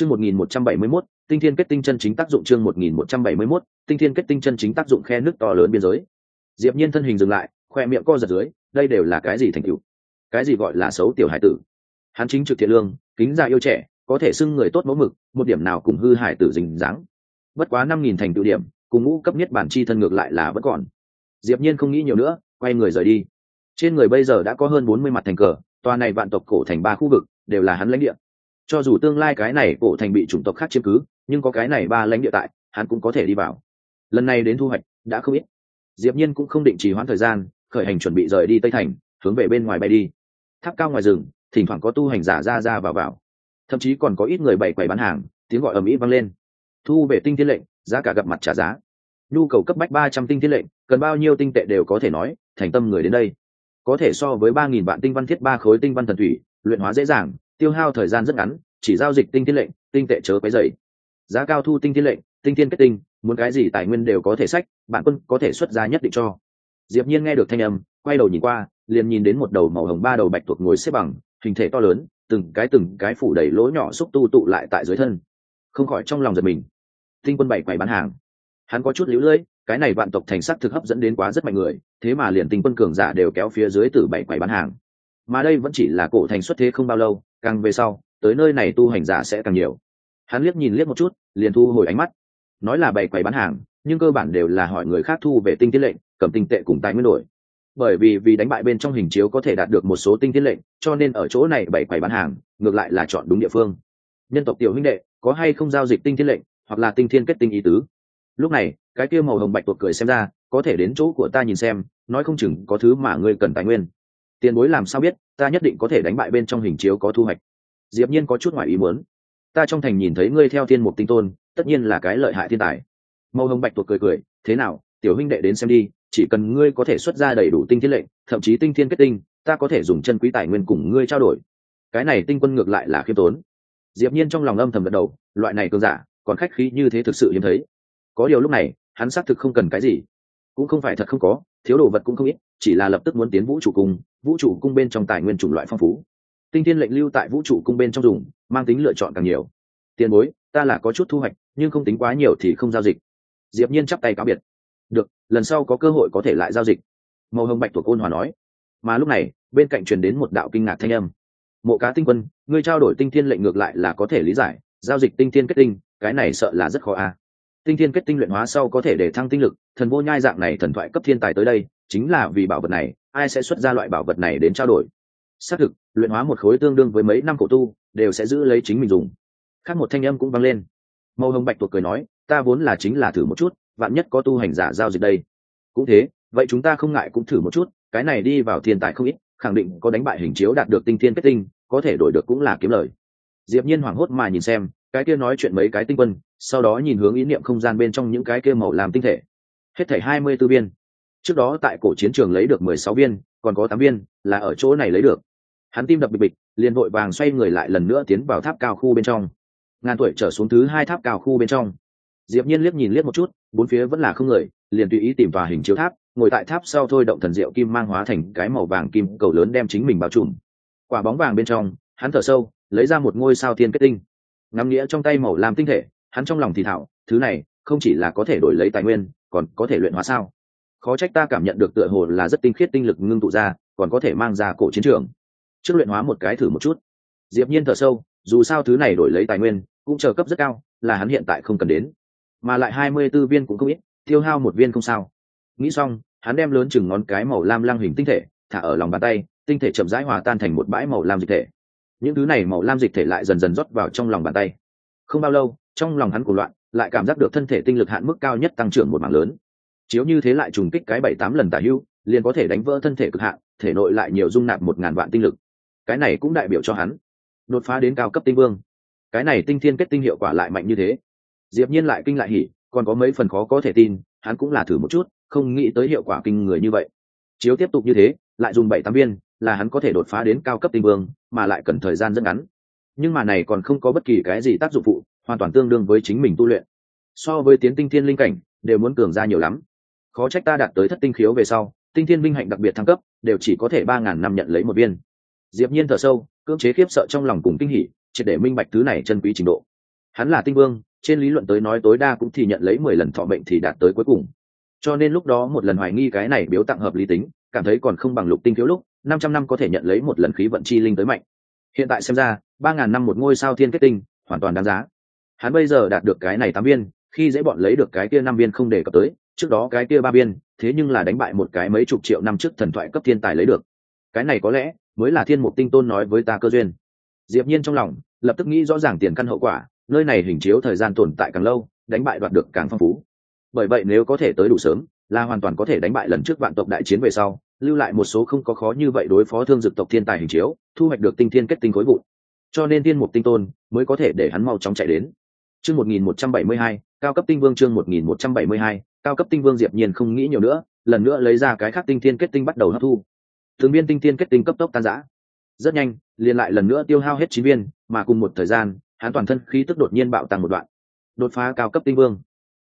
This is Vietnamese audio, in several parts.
chương một nghìn một trăm bảy mươi mốt, tinh thiên kết tinh chân chính tác dụng chương một nghìn một trăm bảy mươi mốt, tinh thiên kết tinh chân chính tác dụng khe nước to lớn biên giới. Diệp nhiên thân hình dừng lại, khoe miệng co giật dưới, đây đều là cái gì thành tựu? Cái gì gọi là xấu tiểu hải tử? Hắn chính trực thiện lương, kính già yêu trẻ, có thể xưng người tốt mẫu mực, một điểm nào cũng hư hải tử dình dáng. Bất quá năm nghìn thành tựu điểm, cùng ngũ cấp nhất bản chi thân ngược lại là vẫn còn. Diệp nhiên không nghĩ nhiều nữa, quay người rời đi. Trên người bây giờ đã có hơn bốn mươi mặt thành cờ, tòa này vạn tộc cổ thành ba khu vực, đều là hắn lãnh địa cho dù tương lai cái này cổ thành bị chủng tộc khác chiếm cứ, nhưng có cái này ba lãnh địa tại, hắn cũng có thể đi vào. Lần này đến thu hoạch, đã không ít. Diệp nhiên cũng không định trì hoãn thời gian, khởi hành chuẩn bị rời đi tây thành, hướng về bên ngoài bay đi. Tháp cao ngoài rừng, thỉnh thoảng có tu hành giả ra ra vào vào. Thậm chí còn có ít người bày quầy bán hàng, tiếng gọi ầm ĩ vang lên. Thu về tinh thiên lệnh, giá cả gặp mặt trả giá. Nhu cầu cấp bách ba trăm tinh thiên lệnh, cần bao nhiêu tinh tệ đều có thể nói, thành tâm người đến đây. Có thể so với ba nghìn vạn tinh văn thiết ba khối tinh văn thần thủy, luyện hóa dễ dàng, tiêu hao thời gian rất ngắn chỉ giao dịch tinh thiên lệnh, tinh tệ chớ quấy dày giá cao thu tinh thiên lệnh, tinh thiên kết tinh, muốn cái gì tài nguyên đều có thể sách bạn quân có thể xuất ra nhất định cho. Diệp nhiên nghe được thanh âm, quay đầu nhìn qua, liền nhìn đến một đầu màu hồng ba đầu bạch tuộc ngồi xếp bằng, hình thể to lớn, từng cái từng cái phủ đầy lỗ nhỏ xúc tu tụ lại tại dưới thân. Không khỏi trong lòng giật mình. Tinh quân bảy quầy bán hàng. Hắn có chút liu lưỡi cái này vạn tộc thành sắc thực hấp dẫn đến quá rất mạnh người, thế mà liền tinh quân cường giả đều kéo phía dưới từ bảy quầy bán hàng. Mà đây vẫn chỉ là cổ thành xuất thế không bao lâu, càng về sau tới nơi này tu hành giả sẽ càng nhiều. Hắn liếc nhìn liếc một chút, liền thu hồi ánh mắt. Nói là bày quầy bán hàng, nhưng cơ bản đều là hỏi người khác thu về tinh tiết lệnh, cầm tinh tệ cùng tài nguyên đổi. Bởi vì vì đánh bại bên trong hình chiếu có thể đạt được một số tinh tiết lệnh, cho nên ở chỗ này bày quầy bán hàng, ngược lại là chọn đúng địa phương. Nhân tộc tiểu huynh đệ, có hay không giao dịch tinh tiết lệnh, hoặc là tinh thiên kết tinh ý tứ? Lúc này, cái kia màu hồng bạch tuộc cười xem ra, có thể đến chỗ của ta nhìn xem, nói không chừng có thứ mà ngươi cần tài nguyên. Tiền bối làm sao biết, ta nhất định có thể đánh bại bên trong hình chiếu có thu hoạch diệp nhiên có chút ngoài ý muốn. Ta trong thành nhìn thấy ngươi theo thiên mục tinh tôn, tất nhiên là cái lợi hại thiên tài. Mâu hồng bạch tuộc cười cười, thế nào, tiểu huynh đệ đến xem đi, chỉ cần ngươi có thể xuất ra đầy đủ tinh thiên lệnh, thậm chí tinh thiên kết tinh, ta có thể dùng chân quý tài nguyên cùng ngươi trao đổi. Cái này tinh quân ngược lại là khiêm tốn. Diệp nhiên trong lòng âm thầm gật đầu, loại này cường giả, còn khách khí như thế thực sự hiếm thấy. Có điều lúc này, hắn xác thực không cần cái gì. Cũng không phải thật không có, thiếu đồ vật cũng không ít, chỉ là lập tức muốn tiến vũ trụ cung vũ trụ cung bên trong tài nguyên chủng loại phong phú tinh thiên lệnh lưu tại vũ trụ cung bên trong dùng, mang tính lựa chọn càng nhiều. Tiền bối, ta là có chút thu hoạch, nhưng không tính quá nhiều thì không giao dịch. Diệp nhiên chắp tay cáo biệt. Được, lần sau có cơ hội có thể lại giao dịch. Màu hồng bạch thuộc ôn hòa nói. Mà lúc này, bên cạnh truyền đến một đạo kinh ngạc thanh âm. Mộ cá tinh quân, ngươi trao đổi tinh thiên lệnh ngược lại là có thể lý giải, giao dịch tinh thiên kết tinh, cái này sợ là rất khó a. Tinh thiên kết tinh luyện hóa sau có thể để thăng tinh lực, thần vô nhai dạng này thần thoại cấp thiên tài tới đây, chính là vì bảo vật này, ai sẽ xuất ra loại bảo vật này đến trao đổi? Xác thực, luyện hóa một khối tương đương với mấy năm cổ tu, đều sẽ giữ lấy chính mình dùng. Khác một thanh âm cũng vang lên. Màu hồng bạch tuộc cười nói, ta vốn là chính là thử một chút, vạn nhất có tu hành giả giao dịch đây. Cũng thế, vậy chúng ta không ngại cũng thử một chút, cái này đi vào thiên tài không ít, khẳng định có đánh bại hình chiếu đạt được tinh thiên kết tinh, có thể đổi được cũng là kiếm lời. Diệp nhiên hoảng hốt mà nhìn xem, cái kia nói chuyện mấy cái tinh quân, sau đó nhìn hướng ý niệm không gian bên trong những cái kia màu làm tinh thể. Hết thảy hai mươi 24 viên. Trước đó tại cổ chiến trường lấy được mười sáu viên, còn có tám viên, là ở chỗ này lấy được hắn tim đập bịch bịch, liền vội vàng xoay người lại lần nữa tiến vào tháp cao khu bên trong. Ngàn tuổi trở xuống thứ hai tháp cao khu bên trong. Diệp nhiên liếc nhìn liếc một chút, bốn phía vẫn là không người, liền tùy ý tìm tòa hình chiếu tháp, ngồi tại tháp sau thôi động thần diệu kim mang hóa thành cái màu vàng kim cầu lớn đem chính mình bao trùm. Quả bóng vàng bên trong, hắn thở sâu, lấy ra một ngôi sao thiên kết tinh. Ngắm nghĩa trong tay màu làm tinh thể, hắn trong lòng thì thảo, thứ này, không chỉ là có thể đổi lấy tài nguyên, còn có thể luyện hóa sao. Khó trách ta cảm nhận được tựa hồ là rất tinh khiết tinh lực ngưng tụ ra, còn có thể mang ra cổ chiến trường trước luyện hóa một cái thử một chút. Diệp nhiên thở sâu, dù sao thứ này đổi lấy tài nguyên, cũng chờ cấp rất cao, là hắn hiện tại không cần đến. Mà lại hai mươi 24 viên cũng không ít, tiêu hao một viên không sao. Nghĩ xong, hắn đem lớn chừng ngón cái màu lam lăng hình tinh thể, thả ở lòng bàn tay, tinh thể chậm rãi hòa tan thành một bãi màu lam dịch thể. Những thứ này màu lam dịch thể lại dần dần rót vào trong lòng bàn tay. Không bao lâu, trong lòng hắn cuộn loạn, lại cảm giác được thân thể tinh lực hạn mức cao nhất tăng trưởng một mảng lớn. Chiếu như thế lại trùng kích cái bảy tám lần tả hưu, liền có thể đánh vỡ thân thể cực hạn, thể nội lại nhiều dung nạp một ngàn vạn tinh lực cái này cũng đại biểu cho hắn đột phá đến cao cấp tinh vương. Cái này tinh thiên kết tinh hiệu quả lại mạnh như thế. Diệp nhiên lại kinh lại hỉ, còn có mấy phần khó có thể tin, hắn cũng là thử một chút, không nghĩ tới hiệu quả kinh người như vậy. Chiếu tiếp tục như thế, lại dùng bảy tám viên, là hắn có thể đột phá đến cao cấp tinh vương, mà lại cần thời gian rất ngắn. Nhưng mà này còn không có bất kỳ cái gì tác dụng phụ, hoàn toàn tương đương với chính mình tu luyện. So với tiến tinh thiên linh cảnh, đều muốn cường ra nhiều lắm. Khó trách ta đạt tới thất tinh khiếu về sau, tinh thiên minh hạnh đặc biệt thăng cấp, đều chỉ có thể ba ngàn năm nhận lấy một viên diệp nhiên thở sâu, cưỡng chế khiếp sợ trong lòng cùng kinh hỉ, triệt để minh bạch thứ này chân quý trình độ. Hắn là tinh vương, trên lý luận tới nói tối đa cũng thì nhận lấy mười lần thọ mệnh thì đạt tới cuối cùng. Cho nên lúc đó một lần hoài nghi cái này biếu tặng hợp lý tính, cảm thấy còn không bằng lục tinh thiếu lúc, năm trăm năm có thể nhận lấy một lần khí vận chi linh tới mạnh. Hiện tại xem ra, ba ngàn năm một ngôi sao thiên kết tinh, hoàn toàn đáng giá. Hắn bây giờ đạt được cái này tám viên, khi dễ bọn lấy được cái kia năm viên không để cập tới, trước đó cái kia ba viên, thế nhưng là đánh bại một cái mấy chục triệu năm trước thần thoại cấp thiên tài lấy được. Cái này có lẽ mới là thiên mục tinh tôn nói với ta cơ duyên. Diệp nhiên trong lòng lập tức nghĩ rõ ràng tiền căn hậu quả nơi này hình chiếu thời gian tồn tại càng lâu đánh bại đoạt được càng phong phú. Bởi vậy nếu có thể tới đủ sớm là hoàn toàn có thể đánh bại lần trước vạn tộc đại chiến về sau lưu lại một số không có khó như vậy đối phó thương dực tộc thiên tài hình chiếu thu hoạch được tinh thiên kết tinh khối vụ cho nên thiên mục tinh tôn mới có thể để hắn mau chóng chạy đến. Chương 1172, cao cấp tinh vương chương 1172, cao cấp tinh vương diệp nhiên không nghĩ nhiều nữa lần nữa lấy ra cái khác tinh thiên kết tinh bắt đầu hấp thu thường biên tinh tiên kết tinh cấp tốc tan rã. Rất nhanh, liền lại lần nữa tiêu hao hết chín viên, mà cùng một thời gian, hắn toàn thân khí tức đột nhiên bạo tăng một đoạn. Đột phá cao cấp tinh vương.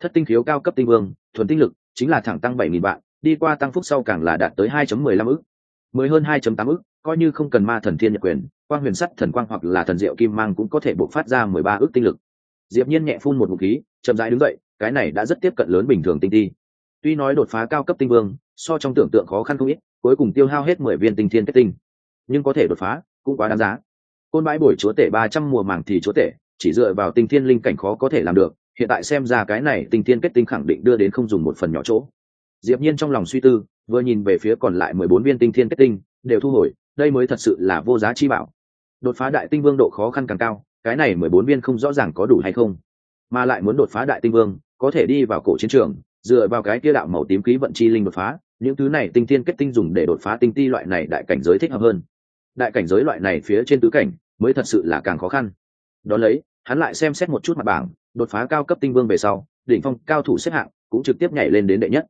Thất tinh khiếu cao cấp tinh vương, thuần tinh lực, chính là thẳng tăng bảy nghìn vạn, đi qua tăng phúc sau càng là đạt tới hai mười lăm ức. Mới hơn hai tám ức, coi như không cần ma thần thiên nhật quyền, quang huyền sắt thần quang hoặc là thần diệu kim mang cũng có thể buộc phát ra mười ba ức tinh lực. Diệp nhiên nhẹ phun một ngụm khí, chậm rãi đứng dậy, cái này đã rất tiếp cận lớn bình thường tinh ti. Tuy nói đột phá cao cấp tinh vương, so trong tưởng tượng khó khăn không ít cuối cùng tiêu hao hết mười viên tinh thiên kết tinh. Nhưng có thể đột phá, cũng quá đáng giá. Côn bãi bồi chúa tể ba trăm mùa màng thì chúa tể, chỉ dựa vào tinh thiên linh cảnh khó có thể làm được, hiện tại xem ra cái này tinh thiên kết tinh khẳng định đưa đến không dùng một phần nhỏ chỗ. Diệp nhiên trong lòng suy tư, vừa nhìn về phía còn lại mười bốn viên tinh thiên kết tinh, đều thu hồi, đây mới thật sự là vô giá chi bảo. Đột phá đại tinh vương độ khó khăn càng cao, cái này mười bốn viên không rõ ràng có đủ hay không. Mà lại muốn đột phá đại tinh vương, có thể đi vào cổ chiến trường, dựa vào cái kia đạo màu tím khí vận chi linh đột phá những thứ này tinh thiên kết tinh dùng để đột phá tinh ti loại này đại cảnh giới thích hợp hơn. Đại cảnh giới loại này phía trên tứ cảnh mới thật sự là càng khó khăn. Đón lấy, hắn lại xem xét một chút mặt bảng, đột phá cao cấp tinh vương về sau, đỉnh phong cao thủ xếp hạng cũng trực tiếp nhảy lên đến đệ nhất.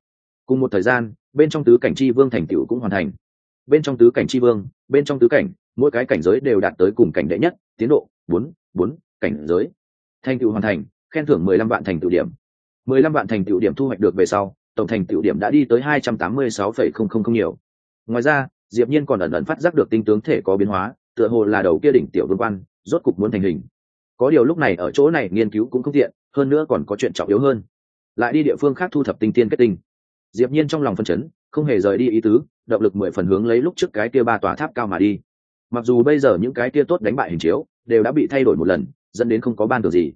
Cùng một thời gian, bên trong tứ cảnh tri vương thành tựu cũng hoàn thành. Bên trong tứ cảnh tri vương, bên trong tứ cảnh, mỗi cái cảnh giới đều đạt tới cùng cảnh đệ nhất, tiến độ bốn bốn, cảnh giới. Thành tựu hoàn thành, khen thưởng mười lăm vạn thành tựu điểm. Mười lăm vạn thành tựu điểm thu hoạch được về sau tổng thành tựu điểm đã đi tới hai trăm tám mươi sáu phẩy không không không nhiều. Ngoài ra, diệp nhiên còn ẩn ẩn phát giác được tinh tướng thể có biến hóa, tựa hồ là đầu kia đỉnh tiểu vương quan, rốt cục muốn thành hình. Có điều lúc này ở chỗ này nghiên cứu cũng không tiện, hơn nữa còn có chuyện trọng yếu hơn. Lại đi địa phương khác thu thập tinh tiên kết tinh. Diệp nhiên trong lòng phân chấn, không hề rời đi ý tứ, động lực mười phần hướng lấy lúc trước cái kia ba tòa tháp cao mà đi. Mặc dù bây giờ những cái kia tốt đánh bại hình chiếu, đều đã bị thay đổi một lần, dẫn đến không có ban được gì.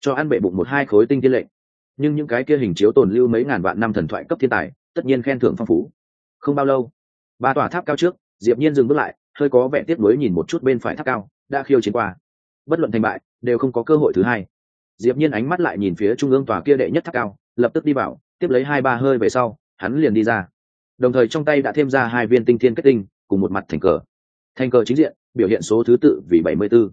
Cho ăn bệ bụng một hai khối tinh tiên lệnh nhưng những cái kia hình chiếu tồn lưu mấy ngàn vạn năm thần thoại cấp thiên tài, tất nhiên khen thưởng phong phú. Không bao lâu, ba tòa tháp cao trước, diệp nhiên dừng bước lại, hơi có vẻ tiếc nuối nhìn một chút bên phải tháp cao, đã khiêu chiến qua. Bất luận thành bại, đều không có cơ hội thứ hai. Diệp nhiên ánh mắt lại nhìn phía trung ương tòa kia đệ nhất tháp cao, lập tức đi vào, tiếp lấy hai ba hơi về sau, hắn liền đi ra. Đồng thời trong tay đã thêm ra hai viên tinh thiên kết tinh, cùng một mặt thành cờ. Thành cờ chính diện, biểu hiện số thứ tự vì 74.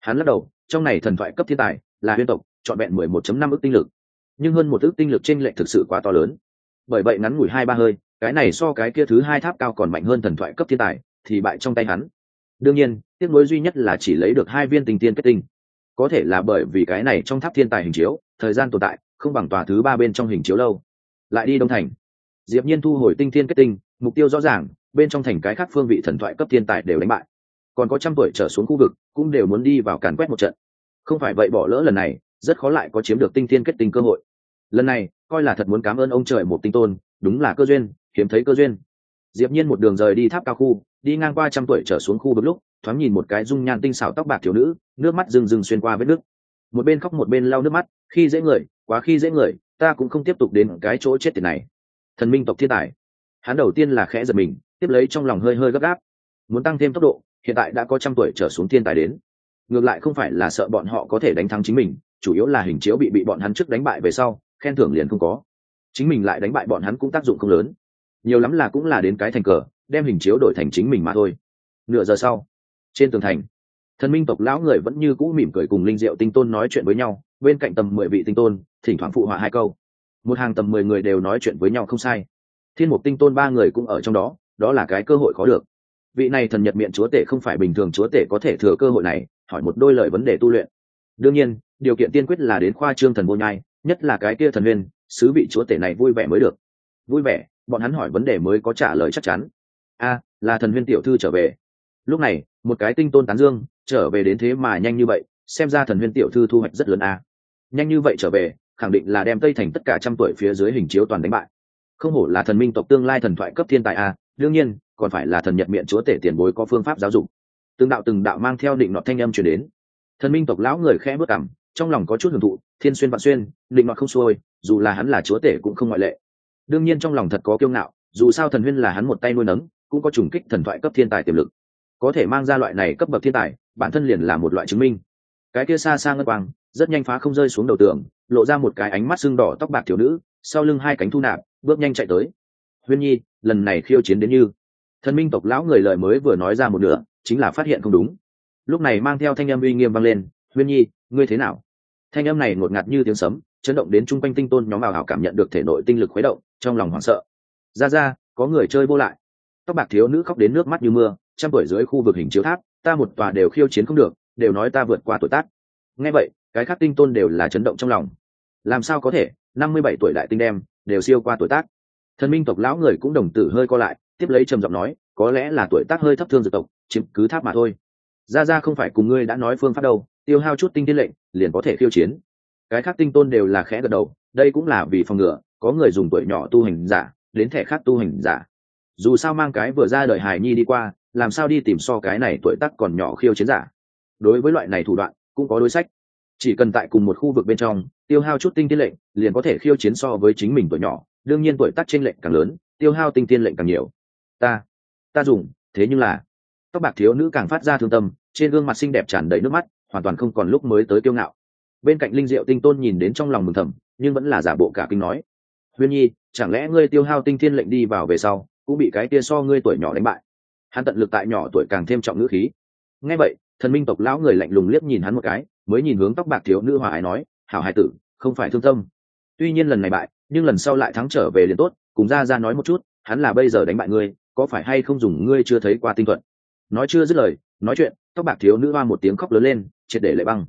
hắn lắc đầu, trong này thần thoại cấp thiên tài là huyên tộc chọn vẹn 11.5 ức tinh lực nhưng hơn một ước tinh lực trên lệch thực sự quá to lớn. Bởi vậy ngắn ngủi hai ba hơi, cái này so cái kia thứ hai tháp cao còn mạnh hơn thần thoại cấp thiên tài, thì bại trong tay hắn. Đương nhiên, tiếc nối duy nhất là chỉ lấy được hai viên tinh tiên kết tinh. Có thể là bởi vì cái này trong tháp thiên tài hình chiếu, thời gian tồn tại, không bằng tòa thứ ba bên trong hình chiếu lâu. Lại đi đông thành. Diệp nhiên thu hồi tinh thiên kết tinh, mục tiêu rõ ràng, bên trong thành cái khác phương vị thần thoại cấp thiên tài đều đánh bại. Còn có trăm tuổi trở xuống khu vực, cũng đều muốn đi vào càn quét một trận. Không phải vậy bỏ lỡ lần này, rất khó lại có chiếm được tinh thiên kết tinh cơ hội lần này, coi là thật muốn cảm ơn ông trời một tinh tôn, đúng là cơ duyên, hiếm thấy cơ duyên. Diệp nhiên một đường rời đi tháp cao khu, đi ngang qua trăm tuổi trở xuống khu vực lúc, thoáng nhìn một cái dung nhan tinh xảo tóc bạc thiếu nữ, nước mắt rừng rừng xuyên qua vết nước. Một bên khóc một bên lau nước mắt, khi dễ người, quá khi dễ người, ta cũng không tiếp tục đến cái chỗ chết tiệt này. Thần minh tộc thiên tài. Hắn đầu tiên là khẽ giật mình, tiếp lấy trong lòng hơi hơi gấp gáp. Muốn tăng thêm tốc độ, hiện tại đã có trăm tuổi trở xuống thiên tài đến. Ngược lại không phải là sợ bọn họ có thể đánh thắng chính mình, chủ yếu là hình chiếu bị bị bọn hắn trước đánh bại về sau khen thưởng liền không có. Chính mình lại đánh bại bọn hắn cũng tác dụng không lớn. Nhiều lắm là cũng là đến cái thành cờ, đem hình chiếu đổi thành chính mình mà thôi. Nửa giờ sau, trên tường thành, thần minh tộc lão người vẫn như cũ mỉm cười cùng linh diệu tinh tôn nói chuyện với nhau, bên cạnh tầm mười vị tinh tôn, thỉnh thoảng phụ họa hai câu. Một hàng tầm mười người đều nói chuyện với nhau không sai. Thiên mục tinh tôn ba người cũng ở trong đó đó là cái cơ hội khó được. Vị này thần nhật miệng chúa tể không phải bình thường chúa tể có thể thừa cơ hội này, hỏi một đôi lời vấn đề tu luyện. Đương nhiên, điều kiện tiên quyết là đến khoa trương thần vô nhai nhất là cái kia thần nguyên sứ vị chúa tể này vui vẻ mới được. Vui vẻ, bọn hắn hỏi vấn đề mới có trả lời chắc chắn. A, là thần huyên tiểu thư trở về. Lúc này, một cái tinh tôn tán dương, trở về đến thế mà nhanh như vậy, xem ra thần huyên tiểu thư thu hoạch rất lớn a. Nhanh như vậy trở về, khẳng định là đem tây thành tất cả trăm tuổi phía dưới hình chiếu toàn đánh bại. Không hổ là thần minh tộc tương lai thần thoại cấp thiên tài a, đương nhiên, còn phải là thần nhật miệng chúa tể tiền bối có phương pháp giáo dục. Từng đạo từng đạo mang theo định nọ thanh âm chuyển đến. Thần minh tộc lão người khẽ bước cảm trong lòng có chút hưởng thụ, thiên xuyên vạn xuyên, định mặt không xuôi, dù là hắn là chúa tể cũng không ngoại lệ. Đương nhiên trong lòng thật có kiêu ngạo, dù sao thần huyên là hắn một tay nuôi nấng, cũng có trùng kích thần thoại cấp thiên tài tiềm lực. Có thể mang ra loại này cấp bậc thiên tài, bản thân liền là một loại chứng minh. Cái kia xa xa ngân quang, rất nhanh phá không rơi xuống đầu tường, lộ ra một cái ánh mắt sưng đỏ tóc bạc thiếu nữ, sau lưng hai cánh thu nạp, bước nhanh chạy tới. Huyên nhi, lần này khiêu chiến đến như. Thần minh tộc lão người lời mới vừa nói ra một nửa, chính là phát hiện không đúng. Lúc này mang theo thanh em uy nghiêm vang lên, huyên nhi, ngươi thế nào? Thanh âm này ngột ngạt như tiếng sấm, chấn động đến chung quanh tinh tôn nhóm ảo hảo cảm nhận được thể nội tinh lực khuấy động, trong lòng hoảng sợ. Ra ra, có người chơi vô lại. Tóc bạc thiếu nữ khóc đến nước mắt như mưa, trăm tuổi dưới khu vực hình chiếu tháp, ta một tòa đều khiêu chiến không được, đều nói ta vượt qua tuổi tác. Nghe vậy, cái khác tinh tôn đều là chấn động trong lòng. Làm sao có thể? Năm mươi bảy tuổi đại tinh đem, đều siêu qua tuổi tác. Thần minh tộc lão người cũng đồng tử hơi co lại, tiếp lấy trầm giọng nói, có lẽ là tuổi tác hơi thấp thương dược tộc, chiếm cứ tháp mà thôi. Ra ra không phải cùng ngươi đã nói phương pháp đâu tiêu hao chút tinh thiên lệnh, liền có thể khiêu chiến. Cái khác tinh tôn đều là khẽ gật đầu, đây cũng là vì phòng ngừa, có người dùng tuổi nhỏ tu hành giả, đến thẻ khác tu hành giả. Dù sao mang cái vừa ra đời hài nhi đi qua, làm sao đi tìm so cái này tuổi tác còn nhỏ khiêu chiến giả. Đối với loại này thủ đoạn, cũng có đối sách. Chỉ cần tại cùng một khu vực bên trong, tiêu hao chút tinh tiên lệnh, liền có thể khiêu chiến so với chính mình tuổi nhỏ, đương nhiên tuổi tác t r ê n lệnh càng lớn, tiêu hao tinh tiên lệnh càng nhiều. Ta ta dùng, thế nhưng là, tóc bạc thiếu nữ càng phát ra thương tâm, trên gương mặt xinh đẹp tràn đầy nước mắt hoàn toàn không còn lúc mới tới kiêu ngạo. Bên cạnh linh diệu tinh tôn nhìn đến trong lòng mừng thầm, nhưng vẫn là giả bộ cả kinh nói, huyên nhi, chẳng lẽ ngươi tiêu hao tinh thiên lệnh đi vào về sau, cũng bị cái kia so ngươi tuổi nhỏ đánh bại? Hắn tận lực tại nhỏ tuổi càng thêm trọng ngữ khí. Nghe vậy, thần minh tộc lão người lạnh lùng liếc nhìn hắn một cái, mới nhìn hướng tóc bạc thiếu nữ hòa ái nói, hảo hải tử, không phải thương tâm. Tuy nhiên lần này bại, nhưng lần sau lại thắng trở về liền tốt, cùng ra ra nói một chút, hắn là bây giờ đánh bại ngươi, có phải hay không dùng ngươi chưa thấy qua tinh thuận nói chưa dứt lời, nói chuyện, tóc bạc thiếu nữ hoa một tiếng khóc lớn lên triệt để lệ băng.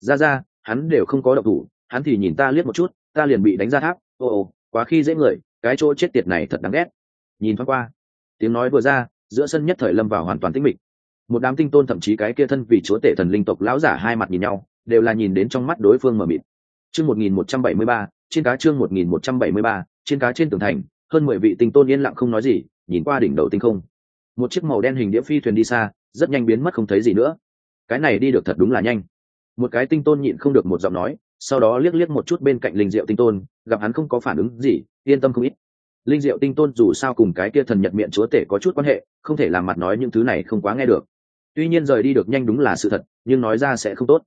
Ra ra, hắn đều không có động thủ, hắn thì nhìn ta liếc một chút, ta liền bị đánh ra tháp. Ô ô, quá khi dễ người, cái chỗ chết tiệt này thật đáng ghét. Nhìn thoáng qua, tiếng nói vừa ra, giữa sân nhất thời lâm vào hoàn toàn tĩnh mịch. Một đám tinh tôn thậm chí cái kia thân vì chúa tể thần linh tộc lão giả hai mặt nhìn nhau, đều là nhìn đến trong mắt đối phương mờ mịt. Chương một nghìn một trăm bảy mươi ba, trên cá chương một nghìn một trăm bảy mươi ba, trên cá trên tường thành, hơn mười vị tinh tôn yên lặng không nói gì, nhìn qua đỉnh đầu tinh không. Một chiếc màu đen hình đĩa phi thuyền đi xa, rất nhanh biến mất không thấy gì nữa cái này đi được thật đúng là nhanh. Một cái tinh tôn nhịn không được một giọng nói, sau đó liếc liếc một chút bên cạnh linh diệu tinh tôn, gặp hắn không có phản ứng gì, yên tâm không ít. Linh diệu tinh tôn dù sao cùng cái kia thần nhật miệng chúa tể có chút quan hệ, không thể làm mặt nói những thứ này không quá nghe được. Tuy nhiên rời đi được nhanh đúng là sự thật, nhưng nói ra sẽ không tốt.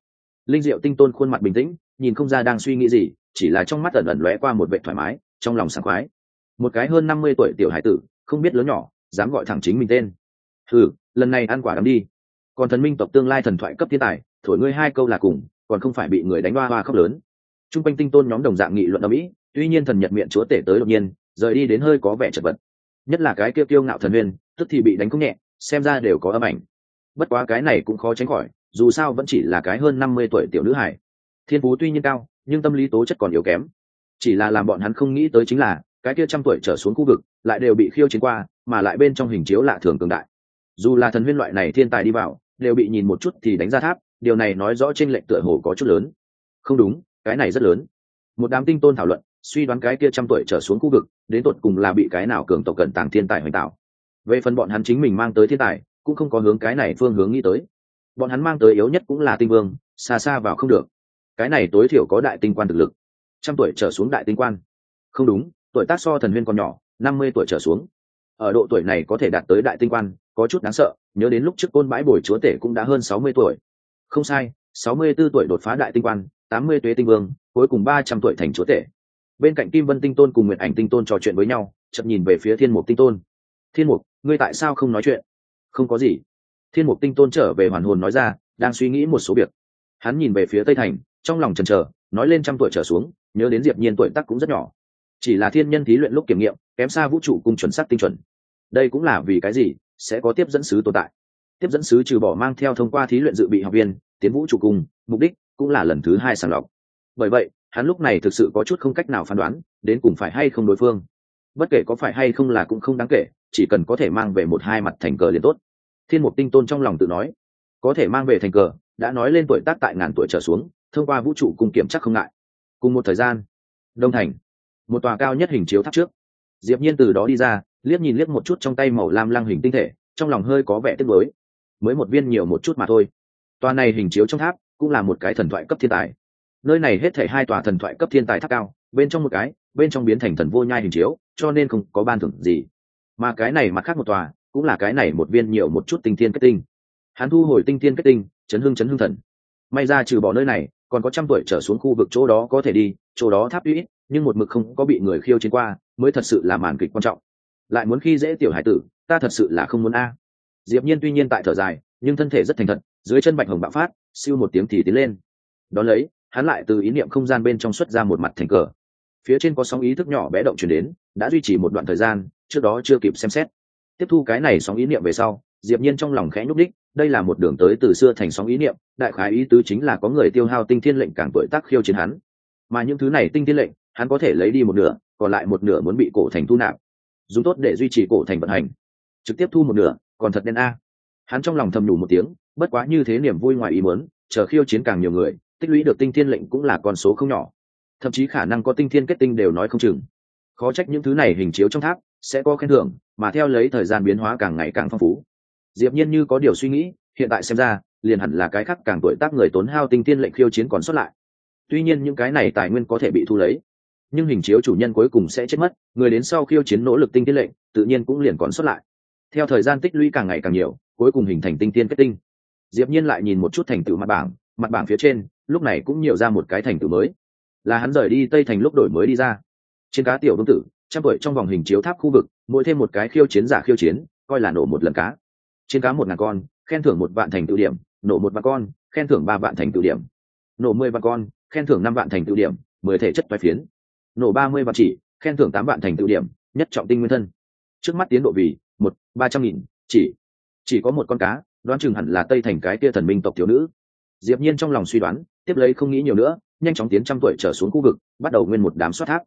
Linh diệu tinh tôn khuôn mặt bình tĩnh, nhìn không ra đang suy nghĩ gì, chỉ là trong mắt ẩn ẩn lóe qua một vệ thoải mái, trong lòng sảng khoái. Một cái hơn năm mươi tuổi tiểu hải tử, không biết lớn nhỏ, dám gọi thẳng chính mình tên. Ừ lần này ăn quả đắm đi còn thần minh tộc tương lai thần thoại cấp thiên tài, thổi ngươi hai câu là cùng, còn không phải bị người đánh hoa hoa khóc lớn. T r u n g quanh tinh tôn nhóm đồng dạng nghị luận ở mỹ tuy nhiên thần nhật miệng chúa tể tới đột nhiên, rời đi đến hơi có vẻ chật vật. Nhất là cái kêu kiêu ngạo thần huyền tức thì bị đánh không nhẹ, xem ra đều có âm ảnh. Bất quá cái này cũng khó tránh khỏi, dù sao vẫn chỉ là cái hơn năm mươi tuổi tiểu nữ hải thiên phú tuy nhiên cao, nhưng tâm lý tố chất còn yếu kém. Chỉ là làm bọn hắn không nghĩ tới chính là, cái kia trăm tuổi trở xuống khu vực, lại đều bị khiêu chiến qua, mà lại bên trong hình chiếu lạ thường cường đại. Dù là thần huyên loại này thiên tài đi vào đều bị nhìn một chút thì đánh ra tháp, điều này nói rõ trên lệnh tựa hồ có chút lớn. Không đúng, cái này rất lớn. Một đám tinh tôn thảo luận, suy đoán cái kia trăm tuổi trở xuống khu vực, đến tột cùng là bị cái nào cường tộc cận tàng thiên tài hoành tạo. Về phần bọn hắn chính mình mang tới thiên tài, cũng không có hướng cái này phương hướng nghĩ tới. Bọn hắn mang tới yếu nhất cũng là tinh vương, xa xa vào không được. Cái này tối thiểu có đại tinh quan thực lực. Trăm tuổi trở xuống đại tinh quan. Không đúng, tuổi tác so thần viên còn nhỏ, năm mươi tuổi trở xuống. Ở độ tuổi này có thể đạt tới đại tinh quan có chút đáng sợ, nhớ đến lúc trước côn bãi bồi chúa tể cũng đã hơn sáu mươi tuổi. Không sai, sáu mươi 64 tuổi đột phá đại tinh quan, tám mươi tuế tinh vương, cuối cùng ba trăm tuổi thành chúa tể. Bên cạnh kim vân tinh tôn cùng nguyệt ảnh tinh tôn trò chuyện với nhau, chậm nhìn về phía thiên mục tinh tôn. Thiên mục, ngươi tại sao không nói chuyện? Không có gì. Thiên mục tinh tôn trở về hoàn hồn nói ra, đang suy nghĩ một số việc. Hắn nhìn về phía tây thành, trong lòng trần chờ, nói lên trăm tuổi trở xuống, nhớ đến diệp nhiên tuổi tác cũng rất nhỏ. Chỉ là thiên nhân thí luyện lúc kiểm nghiệm, kém xa vũ trụ cùng chuẩn sắc tinh chuẩn. Đây cũng là vì cái gì? Sẽ có tiếp dẫn sứ tồn tại. Tiếp dẫn sứ trừ bỏ mang theo thông qua thí luyện dự bị học viên, tiến vũ trụ cùng, mục đích cũng là lần thứ hai sàng lọc. Bởi vậy, hắn lúc này thực sự có chút không cách nào phán đoán đến cùng phải hay không đối phương. Bất kể có phải hay không là cũng không đáng kể, chỉ cần có thể mang về một hai mặt thành cờ liền tốt. Thiên mục tinh tôn trong lòng tự nói, có thể mang về thành cờ, đã nói lên tuổi tác tại ngàn tuổi trở xuống, thông qua vũ trụ cùng kiểm chắc không ngại. Cùng một thời gian, đông thành, một tòa cao nhất hình chiếu tháp trước. Diệp nhiên từ đó đi ra liếc nhìn liếc một chút trong tay màu lam lăng hình tinh thể trong lòng hơi có vẻ tiếc mới, mới một viên nhiều một chút mà thôi. Tòa này hình chiếu trong tháp cũng là một cái thần thoại cấp thiên tài. Nơi này hết thảy hai tòa thần thoại cấp thiên tài tháp cao bên trong một cái bên trong biến thành thần vô nhai hình chiếu cho nên không có ban thưởng gì. Mà cái này mặt khác một tòa cũng là cái này một viên nhiều một chút tinh thiên kết tinh. Hắn thu hồi tinh thiên kết tinh chấn hưng chấn hưng thần. May ra trừ bỏ nơi này còn có trăm tuổi trở xuống khu vực chỗ đó có thể đi chỗ đó tháp ít nhưng một mực không có bị người khiêu chiến qua mới thật sự là màn kịch quan trọng lại muốn khi dễ tiểu hải tử, ta thật sự là không muốn a. Diệp nhiên tuy nhiên tại thở dài, nhưng thân thể rất thành thật, dưới chân bạch hồng bạo phát, siêu một tiếng thì tiến lên. Đón lấy, hắn lại từ ý niệm không gian bên trong xuất ra một mặt thành cờ. Phía trên có sóng ý thức nhỏ bé động chuyển đến, đã duy trì một đoạn thời gian, trước đó chưa kịp xem xét. Tiếp thu cái này sóng ý niệm về sau, diệp nhiên trong lòng khẽ nhúc đích đây là một đường tới từ xưa thành sóng ý niệm, đại khái ý tứ chính là có người tiêu hao tinh thiên lệnh càng tuổi tác khiêu chiến hắn. Mà những thứ này tinh thiên lệnh, hắn có thể lấy đi một nửa, còn lại một nửa muốn bị cổ thành thu nạp dùng tốt để duy trì cổ thành vận hành. Trực tiếp thu một nửa, còn thật đen a. Hắn trong lòng thầm đủ một tiếng, bất quá như thế niềm vui ngoài ý muốn, chờ khiêu chiến càng nhiều người, tích lũy được tinh thiên lệnh cũng là con số không nhỏ. Thậm chí khả năng có tinh thiên kết tinh đều nói không chừng. Khó trách những thứ này hình chiếu trong tháp sẽ có khen thưởng, mà theo lấy thời gian biến hóa càng ngày càng phong phú. Diệp nhiên như có điều suy nghĩ, hiện tại xem ra, liền hẳn là cái khác càng tuổi tác người tốn hao tinh thiên lệnh khiêu chiến còn xuất lại. Tuy nhiên những cái này tài nguyên có thể bị thu lấy nhưng hình chiếu chủ nhân cuối cùng sẽ chết mất, người đến sau khiêu chiến nỗ lực tinh tiên lệnh, tự nhiên cũng liền còn xuất lại. Theo thời gian tích lũy càng ngày càng nhiều, cuối cùng hình thành tinh tiên kết tinh. Diệp nhiên lại nhìn một chút thành tựu mặt bảng mặt bảng phía trên, lúc này cũng nhiều ra một cái thành tựu mới. Là hắn rời đi tây thành lúc đổi mới đi ra. Trên cá tiểu vương tử, trăm tuổi trong vòng hình chiếu tháp khu vực, mỗi thêm một cái khiêu chiến giả khiêu chiến, coi là nổ một lần cá. Trên cá một ngàn con, khen thưởng một vạn thành tựu điểm, nổ một vạn con, khen thưởng ba vạn thành tựu điểm. Nổ mười vạn con, khen thưởng năm vạn thành tựu điểm, mười thể chất vai phiến nổ ba mươi vạn chỉ, khen thưởng tám vạn thành tựu điểm, nhất trọng tinh nguyên thân. Trước mắt tiến độ vì một, ba trăm nghìn chỉ. Chỉ có một con cá, đoán chừng hẳn là tây thành cái kia thần minh tộc thiếu nữ. Diệp nhiên trong lòng suy đoán, tiếp lấy không nghĩ nhiều nữa, nhanh chóng tiến trăm tuổi trở xuống khu vực, bắt đầu nguyên một đám soát tháp.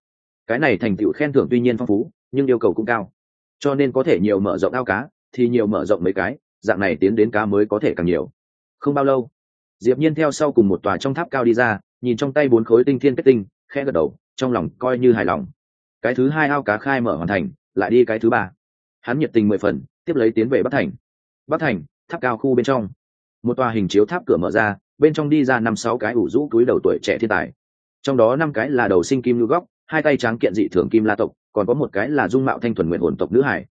Cái này thành tựu khen thưởng tuy nhiên phong phú, nhưng yêu cầu cũng cao. Cho nên có thể nhiều mở rộng ao cá, thì nhiều mở rộng mấy cái, dạng này tiến đến cá mới có thể càng nhiều. Không bao lâu, diệp nhiên theo sau cùng một tòa trong tháp cao đi ra, nhìn trong tay bốn khối tinh thiên kết tinh, khẽ gật đầu trong lòng coi như hài lòng. Cái thứ hai ao cá khai mở hoàn thành, lại đi cái thứ ba. Hắn nhiệt tình mười phần, tiếp lấy tiến về bắc thành. Bắc thành, tháp cao khu bên trong. Một tòa hình chiếu tháp cửa mở ra, bên trong đi ra năm sáu cái ủ rũ túi đầu tuổi trẻ thiên tài. Trong đó năm cái là đầu sinh kim lưu góc hai tay tráng kiện dị thường kim la tộc, còn có một cái là dung mạo thanh thuần nguyện hồn tộc nữ hải.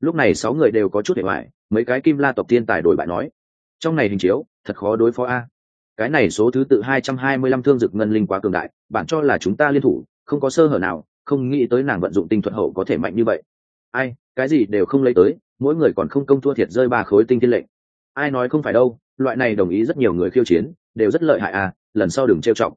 Lúc này sáu người đều có chút hệ hoại mấy cái kim la tộc thiên tài đổi bại nói. Trong này hình chiếu, thật khó đối phó a cái này số thứ tự hai trăm hai mươi lăm thương dực ngân linh quá cường đại, bản cho là chúng ta liên thủ, không có sơ hở nào, không nghĩ tới nàng vận dụng tinh thuật hậu có thể mạnh như vậy. Ai, cái gì đều không lấy tới, mỗi người còn không công thua thiệt rơi ba khối tinh thiên lệnh. Ai nói không phải đâu, loại này đồng ý rất nhiều người khiêu chiến, đều rất lợi hại à lần sau đừng trêu trọng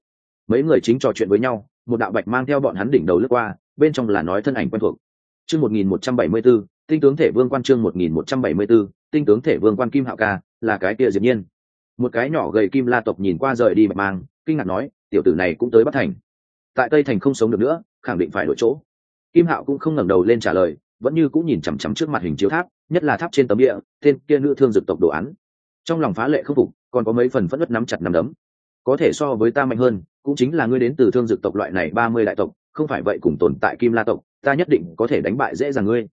mấy người chính trò chuyện với nhau, một đạo bạch mang theo bọn hắn đỉnh đầu lướt qua, bên trong là nói thân ảnh quen thuộc. Chương một nghìn một trăm bảy mươi b ố tinh tướng thể vương quan chương một nghìn một trăm bảy mươi b ố tinh tướng thể vương quan kim hạo ca, là cái kia diệp nhiên một cái nhỏ gầy kim la tộc nhìn qua rời đi bạch mang, kinh ngạc nói, tiểu tử này cũng tới bắc thành. Tại tây thành không sống được nữa, khẳng định phải đổi chỗ. Kim hạo cũng không ngẩng đầu lên trả lời, vẫn như cũng nhìn chằm chằm trước mặt hình chiếu tháp, nhất là tháp trên tấm địa tên kia nữ thương dực tộc đồ án. Trong lòng phá lệ không phục, còn có mấy phần phẫn nứt nắm chặt nắm đấm. Có thể so với ta mạnh hơn, cũng chính là ngươi đến từ thương dực tộc loại này ba mươi đại tộc, không phải vậy cùng tồn tại kim la tộc, ta nhất định có thể đánh bại dễ dàng ngươi.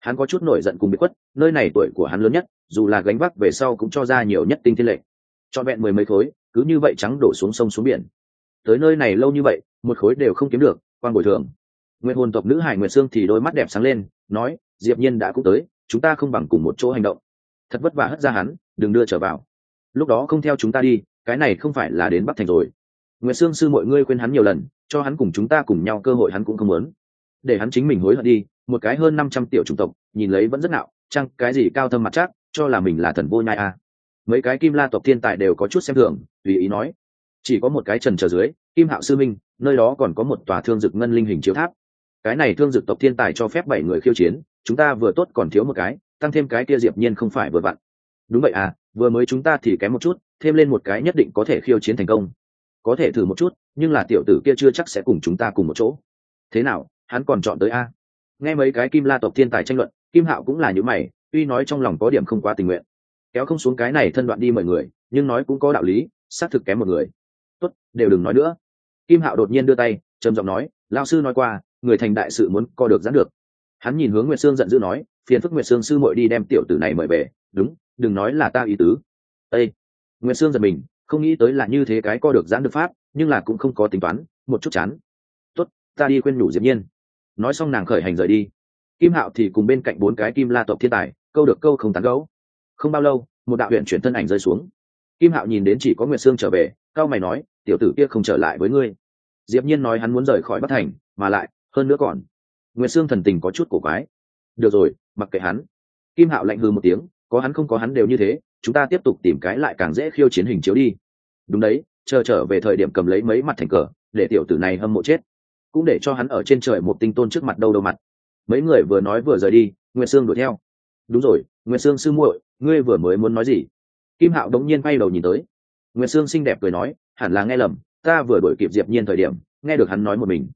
Hắn có chút nổi giận cùng bị khuất, nơi này tuổi của hắn lớn nhất, dù là gánh vác về sau cũng cho ra nhiều nhất tinh thiên lệ cho vẹn mười mấy khối, cứ như vậy trắng đổ xuống sông xuống biển. Tới nơi này lâu như vậy, một khối đều không kiếm được, quan bồi thường. Nguyện hồn tộc nữ hải nguyệt sương thì đôi mắt đẹp sáng lên, nói, diệp nhiên đã cũng tới, chúng ta không bằng cùng một chỗ hành động. Thật vất vả hất ra hắn, đừng đưa trở vào. Lúc đó không theo chúng ta đi, cái này không phải là đến bắc thành rồi. Nguyệt sương sư mọi ngươi khuyên hắn nhiều lần, cho hắn cùng chúng ta cùng nhau cơ hội hắn cũng không muốn. Để hắn chính mình hối hận đi, một cái hơn năm trăm tiểu chủng tộc, nhìn lấy vẫn rất nạo, chăng cái gì cao thâm mặt chắc, cho là mình là thần vô nhai à mấy cái kim la tộc thiên tài đều có chút xem thường, tùy ý nói. Chỉ có một cái trần trở dưới, kim hạo sư minh, nơi đó còn có một tòa thương dực ngân linh hình chiếu tháp. Cái này thương dực tộc thiên tài cho phép bảy người khiêu chiến, chúng ta vừa tốt còn thiếu một cái, tăng thêm cái kia diệp nhiên không phải vừa vặn. Đúng vậy à vừa mới chúng ta thì kém một chút, thêm lên một cái nhất định có thể khiêu chiến thành công. Có thể thử một chút, nhưng là tiểu tử kia chưa chắc sẽ cùng chúng ta cùng một chỗ. Thế nào, hắn còn chọn tới a? Nghe mấy cái kim la tộc thiên tài tranh luận, kim hạo cũng là những mày, tuy nói trong lòng có điểm không quá tình nguyện kéo không xuống cái này thân đoạn đi mời người, nhưng nói cũng có đạo lý, xác thực kém một người. Tốt, đều đừng nói nữa. Kim hạo đột nhiên đưa tay, trầm giọng nói lao sư nói qua, người thành đại sự muốn co được giãn được. Hắn nhìn hướng nguyệt sương giận dữ nói, phiền phức nguyệt sương sư muội đi đem tiểu tử này mời về, đúng, đừng nói là ta ý tứ. Ây nguyệt sương giật mình, không nghĩ tới là như thế cái co được giãn được pháp, nhưng là cũng không có tính toán, một chút chán. Tốt, ta đi khuyên nhủ diệp nhiên. Nói xong nàng khởi hành rời đi. Kim hạo thì cùng bên cạnh bốn cái kim la tộc thiên tài, câu được câu không tán gấu không bao lâu, một đạo huyện chuyển thân ảnh rơi xuống. Kim hạo nhìn đến chỉ có nguyệt sương trở về, cao mày nói, tiểu tử kia không trở lại với ngươi. Diệp nhiên nói hắn muốn rời khỏi bắc thành, mà lại, hơn nữa còn. Nguyệt sương thần tình có chút cổ quái. Được rồi, mặc kệ hắn. Kim hạo lạnh hừ một tiếng, có hắn không có hắn đều như thế, chúng ta tiếp tục tìm cái lại càng dễ khiêu chiến hình chiếu đi. Đúng đấy, chờ trở về thời điểm cầm lấy mấy mặt thành cờ, để tiểu tử này hâm mộ chết. Cũng để cho hắn ở trên trời một tinh tôn trước mặt đâu đâu mặt. Mấy người vừa nói vừa rời đi, nguyệt sương đuổi theo. Đúng rồi nguyệt sương sư muội, ngươi vừa mới muốn nói gì? Kim hạo đống nhiên quay đầu nhìn tới. Nguyệt sương xinh đẹp cười nói, hẳn là nghe lầm, ta vừa đổi kịp diệp nhiên thời điểm, nghe được hắn nói một mình.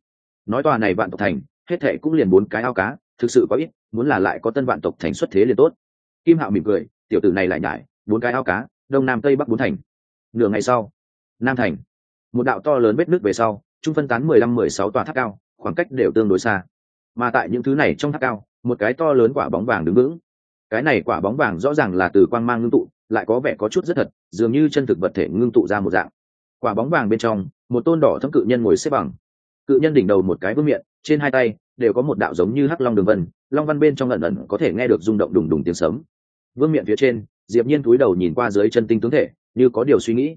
Nói tòa này vạn tộc thành, hết thệ cũng liền bốn cái ao cá, thực sự có ít, muốn là lại có tân vạn tộc thành xuất thế liền tốt. Kim hạo mỉm cười, tiểu tử này lại nhải, bốn cái ao cá, đông nam tây bắc bốn thành. Nửa ngày sau, nam thành, một đạo to lớn vết nước về sau, trung phân tán mười lăm, mười sáu tòa tháp cao, khoảng cách đều tương đối xa. Mà tại những thứ này trong tháp cao, một cái to lớn quả bóng vàng đứng vững cái này quả bóng vàng rõ ràng là từ quang mang ngưng tụ, lại có vẻ có chút rất thật, dường như chân thực vật thể ngưng tụ ra một dạng. Quả bóng vàng bên trong, một tôn đỏ thấm cự nhân ngồi xếp bằng. Cự nhân đỉnh đầu một cái vương miệng trên hai tay đều có một đạo giống như hắc long đường vân, long văn bên trong ẩn ẩn có thể nghe được rung động đùng đùng tiếng sấm. Vương miệng phía trên, diệp nhiên cúi đầu nhìn qua dưới chân tinh tướng thể, như có điều suy nghĩ.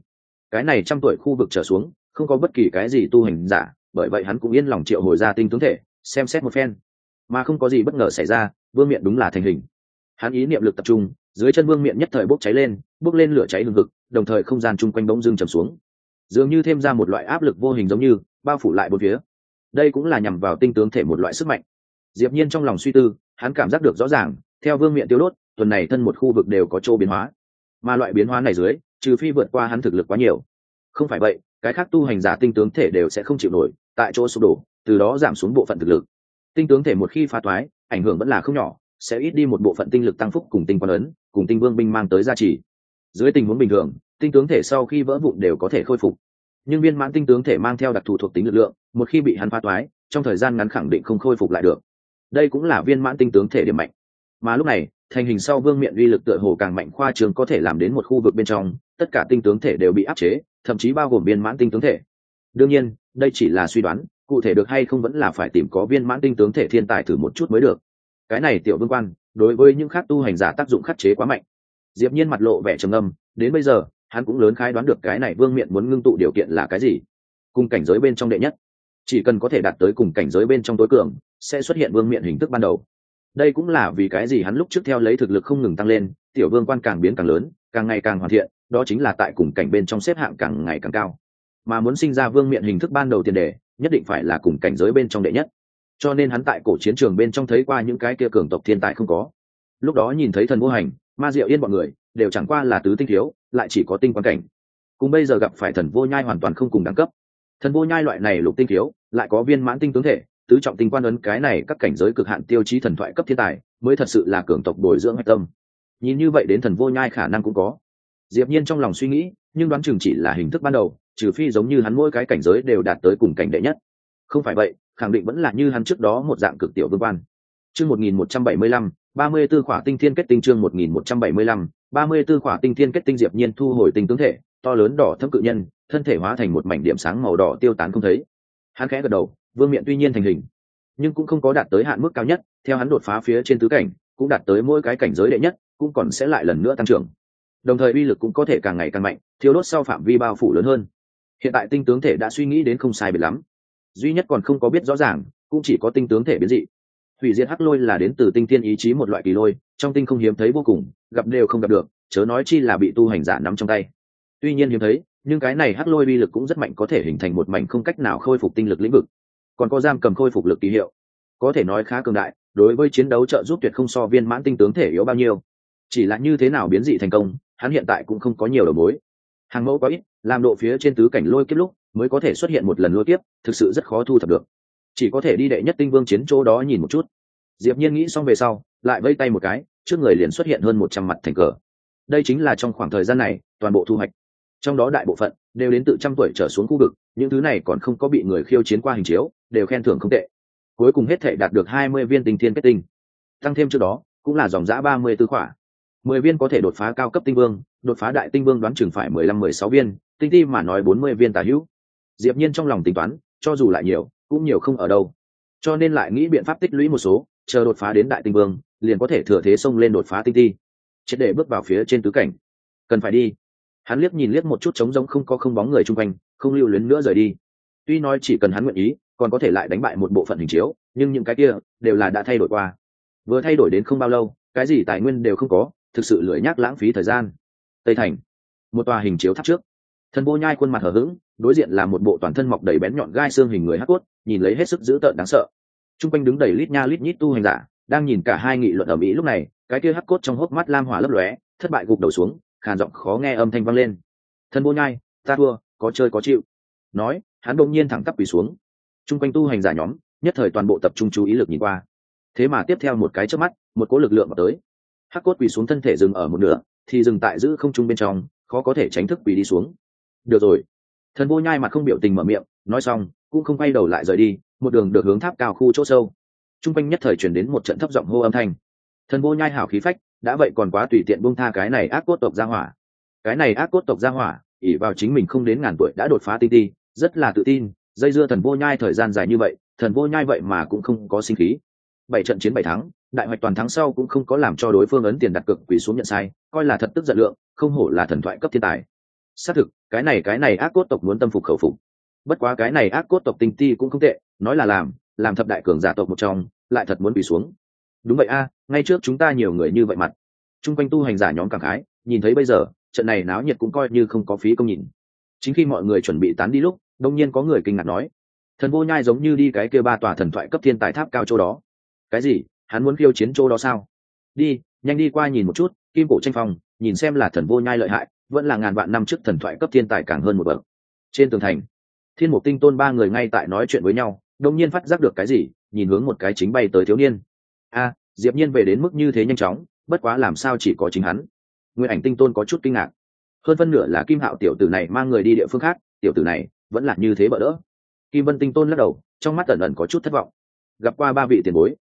Cái này trăm tuổi khu vực trở xuống, không có bất kỳ cái gì tu hành giả, bởi vậy hắn cũng yên lòng triệu hồi ra tinh tướng thể, xem xét một phen. Mà không có gì bất ngờ xảy ra, vương miện đúng là thành hình hắn ý niệm lực tập trung, dưới chân vương miện nhất thời bốc cháy lên, bốc lên lửa cháy hừng hực, đồng thời không gian chung quanh bỗng dưng trầm xuống. Dường như thêm ra một loại áp lực vô hình giống như, bao phủ lại bốn phía. Đây cũng là nhằm vào tinh tướng thể một loại sức mạnh. Diệp nhiên trong lòng suy tư, hắn cảm giác được rõ ràng, theo vương miện tiêu đốt, tuần này thân một khu vực đều có chỗ biến hóa. Mà loại biến hóa này dưới, trừ phi vượt qua hắn thực lực quá nhiều. Không phải vậy, cái khác tu hành giả tinh tướng thể đều sẽ không chịu nổi, tại chỗ sụp đổ, từ đó giảm xuống bộ phận thực lực. Tinh tướng thể một khi phá toái ảnh hưởng vẫn là không nhỏ sẽ ít đi một bộ phận tinh lực tăng phúc cùng tinh quan ấn, cùng tinh vương binh mang tới gia trì. Dưới tình huống bình thường, tinh tướng thể sau khi vỡ vụn đều có thể khôi phục. Nhưng viên mãn tinh tướng thể mang theo đặc thù thuộc tính lực lượng, một khi bị hắn phá toái, trong thời gian ngắn khẳng định không khôi phục lại được. Đây cũng là viên mãn tinh tướng thể điểm mạnh. Mà lúc này, thành hình sau vương miện uy lực tựa hồ càng mạnh khoa trường có thể làm đến một khu vực bên trong, tất cả tinh tướng thể đều bị áp chế, thậm chí bao gồm viên mãn tinh tướng thể. Đương nhiên, đây chỉ là suy đoán, cụ thể được hay không vẫn là phải tìm có viên mãn tinh tướng thể thiên tài thử một chút mới được cái này tiểu vương quan, đối với những khác tu hành giả tác dụng khắc chế quá mạnh. Diệp nhiên mặt lộ vẻ trầm ngâm, đến bây giờ, hắn cũng lớn khái đoán được cái này vương miện muốn ngưng tụ điều kiện là cái gì. Cùng cảnh giới bên trong đệ nhất. Chỉ cần có thể đạt tới cùng cảnh giới bên trong tối cường, sẽ xuất hiện vương miện hình thức ban đầu. Đây cũng là vì cái gì hắn lúc trước theo lấy thực lực không ngừng tăng lên, tiểu vương quan càng biến càng lớn, càng ngày càng hoàn thiện, đó chính là tại cùng cảnh bên trong xếp hạng càng ngày càng cao. Mà muốn sinh ra vương miện hình thức ban đầu tiền đề, nhất định phải là cùng cảnh giới bên trong đệ nhất cho nên hắn tại cổ chiến trường bên trong thấy qua những cái kia cường tộc thiên tài không có. Lúc đó nhìn thấy thần vô hành, ma diệu yên bọn người, đều chẳng qua là tứ tinh thiếu, lại chỉ có tinh quan cảnh. Cùng bây giờ gặp phải thần vô nhai hoàn toàn không cùng đẳng cấp. Thần vô nhai loại này lục tinh thiếu, lại có viên mãn tinh tướng thể, tứ trọng tinh quan ấn cái này các cảnh giới cực hạn tiêu chí thần thoại cấp thiên tài, mới thật sự là cường tộc bồi dưỡng hạch tâm. Nhìn như vậy đến thần vô nhai khả năng cũng có. Diệp nhiên trong lòng suy nghĩ, nhưng đoán chừng chỉ là hình thức ban đầu, trừ phi giống như hắn mỗi cái cảnh giới đều đạt tới cùng cảnh đệ nhất. Không phải vậy khẳng định vẫn là như hắn trước đó một dạng cực tiểu vương quan. Chương 1175 34 khỏa tinh thiên kết tinh chương 1175 34 khỏa tinh thiên kết tinh diệp nhiên thu hồi tinh tướng thể, to lớn đỏ thâm cự nhân, thân thể hóa thành một mảnh điểm sáng màu đỏ tiêu tán không thấy. Hắn khẽ gật đầu, vương miện tuy nhiên thành hình, nhưng cũng không có đạt tới hạn mức cao nhất, theo hắn đột phá phía trên tứ cảnh, cũng đạt tới mỗi cái cảnh giới đệ nhất, cũng còn sẽ lại lần nữa tăng trưởng. Đồng thời uy lực cũng có thể càng ngày càng mạnh thiếu đốt sau phạm vi bao phủ lớn hơn. Hiện tại tinh tướng thể đã suy nghĩ đến không sai biệt lắm duy nhất còn không có biết rõ ràng, cũng chỉ có tinh tướng thể biến dị. Hủy diệt hắc lôi là đến từ tinh thiên ý chí một loại kỳ lôi, trong tinh không hiếm thấy vô cùng, gặp đều không gặp được, chớ nói chi là bị tu hành giả nắm trong tay. Tuy nhiên hiếm thấy, nhưng cái này hắc lôi uy lực cũng rất mạnh có thể hình thành một mảnh không cách nào khôi phục tinh lực lĩnh vực. Còn có giam cầm khôi phục lực kỳ hiệu. Có thể nói khá cường đại, đối với chiến đấu trợ giúp tuyệt không so viên mãn tinh tướng thể yếu bao nhiêu. Chỉ là như thế nào biến dị thành công, hắn hiện tại cũng không có nhiều đầu mối. Hàng mẫu có ít, làm độ phía trên tứ cảnh lôi kiếp lúc mới có thể xuất hiện một lần lôi tiếp, thực sự rất khó thu thập được. Chỉ có thể đi đệ nhất tinh vương chiến chỗ đó nhìn một chút. Diệp nhiên nghĩ xong về sau lại vây tay một cái trước người liền xuất hiện hơn một trăm mặt thành cờ. Đây chính là trong khoảng thời gian này toàn bộ thu hoạch. Trong đó đại bộ phận đều đến từ trăm tuổi trở xuống khu vực những thứ này còn không có bị người khiêu chiến qua hình chiếu đều khen thưởng không tệ. Cuối cùng hết thể đạt được hai mươi viên tinh thiên kết tinh. Tăng thêm trước đó cũng là dòng giã ba mươi tư khỏa. mười viên có thể đột phá cao cấp tinh vương đột phá đại tinh vương đoán chừng phải mười lăm mười sáu viên tinh ti mà nói bốn mươi viên tả hữu diệp nhiên trong lòng tính toán, cho dù lại nhiều, cũng nhiều không ở đâu. Cho nên lại nghĩ biện pháp tích lũy một số, chờ đột phá đến đại tinh vương, liền có thể thừa thế xông lên đột phá tinh ti. Triệt để bước vào phía trên tứ cảnh. Cần phải đi. Hắn liếc nhìn liếc một chút trống rỗng không có không bóng người chung quanh, không lưu luyến nữa rời đi. Tuy nói chỉ cần hắn nguyện ý, còn có thể lại đánh bại một bộ phận hình chiếu, nhưng những cái kia đều là đã thay đổi qua. Vừa thay đổi đến không bao lâu, cái gì tài nguyên đều không có, thực sự lười nhác lãng phí thời gian. Tây thành. Một tòa hình chiếu tháp trước. Thần vô nhai khuôn mặt hờ hững đối diện là một bộ toàn thân mọc đầy bén nhọn gai xương hình người hắc cốt, nhìn lấy hết sức dữ tợn đáng sợ. T r u n g quanh đứng đầy lít nha lít nhít tu hành giả, đang nhìn cả hai nghị luận ở mỹ lúc này, cái kia hắc cốt trong hốc mắt lam hỏa lấp lóe, thất bại gục đầu xuống, khàn giọng khó nghe âm thanh vang lên. Thân vô nhai, ta thua, có chơi có chịu. Nói, hắn bỗng nhiên thẳng tắp quỳ xuống. T r u n g quanh tu hành giả nhóm, nhất thời toàn bộ tập trung chú ý lực nhìn qua. Thế mà tiếp theo một cái trước mắt, một cỗ lực lượng vào tới. Hắc cốt quỳ xuống thân thể dừng ở một nửa, thì dừng tại giữ không trung bên trong, khó có thể tránh thức quỳ đi xuống. Được rồi thần vô nhai mặt không biểu tình mở miệng, nói xong, cũng không quay đầu lại rời đi, một đường được hướng tháp cao khu chỗ sâu. T r u n g quanh nhất thời chuyển đến một trận thấp giọng hô âm thanh. Thần vô nhai hảo khí phách, đã vậy còn quá tùy tiện buông tha cái này ác cốt tộc gia hỏa. Cái này ác cốt tộc gia hỏa ỉ vào chính mình không đến ngàn tuổi đã đột phá tinh ti, rất là tự tin, dây dưa thần vô nhai thời gian dài như vậy, thần vô nhai vậy mà cũng không có sinh khí. Bảy trận chiến bảy thắng, đại hoạch toàn thắng sau cũng không có làm cho đối phương ấn tiền đặt cược quỳ xuống nhận sai, coi là thật tức giận lượng, không hổ là thần thoại cấp thiên tài xác thực, cái này cái này ác cốt tộc muốn tâm phục khẩu phục. Bất quá cái này ác cốt tộc tinh ti cũng không tệ, nói là làm làm thập đại cường giả tộc một trong, lại thật muốn bị xuống. Đúng vậy a, ngay trước chúng ta nhiều người như vậy mặt. Chung quanh tu hành giả nhóm cảm khái, nhìn thấy bây giờ, trận này náo nhiệt cũng coi như không có phí công nhìn. Chính khi mọi người chuẩn bị tán đi lúc, đông nhiên có người kinh ngạc nói, thần vô nhai giống như đi cái kia ba tòa thần thoại cấp thiên tài tháp cao chỗ đó. Cái gì? Hắn muốn khiêu chiến chỗ đó sao? Đi, nhanh đi qua nhìn một chút, kim cổ tranh phong, nhìn xem là thần vô nhai lợi hại vẫn là ngàn vạn năm trước thần thoại cấp thiên tài càng hơn một bậc. Trên tường thành, thiên mục tinh tôn ba người ngay tại nói chuyện với nhau đông nhiên phát giác được cái gì, nhìn hướng một cái chính bay tới thiếu niên. A, diệp nhiên về đến mức như thế nhanh chóng, bất quá làm sao chỉ có chính hắn. Nguyên ảnh tinh tôn có chút kinh ngạc. Hơn phân nửa là kim hạo tiểu tử này mang người đi địa phương khác, tiểu tử này vẫn là như thế bỡ đỡ. Kim vân tinh tôn lắc đầu, trong mắt ẩn ẩn có chút thất vọng. Gặp qua ba vị tiền bối,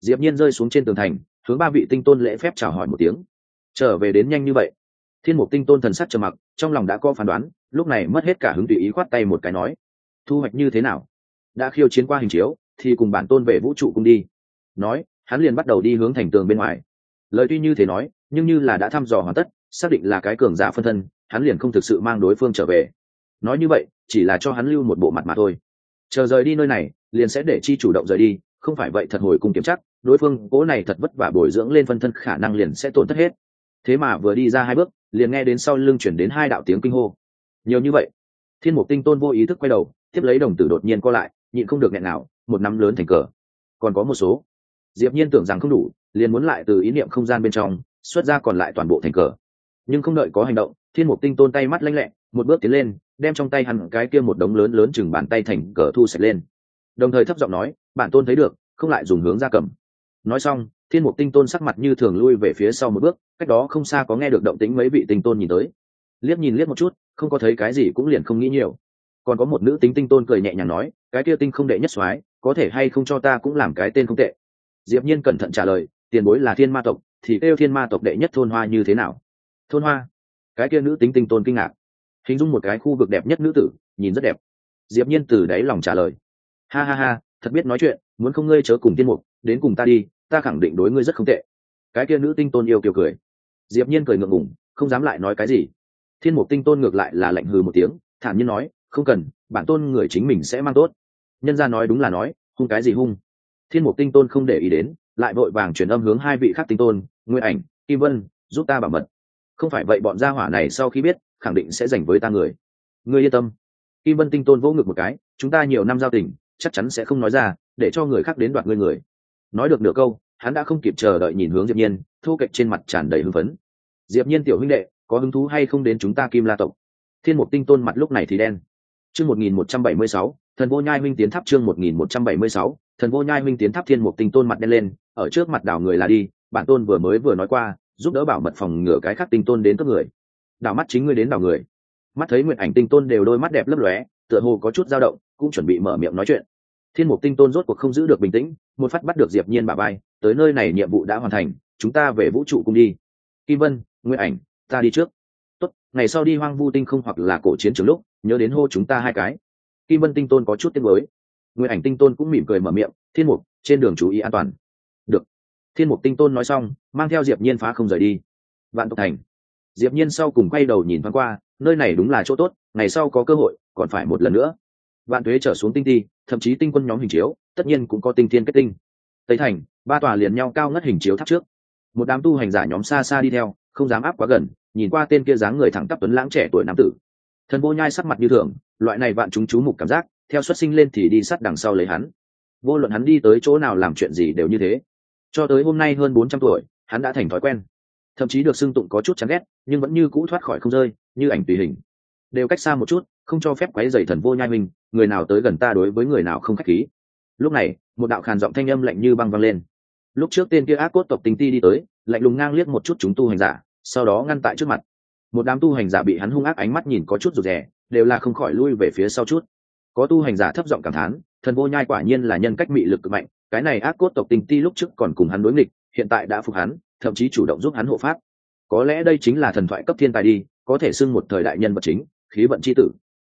diệp nhiên rơi xuống trên tường thành, hướng ba vị tinh tôn lễ phép chào hỏi một tiếng. Trở về đến nhanh như vậy thiên mục tinh tôn thần sắc trầm mặc, trong lòng đã có phán đoán, lúc này mất hết cả hứng tùy ý khoát tay một cái nói, thu hoạch như thế nào? Đã khiêu chiến qua hình chiếu, thì cùng bản tôn về vũ trụ cùng đi. Nói, hắn liền bắt đầu đi hướng thành tường bên ngoài. Lời tuy như thế nói, nhưng như là đã thăm dò hoàn tất, xác định là cái cường giả phân thân, hắn liền không thực sự mang đối phương trở về. Nói như vậy, chỉ là cho hắn lưu một bộ mặt mà thôi. Chờ rời đi nơi này, liền sẽ để chi chủ động rời đi, không phải vậy thật hồi cùng kiểm chắc đối phương cố này thật vất vả bồi dưỡng lên phân thân khả năng liền sẽ tổn thất hết thế mà vừa đi ra hai bước, liền nghe đến sau lưng chuyển đến hai đạo tiếng kinh hô. Nhiều như vậy, thiên mục tinh tôn vô ý thức quay đầu, tiếp lấy đồng tử đột nhiên co lại, nhịn không được nghẹn nào một năm lớn thành cờ. Còn có một số. Diệp nhiên tưởng rằng không đủ, liền muốn lại từ ý niệm không gian bên trong, xuất ra còn lại toàn bộ thành cờ. Nhưng không đợi có hành động, thiên mục tinh tôn tay mắt lanh lẹ, một bước tiến lên, đem trong tay hẳn cái kia một đống lớn lớn chừng bàn tay thành cờ thu sạch lên. Đồng thời thấp giọng nói, bản tôn thấy được, không lại dùng hướng ra cầm. Nói xong thiên mục tinh tôn sắc mặt như thường lui về phía sau một bước, cách đó không xa có nghe được động tính mấy vị tinh tôn nhìn tới. Liếc nhìn liếc một chút, không có thấy cái gì cũng liền không nghĩ nhiều. Còn có một nữ tính tinh tôn cười nhẹ nhàng nói, cái kia tinh không đệ nhất soái, có thể hay không cho ta cũng làm cái tên không tệ? Diệp nhiên cẩn thận trả lời, tiền bối là thiên ma tộc, thì kêu thiên ma tộc đệ nhất thôn hoa như thế nào? Thôn hoa? Cái kia nữ tính tinh tôn kinh ngạc. Hình dung một cái khu vực đẹp nhất nữ tử, nhìn rất đẹp. Diệp nhiên từ đáy lòng trả lời, ha ha ha, thật biết nói chuyện, muốn không ngươi chớ cùng tiên mục, đến cùng ta đi ta khẳng định đối ngươi rất không tệ. Cái kia nữ tinh tôn yêu kiều cười. Diệp nhiên cười ngượng ngùng, không dám lại nói cái gì. Thiên mục tinh tôn ngược lại là lạnh hừ một tiếng, thản nhiên nói, không cần, bản tôn người chính mình sẽ mang tốt. Nhân gia nói đúng là nói, hung cái gì hung? Thiên mục tinh tôn không để ý đến, lại vội vàng truyền âm hướng hai vị khác tinh tôn, nguyên ảnh, kim vân, giúp ta bảo mật. Không phải vậy bọn gia hỏa này sau khi biết, khẳng định sẽ dành với ta người. Ngươi yên tâm. Kim vân tinh tôn vỗ ngực một cái, chúng ta nhiều năm giao tình, chắc chắn sẽ không nói ra, để cho người khác đến đoạt ngươi người nói được nửa câu hắn đã không kịp chờ đợi nhìn hướng diệp nhiên thu kệch trên mặt tràn đầy hưng phấn. Diệp nhiên tiểu huynh đệ có hứng thú hay không đến chúng ta kim la tộc? Thiên mục tinh tôn mặt lúc này thì đen. Chương 1176, thần vô nhai huynh tiến tháp chương 1176, thần vô nhai huynh tiến tháp thiên mục tinh tôn mặt đen lên ở trước mặt đảo người là đi bản tôn vừa mới vừa nói qua giúp đỡ bảo mật phòng ngừa cái khác tinh tôn đến các người. Đảo mắt chính ngươi đến đảo người. Mắt thấy nguyện ảnh tinh tôn đều đôi mắt đẹp lấp lóe tựa hồ có chút dao động cũng chuẩn bị mở miệng nói chuyện thiên mục tinh tôn rốt cuộc không giữ được bình tĩnh, một phát bắt được diệp nhiên bà bay tới nơi này nhiệm vụ đã hoàn thành, chúng ta về vũ trụ cùng đi. Kim vân nguyện ảnh, ta đi trước. Tốt, ngày sau đi hoang vu tinh không hoặc là cổ chiến trường lúc, nhớ đến hô chúng ta hai cái. Kim vân tinh tôn có chút tiếng mới nguyện ảnh tinh tôn cũng mỉm cười mở miệng, thiên mục, trên đường chú ý an toàn. Được. Thiên mục tinh tôn nói xong, mang theo diệp nhiên phá không rời đi. Vạn tộc thành. Diệp nhiên sau cùng quay đầu nhìn thoáng qua, nơi này đúng là chỗ tốt, ngày sau có cơ hội, còn phải một lần nữa vạn thuế trở xuống tinh ti thậm chí tinh quân nhóm hình chiếu, tất nhiên cũng có tinh thiên kết tinh. Tây thành, ba tòa liền nhau cao ngất hình chiếu tháp trước. Một đám tu hành giả nhóm xa xa đi theo, không dám áp quá gần, nhìn qua tên kia dáng người thẳng tắp tuấn lãng trẻ tuổi nam tử. Thần vô nhai sắc mặt như thường, loại này vạn chúng chú mục cảm giác, theo xuất sinh lên thì đi sát đằng sau lấy hắn. Vô luận hắn đi tới chỗ nào làm chuyện gì đều như thế. Cho tới hôm nay hơn bốn trăm tuổi, hắn đã thành thói quen. Thậm chí được xưng tụng có chút chán ghét, nhưng vẫn như cũ thoát khỏi không rơi, như ảnh tùy hình. Đều cách xa một chút, không cho phép quấy dày thần vô nhai mình người nào tới gần ta đối với người nào không khách khí. Lúc này, một đạo khàn giọng thanh âm lạnh như băng văng lên. Lúc trước tên kia ác cốt tộc tinh ti đi tới, lạnh lùng ngang liếc một chút chúng tu hành giả, sau đó ngăn tại trước mặt. Một đám tu hành giả bị hắn hung ác ánh mắt nhìn có chút rụt rè, đều là không khỏi lui về phía sau chút. Có tu hành giả thấp giọng cảm thán, thần vô nhai quả nhiên là nhân cách mị lực cực mạnh, cái này ác cốt tộc tinh ti lúc trước còn cùng hắn đối nghịch, hiện tại đã phục hắn, thậm chí chủ động giúp hắn hộ pháp. Có lẽ đây chính là thần thoại cấp thiên tài đi, có thể xưng một thời đại nhân vật chính, khí vận c h i tử.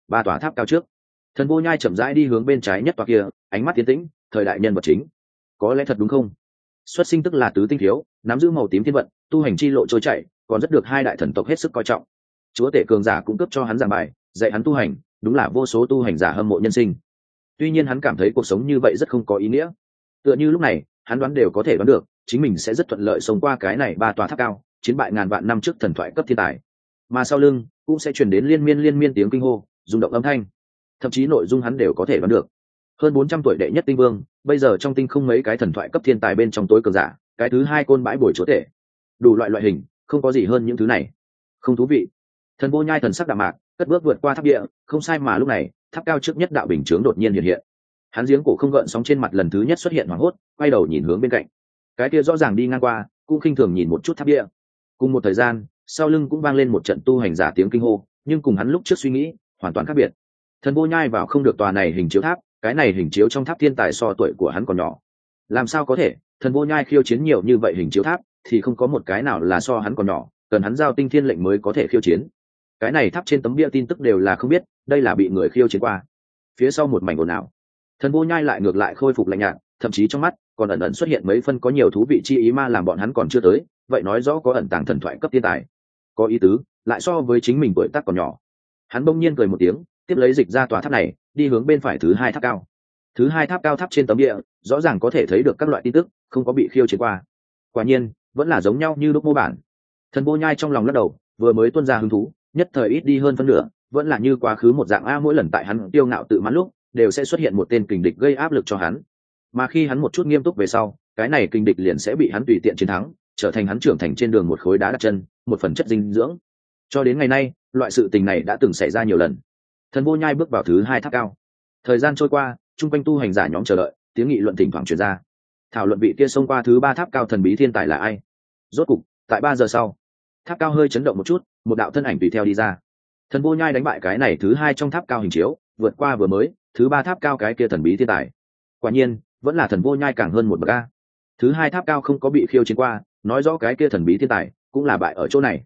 Ba tòa tháp cao trước thần vô nhai chậm rãi đi hướng bên trái nhất tòa kia, ánh mắt tiến tĩnh, thời đại nhân vật chính. Có lẽ thật đúng không? Xuất sinh tức là tứ tinh thiếu, nắm giữ màu tím thiên vận, tu hành chi lộ trôi chảy, còn rất được hai đại thần tộc hết sức coi trọng. Chúa tể cường giả cũng cấp cho hắn giảng bài, dạy hắn tu hành, đúng là vô số tu hành giả hâm mộ nhân sinh. Tuy nhiên hắn cảm thấy cuộc sống như vậy rất không có ý nghĩa. Tựa như lúc này, hắn đoán đều có thể đoán được, chính mình sẽ rất thuận lợi sống qua cái này ba tòa tháp cao, chiến bại ngàn vạn năm trước thần thoại cấp thiên tài. Mà sau lưng, cũng sẽ chuyển đến liên miên liên miên tiếng kinh hô, rung động âm thanh thậm chí nội dung hắn đều có thể đoán được. Hơn bốn trăm tuổi đệ nhất tinh vương, bây giờ trong tinh không mấy cái thần thoại cấp thiên tài bên trong tối cường giả, cái thứ hai côn bãi bồi chúa tể. Đủ loại loại hình, không có gì hơn những thứ này. Không thú vị. Thần vô nhai thần sắc đạm mạc, cất bước vượt qua tháp địa, không sai mà lúc này, tháp cao trước nhất đạo bình chướng đột nhiên hiện hiện. Hắn giếng cổ không gợn sóng trên mặt lần thứ nhất xuất hiện hoảng hốt, quay đầu nhìn hướng bên cạnh. Cái kia rõ ràng đi ngang qua, cũng khinh thường nhìn một chút tháp địa. Cùng một thời gian, sau lưng cũng vang lên một trận tu hành giả tiếng kinh hô, nhưng cùng hắn lúc trước suy nghĩ, hoàn toàn khác biệt thần vô nhai vào không được tòa này hình chiếu tháp, cái này hình chiếu trong tháp thiên tài so tuổi của hắn còn nhỏ. Làm sao có thể? Thần vô nhai khiêu chiến nhiều như vậy hình chiếu tháp, thì không có một cái nào là so hắn còn nhỏ, cần hắn giao tinh thiên lệnh mới có thể khiêu chiến. Cái này tháp trên tấm bia tin tức đều là không biết, đây là bị người khiêu chiến qua. Phía sau một mảnh ồn ào. Thần vô nhai lại ngược lại khôi phục lạnh nhạt, thậm chí trong mắt còn ẩn ẩn xuất hiện mấy phân có nhiều thú vị chi ý ma làm bọn hắn còn chưa tới, vậy nói rõ có ẩn tàng thần thoại cấp thiên tài. Có ý tứ, lại so với chính mình tuổi tác còn nhỏ. Hắn bỗng nhiên cười một tiếng tiếp lấy dịch ra tòa tháp này, đi hướng bên phải thứ hai tháp cao. Thứ hai tháp cao tháp trên tấm địa, rõ ràng có thể thấy được các loại tin tức, không có bị khiêu chiến qua. Quả nhiên, vẫn là giống nhau như lúc mô bản. Thần vô nhai trong lòng lắc đầu, vừa mới tuân ra hứng thú, nhất thời ít đi hơn phân nửa, vẫn là như quá khứ một dạng a, mỗi lần tại hắn tiêu ngạo tự mãn lúc, đều sẽ xuất hiện một tên kình địch gây áp lực cho hắn. Mà khi hắn một chút nghiêm túc về sau, cái này kình địch liền sẽ bị hắn tùy tiện chiến thắng, trở thành hắn trưởng thành trên đường một khối đá đặt chân, một phần chất dinh dưỡng. Cho đến ngày nay, loại sự tình này đã từng xảy ra nhiều lần thần vô nhai bước vào thứ hai tháp cao. Thời gian trôi qua, chung quanh tu hành giả nhóm chờ đợi, tiếng nghị luận thỉnh thoảng truyền ra. Thảo luận vị kia xông qua thứ ba tháp cao thần bí thiên tài là ai? Rốt cục, tại ba giờ sau, tháp cao hơi chấn động một chút, một đạo thân ảnh tùy theo đi ra. Thần vô nhai đánh bại cái này thứ hai trong tháp cao hình chiếu, vượt qua vừa mới, thứ ba tháp cao cái kia thần bí thiên tài. Quả nhiên, vẫn là thần vô nhai càng hơn một bậc a. Thứ hai tháp cao không có bị khiêu chiến qua, nói rõ cái kia thần bí thiên tài cũng là bại ở chỗ này.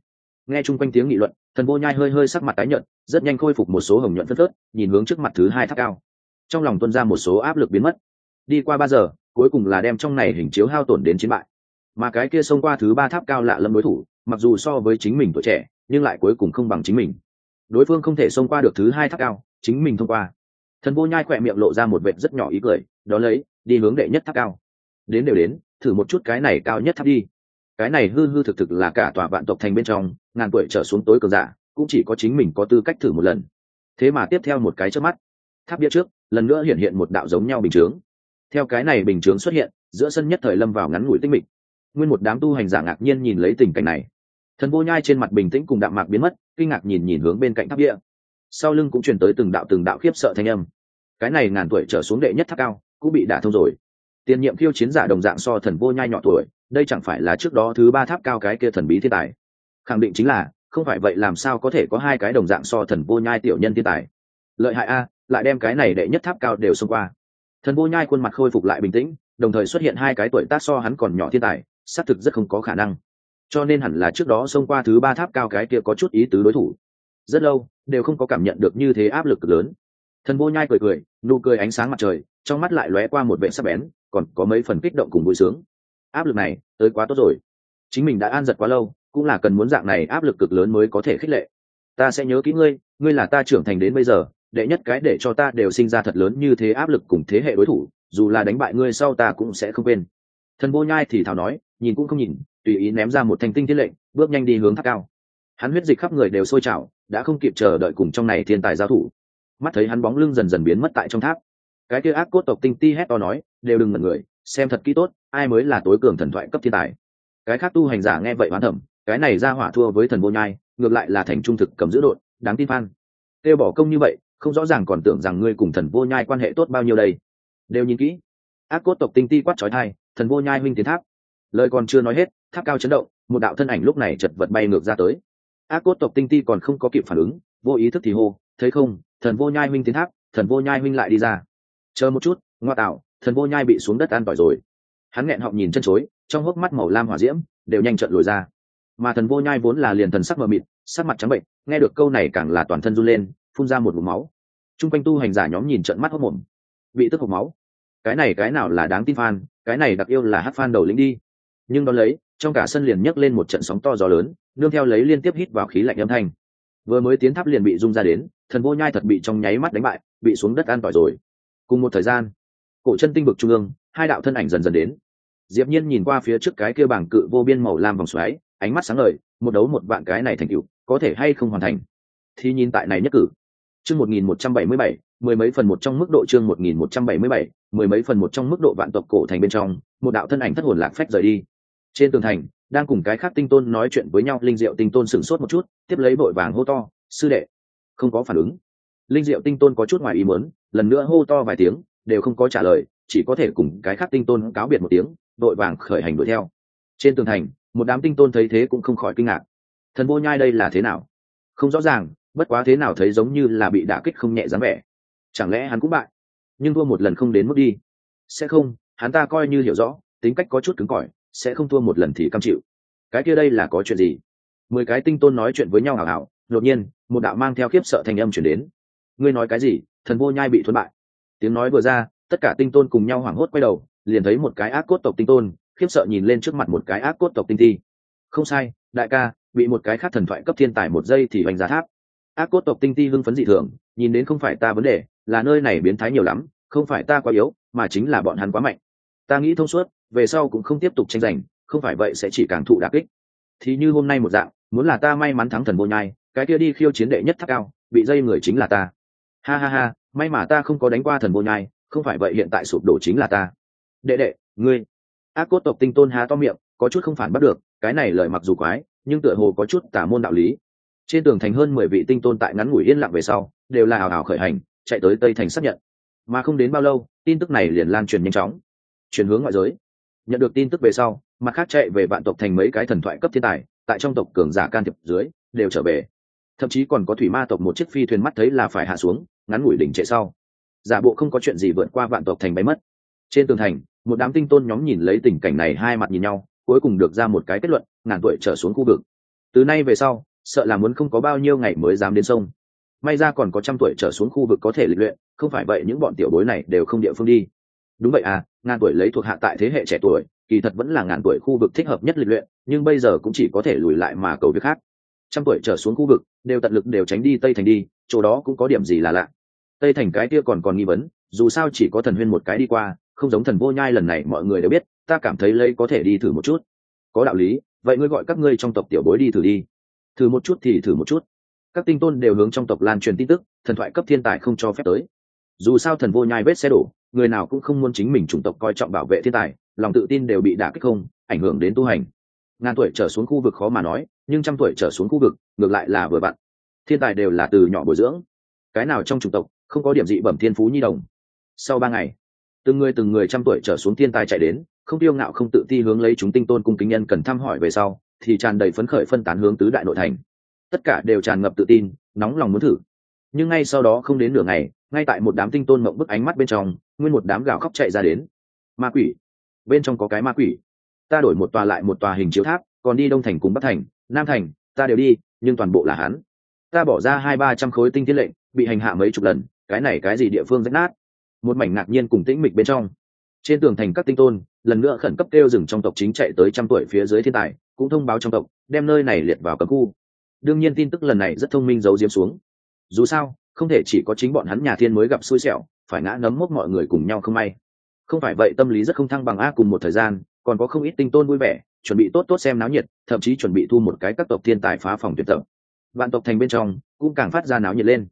Nghe chung quanh tiếng nghị luận thần vô nhai hơi hơi sắc mặt tái nhợt, rất nhanh khôi phục một số hồng nhuận phất phớt, nhìn hướng trước mặt thứ hai tháp cao. Trong lòng tuân ra một số áp lực biến mất. Đi qua ba giờ, cuối cùng là đem trong này hình chiếu hao tổn đến chiến bại. Mà cái kia xông qua thứ ba tháp cao lạ lâm đối thủ, mặc dù so với chính mình tuổi trẻ, nhưng lại cuối cùng không bằng chính mình. Đối phương không thể xông qua được thứ hai tháp cao, chính mình thông qua. Thần vô nhai khỏe miệng lộ ra một vệ rất nhỏ ý cười, đó lấy, đi hướng đệ nhất tháp cao. Đến đều đến, thử một chút cái này cao nhất tháp đi. Cái này hư hư thực thực là cả tòa vạn tộc thành bên trong ngàn tuổi trở xuống tối cường giả, cũng chỉ có chính mình có tư cách thử một lần. Thế mà tiếp theo một cái trước mắt, tháp bia trước, lần nữa hiện hiện một đạo giống nhau bình chướng. Theo cái này bình chướng xuất hiện, giữa sân nhất thời lâm vào ngắn ngủi tinh mịch. Nguyên một đám tu hành giả ngạc nhiên nhìn lấy tình cảnh này. Thần vô nhai trên mặt bình tĩnh cùng đạm mạc biến mất, kinh ngạc nhìn nhìn hướng bên cạnh tháp bia. Sau lưng cũng truyền tới từng đạo từng đạo khiếp sợ thanh âm. Cái này ngàn tuổi trở xuống đệ nhất tháp cao, cũng bị đả thông rồi. Tiền nhiệm khiêu chiến giả đồng dạng so thần vô nhai nhỏ tuổi, đây chẳng phải là trước đó thứ ba tháp cao cái kia thần bí thiên tài khẳng định chính là, không phải vậy làm sao có thể có hai cái đồng dạng so thần vô nhai tiểu nhân thiên tài. Lợi hại a, lại đem cái này đệ nhất tháp cao đều xông qua. Thần vô nhai khuôn mặt khôi phục lại bình tĩnh, đồng thời xuất hiện hai cái tuổi tác so hắn còn nhỏ thiên tài, xác thực rất không có khả năng. Cho nên hẳn là trước đó xông qua thứ ba tháp cao cái kia có chút ý tứ đối thủ. Rất lâu, đều không có cảm nhận được như thế áp lực lớn. Thần vô nhai cười cười, nụ cười ánh sáng mặt trời, trong mắt lại lóe qua một vệ sắc bén, còn có mấy phần kích động cùng vui sướng. Áp lực này, tới quá tốt rồi. Chính mình đã an giật quá lâu cũng là cần muốn dạng này áp lực cực lớn mới có thể khích lệ. Ta sẽ nhớ kỹ ngươi ngươi là ta trưởng thành đến bây giờ, đệ nhất cái để cho ta đều sinh ra thật lớn như thế áp lực cùng thế hệ đối thủ, dù là đánh bại ngươi sau ta cũng sẽ không quên. Thần vô nhai thì thảo nói, nhìn cũng không nhìn, tùy ý ném ra một thanh tinh thiết lệnh, bước nhanh đi hướng tháp cao. Hắn huyết dịch khắp người đều sôi trào, đã không kịp chờ đợi cùng trong này thiên tài giao thủ. Mắt thấy hắn bóng lưng dần dần biến mất tại trong tháp. Cái kia ác cốt tộc tinh ti hét to nói, đều đừng ngẩn người, xem thật kỹ tốt, ai mới là tối cường thần thoại cấp thiên tài. Cái khác tu hành giả nghe vậy hoán thẩm cái này ra hỏa thua với thần vô nhai, ngược lại là thành trung thực cầm giữ đội, đáng tin phan. Kêu bỏ công như vậy, không rõ ràng còn tưởng rằng ngươi cùng thần vô nhai quan hệ tốt bao nhiêu đây. Đều nhìn kỹ. Ác cốt tộc tinh ti quát trói thai thần vô nhai huynh tiến tháp. Lời còn chưa nói hết, tháp cao chấn động, một đạo thân ảnh lúc này chật vật bay ngược ra tới. Ác cốt tộc tinh ti còn không có kịp phản ứng, vô ý thức thì hô, thấy không, thần vô nhai huynh tiến tháp, thần vô nhai huynh lại đi ra. Chờ một chút, ngoa tạo, thần vô nhai bị xuống đất an tỏi rồi. Hắn nghẹn họng nhìn chân chối, trong hốc mắt màu lam hỏa diễm, đều nhanh trận lồi ra mà thần vô nhai vốn là liền thần sắc mờ mịt, sắc mặt trắng bệnh, nghe được câu này càng là toàn thân run lên, phun ra một vùng máu. T r u n g quanh tu hành giả nhóm nhìn trận mắt hốc mồm bị tức hộc máu. Cái này cái nào là đáng tin phan cái này đặc yêu là hát phan đầu lĩnh đi. Nhưng đón lấy, trong cả sân liền nhấc lên một trận sóng to gió lớn, nương theo lấy liên tiếp hít vào khí lạnh âm thanh. Vừa mới tiến tháp liền bị rung ra đến, thần vô nhai thật bị trong nháy mắt đánh bại, bị xuống đất an tỏi rồi. Cùng một thời gian, cổ chân tinh vực trung ương, hai đạo thân ảnh dần dần đến. Diệp nhiên nhìn qua phía trước cái kia bảng cự vô biên màu lam vòng xoáy ánh mắt sáng ngời, một đấu một vạn cái này thành tựu, có thể hay không hoàn thành? Thì nhìn tại này nhất cử. Chương 1177 mười mấy phần một trong mức độ chương 1177 mười mấy phần một trong mức độ vạn tộc cổ thành bên trong, một đạo thân ảnh thất hồn lạc phách rời đi. Trên tường thành, đang cùng cái khác tinh tôn nói chuyện với nhau, linh diệu tinh tôn sửng sốt một chút, tiếp lấy vội vàng hô to, sư đệ! Không có phản ứng. Linh diệu tinh tôn có chút ngoài ý muốn, lần nữa hô to vài tiếng, đều không có trả lời, chỉ có thể cùng cái khác tinh tôn cáo biệt một tiếng đội vàng khởi hành đuổi theo. Trên tường thành một đám tinh tôn thấy thế cũng không khỏi kinh ngạc. Thần vô nhai đây là thế nào? Không rõ ràng, bất quá thế nào thấy giống như là bị đả kích không nhẹ dáng vẻ. Chẳng lẽ hắn cũng bại? Nhưng thua một lần không đến mức đi. Sẽ không, hắn ta coi như hiểu rõ, tính cách có chút cứng cỏi, sẽ không thua một lần thì cam chịu. Cái kia đây là có chuyện gì? Mười cái tinh tôn nói chuyện với nhau hào hào, đột nhiên, một đạo mang theo khiếp sợ thành âm chuyển đến. Ngươi nói cái gì? Thần vô nhai bị thuận bại. Tiếng nói vừa ra, tất cả tinh tôn cùng nhau hoảng hốt quay đầu, liền thấy một cái ác cốt tộc tinh tôn khiếp sợ nhìn lên trước mặt một cái ác cốt tộc tinh thi. Không sai, đại ca, bị một cái khác thần thoại cấp thiên tài một giây thì hoành giá tháp. Ác cốt tộc tinh ti hưng phấn dị thường, nhìn đến không phải ta vấn đề, là nơi này biến thái nhiều lắm, không phải ta quá yếu, mà chính là bọn hắn quá mạnh. Ta nghĩ thông suốt, về sau cũng không tiếp tục tranh giành, không phải vậy sẽ chỉ càng thụ đà kích. Thì như hôm nay một dạng, muốn là ta may mắn thắng thần vô nhai, cái kia đi khiêu chiến đệ nhất tháp cao, bị dây người chính là ta. Ha ha ha, may mà ta không có đánh qua thần vô nhai, không phải vậy hiện tại sụp đổ chính là ta. Đệ đệ, ngươi ác cốt tộc tinh tôn há to miệng, có chút không phản bắt được, cái này lời mặc dù quái, nhưng tựa hồ có chút tả môn đạo lý. Trên tường thành hơn mười vị tinh tôn tại ngắn ngủi yên lặng về sau, đều là hào hào khởi hành, chạy tới tây thành xác nhận. Mà không đến bao lâu, tin tức này liền lan truyền nhanh chóng. Chuyển hướng ngoại giới. Nhận được tin tức về sau, mặt khác chạy về vạn tộc thành mấy cái thần thoại cấp thiên tài, tại trong tộc cường giả can thiệp dưới, đều trở về. Thậm chí còn có thủy ma tộc một chiếc phi thuyền mắt thấy là phải hạ xuống, ngắn ngủi đỉnh chạy sau. Giả bộ không có chuyện gì vượt qua vạn tộc thành bay mất. Trên tường thành một đám tinh tôn nhóm nhìn lấy tình cảnh này hai mặt nhìn nhau, cuối cùng được ra một cái kết luận, ngàn tuổi trở xuống khu vực. Từ nay về sau, sợ là muốn không có bao nhiêu ngày mới dám đến sông. May ra còn có trăm tuổi trở xuống khu vực có thể lịch luyện, không phải vậy những bọn tiểu bối này đều không địa phương đi. Đúng vậy à ngàn tuổi lấy thuộc hạ tại thế hệ trẻ tuổi, kỳ thật vẫn là ngàn tuổi khu vực thích hợp nhất lịch luyện, nhưng bây giờ cũng chỉ có thể lùi lại mà cầu việc khác. Trăm tuổi trở xuống khu vực, đều tận lực đều tránh đi tây thành đi, chỗ đó cũng có điểm gì là lạ. Tây thành cái kia còn còn nghi vấn, dù sao chỉ có thần huyên một cái đi qua không giống thần vô nhai lần này, mọi người đều biết, ta cảm thấy lấy có thể đi thử một chút. Có đạo lý, vậy ngươi gọi các ngươi trong tộc tiểu bối đi thử đi. Thử một chút thì thử một chút. Các tinh tôn đều hướng trong tộc lan truyền tin tức, thần thoại cấp thiên tài không cho phép tới. Dù sao thần vô nhai vết xe đổ, người nào cũng không muốn chính mình chủng tộc coi trọng bảo vệ thiên tài, lòng tự tin đều bị đả kích không, ảnh hưởng đến tu hành. Ngàn tuổi trở xuống khu vực khó mà nói, nhưng trăm tuổi trở xuống khu vực, ngược lại là vừa vặn. Thiên tài đều là từ nhỏ bồi dưỡng. Cái nào trong chủng tộc, không có điểm dị bẩm thiên phú nhi đồng. Sau ba ngày từng người từng người trăm tuổi trở xuống thiên tài chạy đến, không tiêu ngạo không tự ti hướng lấy chúng tinh tôn cung kính nhân cần thăm hỏi về sau, thì tràn đầy phấn khởi phân tán hướng tứ đại nội thành. Tất cả đều tràn ngập tự tin, nóng lòng muốn thử. Nhưng ngay sau đó không đến nửa ngày, ngay tại một đám tinh tôn mộng bức ánh mắt bên trong, nguyên một đám gào khóc chạy ra đến. Ma quỷ. Bên trong có cái ma quỷ. Ta đổi một tòa lại một tòa hình chiếu tháp, còn đi đông thành cùng bắc thành, nam thành, ta đều đi, nhưng toàn bộ là hắn. Ta bỏ ra hai ba trăm khối tinh thiết lệnh, bị hành hạ mấy chục lần, cái này cái gì địa phương rách nát? Một mảnh ngạc nhiên cùng tĩnh mịch bên trong. Trên tường thành các tinh tôn, lần nữa khẩn cấp kêu dừng trong tộc chính chạy tới trăm tuổi phía dưới thiên tài, cũng thông báo trong tộc, đem nơi này liệt vào cấm khu. Đương nhiên tin tức lần này rất thông minh giấu diếm xuống. Dù sao, không thể chỉ có chính bọn hắn nhà thiên mới gặp xui xẻo, phải ngã nấm mốc mọi người cùng nhau không may. Không phải vậy tâm lý rất không thăng bằng a à, cùng một thời gian, còn có không ít tinh tôn vui vẻ, chuẩn bị tốt tốt xem náo nhiệt, thậm chí chuẩn bị thu một cái các tộc thiên tài phá phòng tuyệt tập. Vạn tộc thành bên trong, cũng càng phát ra náo nhiệt lên.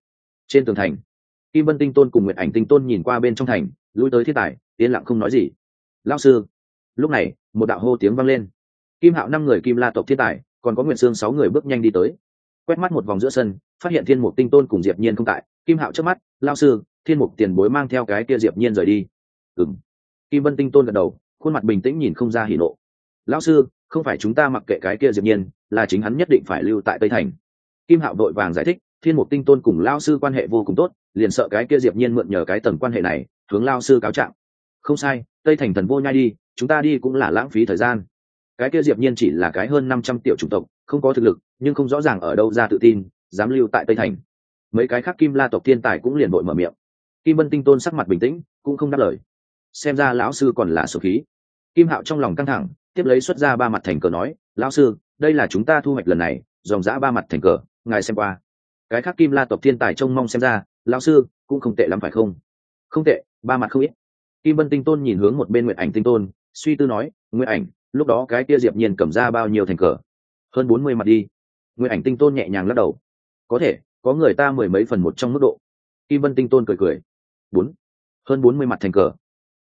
Trên tường thành kim vân tinh tôn cùng nguyệt ảnh tinh tôn nhìn qua bên trong thành, lui tới thiên tài, yên lặng không nói gì. Lao sư. Lúc này, một đạo hô tiếng vang lên. Kim hạo năm người kim la tộc thiên tài, còn có nguyệt sương sáu người bước nhanh đi tới. Quét mắt một vòng giữa sân, phát hiện thiên mục tinh tôn cùng diệp nhiên không tại. Kim hạo trước mắt lao sư, thiên mục tiền bối mang theo cái kia diệp nhiên rời đi. Ừng kim vân tinh tôn gật đầu, khuôn mặt bình tĩnh nhìn không ra hỉ nộ. Lao sư, không phải chúng ta mặc kệ cái kia diệp nhiên, là chính hắn nhất định phải lưu tại tây thành. Kim hạo đội vàng giải thích thiên mục tinh tôn cùng lao sư quan hệ vô cùng tốt, liền sợ cái kia diệp nhiên mượn nhờ cái tầng quan hệ này, hướng lao sư cáo trạng. Không sai, tây thành thần vô nhai đi, chúng ta đi cũng là lãng phí thời gian. Cái kia diệp nhiên chỉ là cái hơn năm trăm tiểu chủng tộc, không có thực lực, nhưng không rõ ràng ở đâu ra tự tin, dám lưu tại tây thành. Mấy cái khác kim la tộc thiên tài cũng liền bội mở miệng. Kim vân tinh tôn sắc mặt bình tĩnh, cũng không đáp lời. Xem ra lão sư còn là số khí. Kim hạo trong lòng căng thẳng, tiếp lấy xuất ra ba mặt thành cờ nói, lão sư, đây là chúng ta thu hoạch lần này, dòng dã ba mặt thành cờ, ngài xem qua cái khác kim la tộc thiên tài trông mong xem ra, lão sư, cũng không tệ lắm phải không? Không tệ, ba mặt không ít. Kim vân tinh tôn nhìn hướng một bên nguyện ảnh tinh tôn, suy tư nói nguyện ảnh, lúc đó cái kia diệp nhiên cầm ra bao nhiêu thành cờ? Hơn bốn mươi mặt đi. Nguyện ảnh tinh tôn nhẹ nhàng lắc đầu. Có thể, có người ta mười mấy phần một trong mức độ. Kim vân tinh tôn cười cười. Bốn, hơn bốn mươi mặt thành cờ.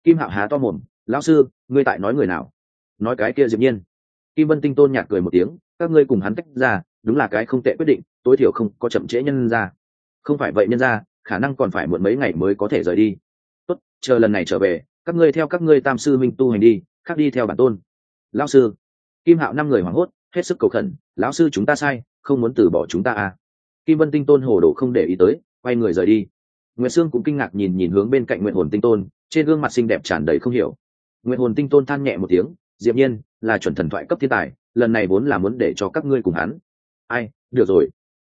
Kim hạo há to mồm, lão sư, ngươi tại nói người nào? Nói cái kia diệp nhiên. Kim vân tinh tôn nhạt cười một tiếng, các ngươi cùng hắn tách ra, đúng là cái không tệ quyết định tối thiểu không có chậm trễ nhân ra. Không phải vậy nhân ra, khả năng còn phải muộn mấy ngày mới có thể rời đi. Tốt, chờ lần này trở về, các ngươi theo các ngươi tam sư minh tu hành đi, khác đi theo bản tôn. Lão sư. Kim hạo năm người hoảng hốt, hết sức cầu khẩn, lão sư chúng ta sai, không muốn từ bỏ chúng ta à. Kim vân tinh tôn hồ đồ không để ý tới, quay người rời đi. Nguyễn sương cũng kinh ngạc nhìn nhìn hướng bên cạnh nguyện hồn tinh tôn, trên gương mặt xinh đẹp tràn đầy không hiểu. Nguyện hồn tinh tôn than nhẹ một tiếng, diệp nhiên, là chuẩn thần thoại cấp thiên tài, lần này vốn là muốn để cho các ngươi cùng hắn. Ai, được rồi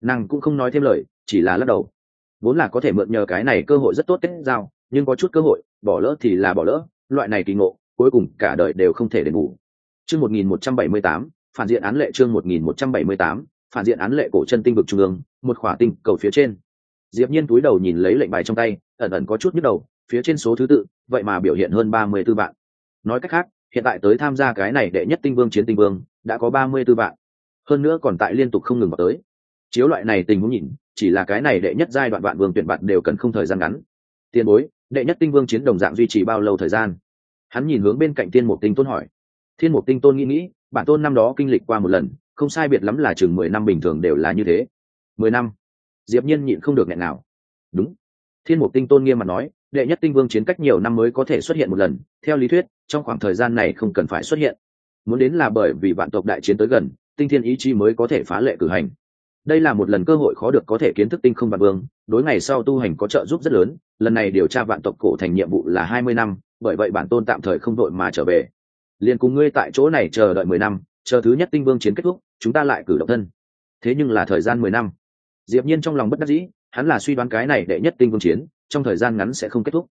nàng cũng không nói thêm lời, chỉ là lắc đầu. Vốn là có thể mượn nhờ cái này cơ hội rất tốt kết giao, nhưng có chút cơ hội, bỏ lỡ thì là bỏ lỡ, loại này kỳ ngộ, cuối cùng cả đời đều không thể đền bù. Chương 1178 phản diện án lệ chương 1178 phản diện án lệ cổ chân tinh vực trung ương, một khỏa tinh cầu phía trên. Diệp nhiên túi đầu nhìn lấy lệnh bài trong tay, ẩn ẩn có chút nhức đầu, phía trên số thứ tự, vậy mà biểu hiện hơn ba mươi tư vạn. Nói cách khác, hiện tại tới tham gia cái này đệ nhất tinh vương chiến tinh vương, đã có ba mươi tư vạn. Hơn nữa còn tại liên tục không ngừng vào tới chiếu loại này tình huống nhìn, chỉ là cái này đệ nhất giai đoạn vạn vương tuyển bạn đều cần không thời gian ngắn. Tiền bối, đệ nhất tinh vương chiến đồng dạng duy trì bao lâu thời gian? Hắn nhìn hướng bên cạnh tiên mục tinh tôn hỏi. Thiên mục tinh tôn nghĩ nghĩ, bản tôn năm đó kinh lịch qua một lần, không sai biệt lắm là chừng mười năm bình thường đều là như thế. Mười năm? Diệp nhiên nhịn không được nghẹn nào. Đúng. Thiên mục tinh tôn nghiêm mặt nói, đệ nhất tinh vương chiến cách nhiều năm mới có thể xuất hiện một lần, theo lý thuyết, trong khoảng thời gian này không cần phải xuất hiện. Muốn đến là bởi vì vạn tộc đại chiến tới gần, tinh thiên ý chí mới có thể phá lệ cử hành đây là một lần cơ hội khó được có thể kiến thức tinh không vạn vương, đối ngày sau tu hành có trợ giúp rất lớn, lần này điều tra vạn tộc cổ thành nhiệm vụ là hai mươi năm, bởi vậy bản tôn tạm thời không đội mà trở về. Liền cùng ngươi tại chỗ này chờ đợi mười năm, chờ thứ nhất tinh vương chiến kết thúc, chúng ta lại cử động thân. Thế nhưng là thời gian mười năm. Diệp nhiên trong lòng bất đắc dĩ, hắn là suy đoán cái này đệ nhất tinh vương chiến, trong thời gian ngắn sẽ không kết thúc.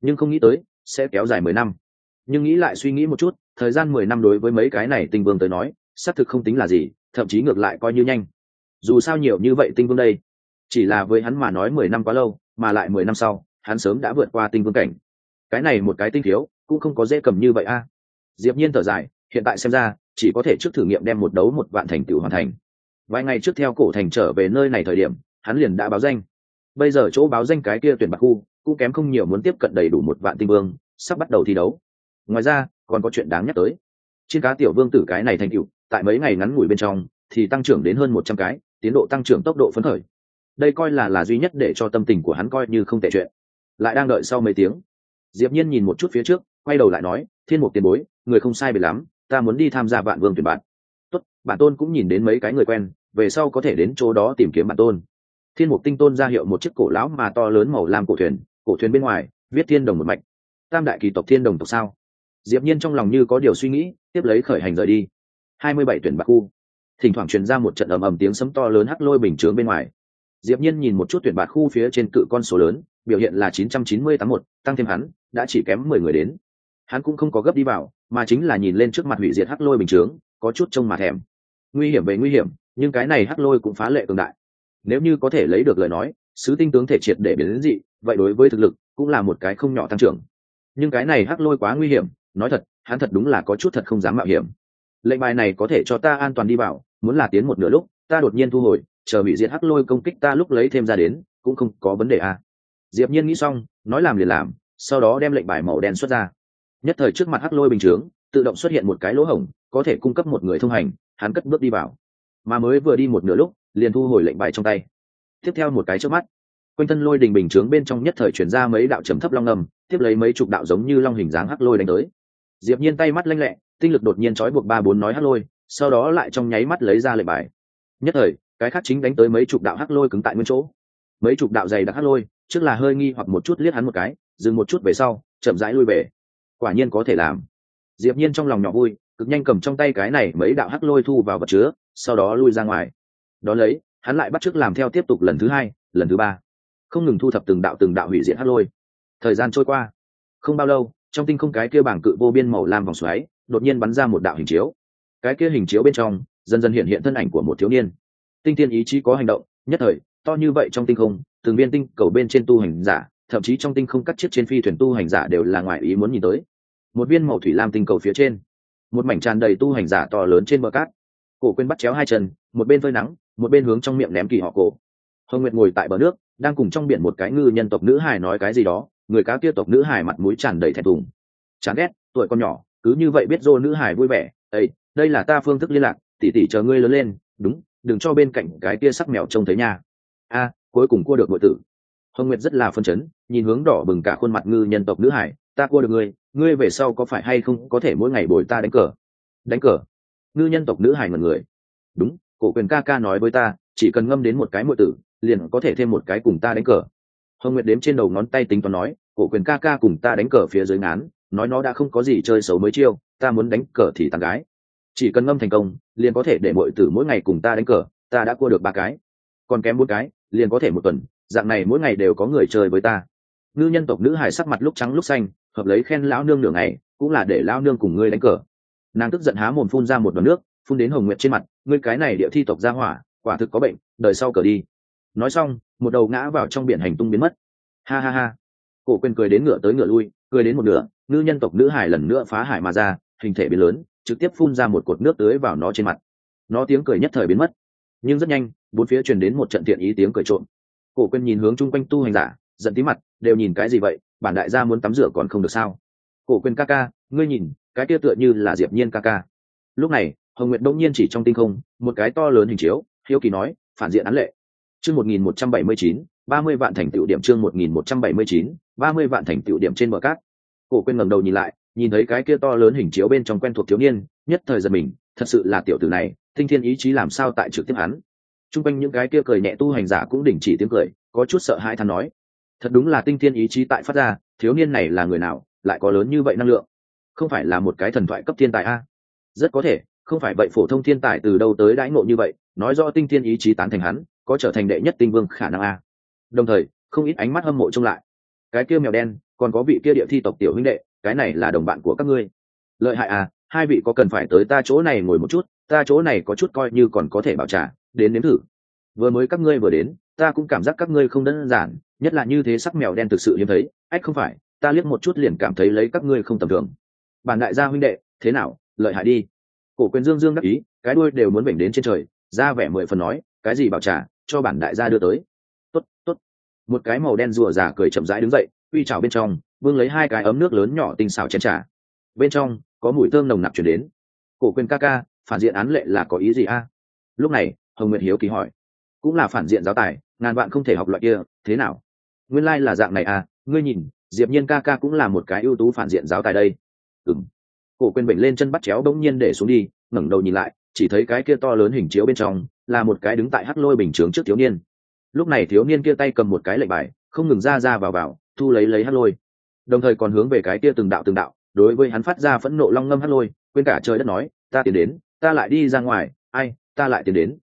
Nhưng không nghĩ tới, sẽ kéo dài mười năm. Nhưng nghĩ lại suy nghĩ một chút, thời gian mười năm đối với mấy cái này tinh vương tới nói, xác thực không tính là gì, thậm chí ngược lại coi như nhanh dù sao nhiều như vậy tinh vương đây. Chỉ là với hắn mà nói mười năm quá lâu, mà lại mười năm sau, hắn sớm đã vượt qua tinh vương cảnh. Cái này một cái tinh thiếu cũng không có dễ cầm như vậy a. Diệp nhiên thở dài, hiện tại xem ra, chỉ có thể trước thử nghiệm đem một đấu một vạn thành tựu hoàn thành. Vài ngày trước theo cổ thành trở về nơi này thời điểm, hắn liền đã báo danh. Bây giờ chỗ báo danh cái kia tuyển bạc khu, cũng kém không nhiều muốn tiếp cận đầy đủ một vạn tinh vương, sắp bắt đầu thi đấu. Ngoài ra, còn có chuyện đáng nhắc tới. Trên cá tiểu vương tử cái này thành tựu, tại mấy ngày ngắn ngủi bên trong, thì tăng trưởng đến hơn một trăm cái tiến độ tăng trưởng tốc độ phấn khởi. Đây coi là là duy nhất để cho tâm tình của hắn coi như không tệ chuyện. Lại đang đợi sau mấy tiếng, diệp nhiên nhìn một chút phía trước, quay đầu lại nói, thiên mục tiền bối, người không sai biệt lắm, ta muốn đi tham gia vạn vương tuyển bạn. Tốt bản tôn cũng nhìn đến mấy cái người quen, về sau có thể đến chỗ đó tìm kiếm bản tôn. Thiên mục tinh tôn ra hiệu một chiếc cổ lão mà to lớn màu lam cổ thuyền cổ thuyền bên ngoài, viết thiên đồng một mạch. Tam đại kỳ tộc thiên đồng tộc sao? Diệp nhiên trong lòng như có điều suy nghĩ, tiếp lấy khởi hành rời đi. Hai mươi bảy tuyển bạc khu thỉnh thoảng truyền ra một trận ầm ầm tiếng sấm to lớn hắc lôi bình chướng bên ngoài. Diệp nhiên nhìn một chút tuyển bạc khu phía trên cự con số lớn, biểu hiện là chín trăm chín mươi tám một, tăng thêm hắn, đã chỉ kém mười người đến. Hắn cũng không có gấp đi vào, mà chính là nhìn lên trước mặt hủy diệt hắc lôi bình chướng, có chút trông mà thèm. Nguy hiểm về nguy hiểm, nhưng cái này hắc lôi cũng phá lệ cường đại. Nếu như có thể lấy được lời nói, sứ tinh tướng thể triệt để biến đến dị, vậy đối với thực lực cũng là một cái không nhỏ tăng trưởng. Nhưng cái này hắc lôi quá nguy hiểm, nói thật, hắn thật đúng là có chút thật không dám mạo hiểm. Lệnh bài này có thể cho ta an toàn đi vào muốn là tiến một nửa lúc, ta đột nhiên thu hồi, chờ bị diệt hắc lôi công kích ta lúc lấy thêm ra đến, cũng không có vấn đề à. diệp nhiên nghĩ xong, nói làm liền làm, sau đó đem lệnh bài màu đen xuất ra. Nhất thời trước mặt hắc lôi bình chướng, tự động xuất hiện một cái lỗ hổng, có thể cung cấp một người thông hành, hắn cất bước đi vào. Mà mới vừa đi một nửa lúc, liền thu hồi lệnh bài trong tay. Tiếp theo một cái trước mắt, quanh thân lôi đình bình chướng bên trong nhất thời chuyển ra mấy đạo trầm thấp long ngầm tiếp lấy mấy chục đạo giống như long hình dáng hắc lôi đánh tới. Diệp nhiên tay mắt lanh lẹ, tinh lực đột nhiên trói buộc ba bốn nói hắc lôi sau đó lại trong nháy mắt lấy ra lệnh bài. Nhất thời, cái khác chính đánh tới mấy chục đạo hắc lôi cứng tại nguyên chỗ. Mấy chục đạo dày đặc hắc lôi, trước là hơi nghi hoặc một chút liếc hắn một cái, dừng một chút về sau, chậm rãi lui về. Quả nhiên có thể làm. Diệp nhiên trong lòng nhỏ vui, cực nhanh cầm trong tay cái này mấy đạo hắc lôi thu vào vật chứa, sau đó lui ra ngoài. Đó lấy, hắn lại bắt chước làm theo tiếp tục lần thứ hai, lần thứ ba. Không ngừng thu thập từng đạo từng đạo hủy diệt hắc lôi. Thời gian trôi qua. Không bao lâu, trong tinh không cái kia bảng cự vô biên màu lam vòng xoáy, đột nhiên bắn ra một đạo hình chiếu cái kia hình chiếu bên trong, dần dần hiện hiện thân ảnh của một thiếu niên. Tinh thiên ý chí có hành động, nhất thời, to như vậy trong tinh không, từng viên tinh cầu bên trên tu hành giả, thậm chí trong tinh không các chiếc trên phi thuyền tu hành giả đều là ngoại ý muốn nhìn tới. Một viên màu thủy lam tinh cầu phía trên, một mảnh tràn đầy tu hành giả to lớn trên bờ cát. Cổ quên bắt chéo hai chân, một bên phơi nắng, một bên hướng trong miệng ném kỳ họ cổ. Hồng nguyệt ngồi tại bờ nước, đang cùng trong biển một cái ngư nhân tộc nữ hải nói cái gì đó, người cá kia tộc nữ hải mặt mũi tràn đầy thẹn thùng. Chán ghét, tuổi con nhỏ, cứ như vậy biết dô nữ hải vui vẻ ấy đây là ta phương thức liên lạc, tỉ tỉ chờ ngươi lớn lên, đúng, đừng cho bên cạnh cái kia sắc mèo trông thấy nha. A, cuối cùng cua được nội tử. Hồng nguyệt rất là phân chấn, nhìn hướng đỏ bừng cả khuôn mặt ngư nhân tộc nữ hải, ta cua được ngươi ngươi về sau có phải hay không có thể mỗi ngày bồi ta đánh cờ? Đánh cờ? Ngư nhân tộc nữ hải mật người. Đúng, cổ quyền ca ca nói với ta, chỉ cần ngâm đến một cái muội tử, liền có thể thêm một cái cùng ta đánh cờ. Hồng nguyệt đếm trên đầu ngón tay tính toán nói, cổ quyền ca ca cùng ta đánh cờ phía dưới ngán, nói nó đã không có gì chơi xấu mới chiêu, ta muốn đánh cờ thì tàn gái chỉ cần ngâm thành công, liền có thể để muội tử mỗi ngày cùng ta đánh cờ, ta đã cua được ba cái. Còn kém bốn cái, liền có thể một tuần, dạng này mỗi ngày đều có người chơi với ta. Ngư nhân tộc nữ hải sắc mặt lúc trắng lúc xanh, hợp lấy khen lão nương nửa ngày, cũng là để lão nương cùng ngươi đánh cờ. Nàng tức giận há mồm phun ra một đòn nước, phun đến hồng nguyệt trên mặt, ngươi cái này địa thi tộc ra hỏa, quả thực có bệnh, đời sau cờ đi. Nói xong, một đầu ngã vào trong biển hành tung biến mất. Ha ha ha. Cổ quên cười đến ngựa tới ngựa lui, cười đến một nửa ngư nhân tộc nữ hải lần nữa phá hải mà ra, hình thể biến lớn trực tiếp phun ra một cột nước tưới vào nó trên mặt. Nó tiếng cười nhất thời biến mất. Nhưng rất nhanh, bốn phía truyền đến một trận thiện ý tiếng cười trộm. Cổ quên nhìn hướng chung quanh tu hành giả, giận tí mặt, đều nhìn cái gì vậy, bản đại gia muốn tắm rửa còn không được sao? Cổ quên ca ca, ngươi nhìn, cái kia tựa như là diệp nhiên ca ca. Lúc này, hồng nguyệt đông nhiên chỉ trong tinh không, một cái to lớn hình chiếu, hiếu kỳ nói, phản diện án lệ. Chương một nghìn một trăm bảy mươi chín, ba mươi vạn thành tựu điểm chương một nghìn một trăm bảy mươi chín, ba mươi vạn thành tựu điểm trên bờ cát. Cổ quên ngẩng đầu nhìn lại nhìn thấy cái kia to lớn hình chiếu bên trong quen thuộc thiếu niên, nhất thời giật mình, thật sự là tiểu tử này, tinh thiên ý chí làm sao tại trực tiếp hắn? Trung quanh những cái kia cười nhẹ tu hành giả cũng đình chỉ tiếng cười, có chút sợ hãi than nói, thật đúng là tinh thiên ý chí tại phát ra, thiếu niên này là người nào, lại có lớn như vậy năng lượng? Không phải là một cái thần thoại cấp thiên tài a? Rất có thể, không phải vậy phổ thông thiên tài từ đâu tới đãi ngộ như vậy, nói rõ tinh thiên ý chí tán thành hắn, có trở thành đệ nhất tinh vương khả năng a. Đồng thời, không ít ánh mắt hâm mộ trông lại. Cái kia mèo đen, còn có vị kia địa thi tộc tiểu huynh đệ cái này là đồng bạn của các ngươi. Lợi hại à hai vị có cần phải tới ta chỗ này ngồi một chút, ta chỗ này có chút coi như còn có thể bảo trả, đến nếm thử. Vừa mới các ngươi vừa đến, ta cũng cảm giác các ngươi không đơn giản, nhất là như thế sắc mèo đen thực sự hiếm thấy, ách không phải, ta liếc một chút liền cảm thấy lấy các ngươi không tầm thường. Bản đại gia huynh đệ, thế nào, lợi hại đi. Cổ quyền dương dương đắc ý, cái đuôi đều muốn bệnh đến trên trời, ra vẻ mười phần nói, cái gì bảo trả, cho bản đại gia đưa tới. Tốt tốt. Một cái màu đen rùa già cười chậm rãi đứng dậy, uy trào bên trong vương lấy hai cái ấm nước lớn nhỏ tinh xảo chén trà. Bên trong, có mùi thơm nồng nặc chuyển đến. Cổ quyền ca ca, phản diện án lệ là có ý gì a? Lúc này, hồng nguyệt hiếu kỳ hỏi. Cũng là phản diện giáo tài, ngàn vạn không thể học loại kia, thế nào? Nguyên lai、like、là dạng này à ngươi nhìn, diệp nhiên ca ca cũng là một cái ưu tú phản diện giáo tài đây. Ừng cổ quyền bệnh lên chân bắt chéo bỗng nhiên để xuống đi, ngẩng đầu nhìn lại, chỉ thấy cái kia to lớn hình chiếu bên trong, là một cái đứng tại hắc lôi bình chướng trước thiếu niên. Lúc này thiếu niên kia tay cầm một cái lệnh bài, không ngừng ra ra vào vào, thu lấy lấy hắc lôi đồng thời còn hướng về cái kia từng đạo từng đạo, đối với hắn phát ra phẫn nộ long ngâm hắt lôi, quên cả trời đất nói, ta tiến đến, ta lại đi ra ngoài, ai, ta lại tiến đến.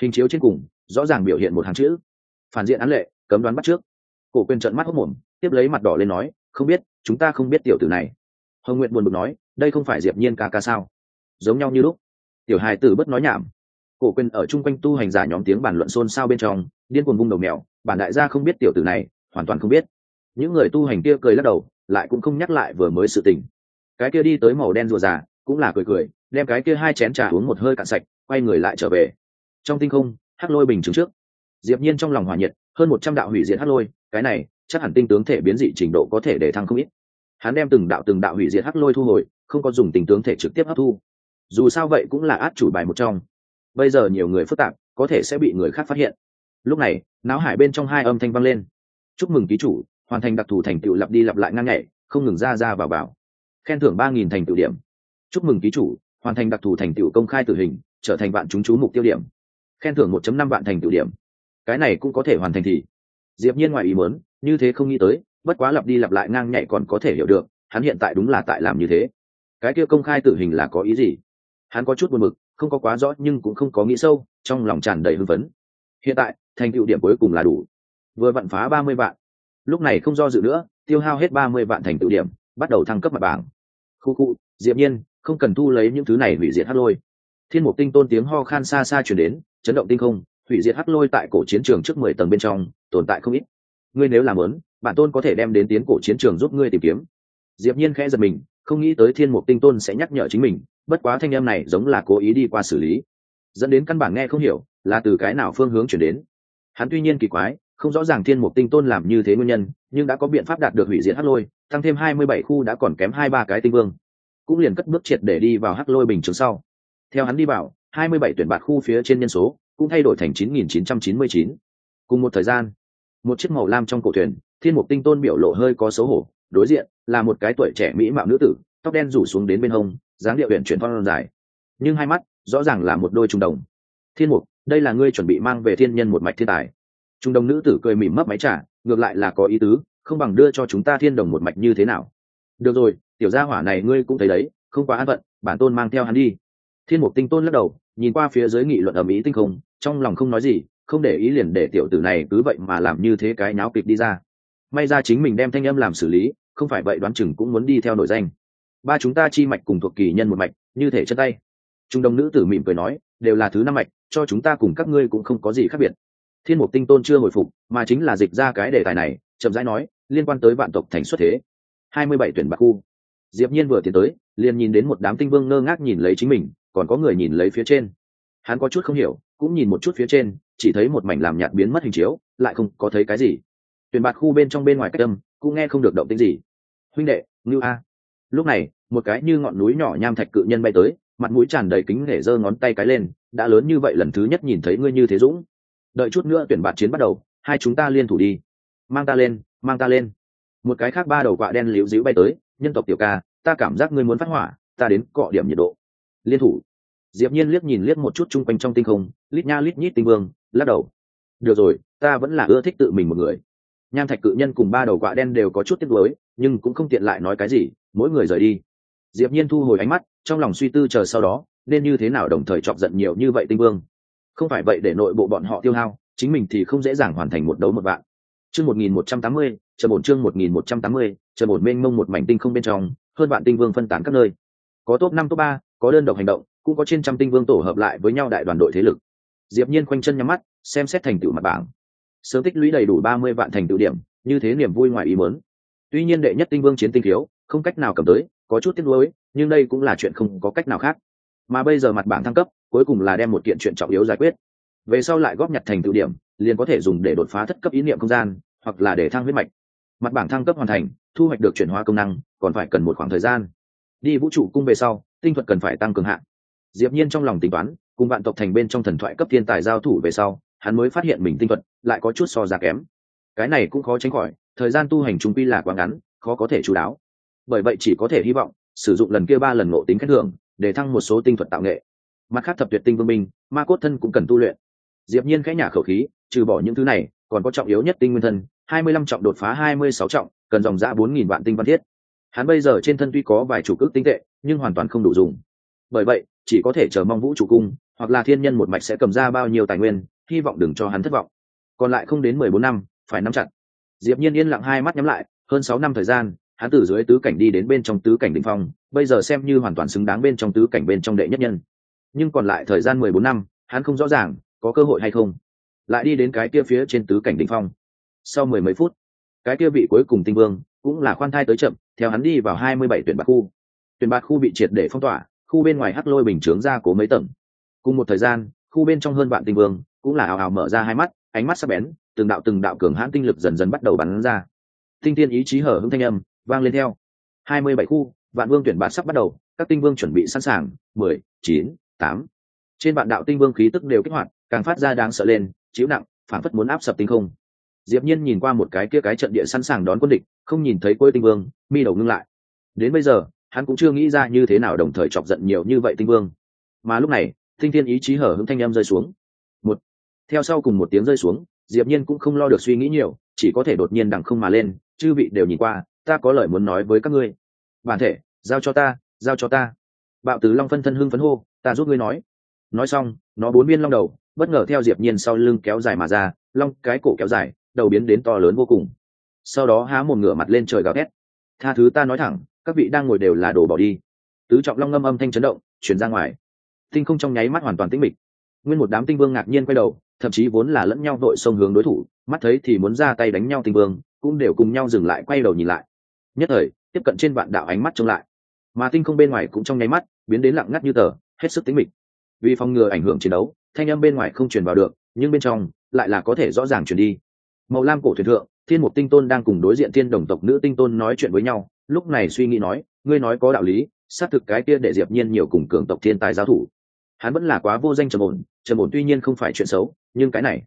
Hình chiếu trên cùng, rõ ràng biểu hiện một hàng chữ. Phản diện án lệ, cấm đoán bắt trước. Cổ quyền trận mắt hốc mồm, tiếp lấy mặt đỏ lên nói, không biết, chúng ta không biết tiểu tử này. Hồng nguyện buồn bực nói, đây không phải diệp nhiên ca ca sao? Giống nhau như lúc. Tiểu hài tử bất nói nhảm. Cổ quyền ở chung quanh tu hành giả nhóm tiếng bàn luận xôn xao bên trong, điên cuồng vung đầu mèo, bản đại gia không biết tiểu tử này, hoàn toàn không biết những người tu hành kia cười lắc đầu, lại cũng không nhắc lại vừa mới sự tình. Cái kia đi tới màu đen rùa già, cũng là cười cười, đem cái kia hai chén trà uống một hơi cạn sạch, quay người lại trở về. Trong tinh không, hắc lôi bình chứng trước. Diệp nhiên trong lòng hòa nhiệt, hơn một trăm đạo hủy diệt hắc lôi, cái này, chắc hẳn tinh tướng thể biến dị trình độ có thể để thăng không ít. Hắn đem từng đạo từng đạo hủy diệt hắc lôi thu hồi, không có dùng tình tướng thể trực tiếp hấp thu. Dù sao vậy cũng là át chủ bài một trong. Bây giờ nhiều người phức tạp, có thể sẽ bị người khác phát hiện. Lúc này, náo hải bên trong hai âm thanh vang lên. Chúc mừng ký chủ hoàn thành đặc thù thành tựu lặp đi lặp lại ngang nhảy, không ngừng ra ra vào vào. Khen thưởng ba nghìn thành tựu điểm. Chúc mừng ký chủ, hoàn thành đặc thù thành tựu công khai tử hình, trở thành bạn chúng chú mục tiêu điểm. Khen thưởng một năm vạn thành tựu điểm. Cái này cũng có thể hoàn thành thì. Diệp nhiên ngoài ý muốn, như thế không nghĩ tới, bất quá lặp đi lặp lại ngang nhảy còn có thể hiểu được, hắn hiện tại đúng là tại làm như thế. Cái kia công khai tử hình là có ý gì? Hắn có chút buồn bực, không có quá rõ nhưng cũng không có nghĩ sâu, trong lòng tràn đầy hưng phấn. Hiện tại, thành tựu điểm cuối cùng là đủ. Vừa vặn phá ba mươi vạn lúc này không do dự nữa, tiêu hao hết ba mươi vạn thành tựu điểm, bắt đầu thăng cấp mặt bảng. Khu khu, diệp nhiên, không cần thu lấy những thứ này hủy diệt hắc lôi. Thiên mục tinh tôn tiếng ho khan xa xa truyền đến, chấn động tinh không, hủy diệt hắc lôi tại cổ chiến trường trước mười tầng bên trong, tồn tại không ít. Ngươi nếu làm lớn bản tôn có thể đem đến tiến cổ chiến trường giúp ngươi tìm kiếm. Diệp nhiên khẽ giật mình, không nghĩ tới thiên mục tinh tôn sẽ nhắc nhở chính mình, bất quá thanh âm này giống là cố ý đi qua xử lý. Dẫn đến căn bản nghe không hiểu, là từ cái nào phương hướng chuyển đến. Hắn tuy nhiên kỳ quái không rõ ràng thiên mục tinh tôn làm như thế nguyên nhân, nhưng đã có biện pháp đạt được hủy diệt hắc lôi, tăng thêm hai mươi bảy khu đã còn kém hai ba cái tinh vương. Cũng liền cất bước triệt để đi vào hắc lôi bình trường sau. Theo hắn đi vào, hai mươi bảy tuyển bạt khu phía trên nhân số cũng thay đổi thành chín nghìn chín trăm chín mươi chín. Cùng một thời gian, một chiếc màu lam trong cổ thuyền, thiên mục tinh tôn biểu lộ hơi có xấu hổ, đối diện là một cái tuổi trẻ mỹ mạo nữ tử, tóc đen rủ xuống đến bên hông, dáng điệu huyện chuyển phong dài. Nhưng hai mắt rõ ràng là một đôi trung đồng. Thiên mục, đây là ngươi chuẩn bị mang về thiên nhân một mạch thiên tài trung đồng nữ tử cười mỉm mấp máy trả ngược lại là có ý tứ, không bằng đưa cho chúng ta thiên đồng một mạch như thế nào. Được rồi, tiểu gia hỏa này ngươi cũng thấy đấy, không quá an phận, bản tôn mang theo hắn đi. Thiên mục tinh tôn lắc đầu, nhìn qua phía dưới nghị luận ở mỹ tinh không, trong lòng không nói gì, không để ý liền để tiểu tử này cứ vậy mà làm như thế cái náo kịch đi ra. May ra chính mình đem thanh âm làm xử lý, không phải vậy đoán chừng cũng muốn đi theo nổi danh. Ba chúng ta chi mạch cùng thuộc kỳ nhân một mạch, như thể chân tay. Trung đồng nữ tử mỉm cười nói, đều là thứ năm mạch, cho chúng ta cùng các ngươi cũng không có gì khác biệt thiên mục tinh tôn chưa hồi phục, mà chính là dịch ra cái đề tài này, chậm rãi nói, liên quan tới vạn tộc thành xuất thế. Hai mươi bảy tuyển bạc khu. Diệp nhiên vừa tiến tới, liền nhìn đến một đám tinh vương ngơ ngác nhìn lấy chính mình, còn có người nhìn lấy phía trên. Hắn có chút không hiểu, cũng nhìn một chút phía trên, chỉ thấy một mảnh làm nhạt biến mất hình chiếu, lại không có thấy cái gì. Tuyển bạt khu bên trong bên ngoài cách âm, cũng nghe không được động tĩnh gì. Huynh đệ, ngưu a. Lúc này, một cái như ngọn núi nhỏ nham thạch cự nhân bay tới, mặt mũi tràn đầy kính nể giơ ngón tay cái lên, đã lớn như vậy lần thứ nhất nhìn thấy ngươi như thế dũng đợi chút nữa tuyển bạt chiến bắt đầu, hai chúng ta liên thủ đi. Mang ta lên, mang ta lên. Một cái khác ba đầu quạ đen liễu dĩu bay tới, nhân tộc tiểu ca, ta cảm giác ngươi muốn phát hỏa, ta đến cọ điểm nhiệt độ. Liên thủ. Diệp nhiên liếc nhìn liếc một chút chung quanh trong tinh không, lít nha lít nhít tinh vương, lắc đầu. Được rồi, ta vẫn là ưa thích tự mình một người. Nham thạch cự nhân cùng ba đầu quạ đen đều có chút tiếc nuối, nhưng cũng không tiện lại nói cái gì, mỗi người rời đi. Diệp nhiên thu hồi ánh mắt, trong lòng suy tư chờ sau đó, nên như thế nào đồng thời chọc giận nhiều như vậy tinh vương không phải vậy để nội bộ bọn họ tiêu hao chính mình thì không dễ dàng hoàn thành một đấu một vạn. Chương 1180, chờ bổn chương 1180, chờ bổn mênh mông một mảnh tinh không bên trong hơn vạn tinh vương phân tán các nơi. Có top năm top ba có đơn độc hành động cũng có trên trăm tinh vương tổ hợp lại với nhau đại đoàn đội thế lực. Diệp nhiên khoanh chân nhắm mắt xem xét thành tựu mặt bảng. Sớm tích lũy đầy đủ ba mươi vạn thành tựu điểm như thế niềm vui ngoài ý muốn. Tuy nhiên đệ nhất tinh vương chiến tinh thiếu không cách nào cầm tới có chút tiếc nuối nhưng đây cũng là chuyện không có cách nào khác. Mà bây giờ mặt bảng thăng cấp cuối cùng là đem một kiện chuyện trọng yếu giải quyết. Về sau lại góp nhặt thành tựu điểm, liền có thể dùng để đột phá thất cấp ý niệm không gian, hoặc là để thăng huyết mạch. Mặt bảng thăng cấp hoàn thành, thu hoạch được chuyển hóa công năng, còn phải cần một khoảng thời gian. Đi vũ trụ cung về sau, tinh thuật cần phải tăng cường hạn diệp nhiên trong lòng tính toán, cùng bạn tộc thành bên trong thần thoại cấp thiên tài giao thủ về sau, hắn mới phát hiện mình tinh thuật lại có chút so ra kém. Cái này cũng khó tránh khỏi, thời gian tu hành trung quy là quá ngắn, khó có thể chú đáo. Bởi vậy chỉ có thể hy vọng, sử dụng lần kia ba lần ngộ tính khen thưởng, để thăng một số tinh thuật tạo nghệ mặt khác thập tuyệt tinh vương minh ma cốt thân cũng cần tu luyện. Diệp nhiên khẽ nhả khẩu khí, trừ bỏ những thứ này, còn có trọng yếu nhất tinh nguyên thân, hai mươi lăm trọng đột phá hai mươi sáu trọng, cần dòng ra bốn nghìn vạn tinh văn thiết. Hắn bây giờ trên thân tuy có vài chủ cước tinh tệ, nhưng hoàn toàn không đủ dùng. Bởi vậy, chỉ có thể chờ mong vũ trụ cung, hoặc là thiên nhân một mạch sẽ cầm ra bao nhiêu tài nguyên, hy vọng đừng cho hắn thất vọng. Còn lại không đến mười bốn năm, phải nắm chặt. Diệp nhiên yên lặng hai mắt nhắm lại, hơn sáu năm thời gian, hắn từ dưới tứ cảnh đi đến bên trong tứ cảnh đỉnh phong, bây giờ xem như hoàn toàn xứng đáng bên trong tứ cảnh bên trong đệ nhất nhân nhưng còn lại thời gian mười bốn năm, hắn không rõ ràng có cơ hội hay không. Lại đi đến cái kia phía trên tứ cảnh đỉnh phong. Sau mười mấy phút, cái kia vị cuối cùng tinh vương cũng là khoan thai tới chậm, theo hắn đi vào hai mươi bảy tuyển bạc khu. Tuyển bạc khu bị triệt để phong tỏa, khu bên ngoài hắc lôi bình chướng ra cố mấy tầng. Cùng một thời gian, khu bên trong hơn bạn tinh vương cũng là ào ào mở ra hai mắt, ánh mắt sắc bén, từng đạo từng đạo cường hãn tinh lực dần dần bắt đầu bắn ra. Tinh tiên ý chí hở hững thanh âm vang lên theo. Hai mươi bảy khu, vạn vương tuyển bạc sắp bắt đầu, các tinh vương chuẩn bị sẵn sàng. mười, chín tám. Trên bản đạo tinh vương khí tức đều kích hoạt, càng phát ra đáng sợ lên, chiếu nặng, phản phất muốn áp sập tinh không. Diệp nhiên nhìn qua một cái kia cái trận địa sẵn sàng đón quân địch, không nhìn thấy quê tinh vương, mi đầu ngưng lại. Đến bây giờ, hắn cũng chưa nghĩ ra như thế nào đồng thời chọc giận nhiều như vậy tinh vương. Mà lúc này tinh thiên ý chí hở hững thanh em rơi xuống. Một. Theo sau cùng một tiếng rơi xuống, diệp nhiên cũng không lo được suy nghĩ nhiều, chỉ có thể đột nhiên đằng không mà lên, chư vị đều nhìn qua, ta có lời muốn nói với các ngươi. Bản thể, giao cho ta, giao cho ta bạo tứ long phân thân hưng phấn hô, ta giúp ngươi nói. Nói xong, nó bốn biên long đầu, bất ngờ theo diệp nhiên sau lưng kéo dài mà ra, long cái cổ kéo dài, đầu biến đến to lớn vô cùng. Sau đó há một ngửa mặt lên trời gào thét. Tha thứ ta nói thẳng, các vị đang ngồi đều là đồ bỏ đi. Tứ trọng long ngâm âm thanh chấn động, chuyển ra ngoài. Tinh không trong nháy mắt hoàn toàn tĩnh mịch. Nguyên một đám tinh vương ngạc nhiên quay đầu, thậm chí vốn là lẫn nhau đội sông hướng đối thủ, mắt thấy thì muốn ra tay đánh nhau tinh vương, cũng đều cùng nhau dừng lại quay đầu nhìn lại. Nhất thời, tiếp cận trên vạn đạo ánh mắt trông lại. Mà tinh không bên ngoài cũng trong nháy mắt biến đến lặng ngắt như tờ, hết sức tính mịch. Vì phòng ngừa ảnh hưởng chiến đấu, thanh âm bên ngoài không truyền vào được, nhưng bên trong lại là có thể rõ ràng truyền đi. Màu lam cổ thuyền thượng, thiên mục tinh tôn đang cùng đối diện thiên đồng tộc nữ tinh tôn nói chuyện với nhau, lúc này suy nghĩ nói, ngươi nói có đạo lý, xác thực cái kia để diệp nhiên nhiều cùng cường tộc thiên tài giáo thủ. Hắn vẫn là quá vô danh trầm ổn trầm ổn tuy nhiên không phải chuyện xấu, nhưng cái này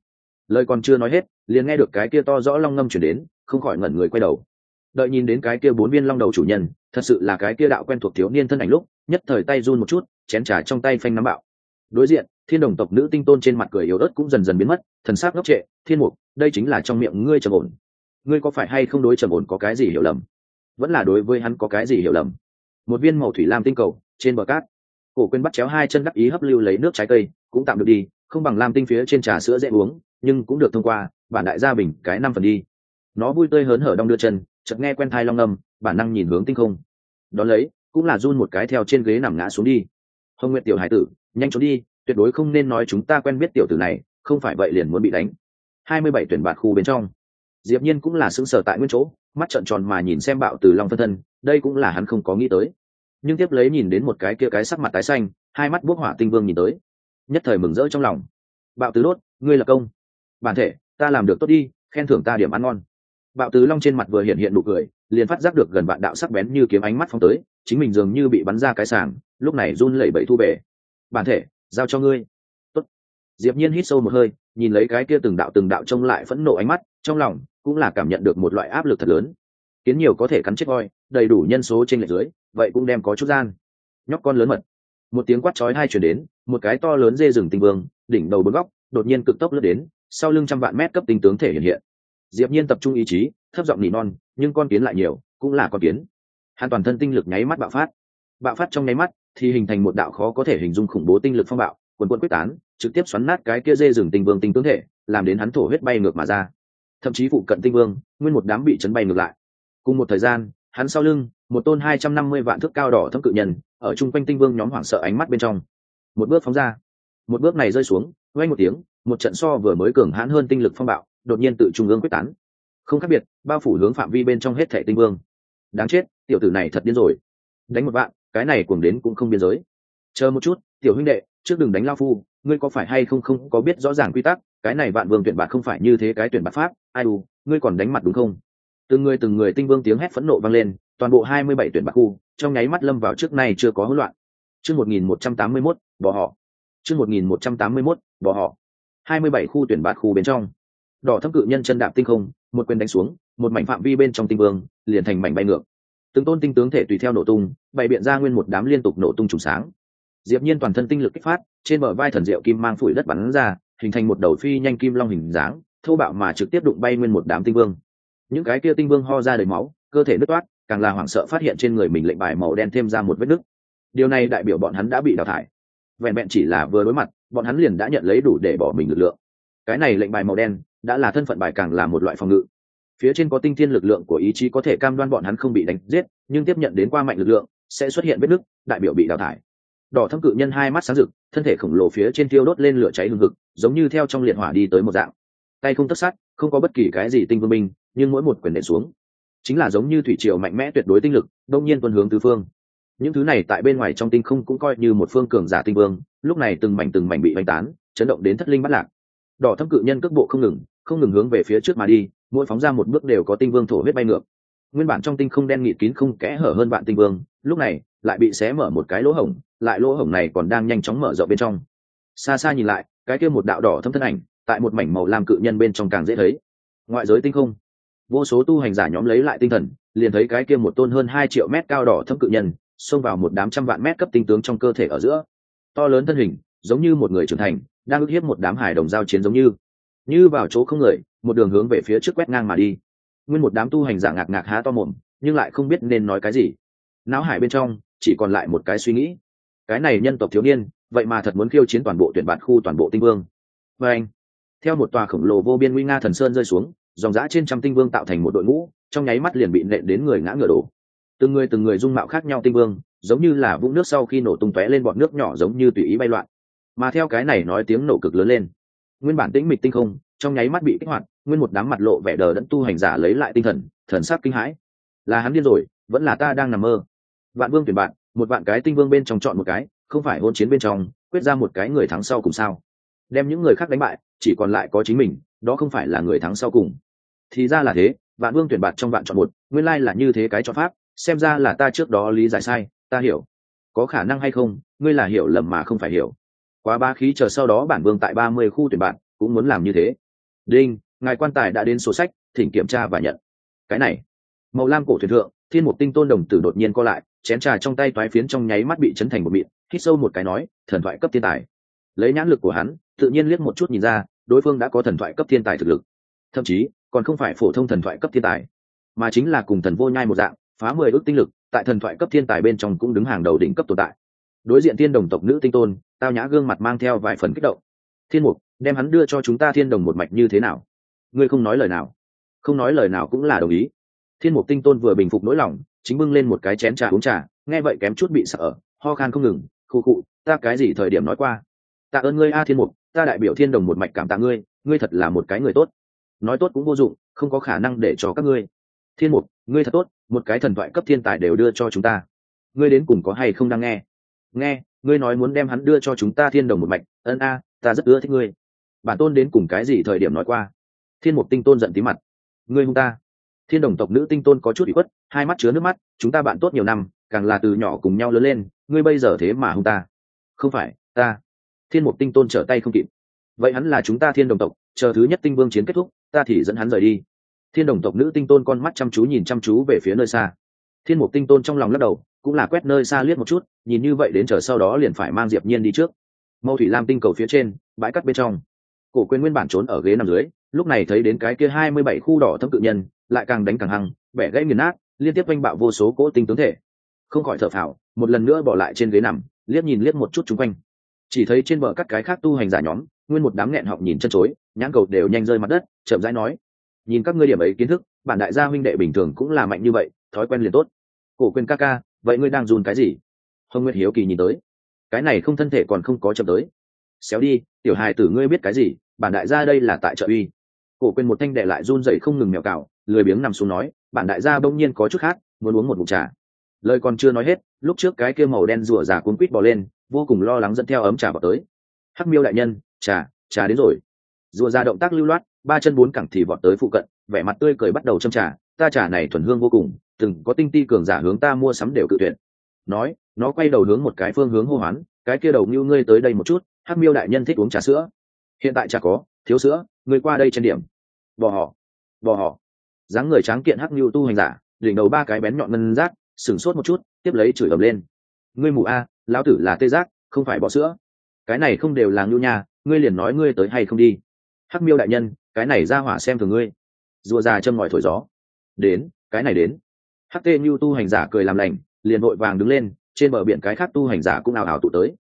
lời còn chưa nói hết, liền nghe được cái kia to rõ long ngâm chuyển đến, không khỏi ngẩn người quay đầu đợi nhìn đến cái kia bốn viên long đầu chủ nhân, thật sự là cái kia đạo quen thuộc thiếu niên thân ảnh lúc, nhất thời tay run một chút, chén trà trong tay phanh nắm bạo. Đối diện, thiên đồng tộc nữ tinh tôn trên mặt cười yếu ớt cũng dần dần biến mất, thần sắc ngốc trệ, thiên mục, đây chính là trong miệng ngươi trầm ổn. Ngươi có phải hay không đối trầm ổn có cái gì hiểu lầm? Vẫn là đối với hắn có cái gì hiểu lầm? Một viên màu thủy lam tinh cầu, trên bờ cát. Cổ quên bắt chéo hai chân đắc ý hấp lưu lấy nước trái cây, cũng tạm được đi, không bằng lam tinh phía trên trà sữa dễ uống, nhưng cũng được thông qua, bản đại gia bình cái năm phần đi. Nó vui tươi hớn hở đong đưa chân chợt nghe quen thai long âm, bản năng nhìn hướng tinh không. Đón lấy, cũng là run một cái theo trên ghế nằm ngã xuống đi. Hồng nguyệt tiểu hải tử, nhanh trốn đi, tuyệt đối không nên nói chúng ta quen biết tiểu tử này, không phải vậy liền muốn bị đánh. Hai mươi bảy tuyển bạt khu bên trong. Diệp nhiên cũng là sững sờ tại nguyên chỗ, mắt trợn tròn mà nhìn xem bạo từ long phân thân, đây cũng là hắn không có nghĩ tới. Nhưng tiếp lấy nhìn đến một cái kia cái sắc mặt tái xanh, hai mắt bốc hỏa tinh vương nhìn tới. Nhất thời mừng rỡ trong lòng. Bạo tứ đốt, ngươi là công. Bản thể, ta làm được tốt đi, khen thưởng ta điểm ăn ngon bạo tứ long trên mặt vừa hiện hiện nụ cười, liền phát giác được gần bạn đạo sắc bén như kiếm ánh mắt phóng tới, chính mình dường như bị bắn ra cái sàng, lúc này run lẩy bẩy thu về. Bản thể, giao cho ngươi. Tốt. diệp nhiên hít sâu một hơi, nhìn lấy cái kia từng đạo từng đạo trông lại phẫn nộ ánh mắt, trong lòng cũng là cảm nhận được một loại áp lực thật lớn. Kiến nhiều có thể cắn chết voi, đầy đủ nhân số trên lệch dưới, vậy cũng đem có chút gian. Nhóc con lớn mật. Một tiếng quát chói hai chuyển đến, một cái to lớn dê rừng tinh vương, đỉnh đầu bốn góc, đột nhiên cực tốc lướt đến, sau lưng trăm vạn mét cấp tinh tướng thể hiện hiện diệp nhiên tập trung ý chí, thấp giọng nỉ non, nhưng con kiến lại nhiều, cũng là con kiến. Hắn toàn thân tinh lực nháy mắt bạo phát. Bạo phát trong nháy mắt, thì hình thành một đạo khó có thể hình dung khủng bố tinh lực phong bạo, quần quần quyết tán, trực tiếp xoắn nát cái kia dê rừng tinh vương tinh tướng thể, làm đến hắn thổ huyết bay ngược mà ra. Thậm chí phụ cận tinh vương, nguyên một đám bị chấn bay ngược lại. Cùng một thời gian, hắn sau lưng, một tôn hai trăm năm mươi vạn thước cao đỏ thâm cự nhân, ở chung quanh tinh vương nhóm hoảng sợ ánh mắt bên trong. Một bước phóng ra. Một bước này rơi xuống quay một tiếng, một trận so vừa mới cường hãn hơn tinh lực phong bạo đột nhiên tự trung ương quyết tán. Không khác biệt, bao phủ hướng phạm vi bên trong hết thẻ tinh vương. Đáng chết, tiểu tử này thật điên rồi. Đánh một bạn cái này cuồng đến cũng không biên giới. Chờ một chút, tiểu huynh đệ, trước đừng đánh lao phu, ngươi có phải hay không không có biết rõ ràng quy tắc, cái này vạn vương tuyển bạc không phải như thế cái tuyển bạc pháp, ai đù ngươi còn đánh mặt đúng không? Từng người từng người tinh vương tiếng hét phẫn nộ vang lên, toàn bộ hai mươi bảy tuyển bạc khu, trong nháy mắt lâm vào trước nay chưa có hỗn loạn. Chương một nghìn một trăm tám mươi mốt bỏ họ. Chương một nghìn một trăm tám mươi mốt bỏ họ. Hai mươi bảy khu tuyển bạc khu bên trong đỏ thâm cự nhân chân đạp tinh không, một quyền đánh xuống, một mảnh phạm vi bên trong tinh vương, liền thành mảnh bay ngược. Từng tôn tinh tướng thể tùy theo nổ tung, bày biện ra nguyên một đám liên tục nổ tung trùng sáng. Diệp nhiên toàn thân tinh lực kích phát, trên bờ vai thần diệu kim mang phủi đất bắn ra, hình thành một đầu phi nhanh kim long hình dáng, thô bạo mà trực tiếp đụng bay nguyên một đám tinh vương. Những cái kia tinh vương ho ra đầy máu, cơ thể nứt toát, càng là hoảng sợ phát hiện trên người mình lệnh bài màu đen thêm ra một vết nứt. Điều này đại biểu bọn hắn đã bị đào thải. Vẹn vẹn chỉ là vừa đối mặt, bọn hắn liền đã nhận lấy đủ để bỏ mình lực lượng. Cái này lệnh bài màu đen đã là thân phận bài càng là một loại phòng ngự. Phía trên có tinh thiên lực lượng của ý chí có thể cam đoan bọn hắn không bị đánh giết, nhưng tiếp nhận đến qua mạnh lực lượng, sẽ xuất hiện vết nứt, đại biểu bị đào thải. Đỏ thâm cự nhân hai mắt sáng rực, thân thể khổng lồ phía trên tiêu đốt lên lửa cháy hừng hực, giống như theo trong liệt hỏa đi tới một dạng. Tay không tất sát, không có bất kỳ cái gì tinh vương minh nhưng mỗi một quyền đệ xuống, chính là giống như thủy triều mạnh mẽ tuyệt đối tinh lực, đông nhiên tuân hướng tứ phương. Những thứ này tại bên ngoài trong tinh không cũng coi như một phương cường giả tinh vương, lúc này từng mảnh từng mảnh bị oanh tán, chấn động đến thất linh bắt lạc. Đỏ thâm cự nhân cước bộ không ngừng không ngừng hướng về phía trước mà đi, mỗi phóng ra một bước đều có tinh vương thổ huyết bay ngược. Nguyên bản trong tinh không đen nghịt kín không kẽ hở hơn bạn tinh vương, lúc này lại bị xé mở một cái lỗ hổng, lại lỗ hổng này còn đang nhanh chóng mở rộng bên trong. Xa xa nhìn lại, cái kia một đạo đỏ thâm thân ảnh, tại một mảnh màu lam cự nhân bên trong càng dễ thấy. Ngoại giới tinh không, vô số tu hành giả nhóm lấy lại tinh thần, liền thấy cái kia một tôn hơn hai triệu mét cao đỏ thâm cự nhân, xông vào một đám trăm vạn mét cấp tinh tướng trong cơ thể ở giữa. To lớn thân hình, giống như một người trưởng thành, đang ức hiếp một đám hải đồng giao chiến giống như như vào chỗ không người, một đường hướng về phía trước quét ngang mà đi. Nguyên một đám tu hành giả ngạc ngạc há to mồm, nhưng lại không biết nên nói cái gì. Não hải bên trong, chỉ còn lại một cái suy nghĩ. Cái này nhân tộc thiếu niên, vậy mà thật muốn khiêu chiến toàn bộ tuyển bạn khu, toàn bộ tinh vương. Và anh, theo một tòa khổng lồ vô biên nguy nga thần sơn rơi xuống, dòng giã trên trăm tinh vương tạo thành một đội ngũ, trong nháy mắt liền bị nện đến người ngã ngựa đổ. Từng người từng người dung mạo khác nhau tinh vương, giống như là vũng nước sau khi nổ tung tóe lên bọn nước nhỏ giống như tùy ý bay loạn. Mà theo cái này nói tiếng nổ cực lớn lên nguyên bản tĩnh mịch tinh không, trong nháy mắt bị kích hoạt, nguyên một đám mặt lộ vẻ đờ đẫn tu hành giả lấy lại tinh thần thần sắc kinh hãi. Là hắn điên rồi, vẫn là ta đang nằm mơ. Vạn vương tuyển bạn, một vạn cái tinh vương bên trong chọn một cái, không phải hôn chiến bên trong, quyết ra một cái người thắng sau cùng sao? Đem những người khác đánh bại, chỉ còn lại có chính mình, đó không phải là người thắng sau cùng. Thì ra là thế, vạn vương tuyển bạt trong vạn chọn một, nguyên lai là như thế cái chọn pháp, xem ra là ta trước đó lý giải sai, ta hiểu. Có khả năng hay không, ngươi là hiểu lầm mà không phải hiểu quá ba khí chờ sau đó bản vương tại ba mươi khu tuyển bạn, cũng muốn làm như thế. Đinh, ngài quan tài đã đến sổ sách, thỉnh kiểm tra và nhận. Cái này. Màu lam cổ thuyền thượng, thiên mục tinh tôn đồng tử đột nhiên co lại, chén trà trong tay toái phiến trong nháy mắt bị chấn thành một mịn, hít sâu một cái nói, thần thoại cấp thiên tài. Lấy nhãn lực của hắn, tự nhiên liếc một chút nhìn ra, đối phương đã có thần thoại cấp thiên tài thực lực. Thậm chí, còn không phải phổ thông thần thoại cấp thiên tài, mà chính là cùng thần vô nhai một dạng, phá mười ước tinh lực, tại thần thoại cấp thiên tài bên trong cũng đứng hàng đầu đỉnh cấp tồn tại đối diện thiên đồng tộc nữ tinh tôn, tao nhã gương mặt mang theo vài phần kích động. Thiên mục, đem hắn đưa cho chúng ta thiên đồng một mạch như thế nào? Ngươi không nói lời nào. Không nói lời nào cũng là đồng ý. Thiên mục tinh tôn vừa bình phục nỗi lòng, chính bưng lên một cái chén trà uống trà, nghe vậy kém chút bị sợ, ho khan không ngừng khu cụ ta cái gì thời điểm nói qua? Tạ ơn ngươi a thiên mục, ta đại biểu thiên đồng một mạch cảm tạ ngươi ngươi thật là một cái người tốt. Nói tốt cũng vô dụng, không có khả năng để cho các ngươi. Thiên mục, ngươi thật tốt, một cái thần thoại cấp thiên tài đều đưa cho chúng ta. Ngươi đến cùng có hay không đang nghe? Nghe, ngươi nói muốn đem hắn đưa cho chúng ta thiên đồng một mạch, ân a, ta rất ưa thích ngươi. Bản tôn đến cùng cái gì thời điểm nói qua? Thiên mục tinh tôn giận tí mặt. Ngươi hung ta. Thiên đồng tộc nữ tinh tôn có chút bị khuất, hai mắt chứa nước mắt, chúng ta bạn tốt nhiều năm, càng là từ nhỏ cùng nhau lớn lên, ngươi bây giờ thế mà hung ta. Không phải, ta. Thiên mục tinh tôn trở tay không kịp. Vậy hắn là chúng ta thiên đồng tộc, chờ thứ nhất tinh vương chiến kết thúc, ta thì dẫn hắn rời đi. Thiên đồng tộc nữ tinh tôn con mắt chăm chú nhìn chăm chú về phía nơi xa. Thiên mục tinh tôn trong lòng lắc đầu cũng là quét nơi xa liếc một chút, nhìn như vậy đến chờ sau đó liền phải mang diệp nhiên đi trước. Mâu thủy lam tinh cầu phía trên, bãi cắt bên trong. Cổ quên nguyên bản trốn ở ghế nằm dưới, lúc này thấy đến cái kia hai mươi bảy khu đỏ thâm tự nhân, lại càng đánh càng hăng bẻ gãy nghiền nát, liên tiếp oanh bạo vô số cỗ tinh tướng thể. Không khỏi thở phào, một lần nữa bỏ lại trên ghế nằm, liếc nhìn liếc một chút chung quanh. Chỉ thấy trên bờ các cái khác tu hành giả nhóm, nguyên một đám nghẹn họng nhìn chân chối, nhãn cầu đều nhanh rơi mặt đất, chậm rãi nói, nhìn các ngươi điểm ấy kiến thức, bản đại gia huynh đệ bình thường cũng là mạnh như vậy, thói quen liền tốt. Cổ quên ca ca vậy ngươi đang dùn cái gì? Hồng nguyệt hiếu kỳ nhìn tới. Cái này không thân thể còn không có chậm tới. Xéo đi, tiểu hài tử ngươi biết cái gì? Bản đại gia đây là tại trợ uy. Cổ quên một thanh đệ lại run dậy không ngừng mèo cào, lười biếng nằm xuống nói, bản đại gia bỗng nhiên có chút khác, muốn uống một bụng trà. Lời còn chưa nói hết, lúc trước cái kia màu đen rùa già cuốn quýt bò lên, vô cùng lo lắng dẫn theo ấm trà vào tới. Hắc miêu đại nhân, trà trà đến rồi. Rùa già động tác lưu loát, ba chân bốn cẳng thì vọt tới phụ cận, vẻ mặt tươi cười bắt đầu châm trà ta trà này thuần hương vô cùng từng có tinh ti cường giả hướng ta mua sắm đều cự tuyệt. Nói nó quay đầu hướng một cái phương hướng hô hoán cái kia đầu như ngươi tới đây một chút hắc miêu đại nhân thích uống trà sữa. Hiện tại trà có thiếu sữa ngươi qua đây trên điểm. Bò họ bò họ. Dáng người tráng kiện hắc miêu tu hành giả đỉnh đầu ba cái bén nhọn ngân rác sửng sốt một chút tiếp lấy chửi ầm lên. Ngươi mù a lão tử là tê giác không phải bỏ sữa. Cái này không đều là ngưu nhà, ngươi liền nói ngươi tới hay không đi. Hắc miêu đại nhân cái này ra hỏa xem thường ngươi. Rùa già châm ngòi thổi gió đến, cái này đến. Hắc như tu hành giả cười làm lành, liền vội vàng đứng lên, trên bờ biển cái khác tu hành giả cũng ào ào tụ tới.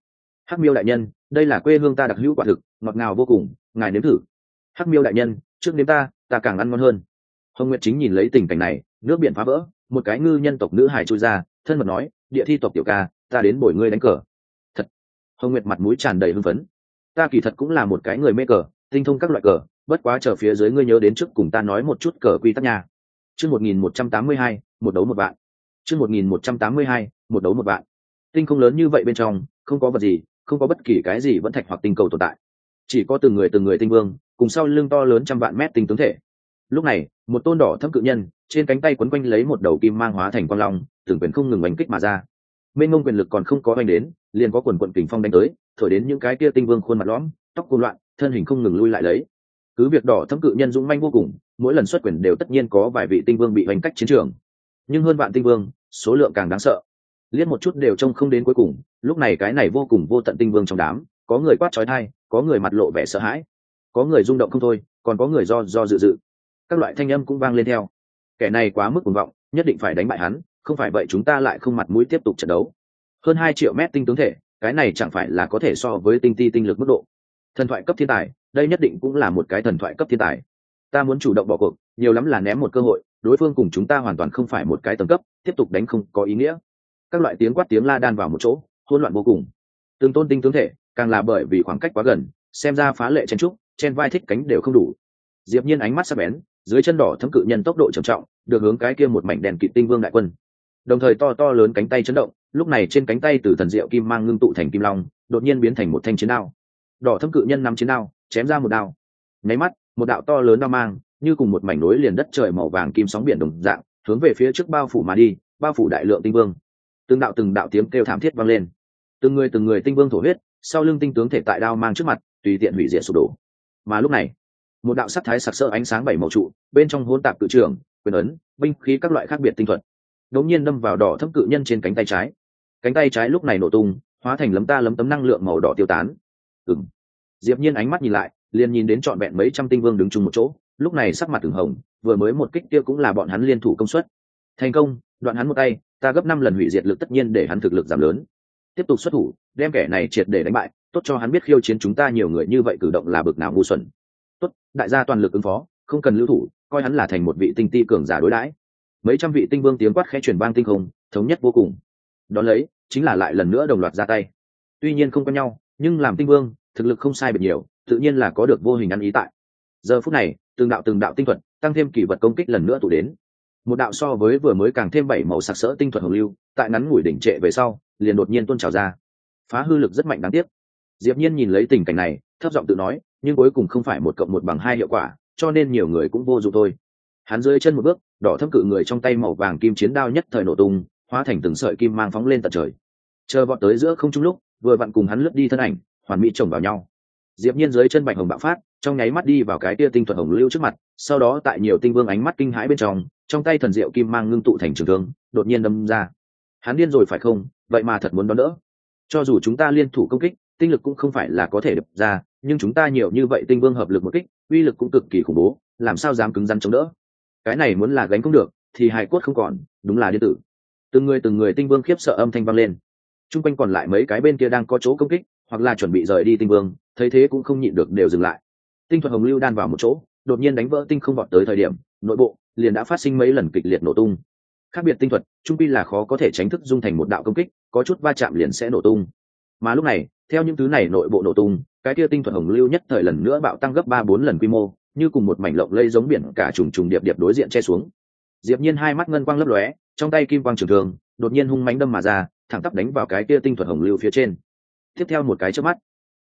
Hắc miêu đại nhân, đây là quê hương ta đặc hữu quả thực, ngọt ngào vô cùng, ngài nếm thử. Hắc miêu đại nhân, trước nếm ta ta càng ăn ngon hơn. Hồng nguyệt chính nhìn lấy tình cảnh này, nước biển phá vỡ, một cái ngư nhân tộc nữ hải trôi ra, thân mật nói, địa thi tộc tiểu ca, ta đến bồi ngươi đánh cờ. Thật. Hồng nguyệt mặt mũi tràn đầy hưng phấn. Ta kỳ thật cũng là một cái người mê cờ, tinh thông các loại cờ, bất quá chờ phía dưới ngươi nhớ đến trước cùng ta nói một chút cờ quy tắc nha chương một nghìn một trăm tám mươi hai, một đấu một bạn. chương một nghìn một trăm tám mươi hai, một đấu một bạn. tinh không lớn như vậy bên trong, không có vật gì, không có bất kỳ cái gì vẫn thạch hoặc tinh cầu tồn tại chỉ có từng người từng người tinh vương, cùng sau lưng to lớn trăm vạn mét tinh tướng thể lúc này, một tôn đỏ thâm cự nhân, trên cánh tay quấn quanh lấy một đầu kim mang hóa thành quang long, từng quyền không ngừng đánh kích mà ra mênh ngông quyền lực còn không có oanh đến, liền có quần quận kình phong đánh tới, thổi đến những cái kia tinh vương khuôn mặt lõm, tóc cuộn loạn, thân hình không ngừng lui lại lấy cứ việc đỏ thâm cự nhân dũng manh vô cùng, mỗi lần xuất quyền đều tất nhiên có vài vị tinh vương bị hành cách chiến trường. Nhưng hơn vạn tinh vương, số lượng càng đáng sợ. Liên một chút đều trông không đến cuối cùng, lúc này cái này vô cùng vô tận tinh vương trong đám, có người quát trói thai, có người mặt lộ vẻ sợ hãi, có người rung động không thôi, còn có người do do dự dự. Các loại thanh âm cũng vang lên theo. Kẻ này quá mức cuồng vọng, nhất định phải đánh bại hắn, không phải vậy chúng ta lại không mặt mũi tiếp tục trận đấu. Hơn hai triệu mét tinh tướng thể, cái này chẳng phải là có thể so với tinh ti tinh lực mức độ. Thần thoại cấp thiên tài đây nhất định cũng là một cái thần thoại cấp thiên tài. Ta muốn chủ động bỏ cuộc, nhiều lắm là ném một cơ hội, đối phương cùng chúng ta hoàn toàn không phải một cái tầng cấp, tiếp tục đánh không có ý nghĩa. Các loại tiếng quát tiếng la đan vào một chỗ, hỗn loạn vô cùng. Từng tôn tinh tướng thể, càng là bởi vì khoảng cách quá gần, xem ra phá lệ chen trúc chen vai thích cánh đều không đủ. Diệp nhiên ánh mắt sắc bén, dưới chân đỏ thấm cự nhân tốc độ trầm trọng, được hướng cái kia một mảnh đèn kịt tinh vương đại quân. Đồng thời to to lớn cánh tay chấn động, lúc này trên cánh tay từ thần diệu kim mang ngưng tụ thành kim long, đột nhiên biến thành một thanh chiến đao. Đỏ thâm cự nhân nắm chiến đao chém ra một đao. Nháy mắt, một đạo to lớn đao mang, như cùng một mảnh núi liền đất trời màu vàng kim sóng biển đồng dạng, hướng về phía trước bao phủ mà đi, bao phủ đại lượng tinh vương. Từng đạo từng đạo tiếng kêu thảm thiết vang lên. Từng người từng người tinh vương thổ huyết, sau lưng tinh tướng thể tại đao mang trước mặt, tùy tiện hủy diệt sụp đổ. Mà lúc này, một đạo sắc thái sặc sỡ ánh sáng bảy màu trụ, bên trong hôn tạp cự trưởng quyền ấn, binh khí các loại khác biệt tinh thuật, đột nhiên đâm vào đỏ thấp cự nhân trên cánh tay trái. Cánh tay trái lúc này nổ tung, hóa thành lấm ta lấm tấm năng lượng màu đỏ tiêu tán. Ừng diệp nhiên ánh mắt nhìn lại, liền nhìn đến trọn vẹn mấy trăm tinh vương đứng chung một chỗ, lúc này sắc mặt từng hồng, vừa mới một kích kia cũng là bọn hắn liên thủ công suất. Thành công, đoạn hắn một tay, ta gấp năm lần hủy diệt lực tất nhiên để hắn thực lực giảm lớn. Tiếp tục xuất thủ, đem kẻ này triệt để đánh bại, tốt cho hắn biết khiêu chiến chúng ta nhiều người như vậy cử động là bực nào ngu xuẩn. Tốt, đại gia toàn lực ứng phó, không cần lưu thủ, coi hắn là thành một vị tinh ti cường giả đối đãi. Mấy trăm vị tinh vương tiếng quát khẽ chuyển bang tinh không, thống nhất vô cùng. Đón lấy, chính là lại lần nữa đồng loạt ra tay. Tuy nhiên không có nhau, nhưng làm tinh vương thực lực không sai biệt nhiều, tự nhiên là có được vô hình ăn ý tại. Giờ phút này, từng đạo từng đạo tinh thuật, tăng thêm kỷ vật công kích lần nữa tụ đến. Một đạo so với vừa mới càng thêm bảy màu sặc sỡ tinh thuật hồng lưu, tại ngắn ngủi đỉnh trệ về sau, liền đột nhiên tuôn trào ra. Phá hư lực rất mạnh đáng tiếc. Diệp nhiên nhìn lấy tình cảnh này, thấp giọng tự nói, nhưng cuối cùng không phải một cộng một bằng hai hiệu quả, cho nên nhiều người cũng vô dụng thôi. Hắn dưới chân một bước, đỏ thâm cự người trong tay màu vàng kim chiến đao nhất thời nổ tung, hóa thành từng sợi kim mang phóng lên tận trời. Chờ vọt tới giữa không trung lúc, vừa vặn cùng hắn lướt đi thân ảnh hoàn mỹ chồng vào nhau. Diệp nhiên dưới chân bạch hồng bạo phát, trong nháy mắt đi vào cái tia tinh thuật hồng lưu trước mặt, sau đó tại nhiều tinh vương ánh mắt kinh hãi bên trong trong tay thần diệu kim mang ngưng tụ thành trường thương, đột nhiên đâm ra. Hắn điên rồi phải không? Vậy mà thật muốn đón đỡ. Cho dù chúng ta liên thủ công kích, tinh lực cũng không phải là có thể đập ra, nhưng chúng ta nhiều như vậy tinh vương hợp lực một kích, uy lực cũng cực kỳ khủng bố, làm sao dám cứng rắn chống đỡ? Cái này muốn là gánh không được, thì hài cốt không còn, đúng là điên tử. Từng người từng người tinh vương khiếp sợ âm thanh vang lên. T r u n g quanh còn lại mấy cái bên kia đang có chỗ công kích hoặc là chuẩn bị rời đi tinh vương, thấy thế cũng không nhịn được đều dừng lại. Tinh thuật hồng lưu đan vào một chỗ, đột nhiên đánh vỡ tinh không vọt tới thời điểm, nội bộ liền đã phát sinh mấy lần kịch liệt nổ tung. Khác biệt tinh thuật, trung pi là khó có thể tránh thức dung thành một đạo công kích, có chút va chạm liền sẽ nổ tung. Mà lúc này, theo những thứ này nội bộ nổ tung, cái kia tinh thuật hồng lưu nhất thời lần nữa bạo tăng gấp ba bốn lần quy mô, như cùng một mảnh lộng lây giống biển cả trùng trùng điệp điệp đối diện che xuống. Diệp nhiên hai mắt ngân quang lấp lóe, trong tay kim quang trường thường đột nhiên hung mãnh đâm mà ra, thẳng tắp đánh vào cái kia tinh thuật hồng lưu phía trên tiếp theo một cái chớp mắt,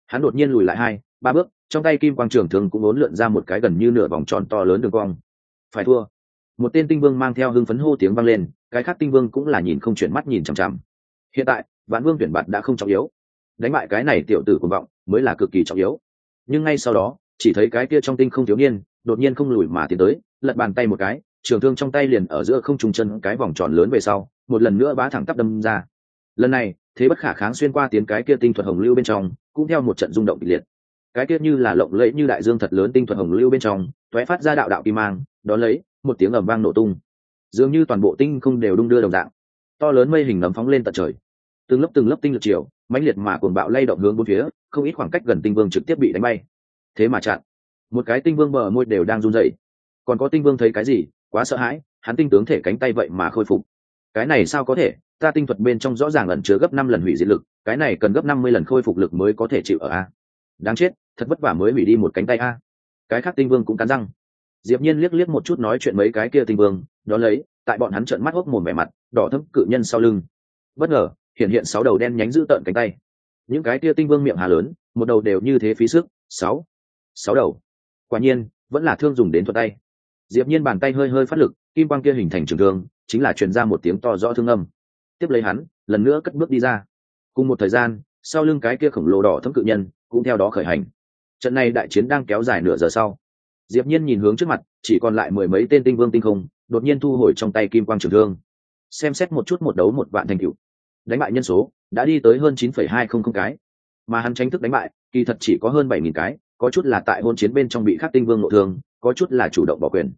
hắn đột nhiên lùi lại hai, ba bước, trong tay kim quang trường thường cũng bốn lượn ra một cái gần như nửa vòng tròn to lớn đường cong. Phải thua. Một tên tinh vương mang theo hưng phấn hô tiếng vang lên, cái khác tinh vương cũng là nhìn không chuyển mắt nhìn chằm chằm. Hiện tại, vạn vương tuyển bạt đã không trọng yếu. Đánh bại cái này tiểu tử cuồng vọng mới là cực kỳ trọng yếu. Nhưng ngay sau đó, chỉ thấy cái kia trong tinh không thiếu niên, đột nhiên không lùi mà tiến tới, lật bàn tay một cái, trường thương trong tay liền ở giữa không trùng chân cái vòng tròn lớn về sau, một lần nữa bá thẳng tắp đâm ra. Lần này thế bất khả kháng xuyên qua tiếng cái kia tinh thuật hồng lưu bên trong, cũng theo một trận rung động kịch liệt. Cái kia như là lộng lẫy như đại dương thật lớn tinh thuật hồng lưu bên trong toé phát ra đạo đạo kim mang, đón lấy, một tiếng ầm vang nổ tung. Dường như toàn bộ tinh không đều đung đưa đồng dạng. To lớn mây hình nấm phóng lên tận trời. Từng lớp từng lớp tinh lực chiều mãnh liệt mà cuồng bạo lay động hướng bốn phía, không ít khoảng cách gần tinh vương trực tiếp bị đánh bay. Thế mà chặn. Một cái tinh vương bờ môi đều đang run rẩy. Còn có tinh vương thấy cái gì? Quá sợ hãi, hắn tinh tướng thể cánh tay vậy mà khôi phục. Cái này sao có thể? Ta tinh thuật bên trong rõ ràng ẩn chứa gấp năm lần hủy diệt lực, cái này cần gấp năm mươi lần khôi phục lực mới có thể chịu ở a. Đáng chết, thật vất vả mới hủy đi một cánh tay a. Cái khác tinh vương cũng cắn răng. Diệp nhiên liếc liếc một chút nói chuyện mấy cái kia tinh vương, đó lấy, tại bọn hắn trợn mắt hốc mồm vẻ mặt, đỏ thẫm cự nhân sau lưng. Bất ngờ, hiện hiện sáu đầu đen nhánh giữ tợn cánh tay. Những cái kia tinh vương miệng hà lớn, một đầu đều như thế phí sức, sáu sáu đầu. Quả nhiên, vẫn là thương dùng đến thuật tay. Diệp nhiên bàn tay hơi hơi phát lực, kim quang kia hình thành trường thương, chính là truyền ra một tiếng to rõ thương âm tiếp lấy hắn lần nữa cất bước đi ra. Cùng một thời gian sau lưng cái kia khổng lồ đỏ thấm cự nhân cũng theo đó khởi hành. Trận này đại chiến đang kéo dài nửa giờ sau. Diệp nhiên nhìn hướng trước mặt chỉ còn lại mười mấy tên tinh vương tinh không đột nhiên thu hồi trong tay kim quang trường thương. Xem xét một chút một đấu một vạn thành cựu đánh bại nhân số đã đi tới hơn 9,200 cái. Mà hắn tranh thức đánh bại kỳ thật chỉ có hơn 7.000 cái có chút là tại hôn chiến bên trong bị khắc tinh vương nội thương có chút là chủ động bỏ quyền.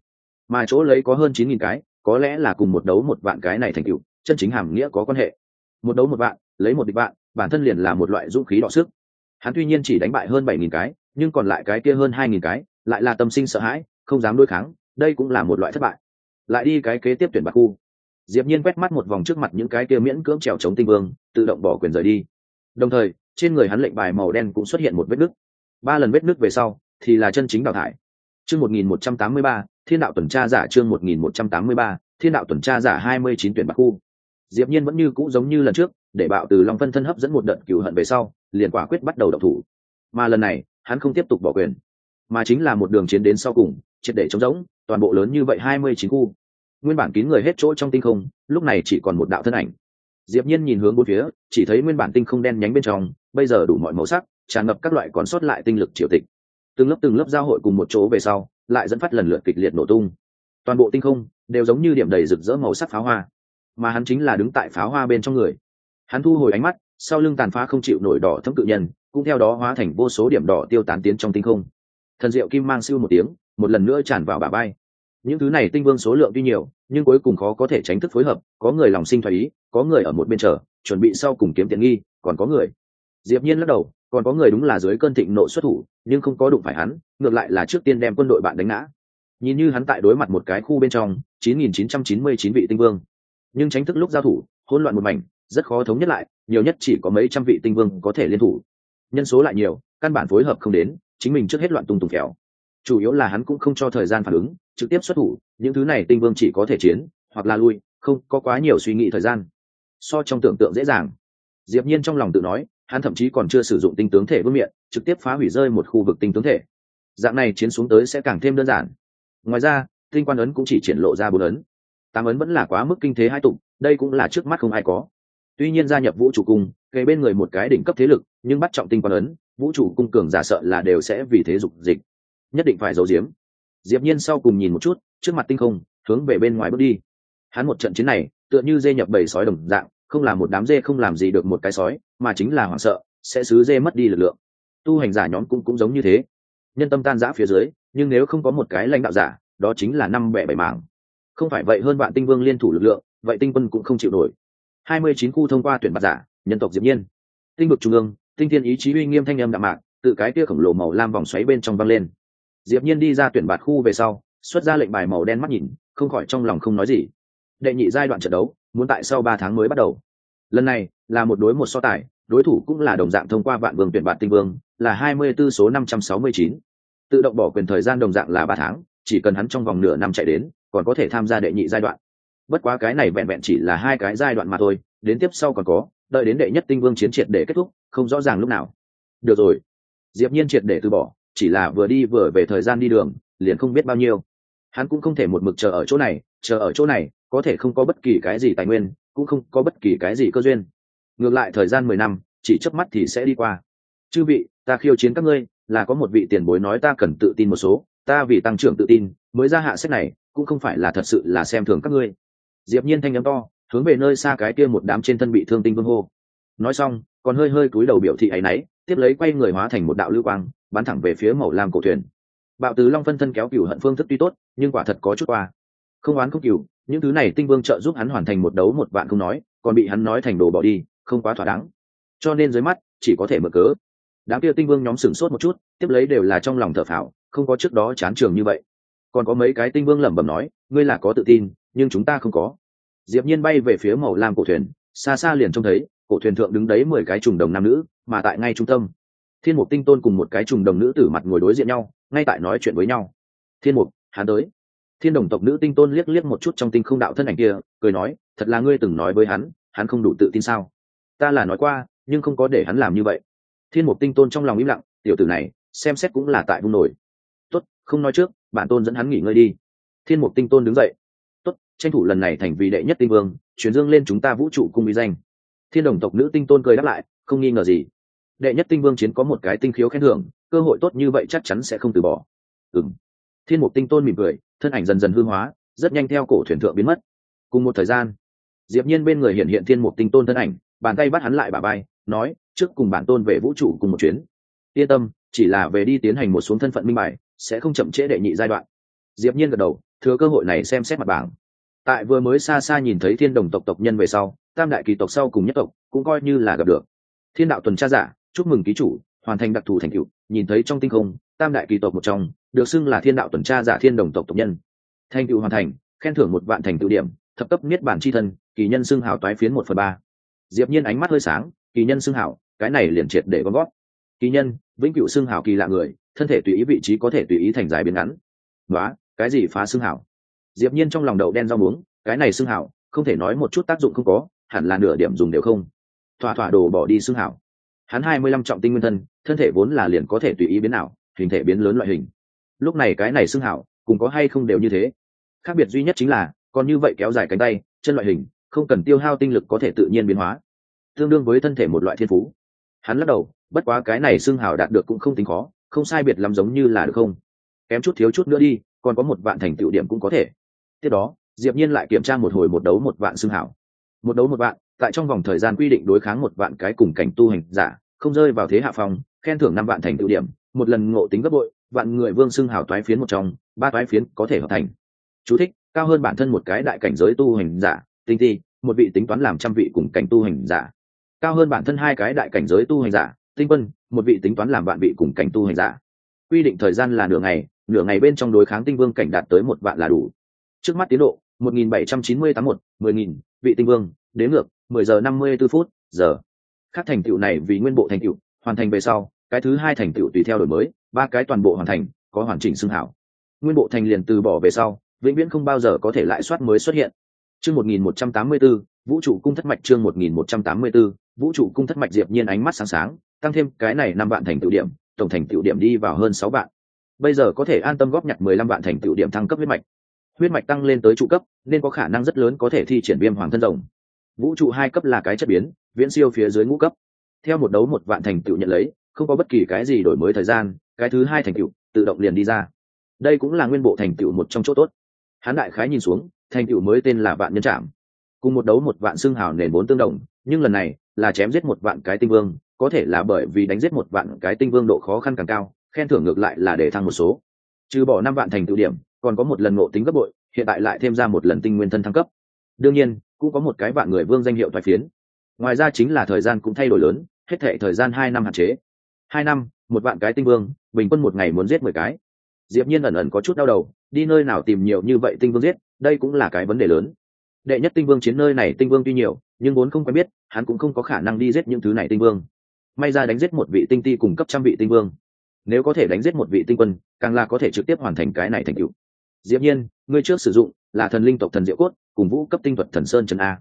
Mà chỗ lấy có hơn 9.000 cái có lẽ là cùng một đấu một vạn cái này thành cựu chân chính hàm nghĩa có quan hệ. Một đấu một bạn, lấy một địch bạn, bản thân liền là một loại dũng khí đọ sức. Hắn tuy nhiên chỉ đánh bại hơn 7.000 cái nhưng còn lại cái kia hơn 2.000 cái lại là tâm sinh sợ hãi không dám đối kháng đây cũng là một loại thất bại. Lại đi cái kế tiếp tuyển bạc khu. Diệp nhiên quét mắt một vòng trước mặt những cái kia miễn cưỡng trèo chống tinh vương tự động bỏ quyền rời đi. Đồng thời trên người hắn lệnh bài màu đen cũng xuất hiện một vết nứt. Ba lần vết nứt về sau thì là chân chính đào thải. Chương 1183 thiên đạo tuần tra giả chương 1183 thiên đạo tuần tra giả 29 tuyển bạc khu diệp nhiên vẫn như cũ giống như lần trước, để bạo từ long phân thân hấp dẫn một đợt cửu hận về sau, liền quả quyết bắt đầu động thủ. Mà lần này, hắn không tiếp tục bỏ quyền, mà chính là một đường chiến đến sau cùng, triệt để chống rỗng, toàn bộ lớn như vậy 29 khu. Nguyên bản kín người hết chỗ trong tinh không, lúc này chỉ còn một đạo thân ảnh. Diệp nhiên nhìn hướng bốn phía, chỉ thấy nguyên bản tinh không đen nhánh bên trong, bây giờ đủ mọi màu sắc, tràn ngập các loại còn sót lại tinh lực triều tịch. Từng lớp từng lớp giao hội cùng một chỗ về sau, lại dẫn phát lần lượt kịch liệt nổ tung. Toàn bộ tinh không đều giống như điểm đầy rực rỡ màu sắc pháo hoa mà hắn chính là đứng tại pháo hoa bên trong người. Hắn thu hồi ánh mắt, sau lưng tàn phá không chịu nổi đỏ thấm cự nhân, cũng theo đó hóa thành vô số điểm đỏ tiêu tán tiến trong tinh không. Thần diệu kim mang siêu một tiếng, một lần nữa tràn vào bà bay những thứ này tinh vương số lượng tuy nhiều, nhưng cuối cùng khó có thể tránh thức phối hợp, có người lòng sinh thoái ý, có người ở một bên chờ, chuẩn bị sau cùng kiếm tiện nghi, còn có người. Diệp nhiên lắc đầu, còn có người đúng là dưới cơn thịnh nộ xuất thủ, nhưng không có đụng phải hắn, ngược lại là trước tiên đem quân đội bạn đánh ngã. Nhìn như hắn tại đối mặt một cái khu bên trong 9.999 vị tinh vương nhưng tránh thức lúc giao thủ, hỗn loạn một mảnh, rất khó thống nhất lại, nhiều nhất chỉ có mấy trăm vị tinh vương có thể liên thủ. Nhân số lại nhiều, căn bản phối hợp không đến, chính mình trước hết loạn tung tùng khéo chủ yếu là hắn cũng không cho thời gian phản ứng, trực tiếp xuất thủ, những thứ này tinh vương chỉ có thể chiến, hoặc là lui, không có quá nhiều suy nghĩ thời gian. So trong tưởng tượng dễ dàng. Diệp nhiên trong lòng tự nói, hắn thậm chí còn chưa sử dụng tinh tướng thể vương miệng trực tiếp phá hủy rơi một khu vực tinh tướng thể. Dạng này chiến xuống tới sẽ càng thêm đơn giản. Ngoài ra, tinh quan ấn cũng chỉ triển lộ ra bốn ấn tám ấn vẫn là quá mức kinh thế hai tụng đây cũng là trước mắt không ai có. Tuy nhiên gia nhập vũ trụ cung, kề bên người một cái đỉnh cấp thế lực, nhưng bắt trọng tinh quan ấn, vũ trụ cung cường giả sợ là đều sẽ vì thế dục dịch. Nhất định phải giấu giếm. Diệp nhiên sau cùng nhìn một chút, trước mặt tinh không, hướng về bên ngoài bước đi. Hắn một trận chiến này, tựa như dê nhập bầy sói đồng dạng, không là một đám dê không làm gì được một cái sói, mà chính là hoảng sợ, sẽ xứ dê mất đi lực lượng. Tu hành giả nhóm cũng cũng giống như thế. Nhân tâm tan rã phía dưới, nhưng nếu không có một cái lãnh đạo giả, đó chính là năm bẻ bảy mảng không phải vậy hơn bạn tinh vương liên thủ lực lượng, vậy tinh quân cũng không chịu nổi. Hai mươi chín khu thông qua tuyển bạt giả, nhân tộc diệp nhiên. Tinh vực trung ương, tinh thiên ý chí uy nghiêm thanh âm đạm mạc tự cái kia khổng lồ màu lam vòng xoáy bên trong văng lên. Diệp nhiên đi ra tuyển bạt khu về sau, xuất ra lệnh bài màu đen mắt nhìn, không khỏi trong lòng không nói gì. Đệ nhị giai đoạn trận đấu, muốn tại sau ba tháng mới bắt đầu. Lần này, là một đối một so tài, đối thủ cũng là đồng dạng thông qua vạn vương tuyển bạt tinh vương, là hai mươi 24 số năm trăm sáu mươi chín. Tự động bỏ quyền thời gian đồng dạng là ba tháng, chỉ cần hắn trong vòng nửa năm chạy đến còn có thể tham gia đệ nhị giai đoạn. Bất quá cái này vẹn vẹn chỉ là hai cái giai đoạn mà thôi, đến tiếp sau còn có, đợi đến đệ nhất tinh vương chiến triệt để kết thúc, không rõ ràng lúc nào. Được rồi. Diệp nhiên triệt để từ bỏ, chỉ là vừa đi vừa về thời gian đi đường, liền không biết bao nhiêu. Hắn cũng không thể một mực chờ ở chỗ này, chờ ở chỗ này, có thể không có bất kỳ cái gì tài nguyên, cũng không có bất kỳ cái gì cơ duyên. Ngược lại thời gian mười năm, chỉ chớp mắt thì sẽ đi qua. Chư vị, ta khiêu chiến các ngươi, là có một vị tiền bối nói ta cần tự tin một số, ta vì tăng trưởng tự tin mới ra hạ sách này, cũng không phải là thật sự là xem thường các ngươi. Diệp nhiên thanh âm to, hướng về nơi xa cái kia một đám trên thân bị thương tinh vương hô. Nói xong, còn hơi hơi cúi đầu biểu thị ấy nấy, tiếp lấy quay người hóa thành một đạo lưu quang, bắn thẳng về phía màu lam cổ thuyền. Bạo tứ long phân thân kéo cửu hận phương thức tuy tốt, nhưng quả thật có chút qua không oán không cửu những thứ này tinh vương trợ giúp hắn hoàn thành một đấu một vạn không nói, còn bị hắn nói thành đồ bỏ đi, không quá thỏa đáng. Cho nên dưới mắt, chỉ có thể mở cớ. Đám kia tinh vương nhóm sửng sốt một chút, tiếp lấy đều là trong lòng thở phào, không có trước đó chán trường như vậy còn có mấy cái tinh vương lẩm bẩm nói, ngươi là có tự tin, nhưng chúng ta không có. Diệp nhiên bay về phía màu lam cổ thuyền, xa xa liền trông thấy, cổ thuyền thượng đứng đấy mười cái trùng đồng nam nữ, mà tại ngay trung tâm, thiên mục tinh tôn cùng một cái trùng đồng nữ tử mặt ngồi đối diện nhau, ngay tại nói chuyện với nhau. Thiên mục, hắn tới. Thiên đồng tộc nữ tinh tôn liếc liếc một chút trong tinh không đạo thân ảnh kia, cười nói, thật là ngươi từng nói với hắn hắn không đủ tự tin sao? Ta là nói qua, nhưng không có để hắn làm như vậy. Thiên mục tinh tôn trong lòng im lặng, tiểu tử này, xem xét cũng là tại vung nổi không nói trước, bản tôn dẫn hắn nghỉ ngơi đi. Thiên mục tinh tôn đứng dậy. Tốt, tranh thủ lần này thành vì đệ nhất tinh vương, chuyển dương lên chúng ta vũ trụ cung bí danh. Thiên đồng tộc nữ tinh tôn cười đáp lại, không nghi ngờ gì. Đệ nhất tinh vương chiến có một cái tinh khiếu khen thưởng, cơ hội tốt như vậy chắc chắn sẽ không từ bỏ. Ừng thiên mục tinh tôn mỉm cười, thân ảnh dần dần hư hóa, rất nhanh theo cổ thuyền thượng biến mất. Cùng một thời gian, diệp nhiên bên người hiện hiện thiên mục tinh tôn thân ảnh, bàn tay bắt hắn lại bà bay nói, trước cùng bản tôn về vũ trụ cùng một chuyến. Yên tâm, chỉ là về đi tiến hành một xuống thân phận minh bài sẽ không chậm trễ đệ nhị giai đoạn. Diệp nhiên gật đầu thừa cơ hội này xem xét mặt bảng. Tại vừa mới xa xa nhìn thấy thiên đồng tộc tộc nhân về sau tam đại kỳ tộc sau cùng nhất tộc cũng coi như là gặp được. Thiên đạo tuần tra giả chúc mừng ký chủ hoàn thành đặc thù thành tựu nhìn thấy trong tinh không tam đại kỳ tộc một trong được xưng là thiên đạo tuần tra giả thiên đồng tộc tộc nhân. Thành tựu hoàn thành khen thưởng một vạn thành tựu điểm thập cấp niết bản chi thân kỳ nhân xưng hào toái phiến một phần ba. Diệp nhiên ánh mắt hơi sáng kỳ nhân xưng hào, cái này liền triệt để con gót kỳ nhân, vĩnh cửu xương hảo kỳ lạ người, thân thể tùy ý vị trí có thể tùy ý thành dài biến ngắn. Đó cái gì phá xương hảo diệp nhiên trong lòng đầu đen rau muống, cái này xương hảo không thể nói một chút tác dụng không có, hẳn là nửa điểm dùng đều không. Thỏa thỏa đồ bỏ đi xương hảo hắn hai mươi lăm trọng tinh nguyên thân thân thể vốn là liền có thể tùy ý biến nào hình thể biến lớn loại hình. Lúc này cái này xương hảo cùng có hay không đều như thế. Khác biệt duy nhất chính là, còn như vậy kéo dài cánh tay, chân loại hình, không cần tiêu hao tinh lực có thể tự nhiên biến hóa. Tương đương với thân thể một loại thiên phú hắn lắc đầu bất quá cái này xưng hào đạt được cũng không tính khó không sai biệt lắm giống như là được không? Kém chút thiếu chút nữa đi còn có một vạn thành tựu điểm cũng có thể. Tiếp đó diệp nhiên lại kiểm tra một hồi một đấu một vạn xưng hào, một đấu một vạn tại trong vòng thời gian quy định đối kháng một vạn cái cùng cảnh tu hành giả không rơi vào thế hạ phòng khen thưởng năm vạn thành tựu điểm một lần ngộ tính gấp bội vạn người vương xưng hào toái phiến một trong ba toái phiến có thể hợp thành. Chú thích cao hơn bản thân một cái đại cảnh giới tu hành giả tinh ti một vị tính toán làm trăm vị cùng cảnh tu hành giả cao hơn bản thân hai cái đại cảnh giới tu hành giả, tinh quân, một vị tính toán làm bạn vị cùng cảnh tu hành giả. Quy định thời gian là nửa ngày nửa ngày bên trong đối kháng tinh vương cảnh đạt tới một vạn là đủ. Trước mắt tiến độ, một nghìn bảy trăm chín mươi tám một, mười nghìn, vị tinh vương, đến ngược, mười giờ năm mươi b phút, giờ. Các thành tựu này vì nguyên bộ thành tựu, hoàn thành về sau, cái thứ hai thành tựu tùy theo đổi mới, ba cái toàn bộ hoàn thành, có hoàn chỉnh xưng hảo. Nguyên bộ thành liền từ bỏ về sau, vĩnh viễn không bao giờ có thể lại soát mới xuất hiện. Chương một nghìn một trăm tám mươi b vũ trụ cung thất mạch chương một nghìn một trăm tám mươi b vũ trụ cung thất mạch diệp nhiên ánh mắt sáng sáng, tăng thêm cái này năm vạn thành tựu điểm, tổng thành tựu điểm đi vào hơn sáu vạn. Bây giờ có thể an tâm góp nhặt mười lăm vạn thành tựu điểm thăng cấp huyết mạch. Huyết mạch tăng lên tới trụ cấp, nên có khả năng rất lớn có thể thi triển viêm hoàng thân rồng. Vũ trụ hai cấp là cái chất biến, viễn siêu phía dưới ngũ cấp. Theo một đấu một vạn thành tựu nhận lấy, không có bất kỳ cái gì đổi mới thời gian, cái thứ hai thành tựu tự động liền đi ra. Đây cũng là nguyên bộ thành tựu một trong chỗ tốt. Hán đại khái nhìn xuống, thành tựu mới tên là vạn nhân trạm cùng một đấu một vạn xương hào nền bốn tương đồng nhưng lần này, là chém giết một vạn cái tinh vương, có thể là bởi vì đánh giết một vạn cái tinh vương độ khó khăn càng cao, khen thưởng ngược lại là để thăng một số. Trừ bỏ năm vạn thành tựu điểm, còn có một lần ngộ tính gấp bội, hiện tại lại thêm ra một lần tinh nguyên thân thăng cấp. Đương nhiên, cũng có một cái vạn người vương danh hiệu thoái phiến. Ngoài ra chính là thời gian cũng thay đổi lớn, hết thệ thời gian hai năm hạn chế. Hai năm, một vạn cái tinh vương, bình quân một ngày muốn giết mười cái. Diệp nhiên ẩn ẩn có chút đau đầu, đi nơi nào tìm nhiều như vậy tinh vương giết, đây cũng là cái vấn đề lớn. Đệ nhất tinh vương chiến nơi này tinh vương tuy nhiều nhưng vốn không quen biết, hắn cũng không có khả năng đi giết những thứ này tinh vương. May ra đánh giết một vị tinh ti cùng cấp trăm vị tinh vương. Nếu có thể đánh giết một vị tinh quân, càng là có thể trực tiếp hoàn thành cái này thành tựu. Diệp nhiên, ngươi trước sử dụng là thần linh tộc thần diệu cốt, cùng vũ cấp tinh thuật thần sơn trần a.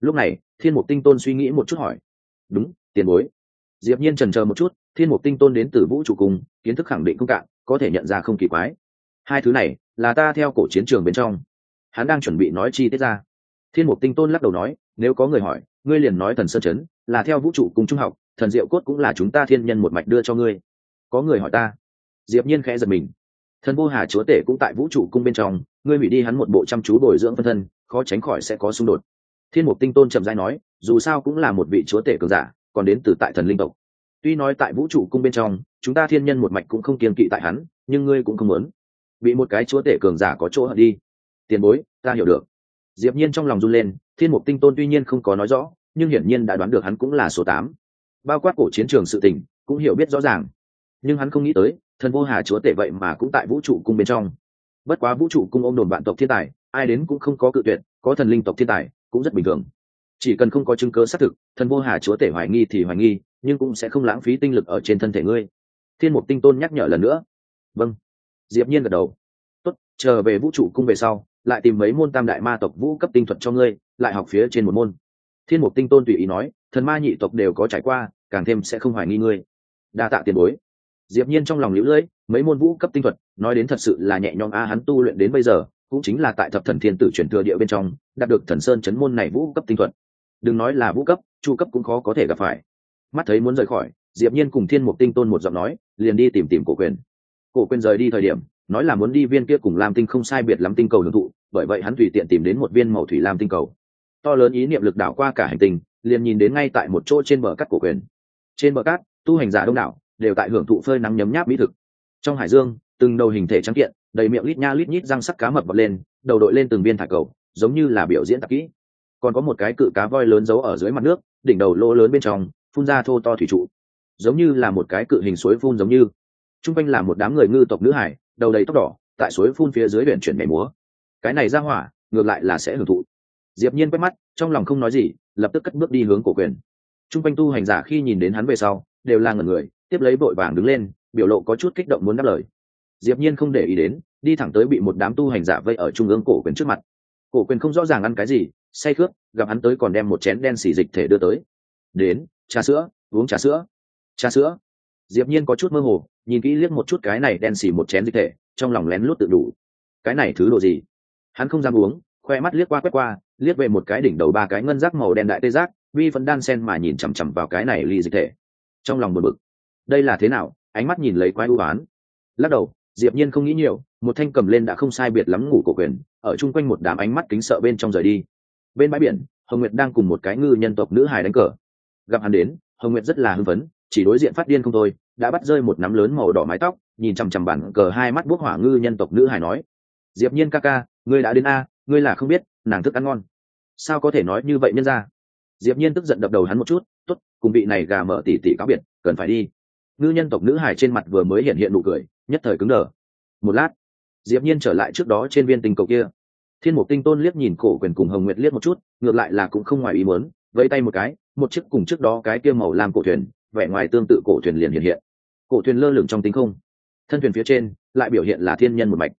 Lúc này, thiên mục tinh tôn suy nghĩ một chút hỏi. Đúng, tiền bối. Diệp nhiên trần chờ một chút, thiên mục tinh tôn đến từ vũ trụ cùng, kiến thức khẳng định không cạn, có thể nhận ra không kỳ quái. Hai thứ này là ta theo cổ chiến trường bên trong. Hắn đang chuẩn bị nói chi tiết ra. Thiên mục tinh tôn lắc đầu nói nếu có người hỏi, ngươi liền nói thần sơn chấn, là theo vũ trụ cùng trung học, thần diệu cốt cũng là chúng ta thiên nhân một mạch đưa cho ngươi. Có người hỏi ta. Diệp nhiên khẽ giật mình. Thần vô hà chúa tể cũng tại vũ trụ cung bên trong, ngươi hủy đi hắn một bộ chăm chú bồi dưỡng phân thân, khó tránh khỏi sẽ có xung đột. Thiên mục tinh tôn chậm rãi nói, dù sao cũng là một vị chúa tể cường giả, còn đến từ tại thần linh tộc. Tuy nói tại vũ trụ cung bên trong, chúng ta thiên nhân một mạch cũng không kiên kỵ tại hắn, nhưng ngươi cũng không muốn. Bị một cái chúa tể cường giả có chỗ hận đi. Tiền bối, ta hiểu được diệp nhiên trong lòng run lên, thiên mục tinh tôn tuy nhiên không có nói rõ, nhưng hiển nhiên đã đoán được hắn cũng là số tám. Bao quát cổ chiến trường sự tình, cũng hiểu biết rõ ràng. Nhưng hắn không nghĩ tới, thần vô hà chúa tể vậy mà cũng tại vũ trụ cung bên trong. Bất quá vũ trụ cung ôm đồn vạn tộc thiên tài, ai đến cũng không có cự tuyệt, có thần linh tộc thiên tài, cũng rất bình thường. Chỉ cần không có chứng cứ xác thực, thần vô hà chúa tể hoài nghi thì hoài nghi, nhưng cũng sẽ không lãng phí tinh lực ở trên thân thể ngươi. Thiên mục tinh tôn nhắc nhở lần nữa. Vâng. Diệp nhiên gật đầu. Tốt, chờ về vũ trụ cung về sau lại tìm mấy môn tam đại ma tộc vũ cấp tinh thuật cho ngươi, lại học phía trên một môn. Thiên mục tinh tôn tùy ý nói, thần ma nhị tộc đều có trải qua, càng thêm sẽ không hoài nghi ngươi. Đa tạ tiền bối. Diệp nhiên trong lòng liễu lưỡi mấy môn vũ cấp tinh thuật, nói đến thật sự là nhẹ nhõm a, hắn tu luyện đến bây giờ, cũng chính là tại thập thần thiên tử truyền thừa địa bên trong, đạt được thần sơn chấn môn này vũ cấp tinh thuật. Đừng nói là vũ cấp, chu cấp cũng khó có thể gặp phải. Mắt thấy muốn rời khỏi, diệp nhiên cùng thiên mục tinh tôn một giọng nói, liền đi tìm tìm cổ quyền. Cổ quyền rời đi thời điểm nói là muốn đi viên kia cùng lam tinh không sai biệt lắm tinh cầu hưởng thụ, bởi vậy hắn tùy tiện tìm đến một viên màu thủy lam tinh cầu. To lớn ý niệm lực đảo qua cả hành tinh, liền nhìn đến ngay tại một chỗ trên bờ cát cổ quyền. Trên bờ cát, tu hành giả đông đảo, đều tại hưởng thụ phơi nắng nhấm nháp mỹ thực. Trong hải dương, từng đầu hình thể trắng kiện, đầy miệng lít nha lít nhít răng sắc cá mập bật lên, đầu đội lên từng viên thả cầu, giống như là biểu diễn tạp kỹ. Còn có một cái cự cá voi lớn giấu ở dưới mặt nước, đỉnh đầu lỗ lớn bên trong, phun ra thô to thủy trụ. Giống như là một cái cự hình suối phun giống như. T r u n g quanh là một đám người ngư tộc nữ hải đầu đầy tóc đỏ, tại suối phun phía dưới biển chuyển mẻ múa. Cái này ra hỏa, ngược lại là sẽ hưởng thụ. Diệp nhiên quét mắt, trong lòng không nói gì, lập tức cất bước đi hướng cổ quyền. Trung quanh tu hành giả khi nhìn đến hắn về sau, đều là ngẩn người, tiếp lấy vội vàng đứng lên, biểu lộ có chút kích động muốn đáp lời. Diệp nhiên không để ý đến, đi thẳng tới bị một đám tu hành giả vây ở trung ương cổ quyền trước mặt. Cổ quyền không rõ ràng ăn cái gì, say khướt, gặp hắn tới còn đem một chén đen xì dịch thể đưa tới. Đến, trà sữa, uống trà sữa. Trà sữa diệp nhiên có chút mơ hồ, nhìn kỹ liếc một chút cái này đen xì một chén dịch thể, trong lòng lén lút tự đủ. Cái này thứ đồ gì? Hắn không dám uống, khoe mắt liếc qua quét qua, liếc về một cái đỉnh đầu ba cái ngân giác màu đen đại tê giác, vi vẫn đan sen mà nhìn chằm chằm vào cái này ly dịch thể. Trong lòng buồn bực. Đây là thế nào? Ánh mắt nhìn lấy quái u oán. Lắc đầu, diệp nhiên không nghĩ nhiều, một thanh cầm lên đã không sai biệt lắm ngủ cổ quyền, ở chung quanh một đám ánh mắt kính sợ bên trong rời đi. Bên bãi biển, hồng nguyệt đang cùng một cái ngư nhân tộc nữ hài đánh cờ. Gặp hắn đến, hồng nguyệt rất là hưng phấn chỉ đối diện phát điên không thôi, đã bắt rơi một nắm lớn màu đỏ mái tóc, nhìn chằm chằm bản cờ hai mắt bốc hỏa ngư nhân tộc nữ hải nói. Diệp nhiên ca ca, ngươi đã đến a, ngươi là không biết, nàng thức ăn ngon. Sao có thể nói như vậy nhân ra? Diệp nhiên tức giận đập đầu hắn một chút, tốt, cùng vị này gà mở tỉ tỉ cáo biệt, cần phải đi. Ngư nhân tộc nữ hải trên mặt vừa mới hiện hiện nụ cười, nhất thời cứng đờ. Một lát, diệp nhiên trở lại trước đó trên viên tinh cầu kia. Thiên mục tinh tôn liếc nhìn cổ quyền cùng hồng nguyệt liếc một chút, ngược lại là cũng không ngoài ý muốn, vẫy tay một cái, một chiếc cùng trước đó cái kia màu lam cổ thuyền vẻ ngoài tương tự cổ thuyền liền hiện hiện. Cổ thuyền lơ lửng trong tinh không. Thân thuyền phía trên lại biểu hiện là thiên nhân một mạch.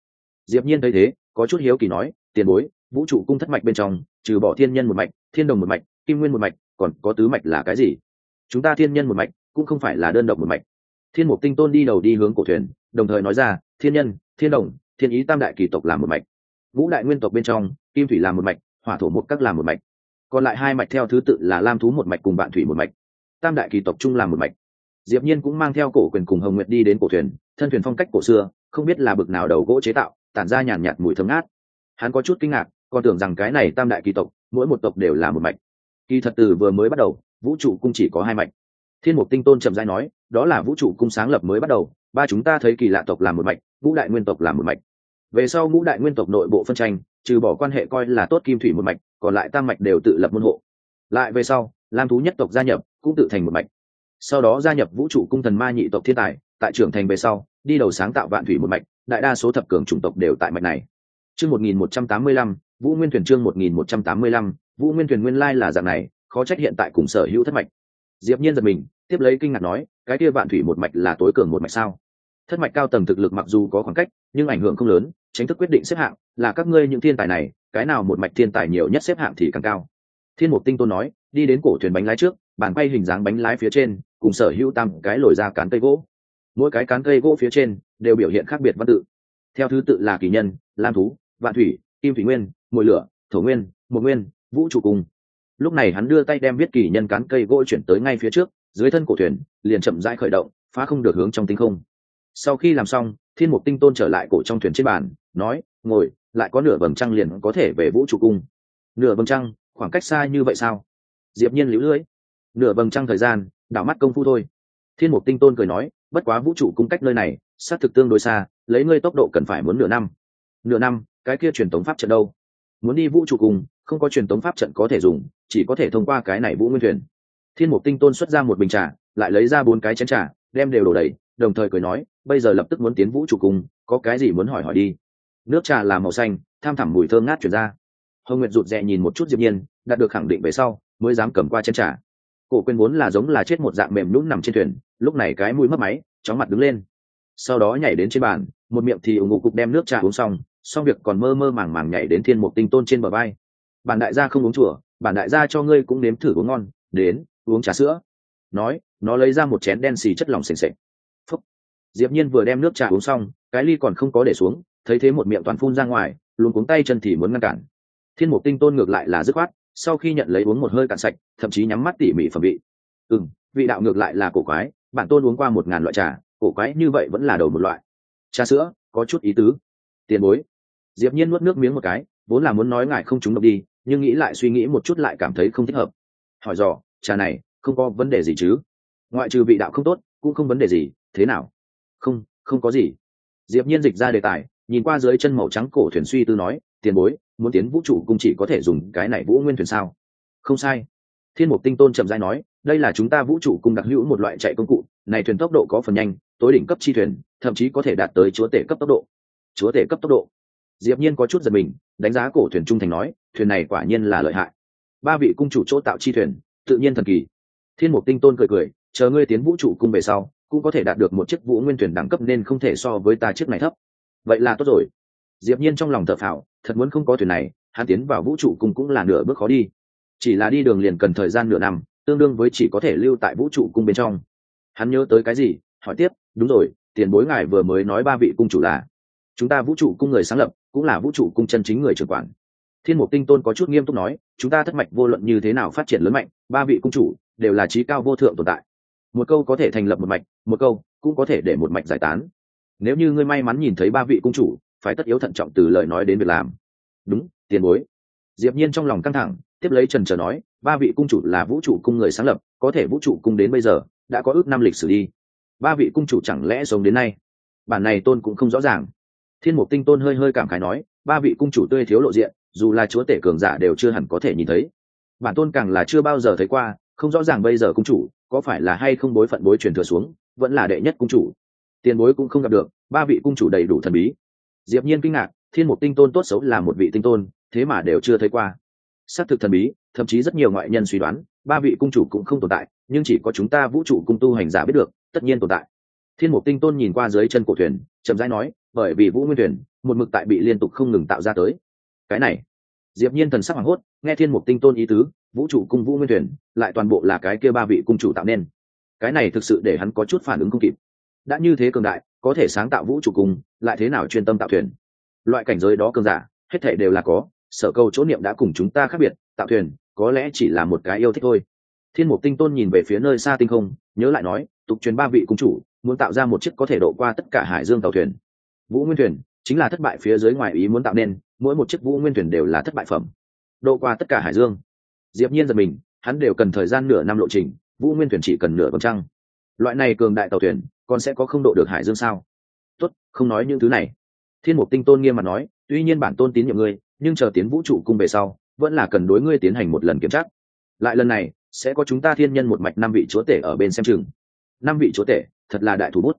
Diệp nhiên thấy thế, có chút hiếu kỳ nói, tiền bối, vũ trụ cung thất mạch bên trong, trừ bỏ thiên nhân một mạch, thiên đồng một mạch, kim nguyên một mạch, còn có tứ mạch là cái gì? Chúng ta thiên nhân một mạch cũng không phải là đơn độc một mạch. Thiên mục tinh tôn đi đầu đi hướng cổ thuyền, đồng thời nói ra, thiên nhân, thiên đồng, thiên ý tam đại kỳ tộc làm một mạch. Vũ đại nguyên tộc bên trong, kim thủy làm một mạch, hỏa thổ một các làm một mạch. Còn lại hai mạch theo thứ tự là lam thú một mạch cùng bạn thủy một mạch tam đại kỳ tộc chung làm một mạch. Diệp nhiên cũng mang theo cổ quyền cùng hồng nguyệt đi đến cổ thuyền, thân thuyền phong cách cổ xưa, không biết là bực nào đầu gỗ chế tạo, tản ra nhàn nhạt mùi thơm ngát. Hắn có chút kinh ngạc, còn tưởng rằng cái này tam đại kỳ tộc, mỗi một tộc đều là một mạch. Kỳ thật từ vừa mới bắt đầu, vũ trụ cung chỉ có hai mạch. Thiên mục tinh tôn trầm giai nói, đó là vũ trụ cung sáng lập mới bắt đầu, ba chúng ta thấy kỳ lạ tộc làm một mạch, ngũ đại nguyên tộc làm một mạch. Về sau ngũ đại nguyên tộc nội bộ phân tranh, trừ bỏ quan hệ coi là tốt kim thủy một mạch, còn lại tam mạch đều tự lập môn hộ. Lại về sau, lam thú nhất tộc gia nhập cũng tự thành một mạch. Sau đó gia nhập vũ trụ cung thần ma nhị tộc thiên tài, tại trưởng thành về sau, đi đầu sáng tạo vạn thủy một mạch, đại đa số thập cường chủng tộc đều tại mạch này. Chương một nghìn một trăm tám mươi lăm, vũ nguyên thuyền chương một nghìn một trăm tám mươi lăm, vũ nguyên thuyền nguyên lai là dạng này, khó trách hiện tại cùng sở hữu thất mạch. Diệp nhiên giật mình, tiếp lấy kinh ngạc nói, cái kia vạn thủy một mạch là tối cường một mạch sao? Thất mạch cao tầng thực lực mặc dù có khoảng cách, nhưng ảnh hưởng không lớn, tránh thức quyết định xếp hạng, là các ngươi những thiên tài này, cái nào một mạch thiên tài nhiều nhất xếp hạng thì càng cao. Thiên mục tinh tôn nói, đi đến cổ thuyền bánh lái trước bàn quay hình dáng bánh lái phía trên, cùng sở hữu tam cái lồi ra cán cây gỗ. Mỗi cái cán cây gỗ phía trên đều biểu hiện khác biệt văn tự. Theo thứ tự là kỳ nhân, lam thú, vạn thủy, kim thủy nguyên mùi lửa, thổ nguyên một nguyên, vũ trụ cùng. Lúc này hắn đưa tay đem viết kỳ nhân cán cây gỗ chuyển tới ngay phía trước, dưới thân cổ thuyền, liền chậm rãi khởi động, phá không được hướng trong tinh không. Sau khi làm xong, thiên mục tinh tôn trở lại cổ trong thuyền trên bàn, nói, ngồi, lại có nửa vầng trăng liền có thể về vũ trụ cung. Nửa vầng trăng? Khoảng cách xa như vậy sao? Diệp nhiên liễu lưỡi nửa vầng trăng thời gian, đảo mắt công phu thôi. Thiên mục tinh tôn cười nói, bất quá vũ trụ cung cách nơi này sát thực tương đối xa, lấy ngươi tốc độ cần phải muốn nửa năm. Nửa năm, cái kia truyền tống pháp trận đâu? Muốn đi vũ trụ cùng, không có truyền tống pháp trận có thể dùng, chỉ có thể thông qua cái này vũ nguyên thuyền. Thiên mục tinh tôn xuất ra một bình trà, lại lấy ra bốn cái chén trà, đem đều đổ đầy, đồng thời cười nói, bây giờ lập tức muốn tiến vũ trụ cùng, có cái gì muốn hỏi hỏi đi. Nước trà là màu xanh, tham thẳm mùi thơm ngát chuyển ra. Hồng nguyệt rụt rè nhìn một chút diệp nhiên, đạt được khẳng định về sau, mới dám cầm qua chén trà cổ quên vốn là giống là chết một dạng mềm nhũn nằm trên thuyền, lúc này cái mũi mất máy, chóng mặt đứng lên. Sau đó nhảy đến trên bàn, một miệng thì ủng ngụ cục đem nước trà uống xong xong việc còn mơ mơ màng màng nhảy đến thiên mục tinh tôn trên bờ bay bản đại gia không uống chùa, bản đại gia cho ngươi cũng nếm thử uống ngon, đến, uống trà sữa. Nói, nó lấy ra một chén đen xì chất lỏng sền sệt. phúc. Diệp nhiên vừa đem nước trà uống xong, cái ly còn không có để xuống, thấy thế một miệng toàn phun ra ngoài, luôn cuống tay chân thì muốn ngăn cản. Thiên mục tinh tôn ngược lại là dứt khoát sau khi nhận lấy uống một hơi cạn sạch thậm chí nhắm mắt tỉ mỉ phẩm vị. Ừ, vị đạo ngược lại là cổ quái bản tôn uống qua một ngàn loại trà cổ quái như vậy vẫn là đầu một loại. Trà sữa có chút ý tứ. Tiền bối. Diệp nhiên nuốt nước miếng một cái vốn là muốn nói ngài không trúng độc đi nhưng nghĩ lại suy nghĩ một chút lại cảm thấy không thích hợp. Hỏi dò trà này không có vấn đề gì chứ? Ngoại trừ vị đạo không tốt cũng không vấn đề gì thế nào? Không không có gì. Diệp nhiên dịch ra đề tài nhìn qua dưới chân màu trắng cổ thuyền suy tư nói tiền bối, muốn tiến vũ trụ cũng chỉ có thể dùng cái này vũ nguyên thuyền sao? Không sai. Thiên mục tinh tôn chậm rãi nói, đây là chúng ta vũ trụ cung đặc hữu một loại chạy công cụ, này thuyền tốc độ có phần nhanh, tối đỉnh cấp chi thuyền, thậm chí có thể đạt tới chúa tể cấp tốc độ. Chúa tể cấp tốc độ. Diệp nhiên có chút giật mình, đánh giá cổ thuyền trung thành nói, thuyền này quả nhiên là lợi hại. Ba vị cung chủ chỗ tạo chi thuyền, tự nhiên thần kỳ. Thiên mục tinh tôn cười cười, chờ ngươi tiến vũ trụ cung về sau, cũng có thể đạt được một chiếc vũ nguyên thuyền đẳng cấp nên không thể so với ta chiếc này thấp. Vậy là tốt rồi. Diệp nhiên trong lòng thở phào thật muốn không có thuyền này, hắn tiến vào vũ trụ cung cũng là nửa bước khó đi. Chỉ là đi đường liền cần thời gian nửa năm, tương đương với chỉ có thể lưu tại vũ trụ cung bên trong. Hắn nhớ tới cái gì? Hỏi tiếp, đúng rồi, tiền bối ngài vừa mới nói ba vị cung chủ là chúng ta vũ trụ cung người sáng lập, cũng là vũ trụ cung chân chính người trưởng quản. Thiên mục tinh tôn có chút nghiêm túc nói, chúng ta thất mạch vô luận như thế nào phát triển lớn mạnh, ba vị cung chủ đều là trí cao vô thượng tồn tại. Một câu có thể thành lập một mạch, một câu cũng có thể để một mạch giải tán. Nếu như ngươi may mắn nhìn thấy ba vị cung chủ phải tất yếu thận trọng từ lời nói đến việc làm. Đúng, tiền bối. Diệp nhiên trong lòng căng thẳng, tiếp lấy trần chờ nói, ba vị cung chủ là vũ trụ cung người sáng lập, có thể vũ trụ cung đến bây giờ, đã có ước năm lịch sử đi. Ba vị cung chủ chẳng lẽ sống đến nay? Bản này tôn cũng không rõ ràng. Thiên mục tinh tôn hơi hơi cảm khái nói, ba vị cung chủ tươi thiếu lộ diện, dù là chúa tể cường giả đều chưa hẳn có thể nhìn thấy. Bản tôn càng là chưa bao giờ thấy qua, không rõ ràng bây giờ cung chủ, có phải là hay không bối phận bối truyền thừa xuống, vẫn là đệ nhất cung chủ. Tiền bối cũng không gặp được, ba vị cung chủ đầy đủ thần bí diệp nhiên kinh ngạc, thiên mục tinh tôn tốt xấu là một vị tinh tôn, thế mà đều chưa thấy qua. Xác thực thần bí, thậm chí rất nhiều ngoại nhân suy đoán, ba vị cung chủ cũng không tồn tại, nhưng chỉ có chúng ta vũ trụ cung tu hành giả biết được, tất nhiên tồn tại. Thiên mục tinh tôn nhìn qua dưới chân cổ thuyền, chậm rãi nói, bởi vì vũ nguyên thuyền, một mực tại bị liên tục không ngừng tạo ra tới. Cái này, diệp nhiên thần sắc hoàng hốt, nghe thiên mục tinh tôn ý tứ, vũ trụ cung vũ nguyên thuyền, lại toàn bộ là cái kia ba vị cung chủ tạo nên. Cái này thực sự để hắn có chút phản ứng không kịp. Đã như thế cường đại có thể sáng tạo vũ trụ cùng, lại thế nào chuyên tâm tạo thuyền? Loại cảnh giới đó cường giả hết thể đều là có sở câu chỗ niệm đã cùng chúng ta khác biệt tạo thuyền có lẽ chỉ là một cái yêu thích thôi. Thiên mục tinh tôn nhìn về phía nơi xa tinh không nhớ lại nói tục truyền ba vị cung chủ muốn tạo ra một chiếc có thể độ qua tất cả hải dương tàu thuyền. Vũ nguyên thuyền chính là thất bại phía dưới ngoài ý muốn tạo nên mỗi một chiếc vũ nguyên thuyền đều là thất bại phẩm. Độ qua tất cả hải dương. Diệp nhiên giật mình hắn đều cần thời gian nửa năm lộ trình vũ nguyên thuyền chỉ cần nửa vòng trăng loại này cường đại tàu thuyền, còn sẽ có không độ được hải dương sao? Tốt, không nói những thứ này. Thiên mục tinh tôn nghiêm mặt nói, tuy nhiên bản tôn tín nhiệm ngươi, nhưng chờ tiến vũ trụ cung về sau, vẫn là cần đối ngươi tiến hành một lần kiểm tra. Lại lần này, sẽ có chúng ta thiên nhân một mạch năm vị chúa tể ở bên xem chừng. Năm vị chúa tể, thật là đại thủ bút.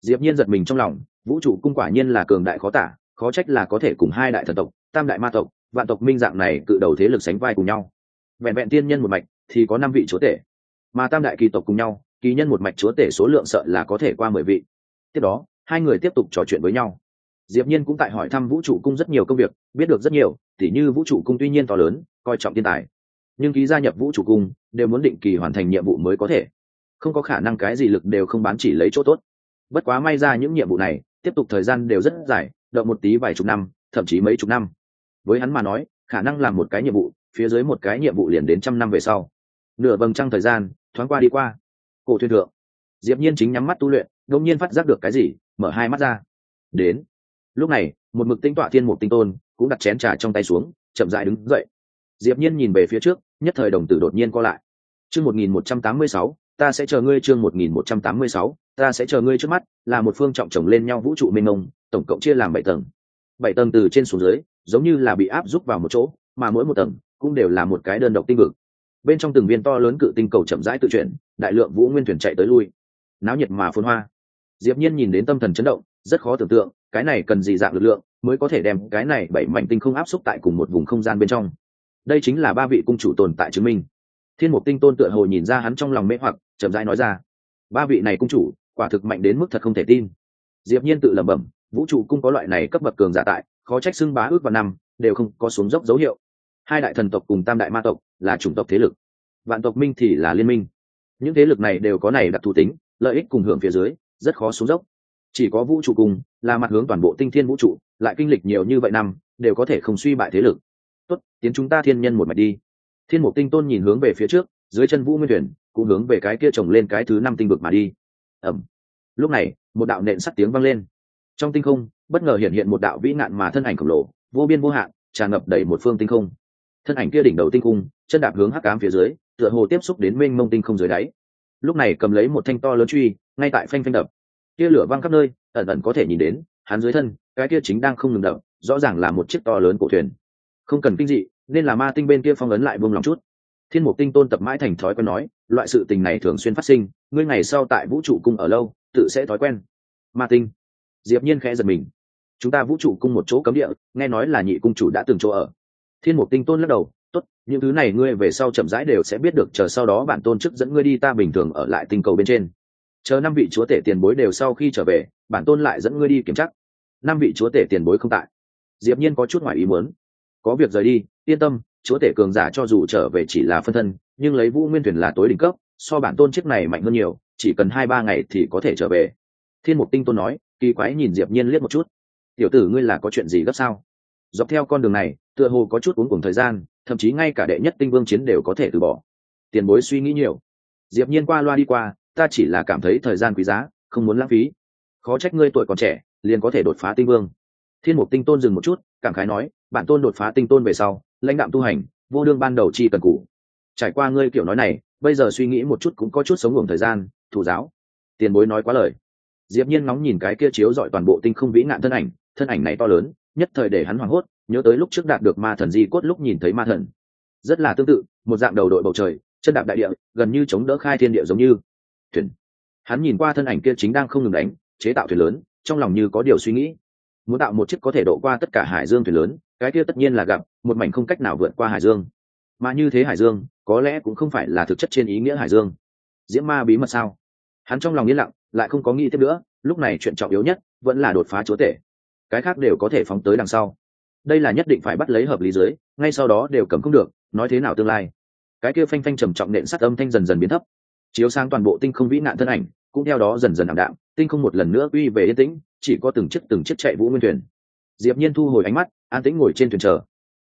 Diệp nhiên giật mình trong lòng, vũ trụ cung quả nhiên là cường đại khó tả, khó trách là có thể cùng hai đại thần tộc, tam đại ma tộc, vạn tộc minh dạng này cự đầu thế lực sánh vai cùng nhau. Vẹn vẹn tiên nhân một mạch, thì có năm vị chúa tể. Mà tam đại kỳ tộc cùng nhau kỳ nhân một mạch chúa tể số lượng sợ là có thể qua mười vị. Tiếp đó, hai người tiếp tục trò chuyện với nhau. Diệp nhiên cũng tại hỏi thăm vũ trụ cung rất nhiều công việc, biết được rất nhiều, tỉ như vũ trụ cung tuy nhiên to lớn, coi trọng thiên tài. Nhưng ký gia nhập vũ trụ cung, đều muốn định kỳ hoàn thành nhiệm vụ mới có thể. Không có khả năng cái gì lực đều không bán chỉ lấy chỗ tốt. Bất quá may ra những nhiệm vụ này, tiếp tục thời gian đều rất dài, đợi một tí vài chục năm, thậm chí mấy chục năm. Với hắn mà nói, khả năng làm một cái nhiệm vụ, phía dưới một cái nhiệm vụ liền đến trăm năm về sau. Nửa vầng trăng thời gian, thoáng qua đi qua cổ thuyền thượng. Diệp nhiên chính nhắm mắt tu luyện đột nhiên phát giác được cái gì mở hai mắt ra. Đến. Lúc này một mực tinh tọa thiên một tinh tôn cũng đặt chén trà trong tay xuống chậm rãi đứng dậy. Diệp nhiên nhìn về phía trước nhất thời đồng tử đột nhiên co lại. Chương 1186, ta sẽ chờ ngươi chương 1186, ta sẽ chờ ngươi trước mắt là một phương trọng chồng lên nhau vũ trụ mênh mông tổng cộng chia làm bảy tầng. Bảy tầng từ trên xuống dưới giống như là bị áp giúp vào một chỗ mà mỗi một tầng cũng đều là một cái đơn độc tinh vực bên trong từng viên to lớn cự tinh cầu chậm rãi tự chuyển, đại lượng vũ nguyên thuyền chạy tới lui. Náo nhiệt mà phun hoa. Diệp nhiên nhìn đến tâm thần chấn động, rất khó tưởng tượng, cái này cần gì dạng lực lượng mới có thể đem cái này bảy mảnh tinh không áp xúc tại cùng một vùng không gian bên trong. Đây chính là ba vị cung chủ tồn tại chứng minh. Thiên mục tinh tôn tựa hồ nhìn ra hắn trong lòng mê hoặc, chậm rãi nói ra, ba vị này cung chủ, quả thực mạnh đến mức thật không thể tin. Diệp nhiên tự lẩm bẩm, vũ trụ cung có loại này cấp bậc cường giả tại, khó trách xưng bá ước vào năm, đều không có xuống dốc dấu hiệu hai đại thần tộc cùng tam đại ma tộc là chủng tộc thế lực, vạn tộc minh thì là liên minh. Những thế lực này đều có này đặc thù tính, lợi ích cùng hưởng phía dưới, rất khó xuống dốc. Chỉ có vũ trụ cùng là mặt hướng toàn bộ tinh thiên vũ trụ, lại kinh lịch nhiều như vậy năm, đều có thể không suy bại thế lực. Tốt, tiến chúng ta thiên nhân một mạch đi. Thiên mục tinh tôn nhìn hướng về phía trước, dưới chân vũ nguyên thuyền, cũng hướng về cái kia trồng lên cái thứ năm tinh vực mà đi. Ẩm lúc này, một đạo nện sắt tiếng vang lên. Trong tinh không, bất ngờ hiện hiện một đạo vĩ nạn mà thân ảnh khổng lồ, vô biên vô hạn, tràn ngập đầy một phương tinh không thân ảnh kia đỉnh đầu tinh cung, chân đạp hướng hắc cám phía dưới, tựa hồ tiếp xúc đến mênh mông tinh không dưới đáy. Lúc này cầm lấy một thanh to lớn truy, ngay tại phanh phanh đập. Tia lửa văng khắp nơi, ẩn ẩn có thể nhìn đến, hắn dưới thân, cái kia chính đang không ngừng đập, rõ ràng là một chiếc to lớn cổ thuyền. Không cần kinh dị, nên là ma tinh bên kia phong ấn lại buông lòng chút. Thiên mục tinh tôn tập mãi thành thói quen nói, loại sự tình này thường xuyên phát sinh, ngươi ngày sau tại vũ trụ cung ở lâu, tự sẽ thói quen. Ma tinh. Diệp nhiên khẽ giật mình. Chúng ta vũ trụ cung một chỗ cấm địa, nghe nói là nhị cung chủ đã từng chỗ ở thiên mục tinh tôn lắc đầu, tốt, những thứ này ngươi về sau chậm rãi đều sẽ biết được, chờ sau đó bản tôn chức dẫn ngươi đi ta bình thường ở lại tinh cầu bên trên. Chờ năm vị chúa tể tiền bối đều sau khi trở về, bản tôn lại dẫn ngươi đi kiểm tra. Năm vị chúa tể tiền bối không tại. Diệp nhiên có chút ngoài ý muốn. Có việc rời đi, yên tâm, chúa tể cường giả cho dù trở về chỉ là phân thân, nhưng lấy vũ nguyên thuyền là tối đỉnh cấp, so bản tôn chiếc này mạnh hơn nhiều, chỉ cần hai ba ngày thì có thể trở về. Thiên mục tinh tôn nói, kỳ quái nhìn diệp nhiên liếc một chút. Tiểu tử ngươi là có chuyện gì gấp sao? Dọc theo con đường này, tựa hồ có chút uống cùng thời gian, thậm chí ngay cả đệ nhất tinh vương chiến đều có thể từ bỏ. Tiền bối suy nghĩ nhiều. Diệp nhiên qua loa đi qua, ta chỉ là cảm thấy thời gian quý giá, không muốn lãng phí. Khó trách ngươi tuổi còn trẻ, liền có thể đột phá tinh vương. Thiên mục tinh tôn dừng một chút, cảm khái nói bản tôn đột phá tinh tôn về sau, lãnh đạm tu hành, vô đương ban đầu chi cần cũ trải qua ngươi kiểu nói này, bây giờ suy nghĩ một chút cũng có chút sống ngủ thời gian thủ giáo. Tiền bối nói quá lời. Diệp nhiên ngóng nhìn cái kia chiếu dọi toàn bộ tinh không vĩ ngạn thân ảnh thân ảnh này to lớn nhất thời để hắn hoảng hốt, nhớ tới lúc trước đạt được ma thần di cốt lúc nhìn thấy ma thần. Rất là tương tự, một dạng đầu đội bầu trời, chân đạp đại địa, gần như chống đỡ khai thiên địa giống như. Thuyền. Hắn nhìn qua thân ảnh kia chính đang không ngừng đánh, chế tạo thuyền lớn, trong lòng như có điều suy nghĩ. Muốn tạo một chiếc có thể độ qua tất cả hải dương thuyền lớn, cái kia tất nhiên là gặp, một mảnh không cách nào vượt qua hải dương. Mà như thế hải dương, có lẽ cũng không phải là thực chất trên ý nghĩa hải dương. Diễm ma bí mật sao? Hắn trong lòng yên lặng, lại không có nghĩ tiếp nữa, lúc này chuyện trọng yếu nhất vẫn là đột phá chúa tể cái khác đều có thể phóng tới đằng sau. Đây là nhất định phải bắt lấy hợp lý dưới, ngay sau đó đều cầm không được, nói thế nào tương lai? Cái kia phanh phanh trầm trọng nện sắt âm thanh dần dần biến thấp. Chiếu sang toàn bộ tinh không vĩ nạn thân ảnh, cũng theo đó dần dần ảm đạm, tinh không một lần nữa uy về yên tĩnh, chỉ có từng chiếc từng chiếc chạy vũ nguyên thuyền. Diệp nhiên thu hồi ánh mắt, an tĩnh ngồi trên thuyền chờ.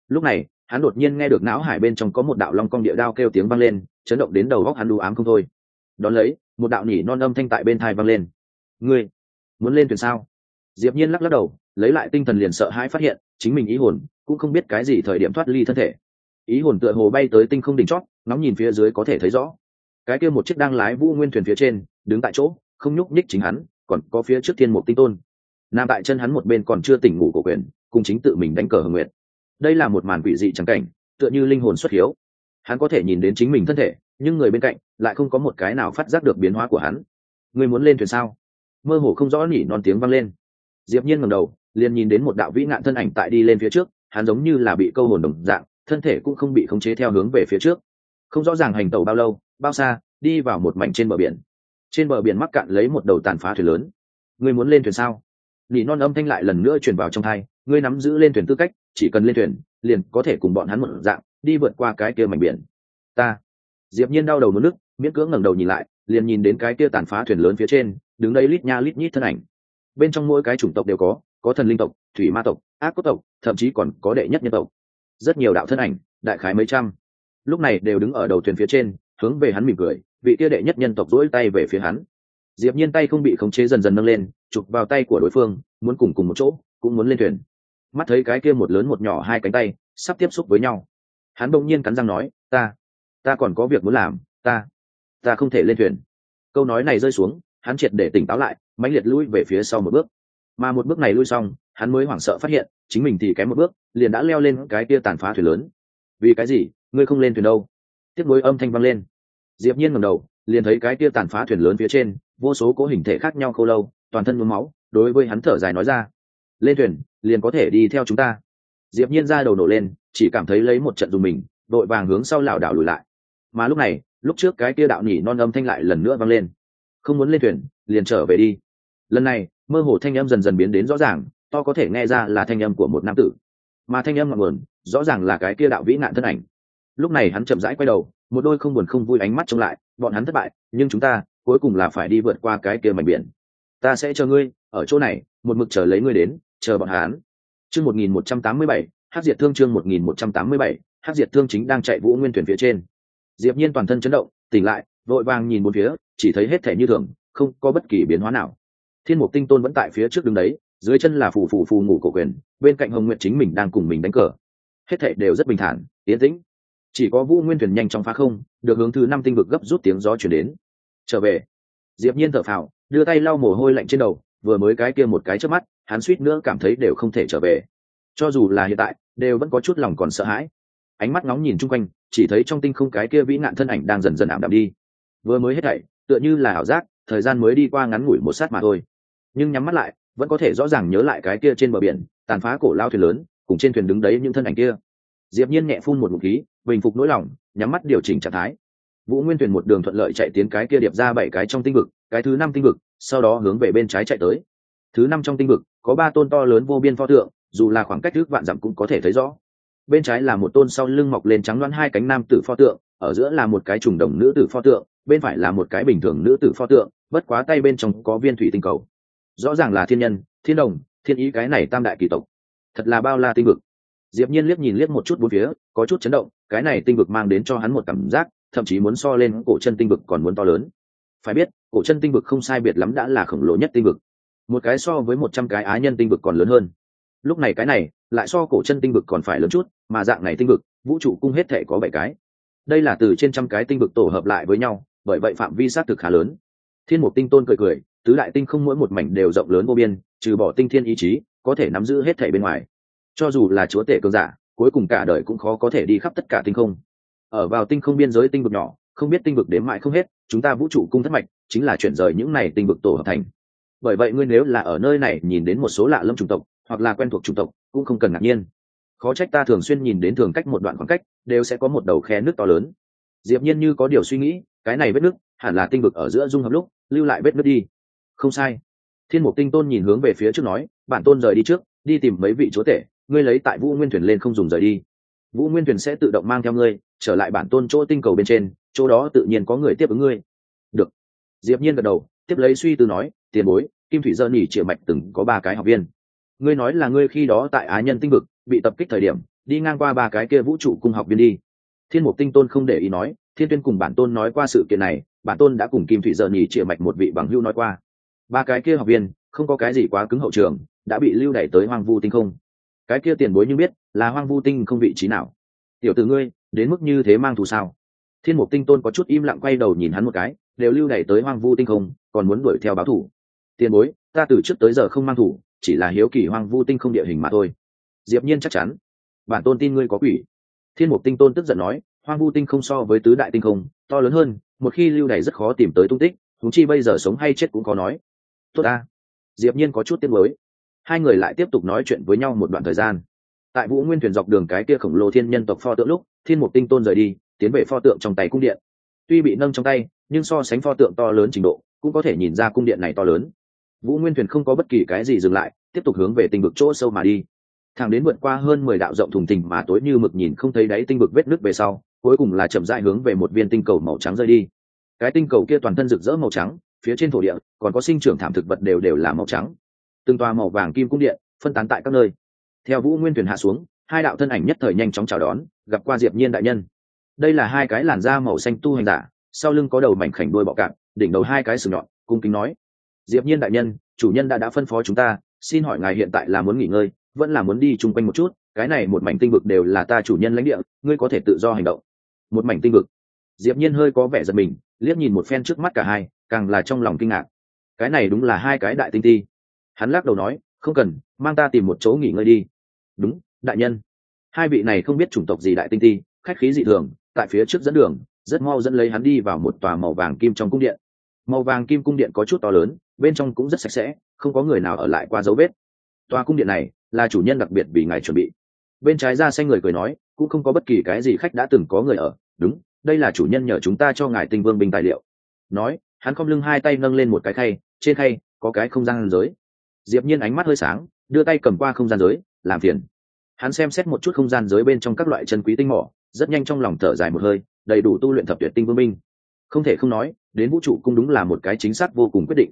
Lúc này, hắn đột nhiên nghe được não hải bên trong có một đạo long cong địa đao kêu tiếng vang lên, chấn động đến đầu góc hắn đu ám không thôi. Đón lấy, một đạo nhỉ non âm thanh tại bên thay vang lên. Ngươi muốn lên thuyền sao? Diệp nhiên lắc lắc đầu lấy lại tinh thần liền sợ hãi phát hiện, chính mình ý hồn cũng không biết cái gì thời điểm thoát ly thân thể. Ý hồn tựa hồ bay tới tinh không đỉnh chót ngóng nhìn phía dưới có thể thấy rõ. Cái kia một chiếc đang lái vũ nguyên thuyền phía trên, đứng tại chỗ, không nhúc nhích chính hắn, còn có phía trước thiên một tinh tôn. Nam tại chân hắn một bên còn chưa tỉnh ngủ của quyền, cùng chính tự mình đánh cờ hưởng nguyện đây là một màn quỷ dị trắng cảnh, tựa như linh hồn xuất hiếu. Hắn có thể nhìn đến chính mình thân thể, nhưng người bên cạnh lại không có một cái nào phát giác được biến hóa của hắn. Người muốn lên thuyền sao? Mơ hồ không rõ nỉ non tiếng vang lên. Diệp nhiên ngẩng đầu liền nhìn đến một đạo vĩ ngạn thân ảnh tại đi lên phía trước, hắn giống như là bị câu hồn đồng dạng, thân thể cũng không bị khống chế theo hướng về phía trước. Không rõ ràng hành tàu bao lâu, bao xa, đi vào một mảnh trên bờ biển. Trên bờ biển mắc cạn lấy một đầu tàn phá thuyền lớn. Ngươi muốn lên thuyền sao? Nỉ non âm thanh lại lần nữa truyền vào trong thai ngươi nắm giữ lên thuyền tư cách, chỉ cần lên thuyền, liền có thể cùng bọn hắn một dạng, đi vượt qua cái kia mảnh biển. Ta. Diệp nhiên đau đầu mất nước, miễn cưỡng ngẩng đầu nhìn lại, liền nhìn đến cái kia tàn phá thuyền lớn phía trên, đứng đây lít nha lít nhít thân ảnh. Bên trong mỗi cái chủng tộc đều có có thần linh tộc, thủy ma tộc, ác cốt tộc, thậm chí còn có đệ nhất nhân tộc. Rất nhiều đạo thân ảnh, đại khái mấy trăm. Lúc này đều đứng ở đầu thuyền phía trên, hướng về hắn mỉm cười, vị kia đệ nhất nhân tộc duỗi tay về phía hắn. Diệp nhiên tay không bị khống chế dần dần nâng lên, chụp vào tay của đối phương, muốn cùng cùng một chỗ, cũng muốn lên thuyền. Mắt thấy cái kia một lớn một nhỏ hai cánh tay, sắp tiếp xúc với nhau. Hắn bỗng nhiên cắn răng nói, ta ta còn có việc muốn làm, ta ta không thể lên thuyền. Câu nói này rơi xuống, hắn triệt để tỉnh táo lại, mãnh liệt lui về phía sau một bước mà một bước này lui xong, hắn mới hoảng sợ phát hiện, chính mình thì kém một bước, liền đã leo lên cái kia tàn phá thuyền lớn. Vì cái gì? Ngươi không lên thuyền đâu? Tiếp nối âm thanh vang lên. Diệp nhiên ngẩng đầu, liền thấy cái kia tàn phá thuyền lớn phía trên, vô số cố hình thể khác nhau khô lâu, toàn thân nhuốm máu, đối với hắn thở dài nói ra. Lên thuyền, liền có thể đi theo chúng ta. Diệp nhiên ra đầu nổ lên, chỉ cảm thấy lấy một trận dùng mình, đội vàng hướng sau lảo đảo lùi lại. Mà lúc này, lúc trước cái kia đạo nhỉ non âm thanh lại lần nữa vang lên. Không muốn lên thuyền, liền trở về đi. Lần này mơ hồ thanh âm dần dần biến đến rõ ràng, to có thể nghe ra là thanh âm của một nam tử. Mà thanh âm ngọn nguồn, rõ ràng là cái kia đạo vĩ nạn thân ảnh. Lúc này hắn chậm rãi quay đầu, một đôi không buồn không vui ánh mắt trông lại, bọn hắn thất bại, nhưng chúng ta, cuối cùng là phải đi vượt qua cái kia mảnh biển. Ta sẽ chờ ngươi, ở chỗ này, một mực chờ lấy ngươi đến, chờ bọn hắn. Chương một nghìn một trăm tám mươi bảy hát diệt thương chương một nghìn một trăm tám mươi bảy hát diệt thương chính đang chạy vũ nguyên thuyền phía trên. Diệp nhiên toàn thân chấn động, tỉnh lại, vội vàng nhìn bốn phía, chỉ thấy hết thể như thường, không có bất kỳ biến hóa nào thiên mục tinh tôn vẫn tại phía trước đứng đấy, dưới chân là phù phù phù ngủ cổ quyền, bên cạnh hồng nguyện chính mình đang cùng mình đánh cờ. Hết thệ đều rất bình thản tiến tĩnh. Chỉ có vũ nguyên thuyền nhanh trong phá không, được hướng thứ năm tinh vực gấp rút tiếng gió chuyển đến. Trở về. Diệp nhiên thở phào, đưa tay lau mồ hôi lạnh trên đầu, vừa mới cái kia một cái trước mắt, hắn suýt nữa cảm thấy đều không thể trở về. Cho dù là hiện tại, đều vẫn có chút lòng còn sợ hãi. Ánh mắt ngóng nhìn chung quanh, chỉ thấy trong tinh không cái kia vĩ nạn thân ảnh đang dần dần ảm đạm đi. Vừa mới hết thảy, tựa như là ảo giác, thời gian mới đi qua ngắn ngủi một sát mà thôi nhưng nhắm mắt lại, vẫn có thể rõ ràng nhớ lại cái kia trên bờ biển, tàn phá cổ lao thuyền lớn, cùng trên thuyền đứng đấy những thân ảnh kia. Diệp nhiên nhẹ phun một ngụm khí, bình phục nỗi lòng, nhắm mắt điều chỉnh trạng thái. Vũ nguyên thuyền một đường thuận lợi chạy tiến cái kia điệp ra bảy cái trong tinh vực, cái thứ năm tinh vực, sau đó hướng về bên trái chạy tới. Thứ năm trong tinh vực, có ba tôn to lớn vô biên pho tượng, dù là khoảng cách trước vạn dặm cũng có thể thấy rõ. Bên trái là một tôn sau lưng mọc lên trắng loáng hai cánh nam tử pho tượng, ở giữa là một cái trùng đồng nữ tử pho tượng, bên phải là một cái bình thường nữ tử pho tượng, bất quá tay bên trong có viên thủy tinh cầu rõ ràng là thiên nhân, thiên đồng, thiên ý cái này tam đại kỳ tộc. Thật là bao la tinh vực. Diệp nhiên liếc nhìn liếc một chút bốn phía, có chút chấn động, cái này tinh vực mang đến cho hắn một cảm giác, thậm chí muốn so lên cổ chân tinh vực còn muốn to lớn. Phải biết, cổ chân tinh vực không sai biệt lắm đã là khổng lồ nhất tinh vực. Một cái so với một trăm cái á nhân tinh vực còn lớn hơn. Lúc này cái này, lại so cổ chân tinh vực còn phải lớn chút, mà dạng này tinh vực, vũ trụ cung hết thể có bảy cái. Đây là từ trên trăm cái tinh vực tổ hợp lại với nhau, bởi vậy phạm vi sát thực khá lớn. Thiên mục tinh tôn cười cười tứ đại tinh không mỗi một mảnh đều rộng lớn vô biên, trừ bỏ tinh thiên ý chí, có thể nắm giữ hết thể bên ngoài. Cho dù là chúa tể cường giả, cuối cùng cả đời cũng khó có thể đi khắp tất cả tinh không. Ở vào tinh không biên giới tinh vực nhỏ, không biết tinh vực đếm mãi không hết, chúng ta vũ trụ cung thất mạch chính là chuyển rời những này tinh vực tổ hợp thành. Bởi vậy ngươi nếu là ở nơi này nhìn đến một số lạ lâm chủng tộc, hoặc là quen thuộc chủng tộc, cũng không cần ngạc nhiên. Khó trách ta thường xuyên nhìn đến thường cách một đoạn khoảng cách, đều sẽ có một đầu khe nước to lớn. Diệp nhiên như có điều suy nghĩ, cái này vết nước, hẳn là tinh vực ở giữa dung hợp lúc, lưu lại vết nước đi không sai. Thiên mục tinh tôn nhìn hướng về phía trước nói, bản tôn rời đi trước, đi tìm mấy vị chúa tể, ngươi lấy tại vũ nguyên thuyền lên không dùng rời đi. Vũ nguyên thuyền sẽ tự động mang theo ngươi, trở lại bản tôn chỗ tinh cầu bên trên, chỗ đó tự nhiên có người tiếp ứng ngươi. Được. Diệp nhiên gật đầu, tiếp lấy suy tư nói, tiền bối, kim thủy dơ nỉ triệu mạch từng có ba cái học viên. Ngươi nói là ngươi khi đó tại á nhân tinh vực, bị tập kích thời điểm, đi ngang qua ba cái kia vũ trụ cung học viên đi. Thiên mục tinh tôn không để ý nói, thiên tuyên cùng bản tôn nói qua sự kiện này, bản tôn đã cùng kim thủy dơ nỉ triệu mạch một vị bằng hữu nói qua ba cái kia học viên, không có cái gì quá cứng hậu trường, đã bị lưu đẩy tới hoang vu tinh không. Cái kia tiền bối như biết là hoang vu tinh không vị trí nào. Tiểu tử ngươi, đến mức như thế mang thù sao? Thiên mục tinh tôn có chút im lặng quay đầu nhìn hắn một cái, đều lưu đẩy tới hoang vu tinh không, còn muốn đuổi theo báo thủ. Tiền bối, ta từ trước tới giờ không mang thủ chỉ là hiếu kỳ hoang vu tinh không địa hình mà thôi. Diệp nhiên chắc chắn. Bản tôn tin ngươi có quỷ. Thiên mục tinh tôn tức giận nói, hoang vu tinh không so với tứ đại tinh không, to lớn hơn, một khi lưu đày rất khó tìm tới tung tích chúng chi bây giờ sống hay chết cũng có nói tốt ta. Diệp nhiên có chút tiếc mới hai người lại tiếp tục nói chuyện với nhau một đoạn thời gian. Tại vũ nguyên thuyền dọc đường cái kia khổng lồ thiên nhân tộc pho tượng lúc, thiên mục tinh tôn rời đi, tiến về pho tượng trong tay cung điện. Tuy bị nâng trong tay, nhưng so sánh pho tượng to lớn trình độ, cũng có thể nhìn ra cung điện này to lớn. Vũ nguyên thuyền không có bất kỳ cái gì dừng lại, tiếp tục hướng về tinh vực chỗ sâu mà đi. Thẳng đến vượt qua hơn mười đạo rộng thùng thình mà tối như mực nhìn không thấy đáy tinh vực vết nước về sau, cuối cùng là chậm rãi hướng về một viên tinh cầu màu trắng rơi đi. Cái tinh cầu kia toàn thân rực rỡ màu trắng phía trên thổ địa, còn có sinh trưởng thảm thực vật đều đều là màu trắng. Từng toa màu vàng kim cung điện phân tán tại các nơi. Theo vũ nguyên thuyền hạ xuống, hai đạo thân ảnh nhất thời nhanh chóng chào đón, gặp qua diệp nhiên đại nhân. Đây là hai cái làn da màu xanh tu hành giả, sau lưng có đầu mảnh khảnh đuôi bọ cạp, đỉnh đầu hai cái sừng nhọn, cung kính nói, diệp nhiên đại nhân, chủ nhân đã đã phân phó chúng ta, xin hỏi ngài hiện tại là muốn nghỉ ngơi, vẫn là muốn đi chung quanh một chút, cái này một mảnh tinh vực đều là ta chủ nhân lãnh địa, ngươi có thể tự do hành động. Một mảnh tinh vực. Diệp nhiên hơi có vẻ giật mình, liếc nhìn một phen trước mắt cả hai càng là trong lòng kinh ngạc. Cái này đúng là hai cái đại tinh ti. Hắn lắc đầu nói, không cần, mang ta tìm một chỗ nghỉ ngơi đi. Đúng, đại nhân. Hai vị này không biết chủng tộc gì đại tinh ti, khách khí dị thường, tại phía trước dẫn đường, rất mau dẫn lấy hắn đi vào một tòa màu vàng kim trong cung điện. Màu vàng kim cung điện có chút to lớn, bên trong cũng rất sạch sẽ, không có người nào ở lại qua dấu vết. Tòa cung điện này là chủ nhân đặc biệt vì ngài chuẩn bị. Bên trái ra xanh người cười nói, cũng không có bất kỳ cái gì khách đã từng có người ở. Đúng, đây là chủ nhân nhờ chúng ta cho ngài tinh vương binh tài liệu. Nói hắn không lưng hai tay nâng lên một cái khay, trên khay có cái không gian giới. Diệp nhiên ánh mắt hơi sáng, đưa tay cầm qua không gian giới, làm phiền. Hắn xem xét một chút không gian giới bên trong các loại chân quý tinh mỏ rất nhanh trong lòng thở dài một hơi, đầy đủ tu luyện thập tuyệt tinh vương binh. Không thể không nói, đến vũ trụ cung đúng là một cái chính xác vô cùng quyết định.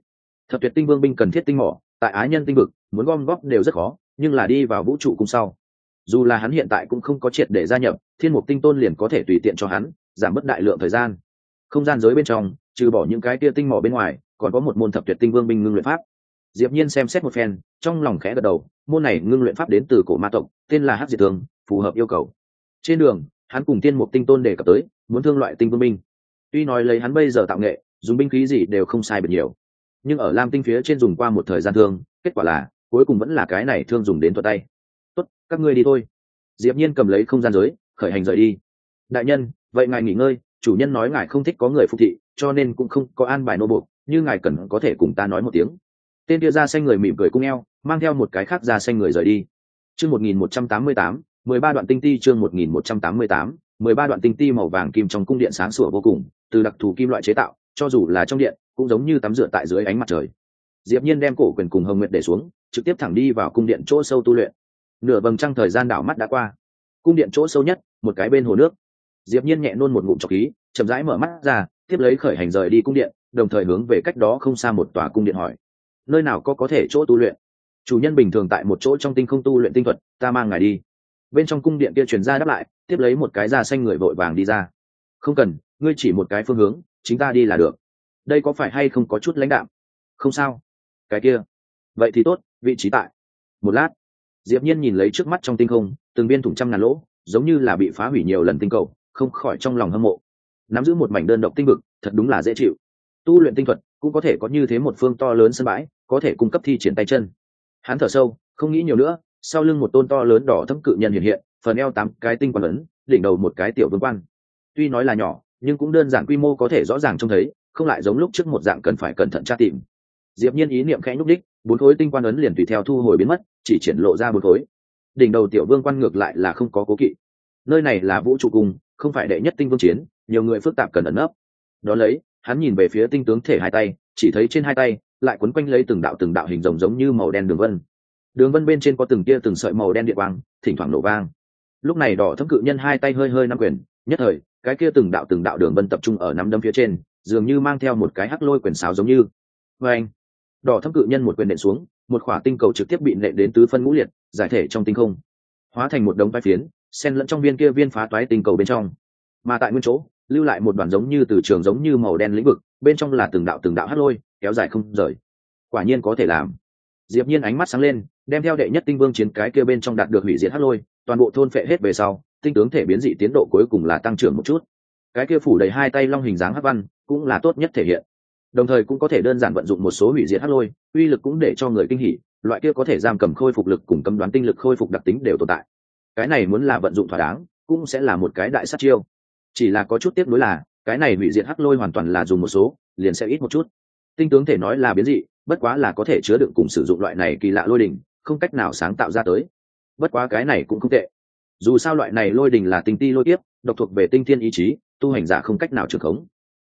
Thập tuyệt tinh vương binh cần thiết tinh mỏ tại á nhân tinh vực, muốn gom góp đều rất khó, nhưng là đi vào vũ trụ cung sau. Dù là hắn hiện tại cũng không có triệt để gia nhập, thiên mục tinh tôn liền có thể tùy tiện cho hắn, giảm bớt đại lượng thời gian. Không gian giới bên trong trừ bỏ những cái tia tinh mỏ bên ngoài, còn có một môn thập tuyệt tinh vương binh ngưng luyện pháp. Diệp nhiên xem xét một phen, trong lòng khẽ gật đầu, môn này ngưng luyện pháp đến từ cổ ma tộc, tên là hắc diệt thường, phù hợp yêu cầu. Trên đường, hắn cùng tiên mục tinh tôn đề cập tới, muốn thương loại tinh vương binh. Tuy nói lấy hắn bây giờ tạo nghệ, dùng binh khí gì đều không sai biệt nhiều. Nhưng ở lam tinh phía trên dùng qua một thời gian thương, kết quả là, cuối cùng vẫn là cái này thương dùng đến thuật tay. Tốt, các ngươi đi thôi. Diệp nhiên cầm lấy không gian giới, khởi hành rời đi. Đại nhân, vậy ngài nghỉ ngơi chủ nhân nói ngài không thích có người phục thị, cho nên cũng không có an bài nô buộc, như ngài cần có thể cùng ta nói một tiếng. Tên kia ra xanh người mỉm cười cung eo, mang theo một cái khác ra xanh người rời đi. Chương một nghìn một trăm tám mươi tám, mười ba đoạn tinh ti chương một nghìn một trăm tám mươi tám, mười ba đoạn tinh ti màu vàng kim trong cung điện sáng sủa vô cùng, từ đặc thù kim loại chế tạo, cho dù là trong điện, cũng giống như tắm rửa tại dưới ánh mặt trời. Diệp nhiên đem cổ quyền cùng hồng nguyệt để xuống, trực tiếp thẳng đi vào cung điện chỗ sâu tu luyện. Nửa vầng trăng thời gian đảo mắt đã qua. Cung điện chỗ sâu nhất, một cái bên hồ nước diệp nhiên nhẹ nôn một ngụm trọc khí, chậm rãi mở mắt ra, tiếp lấy khởi hành rời đi cung điện, đồng thời hướng về cách đó không xa một tòa cung điện hỏi, nơi nào có có thể chỗ tu luyện? Chủ nhân bình thường tại một chỗ trong tinh không tu luyện tinh thuật, ta mang ngài đi. Bên trong cung điện kia truyền ra đáp lại, tiếp lấy một cái da xanh người vội vàng đi ra. Không cần, ngươi chỉ một cái phương hướng, chính ta đi là được. Đây có phải hay không có chút lãnh đạm? Không sao. Cái kia. Vậy thì tốt, vị trí tại. Một lát. Diệp nhiên nhìn lấy trước mắt trong tinh không, từng viên thủng trăm ngàn lỗ, giống như là bị phá hủy nhiều lần tinh cầu không khỏi trong lòng hâm mộ. Nắm giữ một mảnh đơn độc tinh vực, thật đúng là dễ chịu. Tu luyện tinh thuật cũng có thể có như thế một phương to lớn sân bãi, có thể cung cấp thi triển tay chân. Hắn thở sâu, không nghĩ nhiều nữa, sau lưng một tôn to lớn đỏ thâm cự nhân hiện hiện, phần eo tám cái tinh quan ấn đỉnh đầu một cái tiểu vương quan tuy nói là nhỏ, nhưng cũng đơn giản quy mô có thể rõ ràng trông thấy, không lại giống lúc trước một dạng cần phải cẩn thận tra tìm. Diệp nhiên ý niệm khẽ nhúc đích bốn khối tinh quan ấn liền tùy theo thu hồi biến mất, chỉ triển lộ ra bốn khối. Đỉnh đầu tiểu vương quan ngược lại là không có cố kỵ. Nơi này là vũ trụ cung không phải đệ nhất tinh vương chiến, nhiều người phức tạp cần ẩn nấp. Ó lấy, hắn nhìn về phía tinh tướng thể hai tay, chỉ thấy trên hai tay, lại quấn quanh lấy từng đạo từng đạo hình rồng giống như màu đen đường vân. Đường vân bên trên có từng tia từng sợi màu đen địa quang, thỉnh thoảng nổ vang. Lúc này đỏ thâm cự nhân hai tay hơi hơi nắm quyền, nhất thời, cái kia từng đạo từng đạo đường vân tập trung ở nắm đấm phía trên, dường như mang theo một cái hắc lôi quyền sáo giống như. Vê anh đỏ thâm cự nhân một quyền nện xuống, một khỏa tinh cầu trực tiếp bị nện đến tứ phân ngũ liệt, giải thể trong tinh không. Hóa thành một đống vai phiến xen lẫn trong viên kia viên phá toái tinh cầu bên trong. Mà tại nguyên chỗ, lưu lại một đoàn giống như từ trường giống như màu đen lĩnh vực, bên trong là từng đạo từng đạo hát lôi, kéo dài không rời. Quả nhiên có thể làm. Diệp nhiên ánh mắt sáng lên, đem theo đệ nhất tinh vương chiến cái kia bên trong đạt được hủy diệt hát lôi, toàn bộ thôn phệ hết về sau, tinh tướng thể biến dị tiến độ cuối cùng là tăng trưởng một chút. Cái kia phủ đầy hai tay long hình dáng hắc văn, cũng là tốt nhất thể hiện. Đồng thời cũng có thể đơn giản vận dụng một số hủy diệt hát lôi, uy lực cũng để cho người kinh hỉ, loại kia có thể giam cầm khôi phục lực cùng cấm đoán tinh lực khôi phục đặc tính đều tồn tại cái này muốn là vận dụng thỏa đáng, cũng sẽ là một cái đại sát chiêu. Chỉ là có chút tiếc nuối là, cái này hủy diệt hắc lôi hoàn toàn là dùng một số, liền sẽ ít một chút. Tinh tướng thể nói là biến dị, bất quá là có thể chứa đựng cùng sử dụng loại này kỳ lạ lôi đình không cách nào sáng tạo ra tới. Bất quá cái này cũng không tệ. Dù sao loại này lôi đình là tinh ti lôi tiếp độc thuộc về tinh thiên ý chí, tu hành giả không cách nào trưởng khống.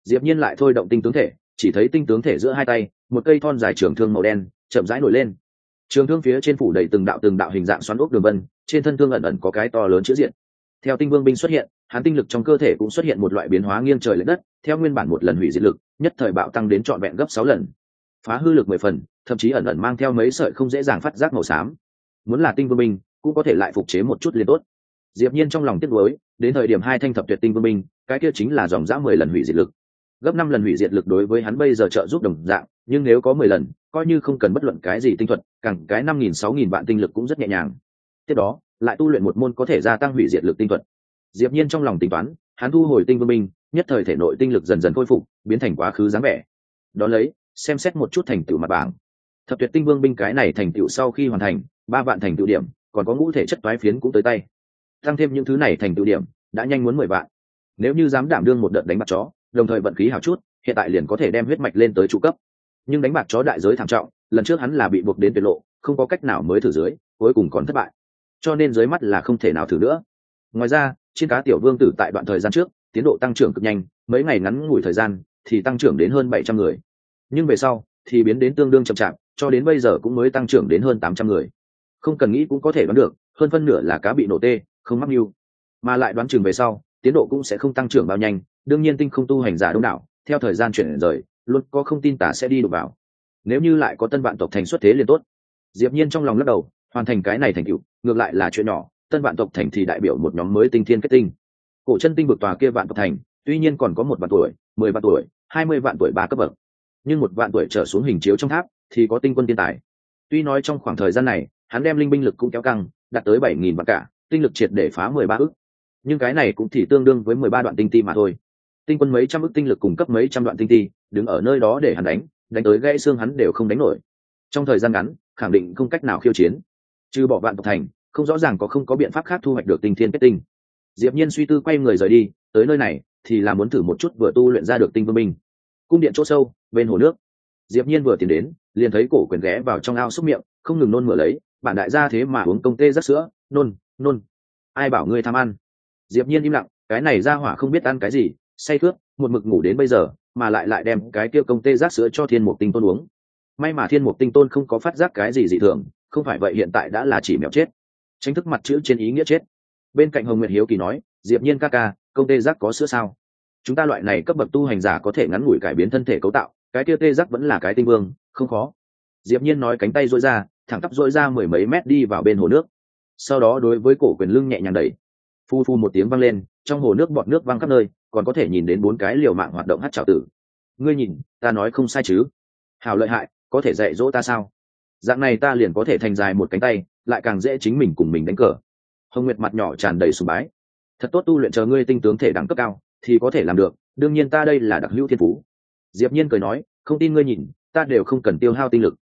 Diệp nhiên lại thôi động tinh tướng thể, chỉ thấy tinh tướng thể giữa hai tay, một cây thon dài trường thương màu đen chậm rãi nổi lên. Trường thương phía trên phủ đầy từng đạo từng đạo hình dạng xoắn ốc đường vân trên thân thương ẩn ẩn có cái to lớn chữa diện. Theo tinh vương binh xuất hiện hắn tinh lực trong cơ thể cũng xuất hiện một loại biến hóa nghiêng trời l ệ đất, theo nguyên bản một lần hủy diệt lực, nhất thời bạo tăng đến trọn vẹn gấp sáu lần. Phá hư lực mười phần, thậm chí ẩn ẩn mang theo mấy sợi không dễ dàng phát giác màu xám. Muốn là tinh vương binh, cũng có thể lại phục chế một chút liền tốt. Diệp nhiên trong lòng tiếc nuối, đến thời điểm hai thanh thập tuyệt tinh vương binh, cái kia chính là dòng dã mười lần hủy diệt lực. Gấp năm lần hủy diệt lực đối với hắn bây giờ trợ giúp đồng dạng, nhưng nếu có mười lần, coi như không cần bất luận cái gì tinh thuật, càng cái năm nghìn, sáu nghìn vạn tinh lực cũng rất nhẹ nhàng tiếp đó, lại tu luyện một môn có thể gia tăng hủy diệt lực tinh thuật diệp nhiên trong lòng tính toán, hắn thu hồi tinh vương minh nhất thời thể nội tinh lực dần dần khôi phục, biến thành quá khứ dáng vẻ. Đó lấy, xem xét một chút thành tựu mặt bảng. Thập tuyệt tinh vương binh cái này thành tựu sau khi hoàn thành, ba vạn thành tựu điểm, còn có ngũ thể chất toái phiến cũng tới tay. Tăng thêm những thứ này thành tựu điểm, đã nhanh muốn mười vạn. Nếu như dám đảm đương một đợt đánh bạc chó, đồng thời vận khí hào chút, hiện tại liền có thể đem huyết mạch lên tới trụ cấp. Nhưng đánh bạc chó đại giới thảm trọng, lần trước hắn là bị buộc đến tuyệt lộ, không có cách nào mới thử dưới, cuối cùng còn thất bại cho nên dưới mắt là không thể nào thử nữa. Ngoài ra, trên cá tiểu vương tử tại đoạn thời gian trước, tiến độ tăng trưởng cực nhanh, mấy ngày ngắn ngủi thời gian thì tăng trưởng đến hơn bảy trăm người. Nhưng về sau thì biến đến tương đương chậm chạp, cho đến bây giờ cũng mới tăng trưởng đến hơn tám trăm người. Không cần nghĩ cũng có thể đoán được, hơn phân nửa là cá bị nổ tê, không mắc mưu. Mà lại đoán chừng về sau, tiến độ cũng sẽ không tăng trưởng bao nhanh, đương nhiên tinh không tu hành giả đông đảo, theo thời gian chuyển rời, luôn có không tin tả sẽ đi đụng vào. Nếu như lại có tân vạn tộc thành xuất thế liền tốt. Diệp nhiên trong lòng lắc đầu hoàn thành cái này thành tựu, ngược lại là chuyện nhỏ, tân vạn tộc thành thì đại biểu một nhóm mới tinh thiên kết tinh. Cổ chân tinh vực tòa kia vạn tộc thành, tuy nhiên còn có một vạn tuổi, mười vạn tuổi, hai mươi vạn tuổi ba cấp bậc. Nhưng một vạn tuổi trở xuống hình chiếu trong tháp thì có tinh quân tiên tài. Tuy nói trong khoảng thời gian này, hắn đem linh binh lực cũng kéo căng, đạt tới bảy nghìn vạn cả, tinh lực triệt để phá mười ba ức nhưng cái này cũng chỉ tương đương với mười ba đoạn tinh ti mà thôi. Tinh quân mấy trăm ức tinh lực cung cấp mấy trăm đoạn tinh ti, đứng ở nơi đó để hắn đánh đánh tới gãy xương hắn đều không đánh nổi. Trong thời gian ngắn, khẳng định không cách nào khiêu chiến trừ bỏ vạn tộc thành, không rõ ràng có không có biện pháp khác thu hoạch được tinh thiên kết tinh. Diệp nhiên suy tư quay người rời đi, tới nơi này thì là muốn thử một chút vừa tu luyện ra được tinh vương minh cung điện chỗ sâu, bên hồ nước. Diệp nhiên vừa tiến đến, liền thấy cổ quyền ghé vào trong ao xúc miệng, không ngừng nôn mửa lấy, bản đại gia thế mà uống công tê rất sữa, nôn nôn. Ai bảo ngươi tham ăn? Diệp nhiên im lặng, cái này ra hỏa không biết ăn cái gì, say cướp một mực ngủ đến bây giờ, mà lại lại đem cái kia công tê rác sữa cho thiên mục tinh tôn uống. May mà thiên mục tinh tôn không có phát giác cái gì dị thường không phải vậy hiện tại đã là chỉ mèo chết. Tranh thức mặt chữ trên ý nghĩa chết. Bên cạnh hồng nguyệt hiếu kỳ nói, diệp nhiên ca ca, công tê giác có sữa sao? Chúng ta loại này cấp bậc tu hành giả có thể ngắn ngủi cải biến thân thể cấu tạo, cái kia tê giác vẫn là cái tinh vương, không khó. Diệp nhiên nói cánh tay duỗi ra, thẳng tắp duỗi ra mười mấy mét đi vào bên hồ nước. Sau đó đối với cổ quyền lưng nhẹ nhàng đẩy. Phu phu một tiếng vang lên, trong hồ nước bọt nước văng khắp nơi, còn có thể nhìn đến bốn cái liều mạng hoạt động hát trào tử. Ngươi nhìn, ta nói không sai chứ? Hào lợi hại, có thể dạy dỗ ta sao? Dạng này ta liền có thể thành dài một cánh tay, lại càng dễ chính mình cùng mình đánh cờ. Hồng nguyệt mặt nhỏ tràn đầy sùng bái. Thật tốt tu luyện chờ ngươi tinh tướng thể đẳng cấp cao, thì có thể làm được, đương nhiên ta đây là đặc hữu thiên phú. Diệp nhiên cười nói, không tin ngươi nhìn, ta đều không cần tiêu hao tinh lực.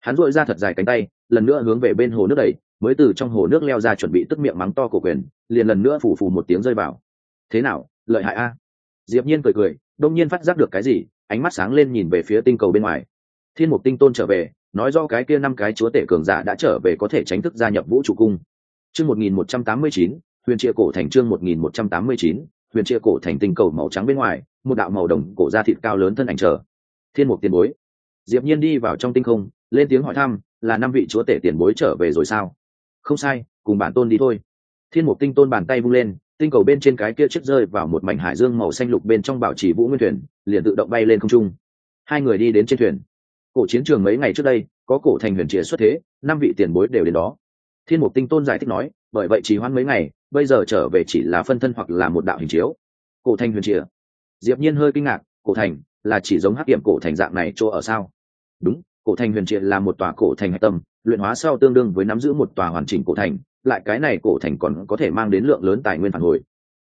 Hắn duỗi ra thật dài cánh tay, lần nữa hướng về bên hồ nước đầy mới từ trong hồ nước leo ra chuẩn bị tức miệng mắng to cổ quyền, liền lần nữa phủ phủ một tiếng rơi vào. Thế nào, lợi hại a? Diệp nhiên cười cười, đông nhiên phát giác được cái gì, ánh mắt sáng lên nhìn về phía tinh cầu bên ngoài. Thiên mục tinh tôn trở về nói do cái kia năm cái chúa tể cường giả đã trở về có thể tránh thức gia nhập vũ trụ cung. Chương 1189 huyền chia cổ thành chương 1189 huyền chia cổ thành tinh cầu màu trắng bên ngoài, một đạo màu đồng cổ da thịt cao lớn thân ảnh trở. thiên mục tiền bối. Diệp nhiên đi vào trong tinh không, lên tiếng hỏi thăm, là năm vị chúa tể tiền bối trở về rồi sao? Không sai, cùng bản tôn đi thôi. Thiên mục tinh tôn bàn tay vung lên, tinh cầu bên trên cái kia chiếc rơi vào một mảnh hải dương màu xanh lục bên trong bảo trì vũ nguyên thuyền, liền tự động bay lên không trung. Hai người đi đến trên thuyền cổ chiến trường mấy ngày trước đây, có cổ thành huyền trịa xuất thế, năm vị tiền bối đều đến đó. Thiên mục tinh tôn giải thích nói, bởi vậy chỉ hoãn mấy ngày, bây giờ trở về chỉ là phân thân hoặc là một đạo hình chiếu. Cổ thành huyền trịa diệp nhiên hơi kinh ngạc, cổ thành là chỉ giống hắc điểm cổ thành dạng này chỗ ở sao? Đúng, cổ thành huyền triệt là một tòa cổ thành hạch tâm, luyện hóa sau tương đương với nắm giữ một tòa hoàn chỉnh cổ thành, lại cái này cổ thành còn có thể mang đến lượng lớn tài nguyên phản hồi.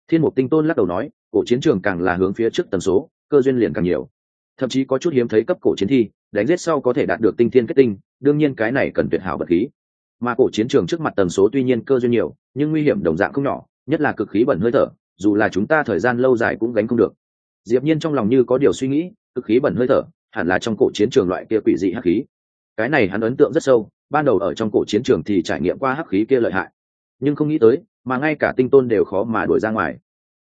Thiên mục tinh tôn lắc đầu nói, cổ chiến trường càng là hướng phía trước tần số, cơ duyên liền càng nhiều. Thậm chí có chút hiếm thấy cấp cổ chiến thi đánh giết sau có thể đạt được tinh thiên kết tinh, đương nhiên cái này cần tuyệt hảo vật khí. Mà cổ chiến trường trước mặt tần số tuy nhiên cơ duyên nhiều, nhưng nguy hiểm đồng dạng không nhỏ, nhất là cực khí bẩn hơi thở, dù là chúng ta thời gian lâu dài cũng gánh không được. Diệp nhiên trong lòng như có điều suy nghĩ, cực khí bẩn hơi thở, hẳn là trong cổ chiến trường loại kia quỷ dị hắc khí. Cái này hắn ấn tượng rất sâu, ban đầu ở trong cổ chiến trường thì trải nghiệm qua hắc khí kia lợi hại. Nhưng không nghĩ tới, mà ngay cả tinh tôn đều khó mà đuổi ra ngoài.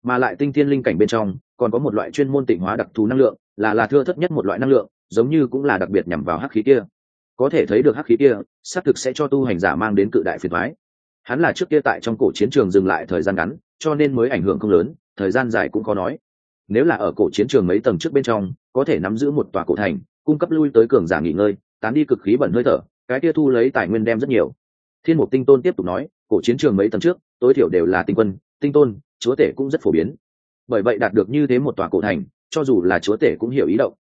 Mà lại tinh thiên linh cảnh bên trong, còn có một loại chuyên môn tịnh hóa đặc thù năng lượng, là là thưa thất nhất một loại năng lượng giống như cũng là đặc biệt nhằm vào hắc khí kia. Có thể thấy được hắc khí kia, xác thực sẽ cho tu hành giả mang đến cự đại phiền thoái hắn là trước kia tại trong cổ chiến trường dừng lại thời gian ngắn, cho nên mới ảnh hưởng không lớn, thời gian dài cũng có nói. Nếu là ở cổ chiến trường mấy tầng trước bên trong, có thể nắm giữ một tòa cổ thành, cung cấp lui tới cường giả nghỉ ngơi, tán đi cực khí bẩn hơi thở, cái kia thu lấy tài nguyên đem rất nhiều. Thiên mục tinh tôn tiếp tục nói, cổ chiến trường mấy tầng trước, tối thiểu đều là tinh quân, tinh tôn, chúa tể cũng rất phổ biến. Bởi vậy đạt được như thế một tòa cổ thành, cho dù là chúa tể cũng hiểu ý động.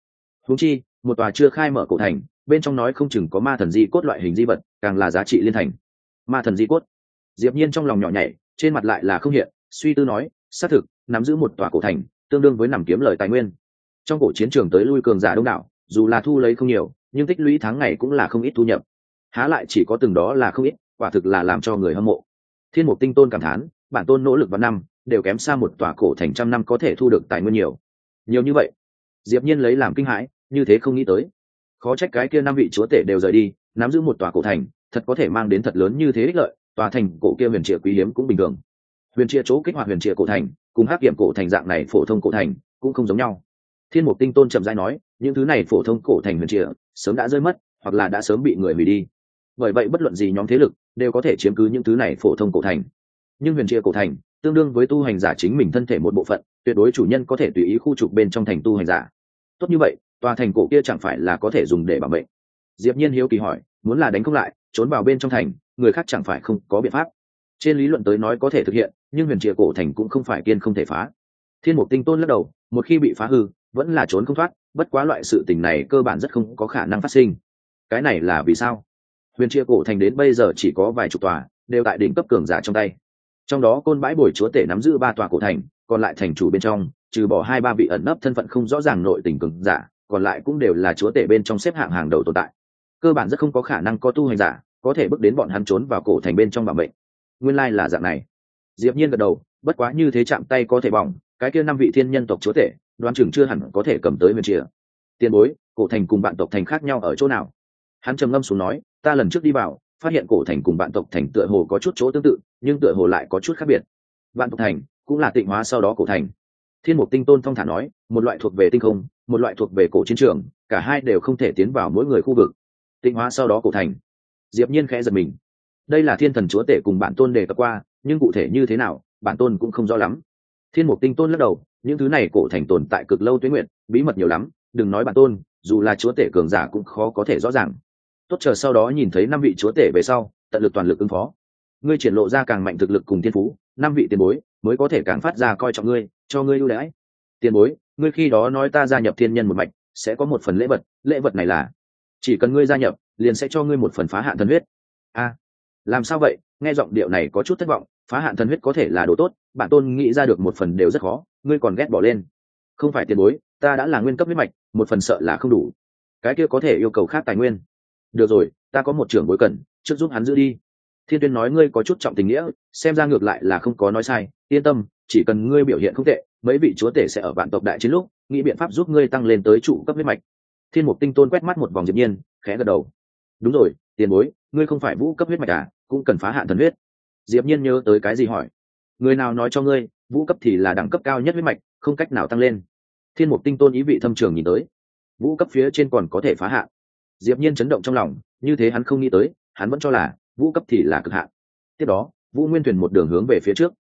Húng chi một tòa chưa khai mở cổ thành, bên trong nói không chừng có ma thần di cốt loại hình di vật, càng là giá trị liên thành. Ma thần di cốt. Diệp nhiên trong lòng nhỏ nhảy trên mặt lại là không hiện, suy tư nói, xác thực, nắm giữ một tòa cổ thành, tương đương với nằm kiếm lời tài nguyên. Trong cổ chiến trường tới lui cường giả đông đảo, dù là thu lấy không nhiều, nhưng tích lũy tháng ngày cũng là không ít thu nhập. Há lại chỉ có từng đó là không ít, quả thực là làm cho người hâm mộ. Thiên mục tinh tôn cảm thán, bản tôn nỗ lực vào năm, đều kém xa một tòa cổ thành trăm năm có thể thu được tài nguyên nhiều. Nhiều như vậy. Diệp nhiên lấy làm kinh hãi như thế không nghĩ tới. Khó trách cái kia năm vị chúa tể đều rời đi, nắm giữ một tòa cổ thành, thật có thể mang đến thật lớn như thế ích lợi, tòa thành cổ kia huyền triệt quý hiếm cũng bình thường. Huyền triệt chỗ kích hoạt huyền triệt cổ thành, cùng hắc kiểm cổ thành dạng này phổ thông cổ thành, cũng không giống nhau. Thiên mục tinh tôn trầm giai nói, những thứ này phổ thông cổ thành huyền triệt sớm đã rơi mất, hoặc là đã sớm bị người hủy đi. Bởi vậy bất luận gì nhóm thế lực, đều có thể chiếm cứ những thứ này phổ thông cổ thành. Nhưng huyền triệt cổ thành, tương đương với tu hành giả chính mình thân thể một bộ phận, tuyệt đối chủ nhân có thể tùy ý khu trục bên trong thành tu hành giả. Tốt như vậy tòa thành cổ kia chẳng phải là có thể dùng để bảo mệnh. Diệp nhiên hiếu kỳ hỏi, muốn là đánh không lại, trốn vào bên trong thành, người khác chẳng phải không có biện pháp. Trên lý luận tới nói có thể thực hiện, nhưng huyền trịa cổ thành cũng không phải kiên không thể phá. Thiên mục tinh tôn lắc đầu, một khi bị phá hư, vẫn là trốn không thoát, bất quá loại sự tình này cơ bản rất không có khả năng phát sinh. Cái này là vì sao? Huyền chia cổ thành đến bây giờ chỉ có vài chục tòa, đều tại đỉnh cấp cường giả trong tay. Trong đó côn bãi bồi chúa tể nắm giữ ba tòa cổ thành, còn lại thành chủ bên trong, trừ bỏ hai ba vị ẩn nấp thân phận không rõ ràng nội tình cường giả còn lại cũng đều là chúa tể bên trong xếp hạng hàng đầu tồn tại. Cơ bản rất không có khả năng có tu hành giả có thể bước đến bọn hắn trốn vào cổ thành bên trong bảo mệnh. Nguyên lai là dạng này. Diệp nhiên gật đầu, bất quá như thế chạm tay có thể bỏng, cái kia năm vị thiên nhân tộc chúa tể đoán chừng chưa hẳn có thể cầm tới huyền triệt tiền bối, cổ thành cùng bạn tộc thành khác nhau ở chỗ nào? Hắn trầm ngâm xuống nói, ta lần trước đi vào, phát hiện cổ thành cùng bạn tộc thành tựa hồ có chút chỗ tương tự, nhưng tựa hồ lại có chút khác biệt. Bạn tộc thành cũng là tịnh hóa sau đó cổ thành. Thiên mục tinh tôn thong thả nói, một loại thuộc về tinh không một loại thuộc về cổ chiến trường, cả hai đều không thể tiến vào mỗi người khu vực. Tịnh hóa sau đó cổ thành. Diệp nhiên khẽ giật mình. Đây là thiên thần chúa tể cùng bản tôn đề cập qua, nhưng cụ thể như thế nào, bản tôn cũng không rõ lắm. Thiên mục tinh tôn lắc đầu, những thứ này cổ thành tồn tại cực lâu tuyến nguyện, bí mật nhiều lắm, đừng nói bản tôn, dù là chúa tể cường giả cũng khó có thể rõ ràng. Tốt, chờ sau đó nhìn thấy năm vị chúa tể về sau, tận lực toàn lực ứng phó. Ngươi triển lộ ra càng mạnh thực lực cùng thiên phú, năm vị tiền bối mới có thể càng phát ra coi trọng ngươi, cho ngươi ưu đãi. Tiền bối ngươi khi đó nói ta gia nhập thiên nhân một mạch, sẽ có một phần lễ vật lễ vật này là, chỉ cần ngươi gia nhập, liền sẽ cho ngươi một phần phá hạn thần huyết. A, làm sao vậy? Nghe giọng điệu này có chút thất vọng, phá hạn thần huyết có thể là đồ tốt, bản tôn nghĩ ra được một phần đều rất khó, ngươi còn ghét bỏ lên. Không phải tiền bối, ta đã là nguyên cấp huyết mạch, một phần sợ là không đủ. Cái kia có thể yêu cầu khác tài nguyên. Được rồi, ta có một trưởng bối cần, trước giúp hắn giữ đi. Thiên tuyên nói ngươi có chút trọng tình nghĩa, xem ra ngược lại là không có nói sai, yên tâm, chỉ cần ngươi biểu hiện không tệ mấy vị chúa tể sẽ ở vạn tộc đại chiến lúc, nghĩ biện pháp giúp ngươi tăng lên tới trụ cấp huyết mạch. Thiên mục tinh tôn quét mắt một vòng diệp nhiên, khẽ gật đầu. Đúng rồi, tiền bối, ngươi không phải vũ cấp huyết mạch à cũng cần phá hạn thần huyết. Diệp nhiên nhớ tới cái gì hỏi. Người nào nói cho ngươi, vũ cấp thì là đẳng cấp cao nhất huyết mạch, không cách nào tăng lên. Thiên mục tinh tôn ý vị thâm trường nhìn tới. Vũ cấp phía trên còn có thể phá hạn. Diệp nhiên chấn động trong lòng, như thế hắn không nghĩ tới, hắn vẫn cho là, vũ cấp thì là cực hạn. Tiếp đó, vũ nguyên thuyền một đường hướng về phía trước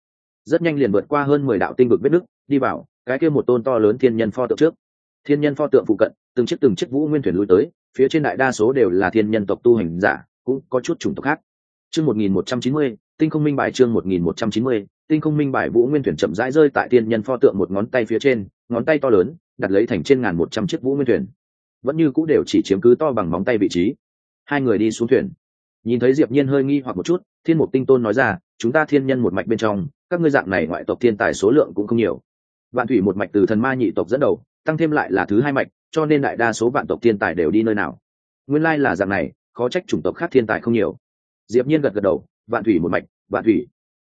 rất nhanh liền vượt qua hơn mười đạo tinh vực vết nước đi vào cái kia một tôn to lớn thiên nhân pho tượng trước. Thiên nhân pho tượng phụ cận, từng chiếc từng chiếc vũ nguyên thuyền lui tới, phía trên đại đa số đều là thiên nhân tộc tu hành giả, cũng có chút chủng tộc khác. Chương một nghìn một trăm chín mươi, tinh không minh bài chương một nghìn một trăm chín mươi, tinh không minh bài vũ nguyên thuyền chậm rãi rơi tại thiên nhân pho tượng một ngón tay phía trên, ngón tay to lớn, đặt lấy thành trên ngàn một trăm chiếc vũ nguyên thuyền. Vẫn như cũ đều chỉ chiếm cứ to bằng móng tay vị trí. Hai người đi xuống thuyền. Nhìn thấy diệp nhiên hơi nghi hoặc một chút, thiên mục tinh tôn nói ra, chúng ta thiên nhân một mạch bên trong các ngươi dạng này ngoại tộc thiên tài số lượng cũng không nhiều. Vạn thủy một mạch từ thần ma nhị tộc dẫn đầu, tăng thêm lại là thứ hai mạch, cho nên đại đa số vạn tộc thiên tài đều đi nơi nào. Nguyên lai là dạng này, khó trách chủng tộc khác thiên tài không nhiều. Diệp nhiên gật gật đầu, vạn thủy một mạch, vạn thủy.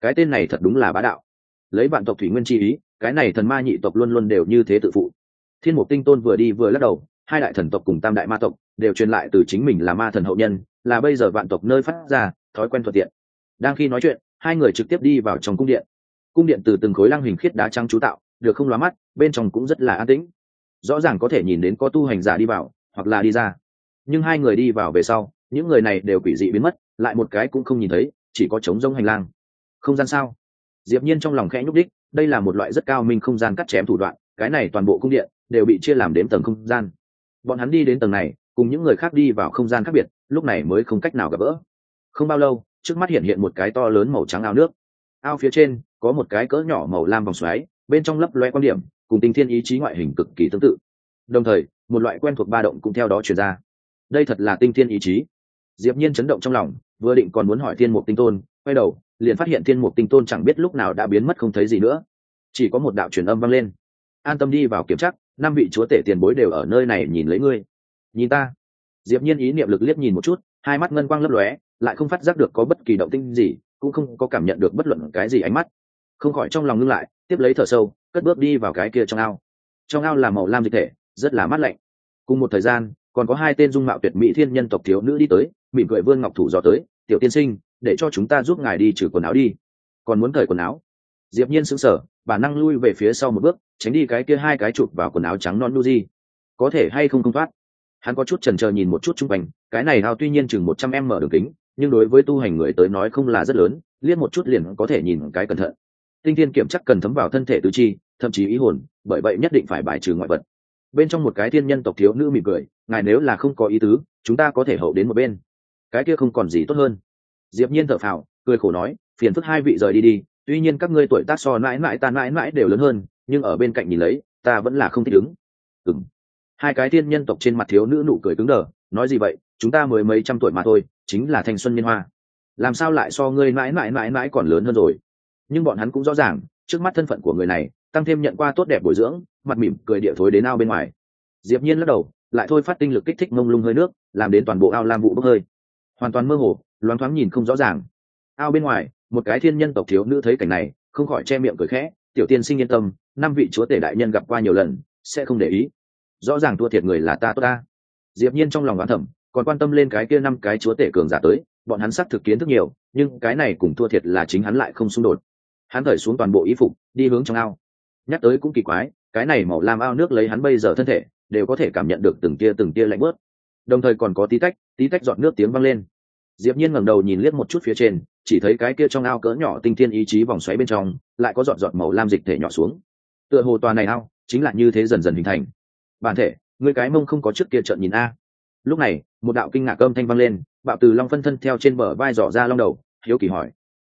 Cái tên này thật đúng là bá đạo. Lấy vạn tộc thủy nguyên chi ý, cái này thần ma nhị tộc luôn luôn đều như thế tự phụ. Thiên mục tinh tôn vừa đi vừa lắc đầu, hai đại thần tộc cùng tam đại ma tộc đều truyền lại từ chính mình là ma thần hậu nhân, là bây giờ vạn tộc nơi phát ra, thói quen thuận tiện. Đang khi nói chuyện hai người trực tiếp đi vào trong cung điện. Cung điện từ từng khối lăng hình khiết đá trắng chú tạo, được không lóa mắt, bên trong cũng rất là an tĩnh. Rõ ràng có thể nhìn đến có tu hành giả đi vào, hoặc là đi ra. Nhưng hai người đi vào về sau, những người này đều quỷ dị biến mất, lại một cái cũng không nhìn thấy, chỉ có trống rông hành lang. Không gian sao? Diệp nhiên trong lòng khẽ nhúc đích đây là một loại rất cao minh không gian cắt chém thủ đoạn, cái này toàn bộ cung điện đều bị chia làm đến tầng không gian. Bọn hắn đi đến tầng này, cùng những người khác đi vào không gian khác biệt, lúc này mới không cách nào gặp vỡ không bao lâu trước mắt hiện hiện một cái to lớn màu trắng ao nước. Ao phía trên có một cái cỡ nhỏ màu lam vòng xoáy, bên trong lấp loe quan điểm, cùng tinh thiên ý chí ngoại hình cực kỳ tương tự. Đồng thời, một loại quen thuộc ba động cũng theo đó chuyển ra. Đây thật là tinh thiên ý chí. Diệp nhiên chấn động trong lòng, vừa định còn muốn hỏi thiên mục tinh tôn, quay đầu, liền phát hiện thiên mục tinh tôn chẳng biết lúc nào đã biến mất không thấy gì nữa. Chỉ có một đạo truyền âm vang lên. An tâm đi vào kiểm tra, năm vị chúa tể tiền bối đều ở nơi này nhìn lấy ngươi. Nhìn ta. Diệp nhiên ý niệm lực liếc nhìn một chút, hai mắt ngân quang lấp lóe lại không phát giác được có bất kỳ động tĩnh gì, cũng không có cảm nhận được bất luận cái gì ánh mắt. Không khỏi trong lòng ngưng lại, tiếp lấy thở sâu, cất bước đi vào cái kia trong ao. Trong ao là màu lam dịch thể, rất là mát lạnh. Cùng một thời gian, còn có hai tên dung mạo tuyệt mỹ thiên nhân tộc thiếu nữ đi tới, mỉm cười vương ngọc thủ dò tới, tiểu tiên sinh, để cho chúng ta giúp ngài đi trừ quần áo đi. Còn muốn cởi quần áo? Diệp nhiên sững sờ bản năng lui về phía sau một bước, tránh đi cái kia hai cái chụp vào quần áo trắng non nu di. Có thể hay không không thoát? Hắn có chút chần chờ nhìn một chút trung quanh, cái này ao tuy nhiên chừng một trăm em mở đường kính nhưng đối với tu hành người tới nói không là rất lớn, liếc một chút liền có thể nhìn cái cẩn thận. Tinh thiên kiểm chắc cần thấm vào thân thể tứ chi, thậm chí ý hồn, bởi vậy nhất định phải bài trừ ngoại vật. Bên trong một cái thiên nhân tộc thiếu nữ mỉm cười, ngài nếu là không có ý tứ, chúng ta có thể hậu đến một bên. Cái kia không còn gì tốt hơn. Diệp nhiên thở phào, cười khổ nói, phiền phức hai vị rời đi đi, tuy nhiên các ngươi tuổi tác so mãi mãi ta mãi mãi đều lớn hơn, nhưng ở bên cạnh nhìn lấy, ta vẫn là không thích ứng. Ừm. Hai cái thiên nhân tộc trên mặt thiếu nữ nụ cười cứng đờ, nói gì vậy, chúng ta mới mấy trăm tuổi mà thôi chính là thanh xuân niên hoa. Làm sao lại so ngươi mãi mãi mãi mãi còn lớn hơn rồi? Nhưng bọn hắn cũng rõ ràng, trước mắt thân phận của người này, tăng thêm nhận qua tốt đẹp bồi dưỡng, mặt mỉm cười địa thối đến ao bên ngoài. Diệp nhiên lắc đầu, lại thôi phát tinh lực kích thích mông lung hơi nước, làm đến toàn bộ ao lam vụ bốc hơi. Hoàn toàn mơ hồ, loáng thoáng nhìn không rõ ràng. Ao bên ngoài, một cái thiên nhân tộc thiếu nữ thấy cảnh này, không khỏi che miệng cười khẽ, tiểu tiên sinh yên tâm, năm vị chúa tể đại nhân gặp qua nhiều lần, sẽ không để ý. Rõ ràng thua thiệt người là ta tốt ta. Diệp nhiên trong lòng đoán thầm còn quan tâm lên cái kia năm cái chúa tể cường giả tới, bọn hắn xác thực kiến thức nhiều, nhưng cái này cùng thua thiệt là chính hắn lại không xung đột. Hắn thởi xuống toàn bộ y phục, đi hướng trong ao. Nhắc tới cũng kỳ quái, cái này màu lam ao nước lấy hắn bây giờ thân thể, đều có thể cảm nhận được từng tia từng tia lạnh bớt đồng thời còn có tí tách tí tách dọn nước tiếng vang lên. Diệp nhiên ngẩng đầu nhìn liếc một chút phía trên, chỉ thấy cái kia trong ao cỡ nhỏ tinh thiên ý chí vòng xoáy bên trong, lại có giọt giọt màu lam dịch thể nhỏ xuống. Tựa hồ tòa này ao chính là như thế dần dần hình thành. Bản thể, người cái mông không có trước kia trợn nhìn a lúc này, một đạo kinh ngạc âm thanh vang lên, bạo từ long phân thân theo trên bờ vai dò ra long đầu, hiếu kỳ hỏi.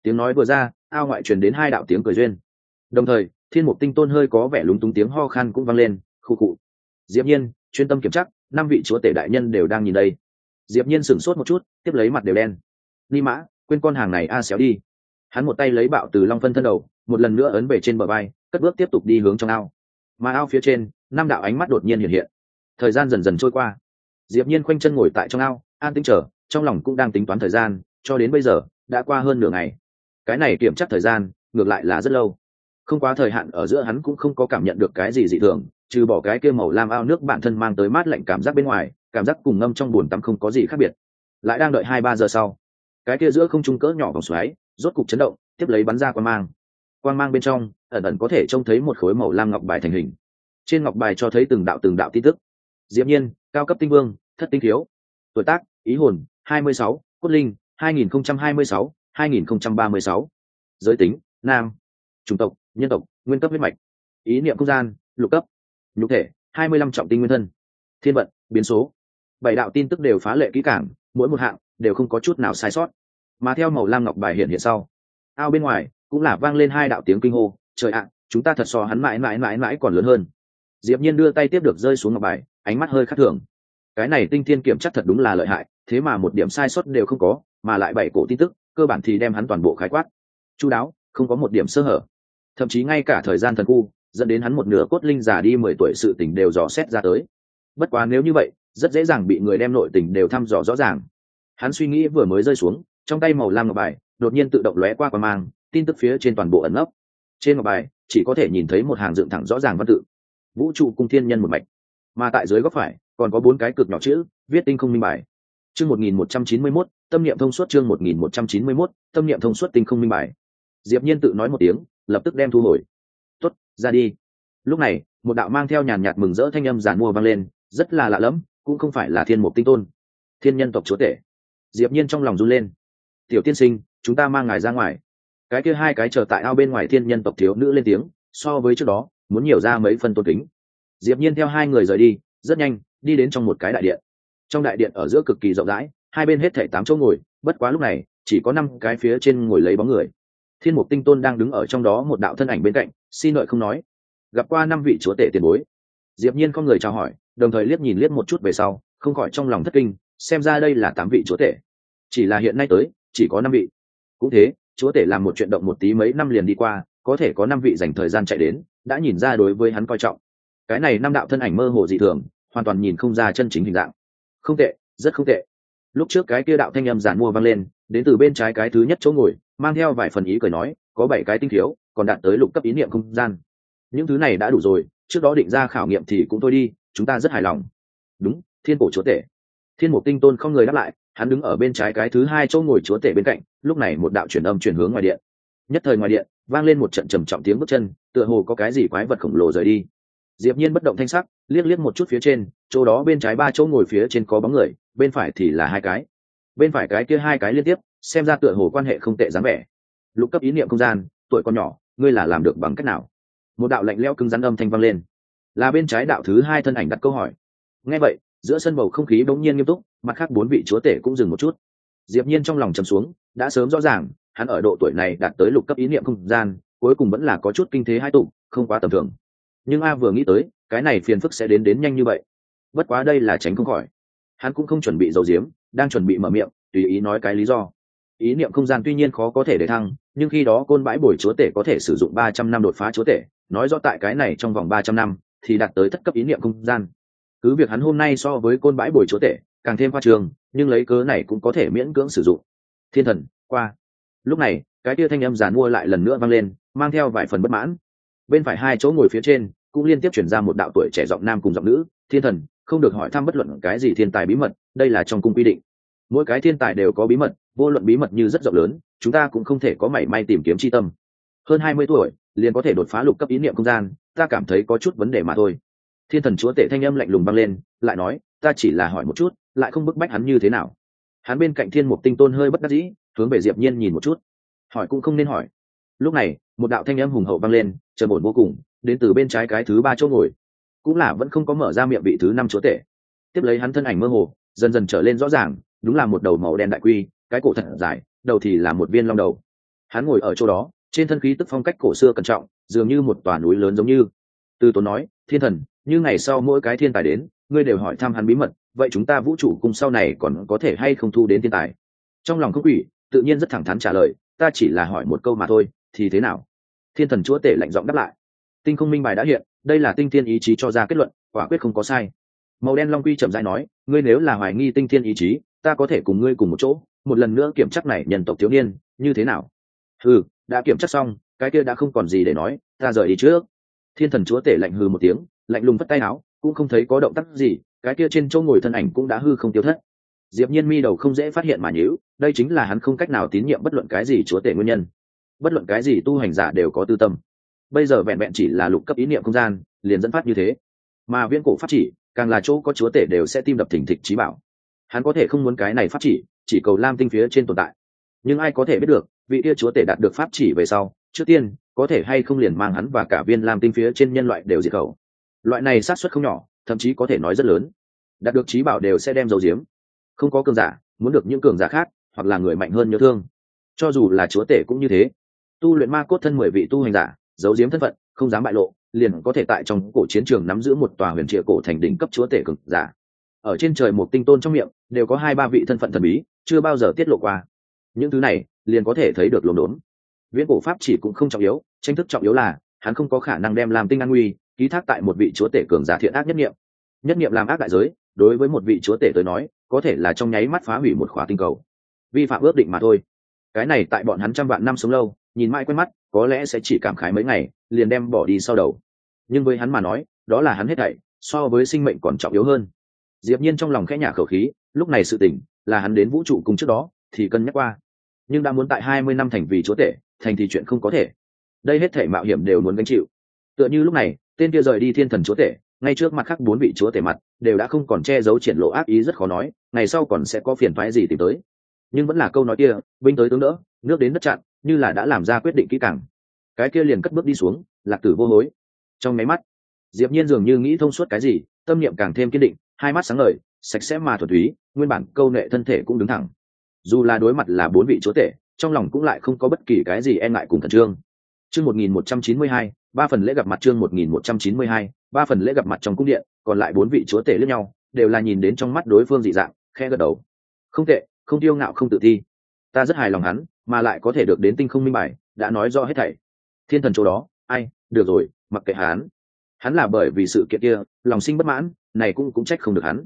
Tiếng nói vừa ra, ao ngoại truyền đến hai đạo tiếng cười duyên. Đồng thời, thiên mục tinh tôn hơi có vẻ lúng túng tiếng ho khan cũng vang lên khu cụ diệp nhiên, chuyên tâm kiểm chắc năm vị chúa tể đại nhân đều đang nhìn đây. Diệp nhiên sửng sốt một chút, tiếp lấy mặt đều đen. Ni mã, quên con hàng này a, xéo đi. Hắn một tay lấy bạo từ long phân thân đầu, một lần nữa ấn về trên bờ vai, cất bước tiếp tục đi hướng trong ao. Mà ao phía trên, năm đạo ánh mắt đột nhiên hiện hiện. Thời gian dần dần trôi qua diệp nhiên khoanh chân ngồi tại trong ao, an tĩnh chờ, trong lòng cũng đang tính toán thời gian, cho đến bây giờ, đã qua hơn nửa ngày. Cái này kiểm tra thời gian, ngược lại là rất lâu. Không quá thời hạn, ở giữa hắn cũng không có cảm nhận được cái gì dị thường, trừ bỏ cái kia màu lam ao nước bản thân mang tới mát lạnh cảm giác bên ngoài, cảm giác cùng ngâm trong bồn tắm không có gì khác biệt. Lại đang đợi hai ba giờ sau, cái kia giữa không trung cỡ nhỏ vòng xoáy, rốt cục chấn động, tiếp lấy bắn ra quan mang. Quan mang bên trong, ẩn ẩn có thể trông thấy một khối màu lam ngọc bài thành hình. Trên ngọc bài cho thấy từng đạo từng đạo tin tức. Diễm nhiên cao cấp tinh vương, thất tinh thiếu. Tuổi tác, ý hồn, hai mươi sáu, cốt linh, hai nghìn không trăm hai mươi sáu, hai nghìn không trăm ba mươi sáu. Giới tính, nam. Chủng tộc, nhân tộc, nguyên cấp huyết mạch. Ý niệm không gian, lục cấp. Nhục thể, hai mươi lăm trọng tinh nguyên thân. Thiên vận, biến số. Bảy đạo tin tức đều phá lệ kỹ cảng mỗi một hạng đều không có chút nào sai sót. Mà theo màu lam ngọc bài hiện hiện sau, ao bên ngoài cũng là vang lên hai đạo tiếng kinh hô, trời ạ, chúng ta thật so hắn mãi mãi mãi mãi còn lớn hơn. Diệp nhiên đưa tay tiếp được rơi xuống ngọc bài ánh mắt hơi khác thường. Cái này tinh thiên kiểm chắc thật đúng là lợi hại, thế mà một điểm sai sót đều không có, mà lại bảy cổ tin tức, cơ bản thì đem hắn toàn bộ khái quát. Chú đáo, không có một điểm sơ hở. Thậm chí ngay cả thời gian thần khu, dẫn đến hắn một nửa cốt linh già đi mười tuổi sự tình đều dò xét ra tới. Bất quá nếu như vậy, rất dễ dàng bị người đem nội tình đều thăm dò rõ ràng. Hắn suy nghĩ vừa mới rơi xuống, trong tay màu lam ngọc bài, đột nhiên tự động lóe qua qua mang, tin tức phía trên toàn bộ ẩn ấp trên ngọc bài, chỉ có thể nhìn thấy một hàng dựng thẳng rõ ràng văn tự. Vũ trụ cung thiên nhân một mạch mà tại dưới góc phải còn có bốn cái cực nhỏ chữ, viết tinh không minh bài. Chương một nghìn một trăm chín mươi mốt, tâm niệm thông suốt chương một nghìn một trăm chín mươi mốt, tâm niệm thông suốt tinh không minh bài. Diệp nhiên tự nói một tiếng, lập tức đem thu hồi. Tuất ra đi. Lúc này, một đạo mang theo nhàn nhạt mừng rỡ thanh âm giàn mua vang lên, rất là lạ lẫm, cũng không phải là thiên mục tinh tôn. Thiên nhân tộc chúa tể. Diệp nhiên trong lòng run lên. Tiểu tiên sinh, chúng ta mang ngài ra ngoài. Cái kia hai cái chờ tại ao bên ngoài thiên nhân tộc thiếu nữ lên tiếng, so với trước đó, muốn nhiều ra mấy phân tôn kính diệp nhiên theo hai người rời đi, rất nhanh, đi đến trong một cái đại điện. Trong đại điện ở giữa cực kỳ rộng rãi, hai bên hết thảy tám chỗ ngồi, bất quá lúc này, chỉ có năm cái phía trên ngồi lấy bóng người. Thiên mục tinh tôn đang đứng ở trong đó một đạo thân ảnh bên cạnh, xin lợi không nói. Gặp qua năm vị chúa tể tiền bối. Diệp nhiên con người chào hỏi, đồng thời liếc nhìn liếc một chút về sau, không khỏi trong lòng thất kinh, xem ra đây là tám vị chúa tể. Chỉ là hiện nay tới, chỉ có năm vị. Cũng thế, chúa tể làm một chuyện động một tí mấy năm liền đi qua, có thể có năm vị dành thời gian chạy đến, đã nhìn ra đối với hắn coi trọng cái này năm đạo thân ảnh mơ hồ dị thường, hoàn toàn nhìn không ra chân chính hình dạng. Không tệ, rất không tệ. Lúc trước cái kia đạo thanh âm giản mua vang lên, đến từ bên trái cái thứ nhất chỗ ngồi, mang theo vài phần ý cười nói, có bảy cái tinh thiếu còn đạt tới lục cấp ý niệm không gian. Những thứ này đã đủ rồi, trước đó định ra khảo nghiệm thì cũng thôi đi, chúng ta rất hài lòng. Đúng, thiên cổ chúa tể. Thiên mục tinh tôn không người đáp lại, hắn đứng ở bên trái cái thứ hai chỗ ngồi chúa tể bên cạnh, lúc này một đạo truyền âm chuyển hướng ngoài điện. Nhất thời ngoài điện, vang lên một trận trầm trọng tiếng bước chân, tựa hồ có cái gì quái vật khổng lồ rời đi diệp nhiên bất động thanh sắc, liếc liếc một chút phía trên, chỗ đó bên trái ba chỗ ngồi phía trên có bóng người, bên phải thì là hai cái. Bên phải cái kia hai cái liên tiếp, xem ra tựa hồ quan hệ không tệ dáng vẻ. Lục cấp ý niệm không gian, tuổi còn nhỏ, ngươi là làm được bằng cách nào? Một đạo lạnh lẽo cứng rắn âm thanh vang lên. Là bên trái đạo thứ hai thân ảnh đặt câu hỏi. Nghe vậy, giữa sân bầu không khí bỗng nhiên nghiêm túc, mặt khác bốn vị chúa tể cũng dừng một chút. Diệp nhiên trong lòng trầm xuống, đã sớm rõ ràng, hắn ở độ tuổi này đạt tới lục cấp ý niệm không gian, cuối cùng vẫn là có chút kinh thế hai tụ, không quá tầm thường nhưng a vừa nghĩ tới, cái này phiền phức sẽ đến đến nhanh như vậy. Bất quá đây là tránh không khỏi. Hắn cũng không chuẩn bị dầu diếm đang chuẩn bị mở miệng, tùy ý nói cái lý do. Ý niệm không gian tuy nhiên khó có thể để thăng, nhưng khi đó côn bãi bồi chúa tể có thể sử dụng ba trăm năm đột phá chúa tể, nói rõ tại cái này trong vòng ba trăm năm, thì đạt tới thất cấp ý niệm không gian. Cứ việc hắn hôm nay so với côn bãi bồi chúa tể, càng thêm khoa trường nhưng lấy cớ này cũng có thể miễn cưỡng sử dụng. Thiên thần, qua. Lúc này, cái tia thanh âm giàn mua lại lần nữa vang lên, mang theo vài phần bất mãn. Bên phải hai chỗ ngồi phía trên cũng liên tiếp chuyển ra một đạo tuổi trẻ giọng nam cùng giọng nữ, thiên thần, không được hỏi thăm bất luận cái gì thiên tài bí mật, đây là trong cung quy định. Mỗi cái thiên tài đều có bí mật, vô luận bí mật như rất rộng lớn, chúng ta cũng không thể có mảy may tìm kiếm c h i tâm. Hơn hai mươi tuổi, liền có thể đột phá lục cấp ý niệm không gian, ta cảm thấy có chút vấn đề mà thôi. Thiên thần chúa tể thanh âm lạnh lùng băng lên, lại nói, ta chỉ là hỏi một chút, lại không bức bách hắn như thế nào. Hắn bên cạnh thiên mục tinh tôn hơi bất đắc dĩ, hướng về diệp nhiên nhìn một chút. Hỏi cũng không nên hỏi. Lúc này, một đạo thanh âm hùng hậu băng lên chờ ổn vô cùng đến từ bên trái cái thứ ba chỗ ngồi. Cũng là vẫn không có mở ra miệng vị thứ năm chúa tể. Tiếp lấy hắn thân ảnh mơ hồ, dần dần trở lên rõ ràng, đúng là một đầu màu đen đại quy, cái cổ thật dài, đầu thì là một viên long đầu. Hắn ngồi ở chỗ đó, trên thân khí tức phong cách cổ xưa cẩn trọng, dường như một tòa núi lớn giống như. Từ tốn nói, thiên thần, như ngày sau mỗi cái thiên tài đến, ngươi đều hỏi thăm hắn bí mật, vậy chúng ta vũ trụ cùng sau này còn có thể hay không thu đến thiên tài? Trong lòng khúc quỷ, tự nhiên rất thẳng thắn trả lời, ta chỉ là hỏi một câu mà thôi, thì thế nào? Thiên thần chúa tể lạnh giọng đáp lại tinh không minh bài đã hiện, đây là tinh thiên ý chí cho ra kết luận, quả quyết không có sai. Màu đen long quy chậm rãi nói, ngươi nếu là hoài nghi tinh thiên ý chí, ta có thể cùng ngươi cùng một chỗ, một lần nữa kiểm chắc này nhân tộc thiếu niên, như thế nào? Ừ đã kiểm chắc xong, cái kia đã không còn gì để nói, ta rời đi trước. Thiên thần chúa tể lạnh hư một tiếng, lạnh lùng vất tay áo, cũng không thấy có động tác gì, cái kia trên chỗ ngồi thân ảnh cũng đã hư không tiêu thất. Diệp nhiên mi đầu không dễ phát hiện mà nhíu, đây chính là hắn không cách nào tín nhiệm bất luận cái gì chúa tể nguyên nhân. Bất luận cái gì tu hành giả đều có tư tâm bây giờ vẹn vẹn chỉ là lục cấp ý niệm không gian, liền dẫn phát như thế. Mà viễn cổ pháp chỉ, càng là chỗ có chúa tể đều sẽ tim đập thỉnh thịch trí bảo. Hắn có thể không muốn cái này pháp chỉ chỉ cầu lam tinh phía trên tồn tại. Nhưng ai có thể biết được, vị kia chúa tể đạt được pháp chỉ về sau, trước tiên, có thể hay không liền mang hắn và cả viên lam tinh phía trên nhân loại đều diệt khẩu. Loại này sát xuất không nhỏ, thậm chí có thể nói rất lớn. Đạt được trí bảo đều sẽ đem dấu diếm không có cường giả, muốn được những cường giả khác, hoặc là người mạnh hơn nhớ thương. Cho dù là chúa tể cũng như thế. Tu luyện ma cốt thân mười vị tu hành giả giấu diếm thân phận, không dám bại lộ, liền có thể tại trong cổ chiến trường nắm giữ một tòa huyền trịa cổ thành đỉnh cấp chúa tể cực giả. Ở trên trời một tinh tôn trong miệng, đều có hai ba vị thân phận thần bí, chưa bao giờ tiết lộ qua. Những thứ này, liền có thể thấy được lồn đốn. Viễn cổ pháp chỉ cũng không trọng yếu, tranh thức trọng yếu là, hắn không có khả năng đem làm tinh an nguy, ký thác tại một vị chúa tể cường giả thiện ác nhất nghiệm. Nhất nghiệm làm ác đại giới, đối với một vị chúa tể tới nói, có thể là trong nháy mắt phá hủy một khóa tinh cầu. Vi phạm ước định mà thôi. Cái này tại bọn hắn trăm vạn năm sống lâu nhìn mãi quen mắt, có lẽ sẽ chỉ cảm khái mấy ngày, liền đem bỏ đi sau đầu. Nhưng với hắn mà nói, đó là hắn hết thảy, so với sinh mệnh còn trọng yếu hơn. Diệp nhiên trong lòng khẽ nhả khẩu khí, lúc này sự tỉnh là hắn đến vũ trụ cùng trước đó, thì cân nhắc qua. Nhưng đã muốn tại hai mươi năm thành vì chúa tể, thành thì chuyện không có thể. Đây hết thảy mạo hiểm đều muốn gánh chịu. Tựa như lúc này, tên kia rời đi thiên thần chúa tể, ngay trước mặt khác bốn vị chúa tể mặt, đều đã không còn che giấu triển lộ ác ý rất khó nói, ngày sau còn sẽ có phiền toái gì tìm tới. Nhưng vẫn là câu nói kia, binh tới tướng đỡ, nước đến đất chặn như là đã làm ra quyết định kỹ càng. Cái kia liền cất bước đi xuống, lạc tử vô hối. Trong máy mắt, diệp nhiên dường như nghĩ thông suốt cái gì, tâm niệm càng thêm kiên định, hai mắt sáng ngời, sạch sẽ mà thuần túy, nguyên bản câu nệ thân thể cũng đứng thẳng. Dù là đối mặt là bốn vị chúa tể, trong lòng cũng lại không có bất kỳ cái gì e ngại cùng thần trương. Chương một nghìn một trăm chín mươi hai, ba phần lễ gặp mặt chương một nghìn một trăm chín mươi hai, ba phần lễ gặp mặt trong cung điện, còn lại bốn vị chúa tể lẫn nhau, đều là nhìn đến trong mắt đối phương dị dạng khe gật đầu. Không tệ, không tiêu ngạo, không tự thi ta rất hài lòng hắn, mà lại có thể được đến tinh không minh bài, đã nói rõ hết thảy. Thiên thần chỗ đó, ai, được rồi, mặc kệ hắn. Hắn là bởi vì sự kiện kia, lòng sinh bất mãn, này cũng cũng trách không được hắn.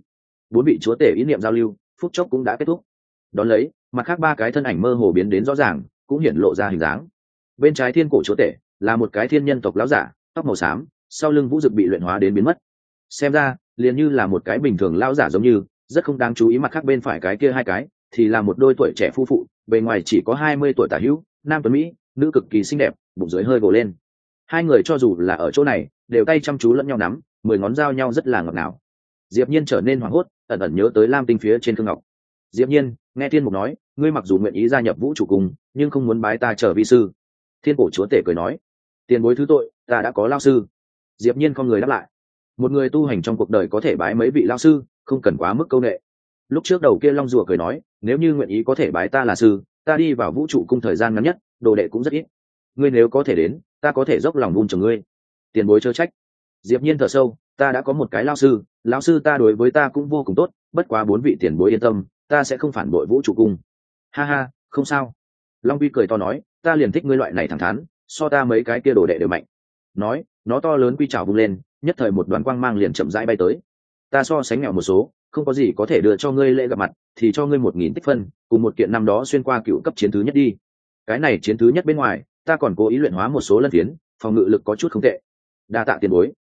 Bốn vị chúa tể ý niệm giao lưu, phút chốc cũng đã kết thúc. Đón lấy, mặt khác ba cái thân ảnh mơ hồ biến đến rõ ràng, cũng hiển lộ ra hình dáng. Bên trái thiên cổ chúa tể, là một cái thiên nhân tộc lão giả, tóc màu xám, sau lưng vũ dực bị luyện hóa đến biến mất. Xem ra, liền như là một cái bình thường lão giả giống như, rất không đáng chú ý mặt khác bên phải cái kia hai cái, thì là một đôi tuổi trẻ phu phụ bề ngoài chỉ có hai mươi tuổi tả hữu, nam tuấn mỹ, nữ cực kỳ xinh đẹp, bụng dưới hơi gồ lên. Hai người cho dù là ở chỗ này, đều tay chăm chú lẫn nhau nắm, mười ngón dao nhau rất là ngọt ngào. Diệp nhiên trở nên hoảng hốt, ẩn ẩn nhớ tới lam tinh phía trên thương ngọc. Diệp nhiên, nghe thiên mục nói, ngươi mặc dù nguyện ý gia nhập vũ trụ cùng, nhưng không muốn bái ta trở vi sư. Thiên cổ chúa tể cười nói, tiền bối thứ tội, ta đã có lao sư. Diệp nhiên không người đáp lại. Một người tu hành trong cuộc đời có thể bái mấy vị lao sư, không cần quá mức câu nệ lúc trước đầu kia long rùa cười nói, nếu như nguyện ý có thể bái ta là sư, ta đi vào vũ trụ cung thời gian ngắn nhất, đồ đệ cũng rất ít. Ngươi nếu có thể đến, ta có thể dốc lòng vun trồng ngươi. Tiền bối chớ trách. Diệp nhiên thở sâu, ta đã có một cái lao sư, lão sư ta đối với ta cũng vô cùng tốt, bất quá bốn vị tiền bối yên tâm, ta sẽ không phản bội vũ trụ cung. Ha ha, không sao. Long vi cười to nói, ta liền thích ngươi loại này thẳng thắn, so ta mấy cái kia đồ đệ đều mạnh. Nói, nó to lớn quy trào vung lên, nhất thời một đoàn quang mang liền chậm rãi bay tới. Ta so sánh nghèo một số không có gì có thể đưa cho ngươi lễ gặp mặt, thì cho ngươi một nghìn tích phân, cùng một kiện năm đó xuyên qua cựu cấp chiến thứ nhất đi. Cái này chiến thứ nhất bên ngoài, ta còn cố ý luyện hóa một số lân tiến phòng ngự lực có chút không tệ. Đa tạ tiền bối.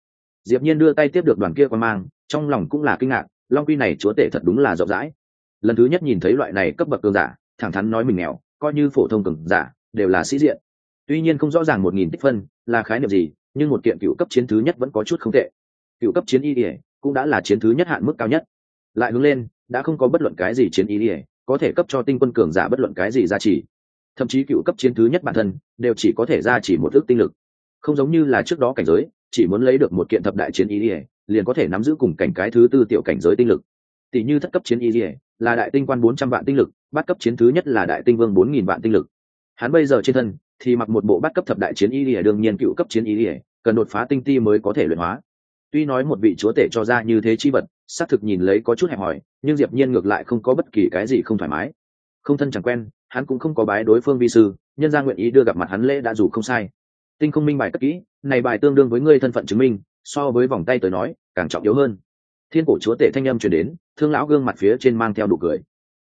Diệp nhiên đưa tay tiếp được đoàn kia quan mang, trong lòng cũng là kinh ngạc, long quy này chúa tể thật đúng là rộng rãi. Lần thứ nhất nhìn thấy loại này cấp bậc cường giả, thẳng thắn nói mình nghèo, coi như phổ thông cường giả, đều là sĩ diện. Tuy nhiên không rõ ràng một nghìn tích phân là khái niệm gì, nhưng một kiện cựu cấp chiến thứ nhất vẫn có chút không tệ. Cựu cấp chiến y ỉa cũng đã là chiến thứ nhất hạn mức cao nhất lại hướng lên, đã không có bất luận cái gì chiến ý ỉa có thể cấp cho tinh quân cường giả bất luận cái gì giá trị thậm chí cựu cấp chiến thứ nhất bản thân, đều chỉ có thể ra chỉ một ước tinh lực. Không giống như là trước đó cảnh giới, chỉ muốn lấy được một kiện thập đại chiến ý ỉa liền có thể nắm giữ cùng cảnh cái thứ tư tiểu cảnh giới tinh lực. Tỷ như thất cấp chiến ý ỉa là đại tinh quan bốn trăm vạn tinh lực, bát cấp chiến thứ nhất là đại tinh vương bốn nghìn vạn tinh lực. Hắn bây giờ trên thân, thì mặc một bộ bát cấp thập đại chiến ý ỉa đương nhiên cựu cấp chiến ý ỉa cần đột phá tinh ti mới có thể luyện hóa. Tuy nói một vị chúa tể cho ra như thế chi vật xác thực nhìn lấy có chút hẹp hòi, nhưng diệp nhiên ngược lại không có bất kỳ cái gì không thoải mái. Không thân chẳng quen, hắn cũng không có bái đối phương vi sư, nhân gia nguyện ý đưa gặp mặt hắn lễ đã dù không sai. Tinh không minh bài cất kỹ, này bài tương đương với ngươi thân phận chứng minh, so với vòng tay tới nói, càng trọng yếu hơn. Thiên cổ chúa tể thanh âm truyền đến, thương lão gương mặt phía trên mang theo đủ cười.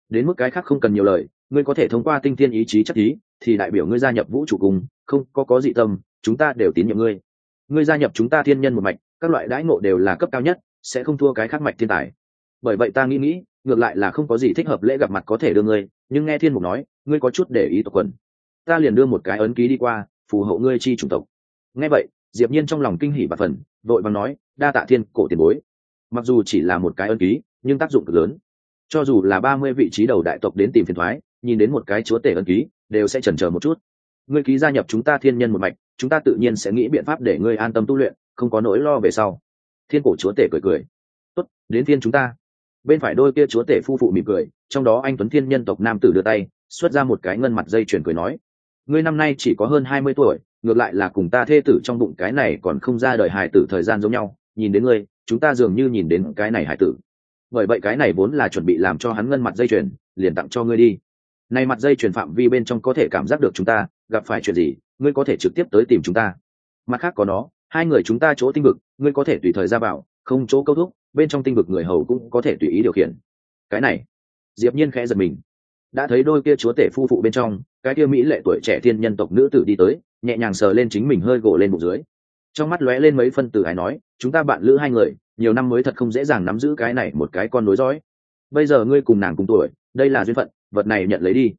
Đến mức cái khác không cần nhiều lời, ngươi có thể thông qua tinh thiên ý chí chất ý, thì đại biểu ngươi gia nhập vũ trụ cùng, không, có có dị tâm, chúng ta đều tín nhiệm ngươi. Ngươi gia nhập chúng ta thiên nhân một mạch, các loại đãi ngộ đều là cấp cao nhất sẽ không thua cái khác mạch thiên tài. Bởi vậy ta nghĩ nghĩ, ngược lại là không có gì thích hợp lễ gặp mặt có thể đưa ngươi, nhưng nghe thiên mục nói, ngươi có chút để ý tộc quần. Ta liền đưa một cái ấn ký đi qua, phù hộ ngươi chi chủng tộc. Nghe vậy, diệp nhiên trong lòng kinh hỉ và phần, vội vàng nói, đa tạ thiên, cổ tiền bối. Mặc dù chỉ là một cái ấn ký, nhưng tác dụng cực lớn. Cho dù là ba mươi vị trí đầu đại tộc đến tìm phiền thoái, nhìn đến một cái chúa tể ấn ký, đều sẽ chần chờ một chút. Ngươi ký gia nhập chúng ta thiên nhân một mạch, chúng ta tự nhiên sẽ nghĩ biện pháp để ngươi an tâm tu luyện, không có nỗi lo về sau thiên cổ chúa tể cười cười. Tốt, đến thiên chúng ta. Bên phải đôi kia chúa tể phu phụ mỉm cười, trong đó anh tuấn thiên nhân tộc nam tử đưa tay, xuất ra một cái ngân mặt dây chuyền cười nói, ngươi năm nay chỉ có hơn hai mươi tuổi, ngược lại là cùng ta thê tử trong bụng cái này còn không ra đời hài tử thời gian giống nhau, nhìn đến ngươi, chúng ta dường như nhìn đến cái này hài tử. Bởi vậy cái này vốn là chuẩn bị làm cho hắn ngân mặt dây chuyền, liền tặng cho ngươi đi. Này mặt dây chuyền phạm vi bên trong có thể cảm giác được chúng ta, gặp phải chuyện gì, ngươi có thể trực tiếp tới tìm chúng ta. Mặt khác có nó, hai người chúng ta chỗ tinh vực ngươi có thể tùy thời ra vào, không chỗ câu thúc, bên trong tinh vực người hầu cũng có thể tùy ý điều khiển. Cái này, diệp nhiên khẽ giật mình. Đã thấy đôi kia chúa tể phu phụ bên trong, cái kia mỹ lệ tuổi trẻ thiên nhân tộc nữ tử đi tới, nhẹ nhàng sờ lên chính mình hơi gồ lên bụng dưới. Trong mắt lóe lên mấy phân tử hài nói, chúng ta bạn lữ hai người, nhiều năm mới thật không dễ dàng nắm giữ cái này một cái con nối dõi. Bây giờ ngươi cùng nàng cùng tuổi, đây là duyên phận, vật này nhận lấy đi.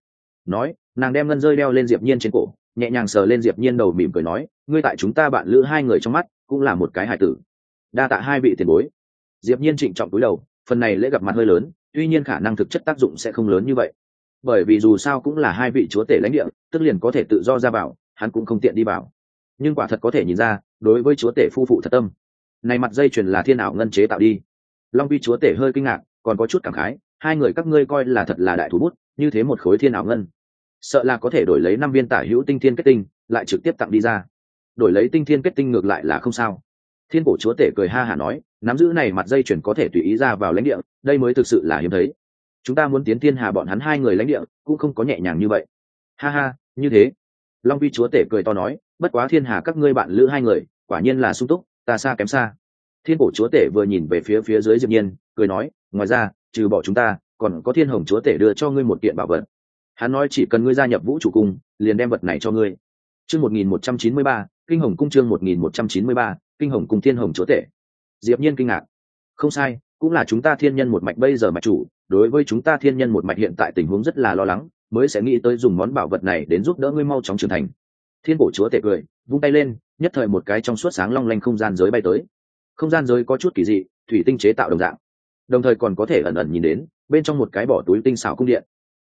Nói, nàng đem ngân rơi đeo lên diệp nhiên trên cổ, nhẹ nhàng sờ lên diệp nhiên đầu mỉm cười nói, ngươi tại chúng ta bạn lữ hai người trong mắt cũng là một cái hài tử. Đa tạ hai vị tiền bối. Diệp nhiên trịnh trọng cúi đầu, phần này lễ gặp mặt hơi lớn, tuy nhiên khả năng thực chất tác dụng sẽ không lớn như vậy. Bởi vì dù sao cũng là hai vị chúa tể lãnh địa, tức liền có thể tự do ra bảo hắn cũng không tiện đi bảo nhưng quả thật có thể nhìn ra, đối với chúa tể phu phụ thật tâm. Này mặt dây chuyền là thiên ảo ngân chế tạo đi. Long vi chúa tể hơi kinh ngạc, còn có chút cảm khái, hai người các ngươi coi là thật là đại thủ bút, như thế một khối thiên ảo ngân. Sợ là có thể đổi lấy năm viên tả hữu tinh thiên kết tinh, lại trực tiếp tặng đi ra đổi lấy tinh thiên kết tinh ngược lại là không sao. Thiên cổ chúa tể cười ha hả nói nắm giữ này mặt dây chuyển có thể tùy ý ra vào lãnh địa đây mới thực sự là hiếm thấy. Chúng ta muốn tiến thiên hà bọn hắn hai người lãnh địa cũng không có nhẹ nhàng như vậy. Ha ha như thế. Long vi chúa tể cười to nói bất quá thiên hà các ngươi bạn lữ hai người quả nhiên là sung túc ta xa kém xa. Thiên cổ chúa tể vừa nhìn về phía phía dưới diệp nhiên cười nói ngoài ra trừ bỏ chúng ta còn có thiên hồng chúa tể đưa cho ngươi một kiện bảo vật. Hắn nói chỉ cần ngươi gia nhập vũ trụ cung liền đem vật này cho ngươi. Chương 1193, kinh hồng cung chương một nghìn một trăm chín mươi ba, kinh hồng cung thiên hồng chúa tể. Diệp nhiên kinh ngạc. Không sai, cũng là chúng ta thiên nhân một mạch bây giờ mạch chủ, đối với chúng ta thiên nhân một mạch hiện tại tình huống rất là lo lắng, mới sẽ nghĩ tới dùng món bảo vật này đến giúp đỡ ngươi mau chóng trưởng thành. Thiên cổ chúa tể cười, vung tay lên, nhất thời một cái trong suốt sáng long lanh không gian giới bay tới. Không gian giới có chút kỳ dị, thủy tinh chế tạo đồng dạng. Đồng thời còn có thể ẩn ẩn nhìn đến, bên trong một cái bỏ túi tinh xảo cung điện.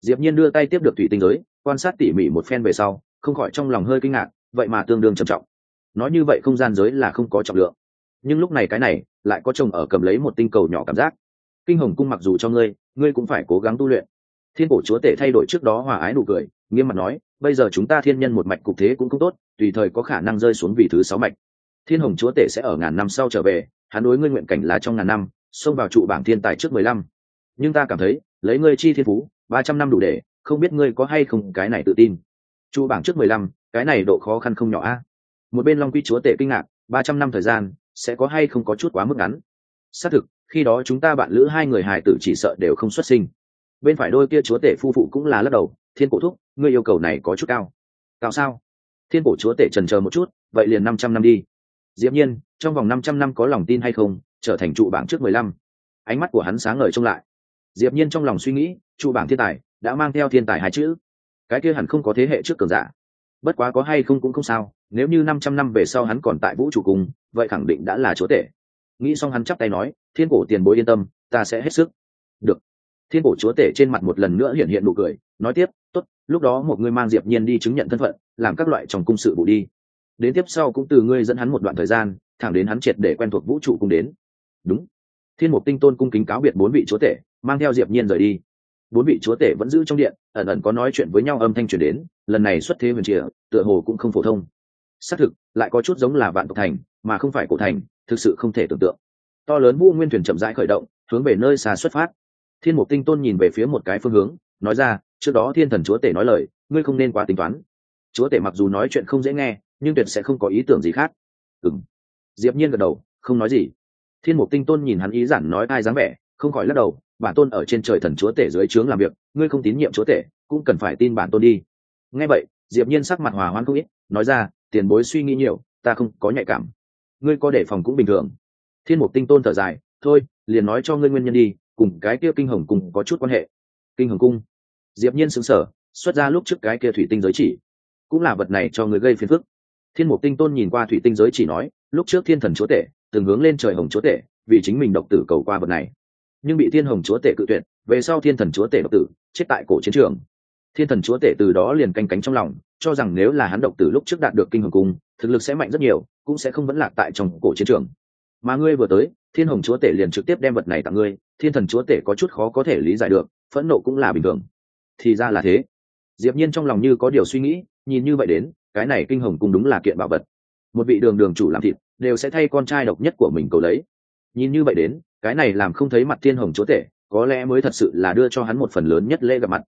Diệp nhiên đưa tay tiếp được thủy tinh giới, quan sát tỉ mỉ một phen về sau, không khỏi trong lòng hơi kinh ngạc vậy mà tương đương trầm trọng. Nói như vậy không gian giới là không có trọng lượng. Nhưng lúc này cái này, lại có chồng ở cầm lấy một tinh cầu nhỏ cảm giác. Kinh hồng cung mặc dù cho ngươi ngươi cũng phải cố gắng tu luyện. Thiên cổ chúa tể thay đổi trước đó hòa ái nụ cười, nghiêm mặt nói, bây giờ chúng ta thiên nhân một mạch cục thế cũng không tốt, tùy thời có khả năng rơi xuống vị thứ sáu mạch. Thiên hồng chúa tể sẽ ở ngàn năm sau trở về, hắn đối ngươi nguyện cảnh là trong ngàn năm, xông vào trụ bảng thiên tài trước mười lăm. Nhưng ta cảm thấy, lấy ngươi chi thiên phú, ba trăm năm đủ để, không biết ngươi có hay không cái này tự tin. Trụ bảng trước mười lăm cái này độ khó khăn không nhỏ a. Một bên long quy chúa tể kinh ngạc, ba trăm năm thời gian, sẽ có hay không có chút quá mức ngắn? Xác thực, khi đó chúng ta bạn lữ hai người hài tử chỉ sợ đều không xuất sinh. Bên phải đôi kia chúa tể phu phụ cũng là lắc đầu, thiên cổ thúc, ngươi yêu cầu này có chút cao. Cao sao? Thiên cổ chúa tể trần chờ một chút, vậy liền năm trăm năm đi. Diễm nhiên, trong vòng năm trăm năm có lòng tin hay không, trở thành trụ bảng trước mười lăm. Ánh mắt của hắn sáng ngời trông lại. Diệp nhiên trong lòng suy nghĩ, trụ bảng thiên tài, đã mang theo thiên tài hai chữ. Cái kia hẳn không có thế hệ trước cường giả bất quá có hay không cũng không sao, nếu như năm trăm năm về sau hắn còn tại vũ trụ cùng, vậy khẳng định đã là chúa tể. Nghĩ xong hắn chắp tay nói, thiên cổ tiền bối yên tâm, ta sẽ hết sức. Được. Thiên cổ chúa tể trên mặt một lần nữa hiện hiện nụ cười, nói tiếp, tốt, lúc đó một người mang diệp nhiên đi chứng nhận thân phận, làm các loại trong cung sự vụ đi. Đến tiếp sau cũng từ ngươi dẫn hắn một đoạn thời gian, thẳng đến hắn triệt để quen thuộc vũ trụ cung đến. Đúng. Thiên mục tinh tôn cung kính cáo biệt bốn vị chúa tể, mang theo diệp nhiên rời đi bốn vị chúa tể vẫn giữ trong điện, ẩn ẩn có nói chuyện với nhau âm thanh truyền đến, lần này xuất thế huyền trịa tựa hồ cũng không phổ thông. Xác thực, lại có chút giống là vạn tộc thành, mà không phải cổ thành, thực sự không thể tưởng tượng. To lớn vũ nguyên thuyền chậm rãi khởi động, hướng về nơi xa xuất phát. Thiên mục tinh tôn nhìn về phía một cái phương hướng, nói ra, trước đó thiên thần chúa tể nói lời, ngươi không nên quá tính toán. Chúa tể mặc dù nói chuyện không dễ nghe, nhưng tuyệt sẽ không có ý tưởng gì khác. Ừng diệp nhiên gật đầu, không nói gì. Thiên mục tinh tôn nhìn hắn ý giản nói ai dáng vẻ, không khỏi lắc đầu bản tôn ở trên trời thần chúa tể dưới trướng làm việc, ngươi không tín nhiệm chúa tể, cũng cần phải tin bản tôn đi. Nghe vậy, diệp nhiên sắc mặt hòa hoãn không ít, nói ra, tiền bối suy nghĩ nhiều, ta không có nhạy cảm. Ngươi có đề phòng cũng bình thường. Thiên mục tinh tôn thở dài, thôi, liền nói cho ngươi nguyên nhân đi, cùng cái kia kinh hồng cung có chút quan hệ. Kinh hồng cung? Diệp nhiên sững sờ, xuất ra lúc trước cái kia thủy tinh giới chỉ. Cũng là vật này cho người gây phiền phức. Thiên mục tinh tôn nhìn qua thủy tinh giới chỉ nói, lúc trước thiên thần chúa tể, từng hướng lên trời hồng chúa tể, vì chính mình độc tử cầu qua vật này nhưng bị thiên hồng chúa tể cự tuyệt, về sau thiên thần chúa tể độc tử chết tại cổ chiến trường. Thiên thần chúa tể từ đó liền canh cánh trong lòng, cho rằng nếu là hắn độc tử lúc trước đạt được kinh hồng cung, thực lực sẽ mạnh rất nhiều, cũng sẽ không vẫn lạc tại trong cổ chiến trường. Mà ngươi vừa tới, thiên hồng chúa tể liền trực tiếp đem vật này tặng ngươi, thiên thần chúa tể có chút khó có thể lý giải được, phẫn nộ cũng là bình thường. Thì ra là thế. Diệp nhiên trong lòng như có điều suy nghĩ, nhìn như vậy đến, cái này kinh hồng cung đúng là kiện bảo vật. Một vị đường đường chủ làm thịt, đều sẽ thay con trai độc nhất của mình cầu lấy. Nhìn như vậy đến cái này làm không thấy mặt thiên hồng chúa tể, có lẽ mới thật sự là đưa cho hắn một phần lớn nhất lễ gặp mặt.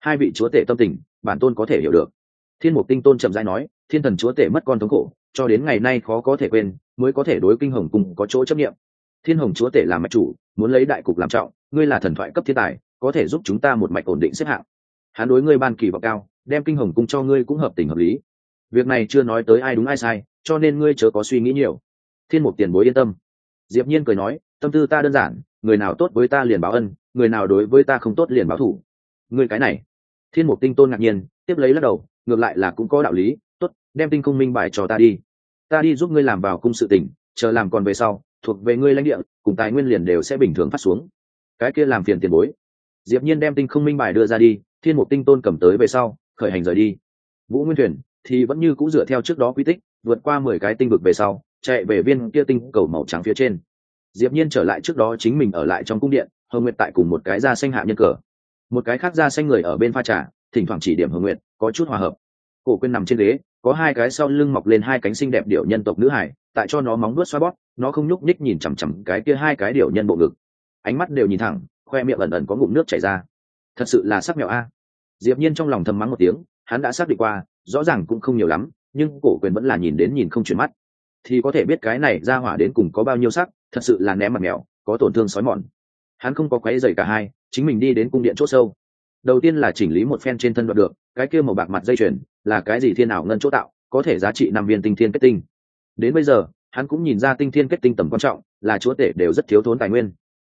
Hai vị chúa tể tâm tình, bản tôn có thể hiểu được. Thiên mục tinh tôn chậm rãi nói, thiên thần chúa tể mất con thống khổ, cho đến ngày nay khó có thể quên, mới có thể đối kinh hồng cùng có chỗ chấp nghiệm thiên hồng chúa tể làm mạch chủ, muốn lấy đại cục làm trọng, ngươi là thần thoại cấp thiên tài, có thể giúp chúng ta một mạch ổn định xếp hạng. Hắn đối ngươi ban kỳ vọng cao, đem kinh hồng cung cho ngươi cũng hợp tình hợp lý. Việc này chưa nói tới ai đúng ai sai, cho nên ngươi chớ có suy nghĩ nhiều. Thiên mục tiền bối yên tâm. Diệp nhiên cười nói tâm tư ta đơn giản, người nào tốt với ta liền báo ân, người nào đối với ta không tốt liền báo thủ. Ngươi cái này. Thiên mục tinh tôn ngạc nhiên, tiếp lấy lắc đầu, ngược lại là cũng có đạo lý, tốt, đem tinh không minh bài cho ta đi. Ta đi giúp ngươi làm vào cung sự tỉnh chờ làm còn về sau, thuộc về ngươi lãnh địa, cùng tài nguyên liền đều sẽ bình thường phát xuống. Cái kia làm phiền tiền bối. Diệp nhiên đem tinh không minh bài đưa ra đi, thiên mục tinh tôn cầm tới về sau, khởi hành rời đi. Vũ nguyên thuyền thì vẫn như cũ dựa theo trước đó quy tích, vượt qua mười cái tinh vực về sau, chạy về viên kia tinh cầu màu trắng phía trên diệp nhiên trở lại trước đó chính mình ở lại trong cung điện hồng nguyệt tại cùng một cái da xanh hạ nhân cờ. Một cái khác da xanh người ở bên pha trà, thỉnh thoảng chỉ điểm hồng nguyệt, có chút hòa hợp. Cổ quên nằm trên ghế, có hai cái sau lưng mọc lên hai cánh xinh đẹp điệu nhân tộc nữ hải, tại cho nó móng nuốt xoa bóp, nó không nhúc nhích nhìn chằm chằm cái kia hai cái điệu nhân bộ ngực. Ánh mắt đều nhìn thẳng, khoe miệng ẩn ẩn có ngụm nước chảy ra. Thật sự là sắc mèo a. Diệp nhiên trong lòng thầm mắng một tiếng, hắn đã xác định qua, rõ ràng cũng không nhiều lắm, nhưng cổ quyền vẫn là nhìn đến nhìn không chuyển mắt. Thì có thể biết cái này ra hỏa đến cùng có bao nhiêu sắc thật sự là ném mặt mèo, có tổn thương sói mòn. Hắn không có quấy dày cả hai, chính mình đi đến cung điện c h ỗ sâu. Đầu tiên là chỉnh lý một phen trên thân đoạt được, cái kia màu bạc mặt dây chuyền, là cái gì thiên ảo ngân chỗ tạo, có thể giá trị năm viên tinh thiên kết tinh. Đến bây giờ, hắn cũng nhìn ra tinh thiên kết tinh tầm quan trọng, là chúa tể đều rất thiếu thốn tài nguyên.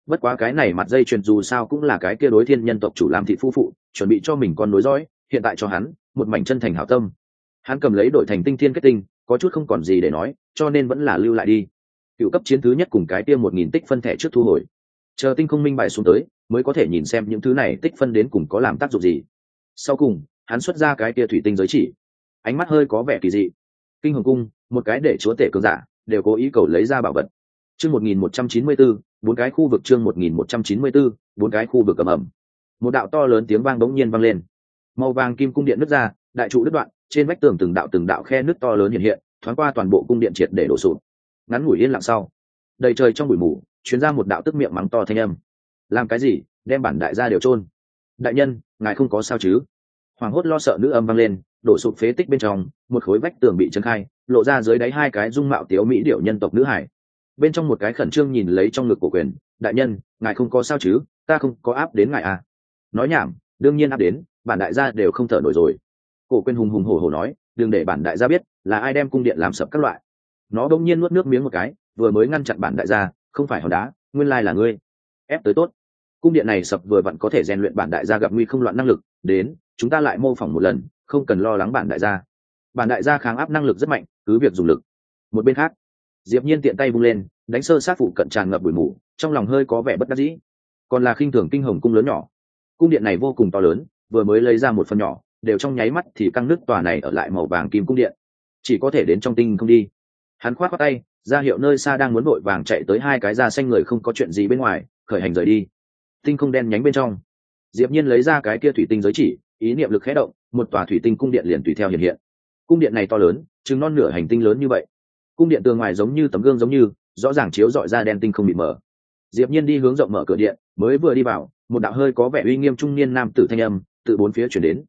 Bất quá cái này mặt dây chuyền dù sao cũng là cái kia đối thiên nhân tộc chủ làm thị phu phụ, chuẩn bị cho mình con nối dõi, hiện tại cho hắn, một mảnh chân thành hảo tâm. Hắn cầm lấy đổi thành tinh thiên kết tinh, có chút không còn gì để nói, cho nên vẫn là lưu lại đi cựu cấp chiến thứ nhất cùng cái tiêm một nghìn tích phân thẻ trước thu hồi. Chờ tinh không minh bài xuống tới, mới có thể nhìn xem những thứ này tích phân đến cùng có làm tác dụng gì. Sau cùng, hắn xuất ra cái tia thủy tinh giới chỉ. Ánh mắt hơi có vẻ kỳ dị. Kinh hồng cung, một cái để chúa tể cường giả, đều cố ý cầu lấy ra bảo vật. Chương một nghìn một trăm chín mươi bốn bốn cái khu vực chương một nghìn một trăm chín mươi bốn bốn cái khu vực ầm ẩm một đạo to lớn tiếng vang bỗng nhiên vang lên. Màu vàng kim cung điện nứt ra, đại trụ đứt đoạn, trên vách tường từng đạo từng đạo khe nứt to lớn hiện hiện, thoáng qua toàn bộ cung điện triệt để đổ sụp ngắn ngủi yên lặng sau. Đầy trời trong bụi mù chuyến ra một đạo tức miệng mắng to thanh âm. Làm cái gì? Đem bản đại gia đều trôn đại nhân, ngài không có sao chứ? Hoàng hốt lo sợ nữ âm vang lên, đổ sụp phế tích bên trong, một khối vách tường bị trấn khai, lộ ra dưới đáy hai cái dung mạo tiếu mỹ điệu nhân tộc nữ hải. Bên trong một cái khẩn trương nhìn lấy trong ngực của quyền, đại nhân, ngài không có sao chứ? Ta không có áp đến ngài à. Nói nhảm, đương nhiên áp đến, bản đại gia đều không thở nổi rồi. Cổ quyền hùng hùng hổ hổ nói, đừng để bản đại gia biết là ai đem cung điện làm sập các loại nó đông nhiên nuốt nước miếng một cái, vừa mới ngăn chặn bản đại gia, không phải hòn đá, nguyên lai là ngươi. Ép tới tốt. Cung điện này sập vừa vặn có thể rèn luyện bản đại gia gặp nguy không loạn năng lực, đến, chúng ta lại mô phỏng một lần, không cần lo lắng bản đại gia. Bản đại gia kháng áp năng lực rất mạnh, cứ việc dùng lực. Một bên khác, diệp nhiên tiện tay vung lên, đánh sơ sát phụ cận tràn ngập bụi mù, trong lòng hơi có vẻ bất đắc dĩ. Còn là khinh thường kinh hồng cung lớn nhỏ. Cung điện này vô cùng to lớn, vừa mới lấy ra một phần nhỏ, đều trong nháy mắt thì căng nước tòa này ở lại màu vàng kim cung điện. Chỉ có thể đến trong tinh không đi hắn khoát khoát tay, ra hiệu nơi xa đang muốn vội vàng chạy tới hai cái da xanh người không có chuyện gì bên ngoài, khởi hành rời đi. Tinh không đen nhánh bên trong. Diệp nhiên lấy ra cái kia thủy tinh giới chỉ, ý niệm lực khẽ động, một tòa thủy tinh cung điện liền tùy theo hiện hiện. Cung điện này to lớn trừng non nửa hành tinh lớn như vậy. Cung điện tường ngoài giống như tấm gương giống như, rõ ràng chiếu dọi ra đen tinh không bị mở diệp nhiên đi hướng rộng mở cửa điện, mới vừa đi vào, một đạo hơi có vẻ uy nghiêm trung niên nam tử thanh âm từ bốn phía truyền đến.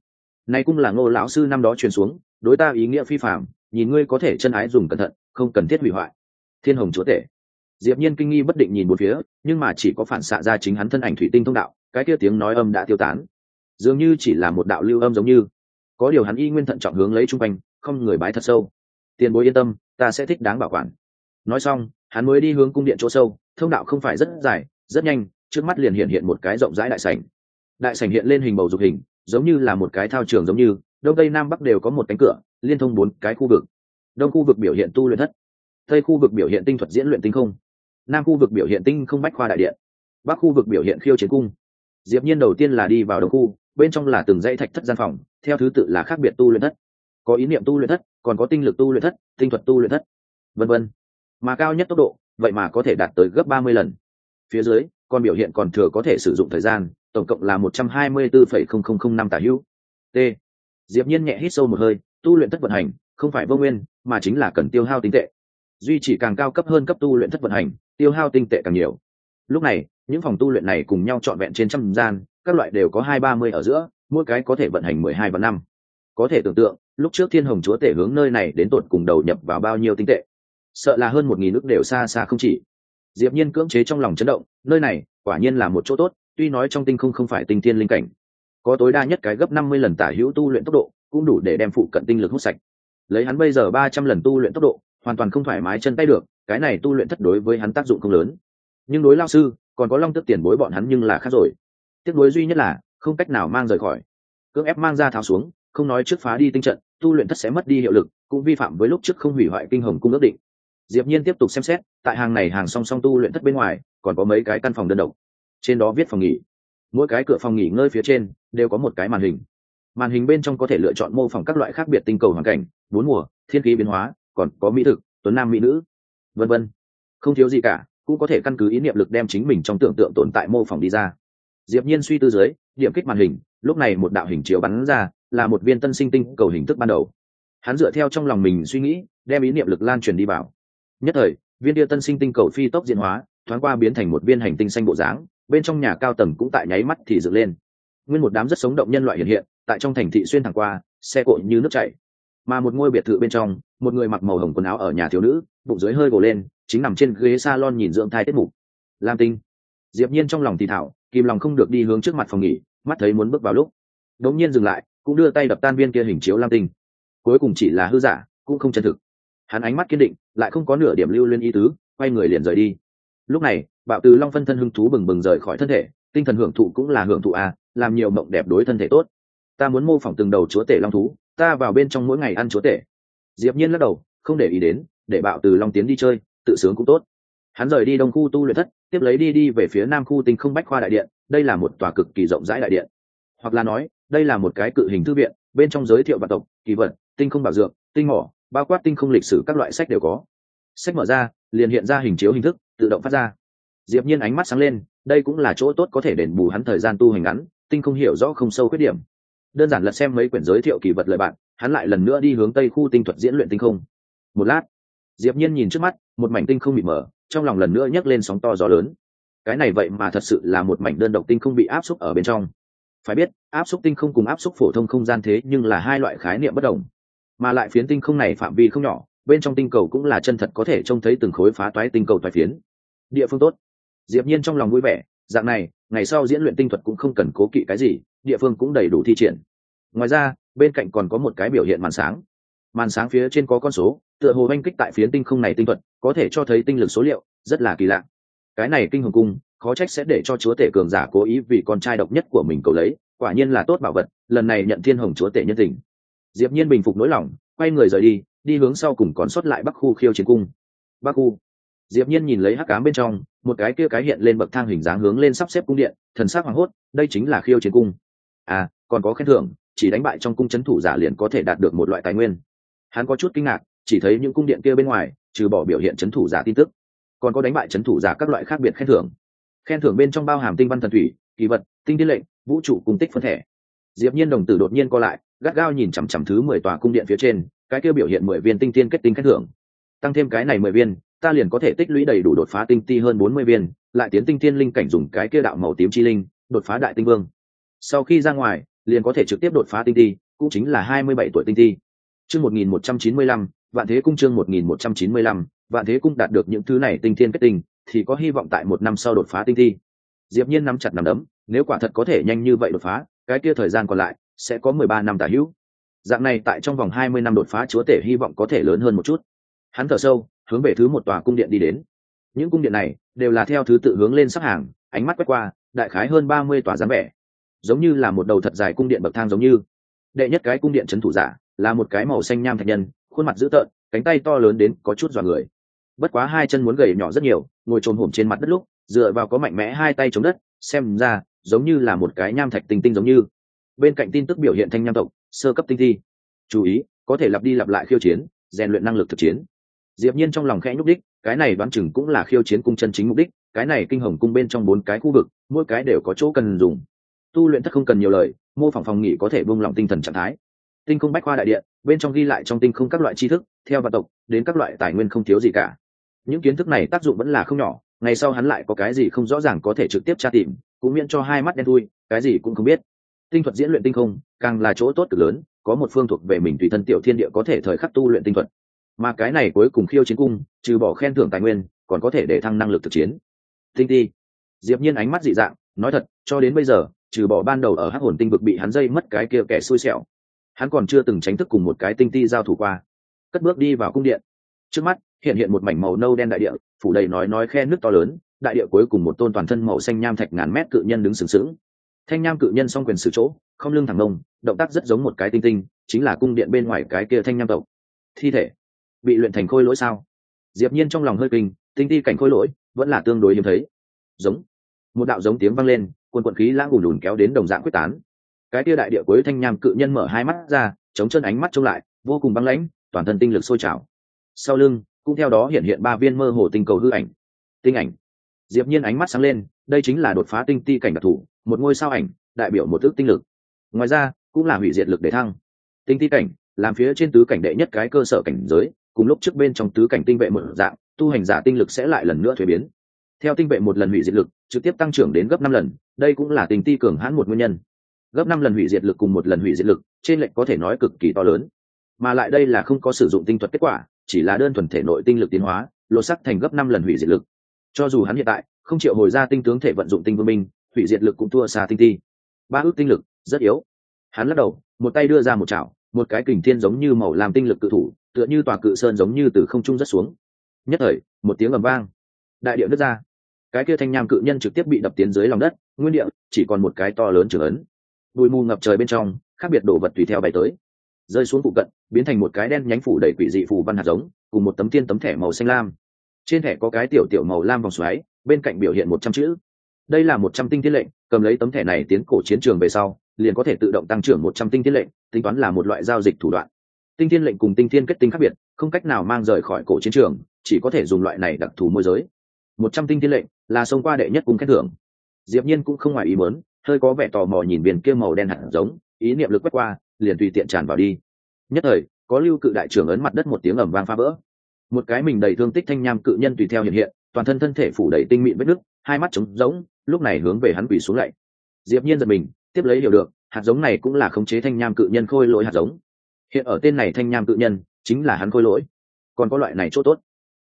Này cung là ngô lão sư năm đó truyền xuống, đối ta ý nghĩa phi phàm, nhìn ngươi có thể chân ái dùng cẩn thận không cần thiết hủy hoại. Thiên hồng chúa tể. Diệp nhiên kinh nghi bất định nhìn một phía, nhưng mà chỉ có phản xạ ra chính hắn thân ảnh thủy tinh thông đạo, cái kia tiếng nói âm đã tiêu tán. Dường như chỉ là một đạo lưu âm giống như. Có điều hắn y nguyên thận trọng hướng lấy trung quanh, không người bái thật sâu. Tiền bối yên tâm, ta sẽ thích đáng bảo quản. Nói xong, hắn mới đi hướng cung điện chỗ sâu, thông đạo không phải rất dài, rất nhanh, trước mắt liền hiện hiện một cái rộng rãi đại sảnh. Đại sảnh hiện lên hình bầu dục hình, giống như là một cái thao trường giống như, đông tây nam bắc đều có một cánh cửa, liên thông bốn cái khu vực đông khu vực biểu hiện tu luyện thất tây khu vực biểu hiện tinh thuật diễn luyện tinh không nam khu vực biểu hiện tinh không bách khoa đại điện bắc khu vực biểu hiện khiêu chiến cung. Diệp nhiên đầu tiên là đi vào đông khu bên trong là từng dãy thạch thất gian phòng theo thứ tự là khác biệt tu luyện thất. Có ý niệm tu luyện thất còn có tinh lực tu luyện thất tinh thuật tu luyện thất vân vân. Mà cao nhất tốc độ vậy mà có thể đạt tới gấp 30 lần. Phía dưới còn biểu hiện còn thừa có thể sử dụng thời gian tổng cộng là 124,0005 tả hữu. T. Diệp nhiên nhẹ hít sâu một hơi tu luyện thất vận hành không phải vô nguyên mà chính là cần tiêu hao tinh tệ. Duy chỉ càng cao cấp hơn cấp tu luyện thất vận hành, tiêu hao tinh tệ càng nhiều. Lúc này, những phòng tu luyện này cùng nhau trọn vẹn trên trăm gian, các loại đều có hai ba mươi ở giữa, mỗi cái có thể vận hành mười hai và năm. Có thể tưởng tượng, lúc trước thiên hồng chúa tể hướng nơi này đến tột cùng đầu nhập vào bao nhiêu tinh tệ. Sợ là hơn một nghìn nước đều xa xa không chỉ. Diệp nhiên cưỡng chế trong lòng chấn động, nơi này, quả nhiên là một chỗ tốt, tuy nói trong tinh không không phải tinh thiên linh cảnh. Có tối đa nhất cái gấp năm mươi lần tả hữu tu luyện tốc độ, cũng đủ để đem phụ cận tinh lực hút sạch lấy hắn bây giờ ba trăm lần tu luyện tốc độ, hoàn toàn không thoải mái chân tay được, cái này tu luyện thất đối với hắn tác dụng không lớn. Nhưng đối lao sư, còn có long tức tiền bối bọn hắn nhưng là khác rồi. Tiếc đối duy nhất là, không cách nào mang rời khỏi. Cưỡng ép mang ra tháo xuống, không nói trước phá đi tinh trận, tu luyện thất sẽ mất đi hiệu lực, cũng vi phạm với lúc trước không hủy hoại kinh hồng cung ước định. Diệp nhiên tiếp tục xem xét, tại hàng này hàng song song tu luyện thất bên ngoài, còn có mấy cái căn phòng đơn độc. Trên đó viết phòng nghỉ. Mỗi cái cửa phòng nghỉ ngơi phía trên, đều có một cái màn hình. Màn hình bên trong có thể lựa chọn mô phỏng các loại khác biệt tinh cầu hoàn cảnh bốn mùa, thiên khí biến hóa, còn có mỹ thực, tuấn nam mỹ nữ, vân vân. Không thiếu gì cả, cũng có thể căn cứ ý niệm lực đem chính mình trong tưởng tượng tồn tại mô phỏng đi ra. Diệp nhiên suy tư dưới, điểm kích màn hình, lúc này một đạo hình chiếu bắn ra, là một viên tân sinh tinh cầu hình thức ban đầu. Hắn dựa theo trong lòng mình suy nghĩ, đem ý niệm lực lan truyền đi vào. Nhất thời, viên địa tân sinh tinh cầu phi tốc diễn hóa, thoáng qua biến thành một viên hành tinh xanh bộ dáng, bên trong nhà cao tầng cũng tại nháy mắt thì dựng lên. Nguyên một đám rất sống động nhân loại hiện hiện, tại trong thành thị xuyên thẳng qua, xe cộ như nước chảy mà một ngôi biệt thự bên trong một người mặc màu hồng quần áo ở nhà thiếu nữ bụng dưới hơi gồ lên chính nằm trên ghế salon nhìn dưỡng thai tiết mục. Lam tinh. Diệp nhiên trong lòng thì thảo kìm lòng không được đi hướng trước mặt phòng nghỉ mắt thấy muốn bước vào lúc. Đống nhiên dừng lại cũng đưa tay đập tan viên kia hình chiếu lam tinh. Cuối cùng chỉ là hư giả cũng không chân thực. Hắn ánh mắt kiên định lại không có nửa điểm lưu lên ý tứ quay người liền rời đi. Lúc này bạo từ long phân thân hưng thú bừng bừng rời khỏi thân thể tinh thần hưởng thụ cũng là hưởng thụ à, làm nhiều mộng đẹp đối thân thể tốt. Ta muốn mô phỏng từng đầu chúa tể long thú ta vào bên trong mỗi ngày ăn chúa tể. Diệp nhiên lắc đầu, không để ý đến, để bạo từ long tiến đi chơi, tự sướng cũng tốt. Hắn rời đi đông khu tu luyện thất, tiếp lấy đi đi về phía nam khu tinh không bách khoa đại điện, đây là một tòa cực kỳ rộng rãi đại điện. Hoặc là nói, đây là một cái cự hình thư viện, bên trong giới thiệu vạn tộc, kỳ vật, tinh không bảo dược, tinh mỏ, bao quát tinh không lịch sử các loại sách đều có. Sách mở ra, liền hiện ra hình chiếu hình thức, tự động phát ra. Diệp nhiên ánh mắt sáng lên, đây cũng là chỗ tốt có thể đền bù hắn thời gian tu hành ngắn, tinh không hiểu rõ không sâu khuyết điểm đơn giản lật xem mấy quyển giới thiệu kỳ vật lời bạn, hắn lại lần nữa đi hướng tây khu tinh thuật diễn luyện tinh không. Một lát, diệp nhiên nhìn trước mắt, một mảnh tinh không bị mở, trong lòng lần nữa nhấc lên sóng to gió lớn. Cái này vậy mà thật sự là một mảnh đơn độc tinh không bị áp suất ở bên trong. Phải biết, áp suất tinh không cùng áp suất phổ thông không gian thế nhưng là hai loại khái niệm bất đồng. Mà lại phiến tinh không này phạm vi không nhỏ, bên trong tinh cầu cũng là chân thật có thể trông thấy từng khối phá toái tinh cầu toái phiến. Địa phương tốt. Diệp nhiên trong lòng vui vẻ, dạng này, ngày sau diễn luyện tinh thuật cũng không cần cố kỵ cái gì địa phương cũng đầy đủ thi triển. Ngoài ra, bên cạnh còn có một cái biểu hiện màn sáng. Màn sáng phía trên có con số, tựa hồ oanh kích tại phiến tinh không này tinh thuật, có thể cho thấy tinh lực số liệu, rất là kỳ lạ. Cái này kinh hồng cung, khó trách sẽ để cho chúa tể cường giả cố ý vì con trai độc nhất của mình cầu lấy, quả nhiên là tốt bảo vật, lần này nhận thiên hồng chúa tể nhân tình. Diệp nhiên bình phục nỗi lòng, quay người rời đi đi hướng sau cùng còn sót lại bắc khu khiêu chiến cung. Bắc khu. Diệp nhiên nhìn lấy hắc ám bên trong, một cái kia cái hiện lên bậc thang hình dáng hướng lên sắp xếp cung điện, thần sắc hoàng hốt, đây chính là khiêu chiến cung à còn có khen thưởng, chỉ đánh bại trong cung chấn thủ giả liền có thể đạt được một loại tài nguyên. Hắn có chút kinh ngạc, chỉ thấy những cung điện kia bên ngoài, trừ bỏ biểu hiện chấn thủ giả tin tức, còn có đánh bại chấn thủ giả các loại khác biệt khen thưởng. Khen thưởng bên trong bao hàm tinh văn thần thủy, kỳ vật, tinh tiên lệnh, vũ trụ cung tích phân thể. Diệp nhiên đồng tử đột nhiên co lại, gắt gao nhìn chằm chằm thứ mười tòa cung điện phía trên, cái kia biểu hiện mười viên tinh tiên kết tinh khen thưởng. Tăng thêm cái này mười viên, ta liền có thể tích lũy đầy đủ đột phá tinh ti hơn bốn mươi viên, lại tiến tinh tiên linh cảnh dùng cái kia đạo màu tím chi linh, đột phá đại tinh vương sau khi ra ngoài liền có thể trực tiếp đột phá tinh thi, cũng chính là hai mươi bảy tuổi tinh thi. chương một nghìn một trăm chín mươi lăm vạn thế cung chương một nghìn một trăm chín mươi lăm vạn thế cung đạt được những thứ này tinh thiên kết tinh thì có hy vọng tại một năm sau đột phá tinh thi. Diệp nhiên nắm chặt nắm đấm nếu quả thật có thể nhanh như vậy đột phá cái kia thời gian còn lại sẽ có mười ba năm tả hữu. Dạng này tại trong vòng hai mươi năm đột phá chúa tể hy vọng có thể lớn hơn một chút. Hắn thở sâu hướng về thứ một tòa cung điện đi đến. Những cung điện này đều là theo thứ tự hướng lên sắp hàng ánh mắt quét qua đại khái hơn ba mươi tòa dáng vẻ giống như là một đầu thật dài cung điện bậc thang giống như. Đệ nhất cái cung điện trấn thủ giả là một cái màu xanh nham thạch nhân, khuôn mặt dữ tợn, cánh tay to lớn đến có chút dọa người. Bất quá hai chân muốn gầy nhỏ rất nhiều, ngồi trồm hổm trên mặt đất lúc, dựa vào có mạnh mẽ hai tay chống đất, xem ra giống như là một cái nham thạch tinh tinh giống như. Bên cạnh tin tức biểu hiện thanh nham tộc, sơ cấp tinh thi. Chú ý, có thể lặp đi lặp lại khiêu chiến, rèn luyện năng lực thực chiến. Diệp nhiên trong lòng khẽ nhúc đích, cái này đoán chừng cũng là khiêu chiến cung chân chính mục đích, cái này kinh hồng cung bên trong bốn cái khu vực, mỗi cái đều có chỗ cần dùng tu luyện thất không cần nhiều lời, mô phỏng phòng nghỉ có thể buông lỏng tinh thần trạng thái. Tinh không bách khoa đại điện bên trong ghi lại trong tinh không các loại tri thức, theo vạn tộc, đến các loại tài nguyên không thiếu gì cả. Những kiến thức này tác dụng vẫn là không nhỏ, ngày sau hắn lại có cái gì không rõ ràng có thể trực tiếp tra tìm, cũng miễn cho hai mắt đen thui, cái gì cũng không biết. Tinh thuật diễn luyện tinh không, càng là chỗ tốt cực lớn, có một phương thuộc về mình tùy thân tiểu thiên địa có thể thời khắc tu luyện tinh thuật. Mà cái này cuối cùng khiêu chiến cung, trừ bỏ khen thưởng tài nguyên, còn có thể để thăng năng lực thực chiến. Tinh ti. Diệp nhiên ánh mắt dị dạng, nói thật, cho đến bây giờ trừ bỏ ban đầu ở hắc hồn tinh vực bị hắn dây mất cái kia kẻ xui xẻo. Hắn còn chưa từng tránh thức cùng một cái tinh ti giao thủ qua. Cất bước đi vào cung điện. Trước mắt, hiện hiện một mảnh màu nâu đen đại địa, phủ đầy nói nói khe nước to lớn, đại địa cuối cùng một tôn toàn thân màu xanh nham thạch ngàn mét cự nhân đứng sừng sững. Thanh nham cự nhân song quyền xử chỗ, không lưng thẳng nông động tác rất giống một cái tinh tinh, chính là cung điện bên ngoài cái kia thanh nham tộc. Thi thể bị luyện thành khôi lỗi sao? Diệp nhiên trong lòng hơi kinh, tinh ti cảnh khôi lỗi vẫn là tương đối hiếm thấy. Giống. Một đạo giống tiếng vang lên quần quận khí lãng ùn ùn kéo đến đồng dạng quyết tán. Cái tia đại địa cuối thanh nham cự nhân mở hai mắt ra, chống chân ánh mắt trông lại, vô cùng băng lãnh, toàn thân tinh lực sôi trào. Sau lưng, cũng theo đó hiện hiện ba viên mơ hồ tinh cầu hư ảnh. Tinh ảnh. Diệp nhiên ánh mắt sáng lên, đây chính là đột phá tinh ti cảnh đặc thủ một ngôi sao ảnh, đại biểu một thước tinh lực. Ngoài ra, cũng là hủy diệt lực để thăng. Tinh ti cảnh, làm phía trên tứ cảnh đệ nhất cái cơ sở cảnh giới, cùng lúc trước bên trong tứ cảnh tinh vệ một dạng, tu hành giả tinh lực sẽ lại lần nữa thuế biến. Theo tinh vệ một lần hủy diệt lực, trực tiếp tăng trưởng đến gấp năm lần đây cũng là tình ti cường hãn một nguyên nhân. Gấp năm lần hủy diệt lực cùng một lần hủy diệt lực, trên lệnh có thể nói cực kỳ to lớn. Mà lại đây là không có sử dụng tinh thuật kết quả, chỉ là đơn thuần thể nội tinh lực tiến hóa, lột sắc thành gấp năm lần hủy diệt lực. Cho dù hắn hiện tại, không chịu hồi ra tinh tướng thể vận dụng tinh vương minh, hủy diệt lực cũng thua xa tinh ti. Ba ước tinh lực, rất yếu. Hắn lắc đầu, một tay đưa ra một chảo, một cái kình thiên giống như màu làm tinh lực cự thủ, tựa như tòa cự sơn giống như từ không trung rất xuống. Nhất thời, một tiếng ầm vang. Đại điệu đất ra. Cái kia thanh nham cự nhân trực tiếp bị đập tiến dưới lòng đất nguyên địa, chỉ còn một cái to lớn trường ấn. Bụi mù ngập trời bên trong, khác biệt đồ vật tùy theo bay tới. Rơi xuống phụ cận, biến thành một cái đen nhánh phủ đầy quỷ dị phù văn hạt giống, cùng một tấm tiên tấm thẻ màu xanh lam. Trên thẻ có cái tiểu tiểu màu lam vòng xoáy, bên cạnh biểu hiện một trăm chữ. Đây là một trăm tinh thiết lệnh, cầm lấy tấm thẻ này tiến cổ chiến trường về sau, liền có thể tự động tăng trưởng một trăm tinh thiết lệnh, tính toán là một loại giao dịch thủ đoạn. Tinh thiên lệnh cùng tinh thiên kết tinh khác biệt, không cách nào mang rời khỏi cổ chiến trường, chỉ có thể dùng loại này đặc thù môi giới. Một trăm tinh thiên lệnh là xông qua đệ nhất cung khen thưởng diệp nhiên cũng không ngoài ý muốn, hơi có vẻ tò mò nhìn biển kia màu đen hạt giống, ý niệm lực quét qua, liền tùy tiện tràn vào đi. Nhất thời, có lưu cự đại trưởng ấn mặt đất một tiếng ầm vang phá vỡ. Một cái mình đầy thương tích thanh nham cự nhân tùy theo hiện hiện, toàn thân thân thể phủ đầy tinh mịn vết nứt, hai mắt trống rỗng, lúc này hướng về hắn quỳ xuống lại diệp nhiên giật mình, tiếp lấy hiểu được, hạt giống này cũng là khống chế thanh nham cự nhân khôi lỗi hạt giống. Hiện ở tên này thanh nham cự nhân, chính là hắn khôi lỗi. Còn có loại này chỗ tốt.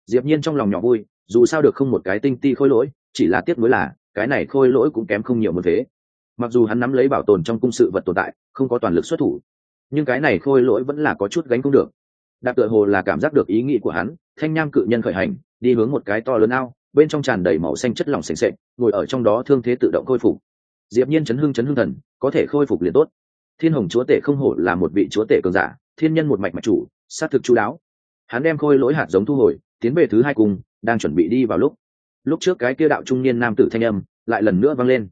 Diệp nhiên trong lòng nhỏ vui, dù sao được không một cái tinh ti khôi lỗi, chỉ là tiếc nuối là cái này khôi lỗi cũng kém không nhiều một thế mặc dù hắn nắm lấy bảo tồn trong cung sự vật tồn tại, không có toàn lực xuất thủ, nhưng cái này khôi lỗi vẫn là có chút gánh không được. Đạp tựa hồ là cảm giác được ý nghĩ của hắn, thanh nham cự nhân khởi hành, đi hướng một cái to lớn ao, bên trong tràn đầy màu xanh chất lỏng sềnh sệch ngồi ở trong đó thương thế tự động khôi phục. Diệp nhiên chấn hưng chấn hưng thần, có thể khôi phục liền tốt. Thiên hồng chúa tể không hổ là một vị chúa tể cường giả, thiên nhân một mạch mạch chủ, sát thực chú đáo. Hắn đem khôi lỗi hạt giống thu hồi, tiến về thứ hai cùng đang chuẩn bị đi vào lúc lúc trước cái kia đạo trung niên nam tử thanh âm lại lần nữa vang lên.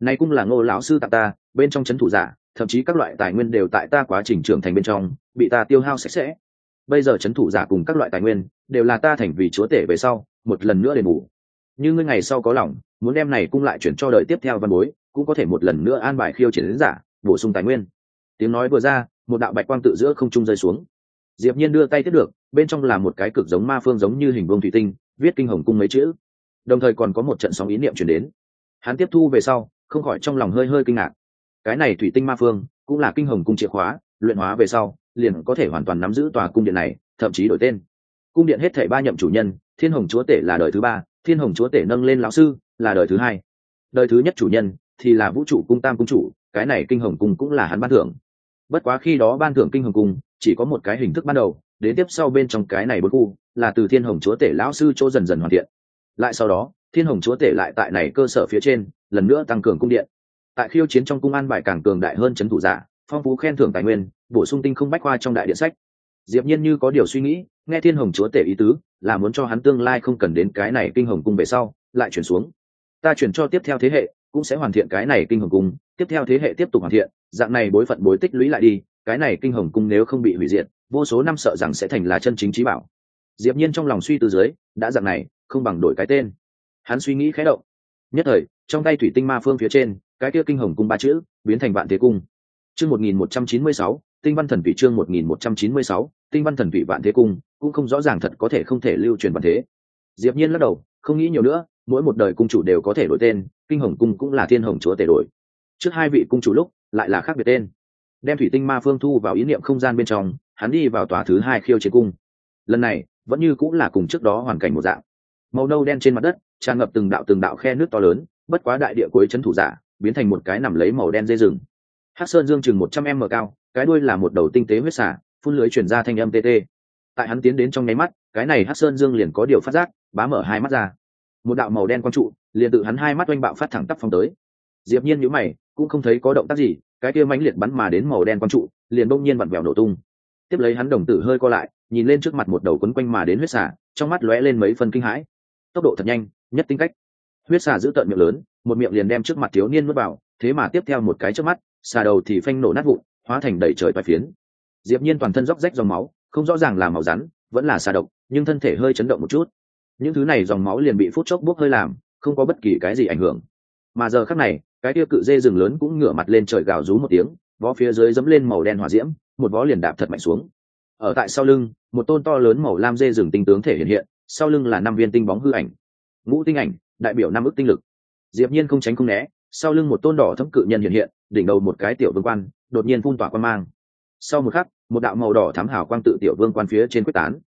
Nay cũng là ngô lão sư tặng ta, bên trong chấn thủ giả, thậm chí các loại tài nguyên đều tại ta quá trình trưởng thành bên trong, bị ta tiêu hao sạch sẽ. Bây giờ chấn thủ giả cùng các loại tài nguyên đều là ta thành vì chúa tể về sau, một lần nữa đền bù. Như ngươi ngày sau có lòng, muốn đem này cung lại chuyển cho đời tiếp theo văn bối, cũng có thể một lần nữa an bài khiêu chiến giả, bổ sung tài nguyên. Tiếng nói vừa ra, một đạo bạch quang tự giữa không trung rơi xuống. Diệp nhiên đưa tay tiếp được, bên trong là một cái cực giống ma phương giống như hình vuông thủy tinh, viết kinh hồng cung mấy chữ đồng thời còn có một trận sóng ý niệm truyền đến. Hắn tiếp thu về sau, không khỏi trong lòng hơi hơi kinh ngạc. Cái này thủy tinh ma phương cũng là kinh hồng cung chìa khóa, luyện hóa về sau, liền có thể hoàn toàn nắm giữ tòa cung điện này, thậm chí đổi tên. Cung điện hết thể ba nhậm chủ nhân, thiên hồng chúa tể là đời thứ ba, thiên hồng chúa tể nâng lên lão sư là đời thứ hai. Đời thứ nhất chủ nhân thì là vũ trụ cung tam cung chủ, cái này kinh hồng cung cũng là hắn ban thưởng. Bất quá khi đó ban thưởng kinh hồng cung, chỉ có một cái hình thức ban đầu, đến tiếp sau bên trong cái này bốn khu là từ thiên hồng chúa tể lão sư chỗ dần dần hoàn thiện lại sau đó, thiên hồng chúa tể lại tại này cơ sở phía trên, lần nữa tăng cường cung điện. Tại khiêu chiến trong cung an bài càng cường đại hơn c thủ giả, phong phú khen thưởng tài nguyên, bổ sung tinh không bách khoa trong đại điện sách. Diệp nhiên như có điều suy nghĩ, nghe thiên hồng chúa tể ý tứ, là muốn cho hắn tương lai không cần đến cái này kinh hồng cung về sau, lại chuyển xuống. Ta chuyển cho tiếp theo thế hệ, cũng sẽ hoàn thiện cái này kinh hồng cung, tiếp theo thế hệ tiếp tục hoàn thiện, dạng này bối phận bối tích lũy lại đi, cái này kinh hồng cung nếu không bị hủy diệt, vô số năm sợ rằng sẽ thành là chân chính trí bảo. Diệp nhiên trong lòng suy tư dưới, đã dạng này không bằng đổi cái tên. Hắn suy nghĩ khẽ động. Nhất thời, trong tay thủy tinh ma phương phía trên, cái kia kinh hồng cung ba chữ, biến thành vạn thế cung. Chương 1196 tinh văn thần vị chương 1196 tinh văn thần vị vạn thế cung, cũng không rõ ràng thật có thể không thể lưu truyền vạn thế. Diệp nhiên lắc đầu, không nghĩ nhiều nữa, mỗi một đời cung chủ đều có thể đổi tên, kinh hồng cung cũng là thiên hồng chúa tể đổi. Trước hai vị cung chủ lúc, lại là khác biệt tên. Đem thủy tinh ma phương thu vào ý niệm không gian bên trong, hắn đi vào tòa thứ hai khiêu chiến cung. Lần này, vẫn như cũng là cùng trước đó hoàn cảnh một dạng màu nâu đen trên mặt đất, tràn ngập từng đạo từng đạo khe nước to lớn, bất quá đại địa cuối c thủ giả, biến thành một cái nằm lấy màu đen dây rừng. Hát sơn dương chừng một trăm m cao, cái đuôi là một đầu tinh tế huyết xả phun lưới chuyển ra thanh âm tt tại hắn tiến đến trong nháy mắt, cái này hát sơn dương liền có điều phát giác, bá mở hai mắt ra. Một đạo màu đen quang trụ, liền tự hắn hai mắt oanh bạo phát thẳng tắp phong tới. Diệp nhiên nhíu mày, cũng không thấy có động tác gì, cái kia mãnh liệt bắn mà đến màu đen quang trụ, liền bỗng nhiên vặn vẹo nổ tung. Tiếp lấy hắn đồng tử hơi co lại, nhìn lên trước mặt một đầu quấn quanh mà đến huyết xả trong mắt lóe lên mấy phần kinh hãi tốc độ thật nhanh, nhất tính cách. Huyết xà giữ tận miệng lớn, một miệng liền đem trước mặt thiếu niên nuốt vào, thế mà tiếp theo một cái trước mắt, xà đầu thì phanh nổ nát vụn, hóa thành đầy trời toai phiến. Diệp nhiên toàn thân róc rách dòng máu, không rõ ràng là màu rắn, vẫn là xà độc, nhưng thân thể hơi chấn động một chút. Những thứ này dòng máu liền bị phút chốc bốc hơi làm, không có bất kỳ cái gì ảnh hưởng. Mà giờ khắc này, cái tiêu cự dê rừng lớn cũng ngửa mặt lên trời gào rú một tiếng, vó phía dưới dẫm lên màu đen hỏa diễm, một vó liền đạp thật mạnh xuống. Ở tại sau lưng, một tôn to lớn màu lam dê rừng tinh tướng thể hiện hiện sau lưng là năm viên tinh bóng hư ảnh. Ngũ tinh ảnh, đại biểu năm ức tinh lực. Diệp nhiên không tránh không né, sau lưng một tôn đỏ thấm cự nhân hiện hiện, đỉnh đầu một cái tiểu vương quan, đột nhiên phun tỏa quan mang. Sau một khắc, một đạo màu đỏ thắm hào quang tự tiểu vương quan phía trên quyết tán.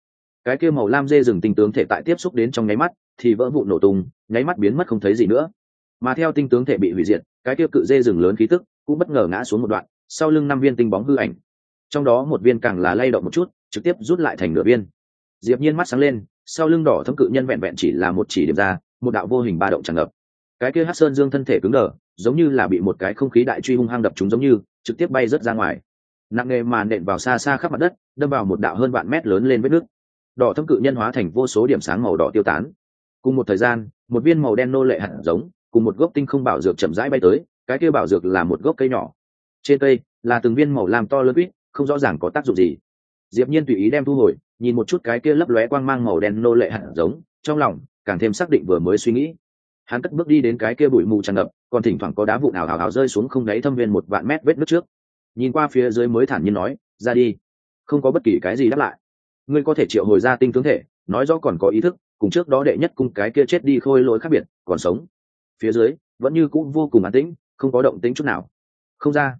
Cái kia màu lam dê rừng tinh tướng thể tại tiếp xúc đến trong nháy mắt, thì vỡ vụn nổ tung, nháy mắt biến mất không thấy gì nữa. Mà theo tinh tướng thể bị hủy diệt, cái kia cự dê rừng lớn khí tức cũng bất ngờ ngã xuống một đoạn, sau lưng năm viên tinh bóng hư ảnh. Trong đó một viên càng là lay động một chút, trực tiếp rút lại thành nửa viên. Diệp nhiên mắt sáng lên sau lưng đỏ thâm cự nhân vẹn vẹn chỉ là một chỉ điểm ra, một đạo vô hình ba động tràn ngập. Cái kia hắc sơn dương thân thể cứng đờ, giống như là bị một cái không khí đại truy hung hăng đập chúng giống như, trực tiếp bay rớt ra ngoài. Nặng nề mà nện vào xa xa khắp mặt đất, đâm vào một đạo hơn vạn mét lớn lên vết nước. Đỏ thâm cự nhân hóa thành vô số điểm sáng màu đỏ tiêu tán. Cùng một thời gian, một viên màu đen nô lệ hạt giống, cùng một gốc tinh không bảo dược chậm rãi bay tới, cái kia bảo dược là một gốc cây nhỏ. Trên cây, là từng viên màu làm to lớn quýt, không rõ ràng có tác dụng gì. Diệp nhiên tùy ý đem thu hồi nhìn một chút cái kia lấp lóe quang mang màu đen nô lệ hạt giống, trong lòng càng thêm xác định vừa mới suy nghĩ. Hắn cất bước đi đến cái kia bụi mù tràn ngập, còn thỉnh thoảng có đá vụn ảo ảo ảo rơi xuống không đáy thâm viên một vạn mét vết nước trước. Nhìn qua phía dưới mới thản nhiên nói, ra đi. Không có bất kỳ cái gì đáp lại. Ngươi có thể triệu hồi ra tinh tướng thể, nói rõ còn có ý thức, cùng trước đó đệ nhất cung cái kia chết đi khôi lỗi khác biệt, còn sống. Phía dưới, vẫn như cũ vô cùng an tĩnh, không có động tĩnh chút nào. Không ra.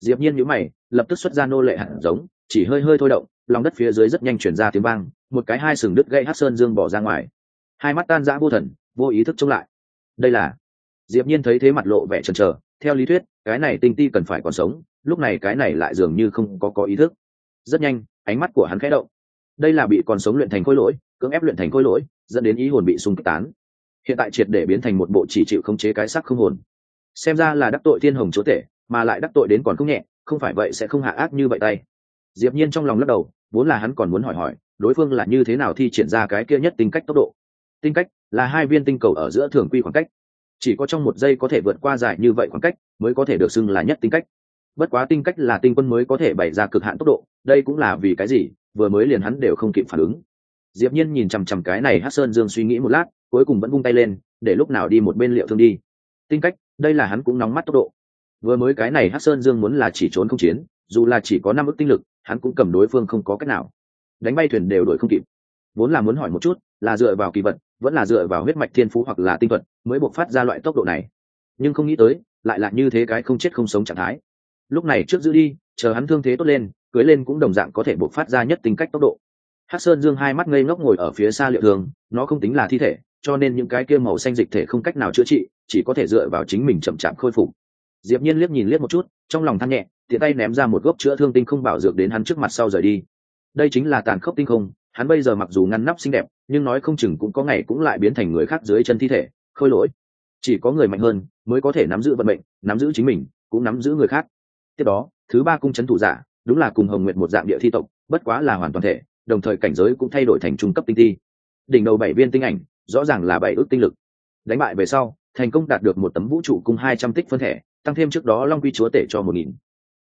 Diệp nhiên nhíu mày, lập tức xuất ra nô lệ hạt giống, chỉ hơi hơi thôi động lòng đất phía dưới rất nhanh chuyển ra tiếng vang, một cái hai sừng đứt gãy hát sơn dương bỏ ra ngoài. Hai mắt tan rã vô thần, vô ý thức chống lại. Đây là? Diệp nhiên thấy thế mặt lộ vẻ chần chờ, theo lý thuyết, cái này tinh ti cần phải còn sống, lúc này cái này lại dường như không có có ý thức. Rất nhanh, ánh mắt của hắn khẽ động. Đây là bị còn sống luyện thành khối lỗi, cưỡng ép luyện thành khối lỗi, dẫn đến ý hồn bị xung kích tán. Hiện tại triệt để biến thành một bộ chỉ chịu khống chế cái sắc không hồn. Xem ra là đắc tội thiên hồng chúa tể, mà lại đắc tội đến còn không nhẹ, không phải vậy sẽ không hạ ác như vậy tay. Diệp nhiên trong lòng lắc đầu vốn là hắn còn muốn hỏi hỏi, đối phương là như thế nào thi triển ra cái kia nhất tinh cách tốc độ. Tinh cách là hai viên tinh cầu ở giữa thường quy khoảng cách. Chỉ có trong một giây có thể vượt qua dài như vậy khoảng cách mới có thể được xưng là nhất tinh cách. Bất quá tinh cách là tinh quân mới có thể bày ra cực hạn tốc độ, đây cũng là vì cái gì, vừa mới liền hắn đều không kịp phản ứng. Diệp nhiên nhìn chằm chằm cái này hát sơn dương suy nghĩ một lát, cuối cùng vẫn vung tay lên, để lúc nào đi một bên liệu thương đi. Tinh cách, đây là hắn cũng nóng mắt tốc độ. Vừa mới cái này hát sơn dương muốn là chỉ trốn không chiến, dù là chỉ có năm ức tinh lực hắn cũng cầm đối phương không có cách nào. Đánh bay thuyền đều đổi không kịp. Vốn là muốn hỏi một chút, là dựa vào kỳ vật, vẫn là dựa vào huyết mạch thiên phú hoặc là tinh thuật mới buộc phát ra loại tốc độ này. Nhưng không nghĩ tới, lại là như thế cái không chết không sống trạng thái. Lúc này trước giữ đi, chờ hắn thương thế tốt lên, cưới lên cũng đồng dạng có thể buộc phát ra nhất tính cách tốc độ. Hát sơn dương hai mắt ngây ngốc ngồi ở phía xa liệu thường, nó không tính là thi thể, cho nên những cái kia màu xanh dịch thể không cách nào chữa trị, chỉ có thể dựa vào chính mình chậm chạp khôi phục. Diệp nhiên liếc nhìn liếc một chút, trong lòng than nhẹ tiện tay ném ra một gốc chữa thương tinh không bảo dược đến hắn trước mặt sau rời đi. Đây chính là tàn khốc tinh không, hắn bây giờ mặc dù ngăn nắp xinh đẹp, nhưng nói không chừng cũng có ngày cũng lại biến thành người khác dưới chân thi thể, khôi lỗi. Chỉ có người mạnh hơn mới có thể nắm giữ vận mệnh, nắm giữ chính mình, cũng nắm giữ người khác. Tiếp đó, thứ ba cung c thủ giả, đúng là cùng hồng nguyện một dạng địa thi tộc, bất quá là hoàn toàn thể, đồng thời cảnh giới cũng thay đổi thành trung cấp tinh thi. Đỉnh đầu bảy viên tinh ảnh, rõ ràng là bảy ước tinh lực. Đánh bại về sau, thành công đạt được một tấm vũ trụ cung hai trăm tích phân thể, tăng thêm trước đó long quy chúa tể cho một nghìn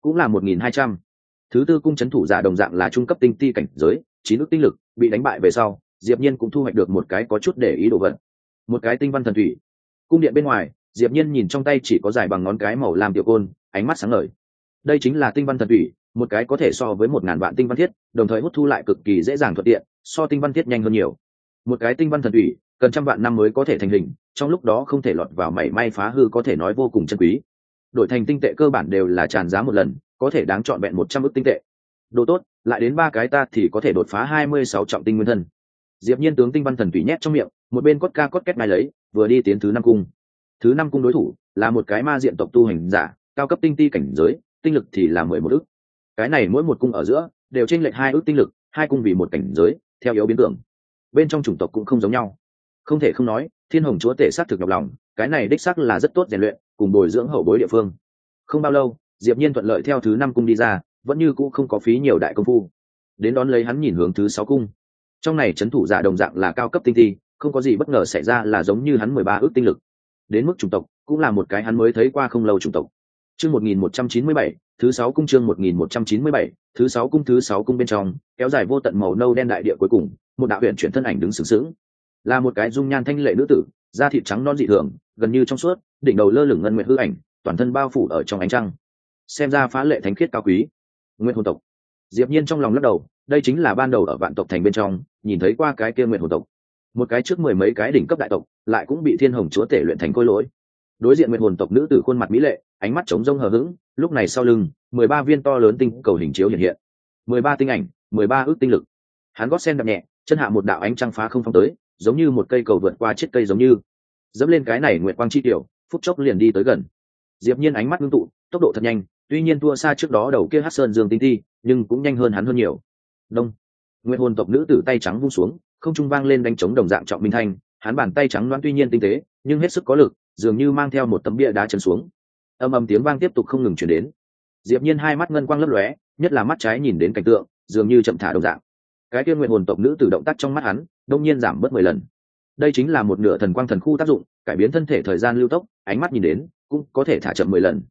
cũng là một nghìn hai trăm. Thứ tư cung c thủ giả đồng dạng là trung cấp tinh ti cảnh giới, chín ước tinh lực, bị đánh bại về sau, diệp nhiên cũng thu hoạch được một cái có chút để ý đồ vật. Một cái tinh văn thần thủy. Cung điện bên ngoài, diệp nhiên nhìn trong tay chỉ có dài bằng ngón cái màu làm tiểu côn, ánh mắt sáng ngời. Đây chính là tinh văn thần thủy, một cái có thể so với một ngàn vạn tinh văn thiết, đồng thời hút thu lại cực kỳ dễ dàng thuận tiện, so tinh văn thiết nhanh hơn nhiều. Một cái tinh văn thần thủy, cần trăm vạn năm mới có thể thành hình, trong lúc đó không thể lọt vào mảy may phá hư có thể nói vô cùng chân quý đổi thành tinh tệ cơ bản đều là tràn giá một lần, có thể đáng trọn vẹn một trăm ước tinh tệ. Đồ tốt, lại đến ba cái ta thì có thể đột phá hai mươi sáu trọng tinh nguyên thân. Diệp nhiên tướng tinh văn thần tùy nhét trong miệng, một bên cốt ca cốt két ngay lấy, vừa đi tiến thứ năm cung. Thứ năm cung đối thủ là một cái ma diện tộc tu hành giả, cao cấp tinh ti cảnh giới, tinh lực thì là mười một ước cái này mỗi một cung ở giữa đều trên lệch hai ước tinh lực, hai cung vì một cảnh giới, theo yếu biến tưởng. Bên trong chủng tộc cũng không giống nhau. Không thể không nói, thiên hồng chúa tể sát thực nhọc lòng cái này đích xác là rất tốt rèn luyện, cùng bồi dưỡng hậu bối địa phương. Không bao lâu, diệp nhiên thuận lợi theo thứ năm cung đi ra, vẫn như cũ không có phí nhiều đại công phu. Đến đón lấy hắn nhìn hướng thứ sáu cung. Trong này chấn thủ giả đồng dạng là cao cấp tinh thi, không có gì bất ngờ xảy ra là giống như hắn mười ba ước tinh lực. Đến mức chủng tộc, cũng là một cái hắn mới thấy qua không lâu chủng tộc. Chương một nghìn một trăm chín mươi bảy, thứ sáu cung chương một nghìn một trăm chín mươi bảy, thứ sáu cung thứ sáu cung bên trong, kéo dài vô tận màu nâu đen đại địa cuối cùng, một đạo huyện chuyển thân ảnh đứng sướng sướng là một cái dung nhan thanh lệ nữ tử da thịt trắng non dị thường, gần như trong suốt, đỉnh đầu lơ lửng ngân nguyện hư ảnh, toàn thân bao phủ ở trong ánh trăng. Xem ra phá lệ thánh khiết cao quý. Nguyên hồn tộc. Diệp nhiên trong lòng lắc đầu, đây chính là ban đầu ở vạn tộc thành bên trong, nhìn thấy qua cái kia nguyện hồn tộc. Một cái trước mười mấy cái đỉnh cấp đại tộc, lại cũng bị thiên hồng chúa tể luyện thành khôi lỗi. Đối diện nguyện hồn tộc nữ tử khuôn mặt mỹ lệ, ánh mắt trống rông hờ hững, lúc này sau lưng, mười ba viên to lớn tinh cầu hình chiếu hiện hiện. Mười ba tinh ảnh, mười ba ước tinh lực. Hắn gót sen đậm nhẹ, chân hạ một đạo ánh trăng phá không phong tới giống như một cây cầu vượt qua chiếc cây giống như. Dẫm lên cái này nguyện quang chi tiểu, phút chốc liền đi tới gần. Diệp nhiên ánh mắt ngưng tụ, tốc độ thật nhanh, tuy nhiên thua xa trước đó đầu kia hát sơn dương tinh thi nhưng cũng nhanh hơn hắn hơn nhiều. Đông. Nguyện hồn tộc nữ tử tay trắng vung xuống, không trung vang lên đánh trống đồng dạng trọng minh thanh, hắn bàn tay trắng loãng tuy nhiên tinh tế, nhưng hết sức có lực, dường như mang theo một tấm bia đá chân xuống. Âm âm tiếng vang tiếp tục không ngừng chuyển đến. Diệp nhiên hai mắt ngân quang lấp lóe, nhất là mắt trái nhìn đến cảnh tượng, dường như chậm thả đồng dạng cái kia nguyện hồn tộc nữ tử động tác trong mắt hắn, đông nhiên giảm bớt mười lần. Đây chính là một nửa thần quang thần khu tác dụng, cải biến thân thể thời gian lưu tốc, ánh mắt nhìn đến, cũng có thể thả chậm mười lần.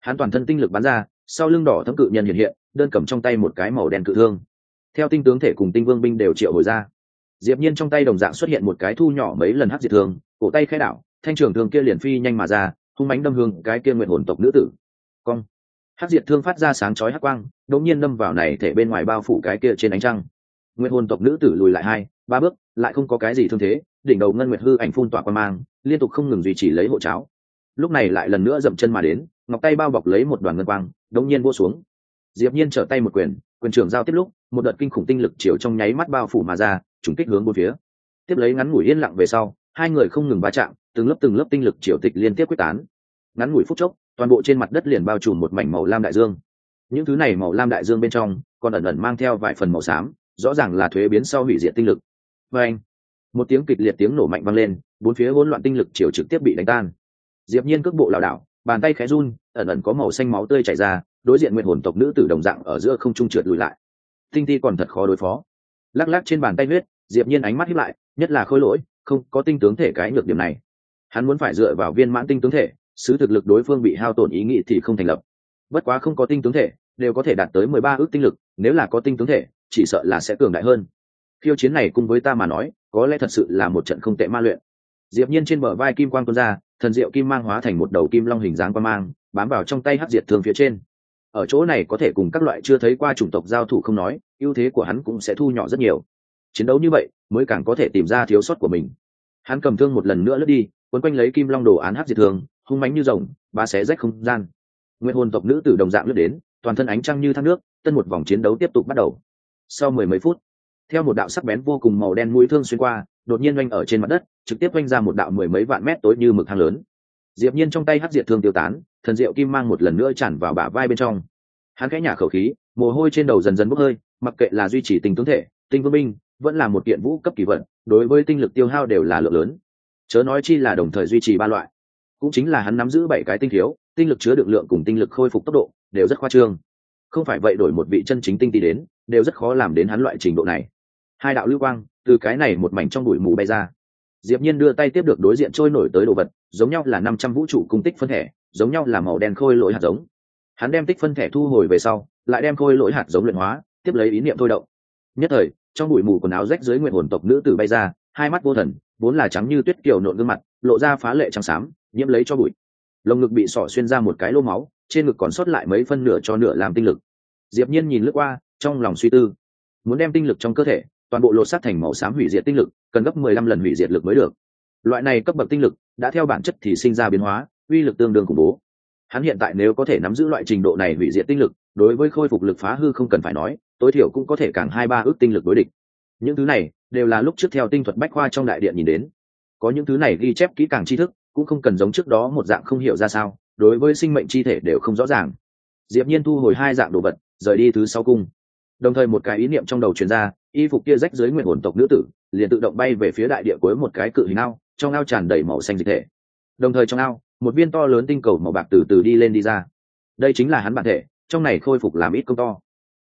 Hắn toàn thân tinh lực bắn ra, sau lưng đỏ thấm cự nhân hiện hiện, đơn cầm trong tay một cái màu đen cự thương. Theo tinh tướng thể cùng tinh vương binh đều triệu hồi ra. Diệp nhiên trong tay đồng dạng xuất hiện một cái thu nhỏ mấy lần hắc diệt thương, cổ tay khẽ đảo, thanh trường thương kia liền phi nhanh mà ra, hung mãnh đâm hương cái kia nguyện hồn tộc nữ tử. Cong. Hắc diệt thương phát ra sáng chói hắc quang, đột nhiên đâm vào này thể bên ngoài bao phủ cái kia trên ánh trăng. Nguyên hồn tộc nữ tử lùi lại hai, ba bước, lại không có cái gì thương thế, đỉnh đầu ngân nguyệt hư ảnh phun tỏa quan mang, liên tục không ngừng duy trì lấy hộ cháo. Lúc này lại lần nữa dậm chân mà đến, ngọc tay bao bọc lấy một đoàn ngân quang, đống nhiên vô xuống. Diệp nhiên trở tay một quyền quyền trưởng giao tiếp lúc, một đợt kinh khủng tinh lực chiều trong nháy mắt bao phủ mà ra, trùng kích hướng bốn phía. Tiếp lấy ngắn ngủi yên lặng về sau, hai người không ngừng va chạm, từng lớp từng lớp tinh lực triều tịch liên tiếp quyết tán. Ngắn ngủi phút chốc, toàn bộ trên mặt đất liền bao trùm một mảnh màu lam đại dương. Những thứ này màu lam đại dương bên trong, còn ẩn ẩn mang theo vài phần màu xám rõ ràng là thuế biến sau hủy diệt tinh lực. Và anh, một tiếng kịch liệt tiếng nổ mạnh vang lên, bốn phía hỗn loạn tinh lực chiều trực tiếp bị đánh tan. Diệp nhiên cước bộ lảo đảo, bàn tay khẽ run, ẩn ẩn có màu xanh máu tươi chảy ra, đối diện nguyện hồn tộc nữ tử đồng dạng ở giữa không trung trượt lùi lại. Tinh ti còn thật khó đối phó. Lắc lắc trên bàn tay huyết, diệp nhiên ánh mắt híp lại, nhất là khôi lỗi, không có tinh tướng thể cái nhược điểm này. Hắn muốn phải dựa vào viên mãn tinh tướng thể, sứ thực lực đối phương bị hao tổn ý nghĩ thì không thành lập. Bất quá không có tinh tướng thể, đều có thể đạt tới mười ba ước tinh lực, nếu là có tinh tướng thể chỉ sợ là sẽ cường đại hơn. Khiêu chiến này cùng với ta mà nói, có lẽ thật sự là một trận không tệ ma luyện. Diệp nhiên trên bờ vai kim quang tuôn ra, thần diệu kim mang hóa thành một đầu kim long hình dáng quang mang, bám vào trong tay hắc diệt thương phía trên. Ở chỗ này có thể cùng các loại chưa thấy qua chủng tộc giao thủ không nói, ưu thế của hắn cũng sẽ thu nhỏ rất nhiều. Chiến đấu như vậy, mới càng có thể tìm ra thiếu sót của mình. Hắn cầm thương một lần nữa lướt đi, quấn quanh lấy kim long đồ án hắc diệt thương, hung mãnh như rồng, ba xé rách không gian. Nguyên hồn tộc nữ tử đồng dạng lướt đến, toàn thân ánh trăng như thác nước, tân một vòng chiến đấu tiếp tục bắt đầu sau mười mấy phút, theo một đạo sắc bén vô cùng màu đen mũi thương xuyên qua, đột nhiên oanh ở trên mặt đất, trực tiếp oanh ra một đạo mười mấy vạn mét tối như mực hang lớn. Diệp nhiên trong tay hắc diệt thương tiêu tán, thần diệu kim mang một lần nữa tràn vào bả vai bên trong. Hắn khẽ nhả khẩu khí, mồ hôi trên đầu dần dần bốc hơi, mặc kệ là duy trì tình tướng thể, tinh vương binh, vẫn là một kiện vũ cấp kỳ vận, đối với tinh lực tiêu hao đều là lượng lớn. Chớ nói chi là đồng thời duy trì ba loại, cũng chính là hắn nắm giữ bảy cái tinh thiếu tinh lực chứa được lượng cùng tinh lực khôi phục tốc độ, đều rất khoa trương. Không phải vậy đổi một vị chân chính tinh tỷ đến đều rất khó làm đến hắn loại trình độ này. Hai đạo lưu quang, từ cái này một mảnh trong bụi mù bay ra. Diệp nhiên đưa tay tiếp được đối diện trôi nổi tới đồ vật, giống nhau là năm trăm vũ trụ cung tích phân thể giống nhau là màu đen khôi lỗi hạt giống. Hắn đem tích phân thể thu hồi về sau, lại đem khôi lỗi hạt giống luyện hóa, tiếp lấy ý niệm thôi động. Nhất thời, trong bụi mù quần áo rách dưới nguyện hồn tộc nữ tử bay ra, hai mắt vô thần, vốn là trắng như tuyết kiều nộn gương mặt, lộ ra phá lệ trắng xám, nhiễm lấy cho bụi. Lồng ngực bị sỏ xuyên ra một cái lô máu, trên ngực còn sót lại mấy phân nửa cho nửa làm tinh lực. Diệp nhiên nhìn lướt qua trong lòng suy tư. Muốn đem tinh lực trong cơ thể, toàn bộ lột xác thành màu xám hủy diệt tinh lực, cần gấp mười lăm lần hủy diệt lực mới được. Loại này cấp bậc tinh lực, đã theo bản chất thì sinh ra biến hóa, uy lực tương đương khủng bố. Hắn hiện tại nếu có thể nắm giữ loại trình độ này hủy diệt tinh lực, đối với khôi phục lực phá hư không cần phải nói, tối thiểu cũng có thể càng hai ba ước tinh lực đối địch. Những thứ này, đều là lúc trước theo tinh thuật bách khoa trong đại điện nhìn đến. Có những thứ này ghi chép kỹ càng tri thức, cũng không cần giống trước đó một dạng không hiểu ra sao, đối với sinh mệnh chi thể đều không rõ ràng. Diệp nhiên thu hồi hai dạng đồ vật, rời đi thứ sau cung đồng thời một cái ý niệm trong đầu truyền ra, y phục kia rách dưới nguyện hồn tộc nữ tử, liền tự động bay về phía đại địa cuối một cái cự hình ao, trong ao tràn đầy màu xanh dịch thể. Đồng thời trong ao, một viên to lớn tinh cầu màu bạc từ từ đi lên đi ra. Đây chính là hắn bản thể, trong này khôi phục làm ít công to.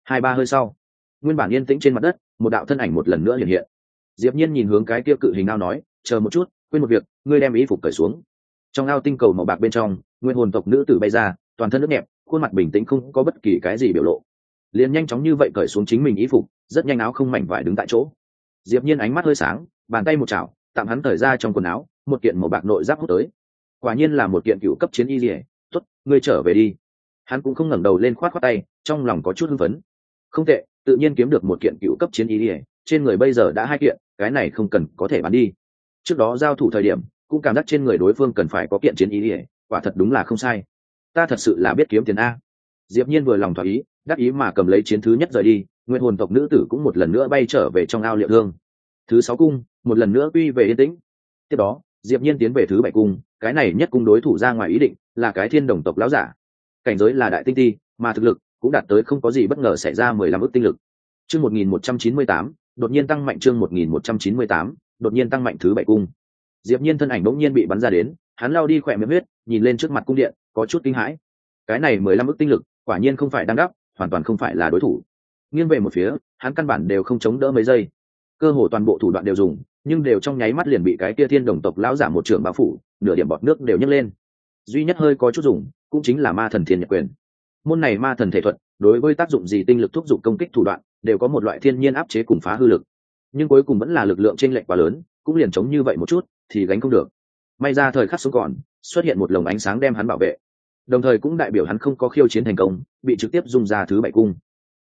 Hai ba hơi sau, nguyên bản yên tĩnh trên mặt đất, một đạo thân ảnh một lần nữa hiện hiện. Diệp nhiên nhìn hướng cái kia cự hình ao nói, chờ một chút, quên một việc, ngươi đem ý phục cởi xuống. Trong ao tinh cầu màu bạc bên trong, nguyên hồn tộc nữ tử bay ra, toàn thân nước nhẹp, khuôn mặt bình tĩnh không có bất kỳ cái gì biểu lộ liền nhanh chóng như vậy cởi xuống chính mình y phục, rất nhanh áo không mảnh vải đứng tại chỗ. Diệp nhiên ánh mắt hơi sáng, bàn tay một chảo, tạm hắn thời ra trong quần áo, một kiện màu bạc nội giáp hút tới. Quả nhiên là một kiện cựu cấp chiến y lìa tốt, ngươi trở về đi. Hắn cũng không ngẩng đầu lên khoát khoát tay, trong lòng có chút hưng phấn. Không tệ, tự nhiên kiếm được một kiện cựu cấp chiến y lìa trên người bây giờ đã hai kiện, cái này không cần có thể bán đi. Trước đó giao thủ thời điểm, cũng cảm giác trên người đối phương cần phải có kiện chiến y ỉa quả thật đúng là không sai. Ta thật sự là biết kiếm tiền a. Diệp nhiên vừa lòng thỏa ý đắc ý mà cầm lấy chiến thứ nhất rời đi nguyên hồn tộc nữ tử cũng một lần nữa bay trở về trong ao liệu thương. Thứ sáu cung, một lần nữa quy về yên tĩnh. Tiếp đó, diệp nhiên tiến về thứ bảy cung, cái này nhất cung đối thủ ra ngoài ý định là cái thiên đồng tộc lão giả. Cảnh giới là đại tinh ti, mà thực lực cũng đạt tới không có gì bất ngờ xảy ra mười lăm ước tinh lực. Chương một nghìn một trăm chín mươi tám, đột nhiên tăng mạnh chương một nghìn một trăm chín mươi tám, đột nhiên tăng mạnh thứ bảy cung. Diệp nhiên thân ảnh bỗng nhiên bị bắn ra đến, hắn lao đi khỏe miệng huyết, nhìn lên trước mặt cung điện, có chút kinh hãi. Cái này mười lăm ước tinh lực, quả nhiên không phải đang đắp hoàn toàn không phải là đối thủ. Nghiêng về một phía, hắn căn bản đều không chống đỡ mấy giây. Cơ hồ toàn bộ thủ đoạn đều dùng, nhưng đều trong nháy mắt liền bị cái kia thiên đồng tộc lão giả một trưởng bao phủ, nửa điểm bọt nước đều nhấc lên. Duy nhất hơi có chút dùng, cũng chính là ma thần thiên nhật quyền. Môn này ma thần thể thuật, đối với tác dụng gì tinh lực thúc giục công kích thủ đoạn, đều có một loại thiên nhiên áp chế cùng phá hư lực. Nhưng cuối cùng vẫn là lực lượng t r ê n lệch quá lớn, cũng liền chống như vậy một chút, thì gánh không được. May ra thời khắc sống còn, xuất hiện một lồng ánh sáng đem hắn bảo vệ đồng thời cũng đại biểu hắn không có khiêu chiến thành công, bị trực tiếp dùng ra thứ bảy cung.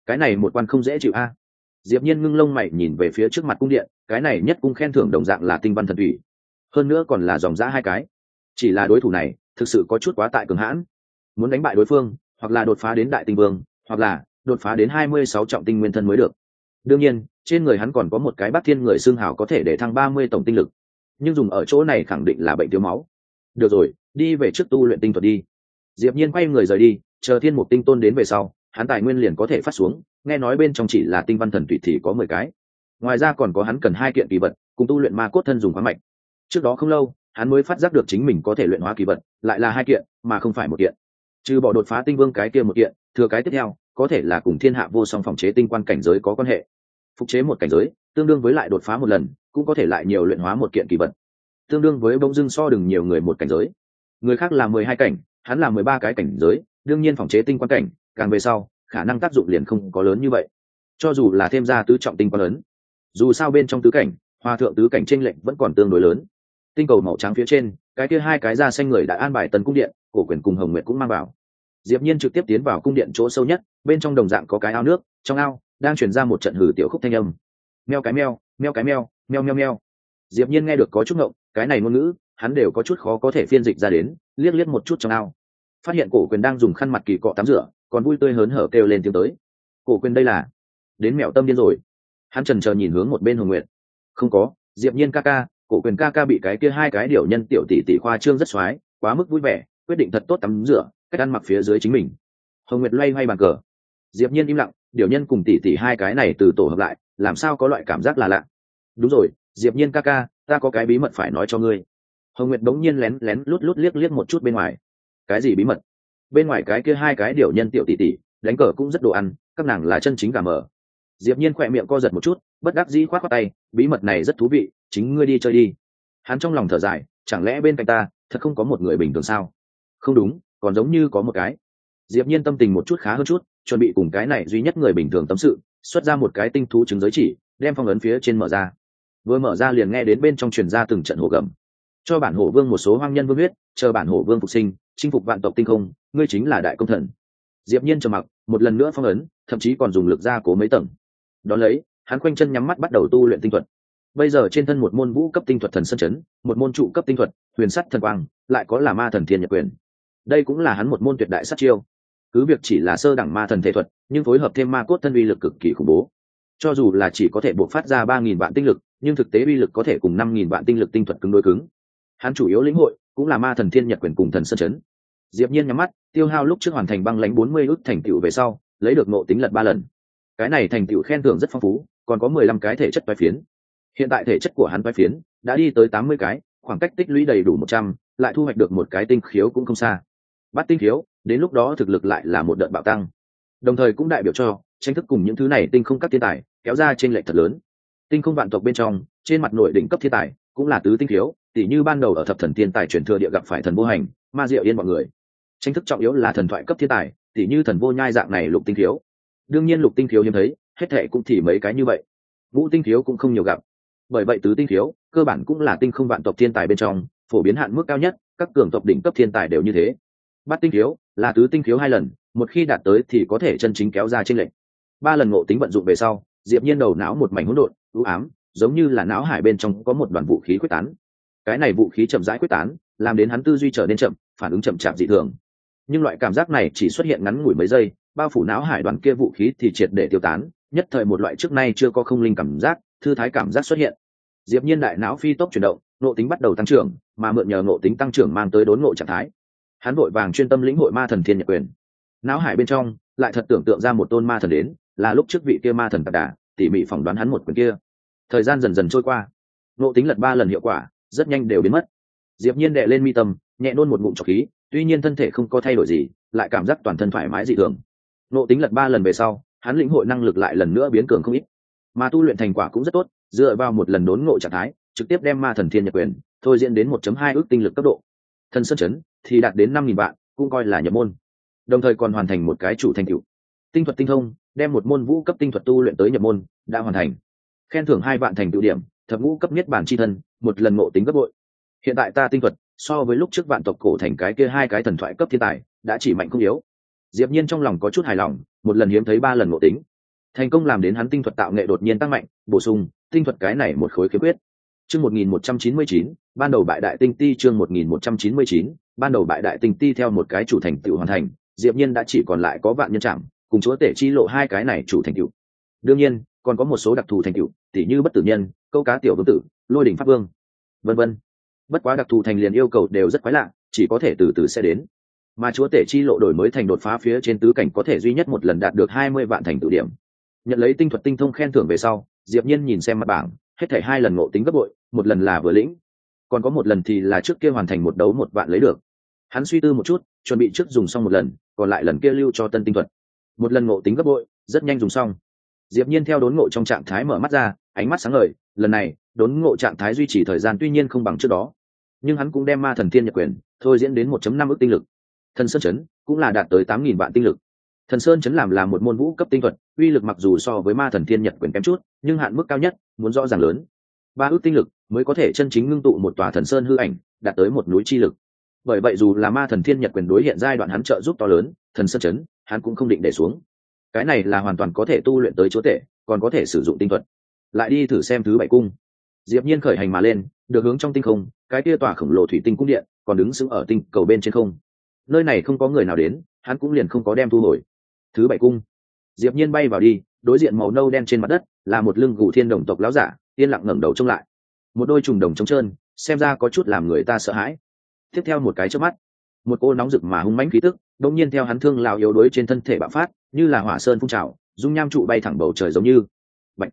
Cái này một quan không dễ chịu a. À? Diệp nhiên ngưng lông mày nhìn về phía trước mặt cung điện, cái này nhất cung khen thưởng đồng dạng là tinh văn thần thủy. Hơn nữa còn là dòng giã hai cái. Chỉ là đối thủ này, thực sự có chút quá tại cường hãn. Muốn đánh bại đối phương, hoặc là đột phá đến đại tinh vương, hoặc là đột phá đến hai mươi sáu trọng tinh nguyên thân mới được. Đương nhiên, trên người hắn còn có một cái bát thiên người xương hảo có thể để thăng ba mươi tổng tinh lực. Nhưng dùng ở chỗ này khẳng định là bệnh thiếu máu. Được rồi, đi về trước tu luyện tinh thuật đi diệp nhiên quay người rời đi, chờ thiên mục tinh tôn đến về sau, hắn tài nguyên liền có thể phát xuống, nghe nói bên trong chỉ là tinh văn thần tùy thì có mười cái. Ngoài ra còn có hắn cần hai kiện kỳ vật, cùng tu luyện ma cốt thân dùng quá mạnh trước đó không lâu, hắn mới phát giác được chính mình có thể luyện hóa kỳ vật, lại là hai kiện, mà không phải một kiện. Trừ bỏ đột phá tinh vương cái kia một kiện, thừa cái tiếp theo, có thể là cùng thiên hạ vô song phòng chế tinh quan cảnh giới có quan hệ. Phục chế một cảnh giới, tương đương với lại đột phá một lần, cũng có thể lại nhiều luyện hóa một kiện kỳ vật. Tương đương với bông dưng so đừng nhiều người một cảnh giới. Người khác là mười hai cảnh hắn là mười ba cái cảnh giới, đương nhiên phòng chế tinh quan cảnh, càng về sau, khả năng tác dụng liền không có lớn như vậy. Cho dù là thêm ra tứ trọng tinh quan lớn, dù sao bên trong tứ cảnh, hòa thượng tứ cảnh tranh lệnh vẫn còn tương đối lớn. Tinh cầu màu trắng phía trên, cái kia hai cái da xanh người đã an bài tần cung điện, cổ quyền cùng hồng nguyệt cũng mang vào. Diệp nhiên trực tiếp tiến vào cung điện chỗ sâu nhất, bên trong đồng dạng có cái ao nước, trong ao đang truyền ra một trận hử tiểu khúc thanh âm. Meo cái meo meo cái meo meo meo meo. Diệp nhiên nghe được có chút ngộng, cái này ngôn ngữ hắn đều có chút khó có thể phiên dịch ra đến, liếc liếc một chút trong ao. Phát hiện cổ quyền đang dùng khăn mặt kỳ cọ tắm rửa, còn vui tươi hớn hở kêu lên tiếng tới. Cổ quyền đây là? Đến mẹo tâm điên rồi. Hắn trần chờ nhìn hướng một bên hồng nguyệt. Không có, diệp nhiên ca ca, cổ quyền ca ca bị cái kia hai cái điều nhân tiểu tỷ tỷ khoa trương rất xoái, quá mức vui vẻ, quyết định thật tốt tắm rửa, cách ăn mặc phía dưới chính mình. Hồng nguyệt loay hoay bàn cờ. Diệp nhiên im lặng, điều nhân cùng tỷ tỷ hai cái này từ tổ hợp lại, làm sao có loại cảm giác là lạ. Đúng rồi, diệp nhiên ca ca, ta có cái bí mật phải nói cho ngươi hồng nguyệt đống nhiên lén lén lút lút liếc liếc một chút bên ngoài. Cái gì bí mật? Bên ngoài cái kia hai cái điều nhân tiểu tỷ tỷ, đánh cờ cũng rất đồ ăn, các nàng là chân chính cả mở diệp nhiên khỏe miệng co giật một chút, bất đắc dĩ khoát qua tay, bí mật này rất thú vị, chính ngươi đi chơi đi. Hắn trong lòng thở dài, chẳng lẽ bên cạnh ta, thật không có một người bình thường sao? Không đúng, còn giống như có một cái. Diệp nhiên tâm tình một chút khá hơn chút, chuẩn bị cùng cái này duy nhất người bình thường tâm sự, xuất ra một cái tinh thú chứng giới chỉ, đem phong ấn phía trên mở ra. Vừa mở ra liền nghe đến bên trong truyền ra từng trận hổ gầm cho bản hổ vương một số hoang nhân vương huyết, chờ bản hổ vương phục sinh, chinh phục vạn tộc tinh không, ngươi chính là đại công thần. Diệp nhiên trầm mặc, một lần nữa phong ấn, thậm chí còn dùng lực ra cố mấy tầng. Đón lấy, hắn quanh chân nhắm mắt bắt đầu tu luyện tinh thuật. Bây giờ trên thân một môn vũ cấp tinh thuật thần sân chấn, một môn trụ cấp tinh thuật, huyền sắt thần quang, lại có là ma thần thiên nhật quyền. Đây cũng là hắn một môn tuyệt đại sát chiêu. Cứ việc chỉ là sơ đẳng ma thần thể thuật, nhưng phối hợp thêm ma cốt thân uy lực cực kỳ khủng bố. Cho dù là chỉ có thể buộc phát ra ba nghìn vạn tinh lực, nhưng thực tế uy lực có thể cùng năm nghìn vạn tinh lực tinh thuật cứng đối cứng hắn chủ yếu lĩnh hội cũng là ma thần thiên nhật quyền cùng thần sân chấn. Diệp nhiên nhắm mắt, tiêu hao lúc trước hoàn thành băng lãnh bốn mươi ước thành tựu về sau, lấy được nộ tính lật ba lần. Cái này thành tựu khen thưởng rất phong phú, còn có mười lăm cái thể chất vai phiến. Hiện tại thể chất của hắn vai phiến đã đi tới tám mươi cái, khoảng cách tích lũy đầy đủ một trăm, lại thu hoạch được một cái tinh khiếu cũng không xa. Bắt tinh khiếu, đến lúc đó thực lực lại là một đợt bạo tăng. Đồng thời cũng đại biểu cho tranh thức cùng những thứ này tinh không các thiên tài kéo ra trên lệch thật lớn. Tinh không vạn tộc bên trong, trên mặt nội đỉnh cấp thiên tài cũng là tứ tinh khiếu tỷ như ban đầu ở thập thần tiên tài truyền thừa địa gặp phải thần vô hành ma diệu yên mọi người. Tranh thức trọng yếu là thần thoại cấp thiên tài tỷ như thần vô nhai dạng này lục tinh thiếu, đương nhiên lục tinh thiếu hiếm thấy hết thệ cũng chỉ mấy cái như vậy. Ngũ tinh thiếu cũng không nhiều gặp. Bởi vậy tứ tinh thiếu, cơ bản cũng là tinh không vạn tộc thiên tài bên trong phổ biến hạn mức cao nhất các cường tộc đỉnh cấp thiên tài đều như thế. Bát tinh thiếu là tứ tinh thiếu hai lần một khi đạt tới thì có thể chân chính kéo ra trên lệnh ba lần ngộ tính vận dụng về sau diệp nhiên đầu não một mảnh hỗn độn ưu ám giống như là não hải bên trong có một đoàn vũ khí quyết tán cái này vũ khí chậm rãi quyết tán, làm đến hắn tư duy trở nên chậm, phản ứng chậm chạp dị thường. Nhưng loại cảm giác này chỉ xuất hiện ngắn ngủi mấy giây, bao phủ não hải đoàn kia vũ khí thì triệt để tiêu tán, nhất thời một loại trước nay chưa có không linh cảm giác, thư thái cảm giác xuất hiện. Diệp nhiên đại não phi tốc chuyển động nộ tính bắt đầu tăng trưởng, mà mượn nhờ nộ tính tăng trưởng mang tới đốn ngộ trạng thái. Hắn vội vàng chuyên tâm lĩnh hội ma thần thiên nhật quyền. Não hải bên trong, lại thật tưởng tượng ra một tôn ma thần đến, là lúc trước vị kia ma thần tạp đà, tỉ mỉ phỏng đoán hắn một quyền kia. Thời gian dần dần trôi qua. Nộ tính lật ba lần hiệu quả rất nhanh đều biến mất. Diệp nhiên đệ lên mi tâm, nhẹ nôn một ngụm trọc khí, tuy nhiên thân thể không có thay đổi gì, lại cảm giác toàn thân thoải mái dị thường. Nộ tính lật ba lần về sau, hắn lĩnh hội năng lực lại lần nữa biến cường không ít. Mà tu luyện thành quả cũng rất tốt, dựa vào một lần đốn ngộ trạng thái, trực tiếp đem ma thần thiên nhật quyền, thôi diễn đến 1.2 ước tinh lực cấp độ. Thần sơn chấn thì đạt đến 5.000 vạn, cũng coi là nhập môn. Đồng thời còn hoàn thành một cái chủ thành tựu. Tinh thuật tinh thông, đem một môn vũ cấp tinh thuật tu luyện tới nhập môn, đã hoàn thành. Khen thưởng hai vạn thành tựu điểm thập ngũ cấp niết bản c h i thân một lần ngộ tính gấp bội. Hiện tại ta tinh thuật so với lúc trước vạn tộc cổ thành cái kia hai cái thần thoại cấp thiên tài đã chỉ mạnh không yếu. Diệp nhiên trong lòng có chút hài lòng một lần hiếm thấy ba lần ngộ tính. Thành công làm đến hắn tinh thuật tạo nghệ đột nhiên tăng mạnh bổ sung tinh thuật cái này một khối khiếm khuyết. Chương 1199, ban đầu bại đại tinh ti chương 1199, ban đầu bại đại tinh ti theo một cái chủ thành tựu hoàn thành diệp nhiên đã chỉ còn lại có vạn nhân trạm cùng chúa tể chi lộ hai cái này chủ thành tựu. Đương nhiên còn có một số đặc thù thành tựu tỷ như bất tử nhân, câu cá tiểu vương tử, lôi đỉnh pháp vương, vân vân. Bất quá đặc thù thành liền yêu cầu đều rất quái lạ, chỉ có thể từ từ sẽ đến. Mà chúa tể chi lộ đổi mới thành đột phá phía trên tứ cảnh có thể duy nhất một lần đạt được hai mươi vạn thành tự điểm. Nhận lấy tinh thuật tinh thông khen thưởng về sau, diệp nhiên nhìn xem mặt bảng, hết thảy hai lần ngộ tính gấp bội, một lần là vừa lĩnh, còn có một lần thì là trước kia hoàn thành một đấu một vạn lấy được. Hắn suy tư một chút, chuẩn bị trước dùng xong một lần, còn lại lần kia lưu cho tân tinh thuật. Một lần ngộ tính gấp bội, rất nhanh dùng xong diệp nhiên theo đốn ngộ trong trạng thái mở mắt ra, ánh mắt sáng ngời, lần này, đốn ngộ trạng thái duy trì thời gian tuy nhiên không bằng trước đó. Nhưng hắn cũng đem ma thần thiên nhật quyền, thôi diễn đến 1.5 ức tinh lực. Thần sơn chấn cũng là đạt tới 8.000 vạn tinh lực. Thần sơn chấn làm là một môn vũ cấp tinh thuật, uy lực mặc dù so với ma thần thiên nhật quyền kém chút, nhưng hạn mức cao nhất, muốn rõ ràng lớn. Ba ước tinh lực mới có thể chân chính ngưng tụ một tòa thần sơn hư ảnh, đạt tới một núi chi lực. Bởi vậy dù là ma thần thiên nhật quyền đối hiện giai đoạn hắn trợ giúp to lớn, thần sơn chấn hắn cũng không định để xuống cái này là hoàn toàn có thể tu luyện tới chúa tể, còn có thể sử dụng tinh thuật. Lại đi thử xem thứ bảy cung. Diệp nhiên khởi hành mà lên, được hướng trong tinh không, cái kia tỏa khổng lồ thủy tinh cung điện còn đứng sững ở tinh cầu bên trên không. Nơi này không có người nào đến, hắn cũng liền không có đem thu hồi. Thứ bảy cung. Diệp nhiên bay vào đi, đối diện màu nâu đen trên mặt đất, là một lưng gù thiên đồng tộc lão giả, yên lặng ngẩng đầu trông lại. Một đôi trùng đồng trống trơn, xem ra có chút làm người ta sợ hãi. Tiếp theo một cái chớp mắt, một cô nóng rực mà hung mãnh khí tức, đột nhiên theo hắn thương lao yếu đuối trên thân thể bạo phát như là hỏa sơn phun trào, dung nham trụ bay thẳng bầu trời giống như. Bạch.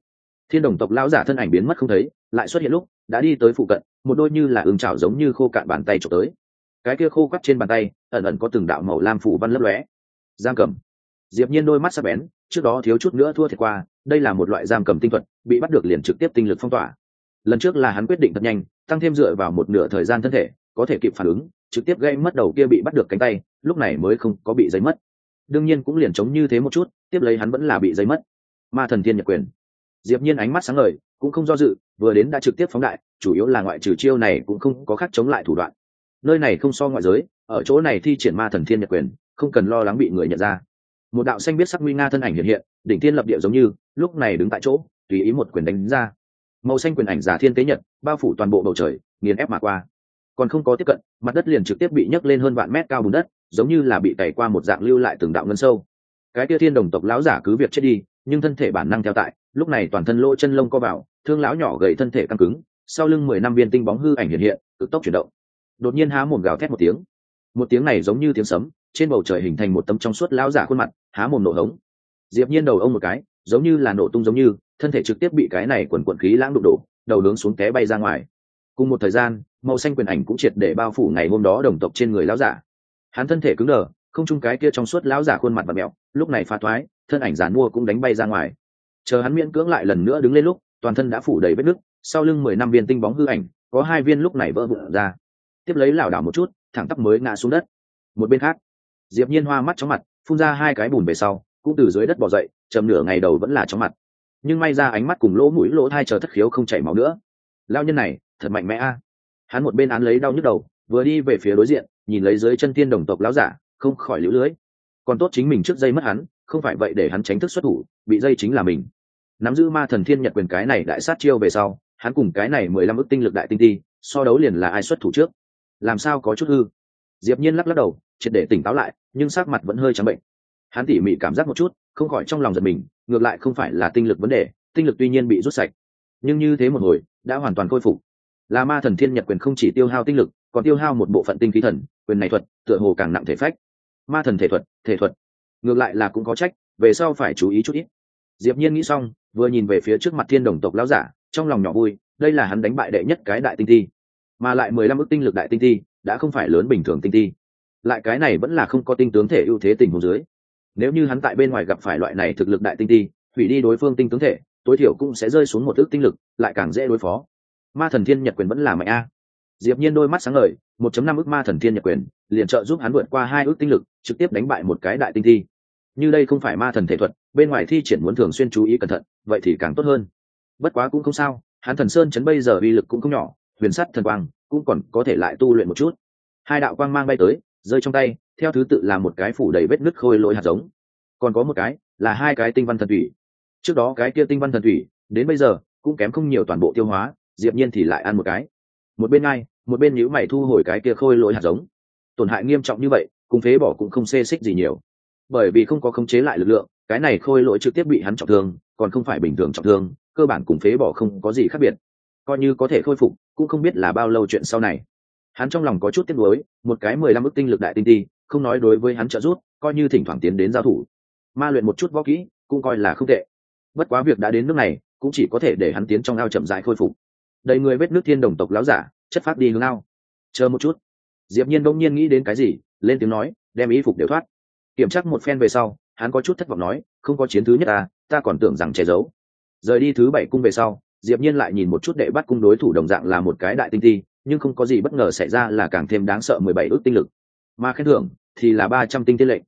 thiên đồng tộc lão giả thân ảnh biến mất không thấy, lại xuất hiện lúc, đã đi tới phụ cận, một đôi như là ương trào giống như khô cạn bàn tay trộm tới. Cái kia khô quắt trên bàn tay, ẩn ẩn có từng đạo màu lam phủ văn lấp lóe. Giam cầm. Diệp nhiên đôi mắt sắc bén, trước đó thiếu chút nữa thua thiệt qua, đây là một loại giam cầm tinh thuật, bị bắt được liền trực tiếp tinh lực phong tỏa. Lần trước là hắn quyết định thật nhanh, tăng thêm dựa vào một nửa thời gian thân thể, có thể kịp phản ứng, trực tiếp gây mất đầu kia bị bắt được cánh tay, lúc này mới không có bị giấy mất đương nhiên cũng liền chống như thế một chút, tiếp lấy hắn vẫn là bị giấy mất. Ma thần thiên nhật quyền. Diệp nhiên ánh mắt sáng ngời, cũng không do dự, vừa đến đã trực tiếp phóng đại, chủ yếu là ngoại trừ chiêu này cũng không có khác chống lại thủ đoạn. Nơi này không so ngoại giới, ở chỗ này thi triển ma thần thiên nhật quyền, không cần lo lắng bị người nhận ra. Một đạo xanh biết sắc nguy nga thân ảnh hiện hiện, đỉnh thiên lập địa giống như, lúc này đứng tại chỗ, tùy ý một quyền đánh ra. Màu xanh quyền ảnh giả thiên tế nhật, bao phủ toàn bộ bầu trời, nghiền ép mà qua. Còn không có tiếp cận, mặt đất liền trực tiếp bị nhấc lên hơn vạn mét cao bùn đất giống như là bị tẩy qua một dạng lưu lại từng đạo ngân sâu. Cái kia thiên đồng tộc lão giả cứ việc chết đi, nhưng thân thể bản năng theo tại, lúc này toàn thân lỗ chân lông co vào, thương lão nhỏ gầy thân thể căng cứng, sau lưng mười năm viên tinh bóng hư ảnh hiện hiện, cực tốc chuyển động. Đột nhiên há mồm gào thét một tiếng. Một tiếng này giống như tiếng sấm, trên bầu trời hình thành một tấm trong suốt lão giả khuôn mặt, há mồm nổ hống. Diệp nhiên đầu ông một cái, giống như là nổ tung giống như, thân thể trực tiếp bị cái này quần quần khí lãng đụng đổ, đầu hướng xuống té bay ra ngoài. Cùng một thời gian, màu xanh quyền ảnh cũng triệt để bao phủ ngày hôm đó đồng tộc trên người lão giả hắn thân thể cứng đờ, không chung cái kia trong suốt lão giả khuôn mặt và mẹo lúc này phá thoái, thân ảnh giàn mua cũng đánh bay ra ngoài. Chờ hắn miễn cưỡng lại lần nữa đứng lên lúc, toàn thân đã phủ đầy vết nứt, sau lưng mười năm viên tinh bóng hư ảnh, có hai viên lúc này vỡ vụn ra. Tiếp lấy lảo đảo một chút, thẳng tắp mới ngã xuống đất. Một bên khác, diệp nhiên hoa mắt chóng mặt, phun ra hai cái bùn về sau, cũng từ dưới đất bò dậy chầm nửa ngày đầu vẫn là chóng mặt. Nhưng may ra ánh mắt cùng lỗ mũi lỗ thai chờ thất khiếu không chảy máu nữa. Lao nhân này, thật mạnh mẽ a. Hắn một bên án lấy đau nhức đầu vừa đi về phía đối diện, nhìn lấy dưới chân tiên đồng tộc lão giả, không khỏi lũ lưới. Còn tốt chính mình trước dây mất hắn, không phải vậy để hắn tránh thức xuất thủ, bị dây chính là mình. Nắm giữ ma thần thiên nhật quyền cái này đại sát chiêu về sau, hắn cùng cái này mười lăm ức tinh lực đại tinh ti, so đấu liền là ai xuất thủ trước? Làm sao có chút hư? Diệp nhiên lắc lắc đầu, triệt để tỉnh táo lại, nhưng sắc mặt vẫn hơi trắng bệnh. Hắn tỉ mỉ cảm giác một chút, không khỏi trong lòng giật mình, ngược lại không phải là tinh lực vấn đề, tinh lực tuy nhiên bị rút sạch, nhưng như thế một hồi, đã hoàn toàn khôi phục. Là ma thần thiên nhật quyền không chỉ tiêu hao tinh lực còn tiêu hao một bộ phận tinh khí thần, quyền này thuật, tựa hồ càng nặng thể phách. Ma thần thể thuật thể thuật. Ngược lại là cũng có trách, về sau phải chú ý chút ít. Diệp nhiên nghĩ xong, vừa nhìn về phía trước mặt thiên đồng tộc lão giả, trong lòng nhỏ vui, đây là hắn đánh bại đệ nhất cái đại tinh thi. Mà lại mười lăm ức tinh lực đại tinh thi, đã không phải lớn bình thường tinh thi. Lại cái này vẫn là không có tinh tướng thể ưu thế tình huống dưới. Nếu như hắn tại bên ngoài gặp phải loại này thực lực đại tinh thi, hủy đi đối phương tinh tướng thể, tối thiểu cũng sẽ rơi xuống một ước tinh lực, lại càng dễ đối phó. Ma thần thiên nhật quyền vẫn là mạnh a diệp nhiên đôi mắt sáng ngời 1.5 ước ma thần thiên nhập quyền, liền trợ giúp hắn vượt qua hai ước tinh lực, trực tiếp đánh bại một cái đại tinh thi. Như đây không phải ma thần thể thuật, bên ngoài thi triển muốn thường xuyên chú ý cẩn thận, vậy thì càng tốt hơn. Bất quá cũng không sao, hắn thần sơn chấn bây giờ uy lực cũng không nhỏ, huyền sắt thần quang cũng còn có thể lại tu luyện một chút. Hai đạo quang mang bay tới, rơi trong tay, theo thứ tự là một cái phủ đầy vết nứt khôi lỗi hạt giống. Còn có một cái là hai cái tinh văn thần thủy. Trước đó cái kia tinh văn thần thủy, đến bây giờ cũng kém không nhiều toàn bộ tiêu hóa, diệp nhiên thì lại ăn một cái một bên ngay một bên nhữ mày thu hồi cái kia khôi lỗi hạt giống. Tổn hại nghiêm trọng như vậy, cùng phế bỏ cũng không xê xích gì nhiều. Bởi vì không có khống chế lại lực lượng, cái này khôi lỗi trực tiếp bị hắn trọng thương, còn không phải bình thường trọng thương, cơ bản cùng phế bỏ không có gì khác biệt. Coi như có thể khôi phục, cũng không biết là bao lâu chuyện sau này. Hắn trong lòng có chút tiếc nuối, một cái mười lăm ức tinh lực đại tinh ti, không nói đối với hắn trợ giúp, coi như thỉnh thoảng tiến đến giao thủ. Ma luyện một chút võ kỹ, cũng coi là không tệ. Bất quá việc đã đến nước này, cũng chỉ có thể để hắn tiến trong ao chậm dại khôi phục đầy người vết nước thiên đồng tộc láo giả, chất phát đi hướng ao. Chờ một chút. Diệp nhiên đông nhiên nghĩ đến cái gì, lên tiếng nói, đem y phục đều thoát. Kiểm tra một phen về sau, hắn có chút thất vọng nói, không có chiến thứ nhất ta ta còn tưởng rằng che giấu. Rời đi thứ bảy cung về sau, diệp nhiên lại nhìn một chút đệ bắt cung đối thủ đồng dạng là một cái đại tinh thi nhưng không có gì bất ngờ xảy ra là càng thêm đáng sợ mười bảy ước tinh lực. Mà khen thưởng thì là ba trăm tinh tiên lệnh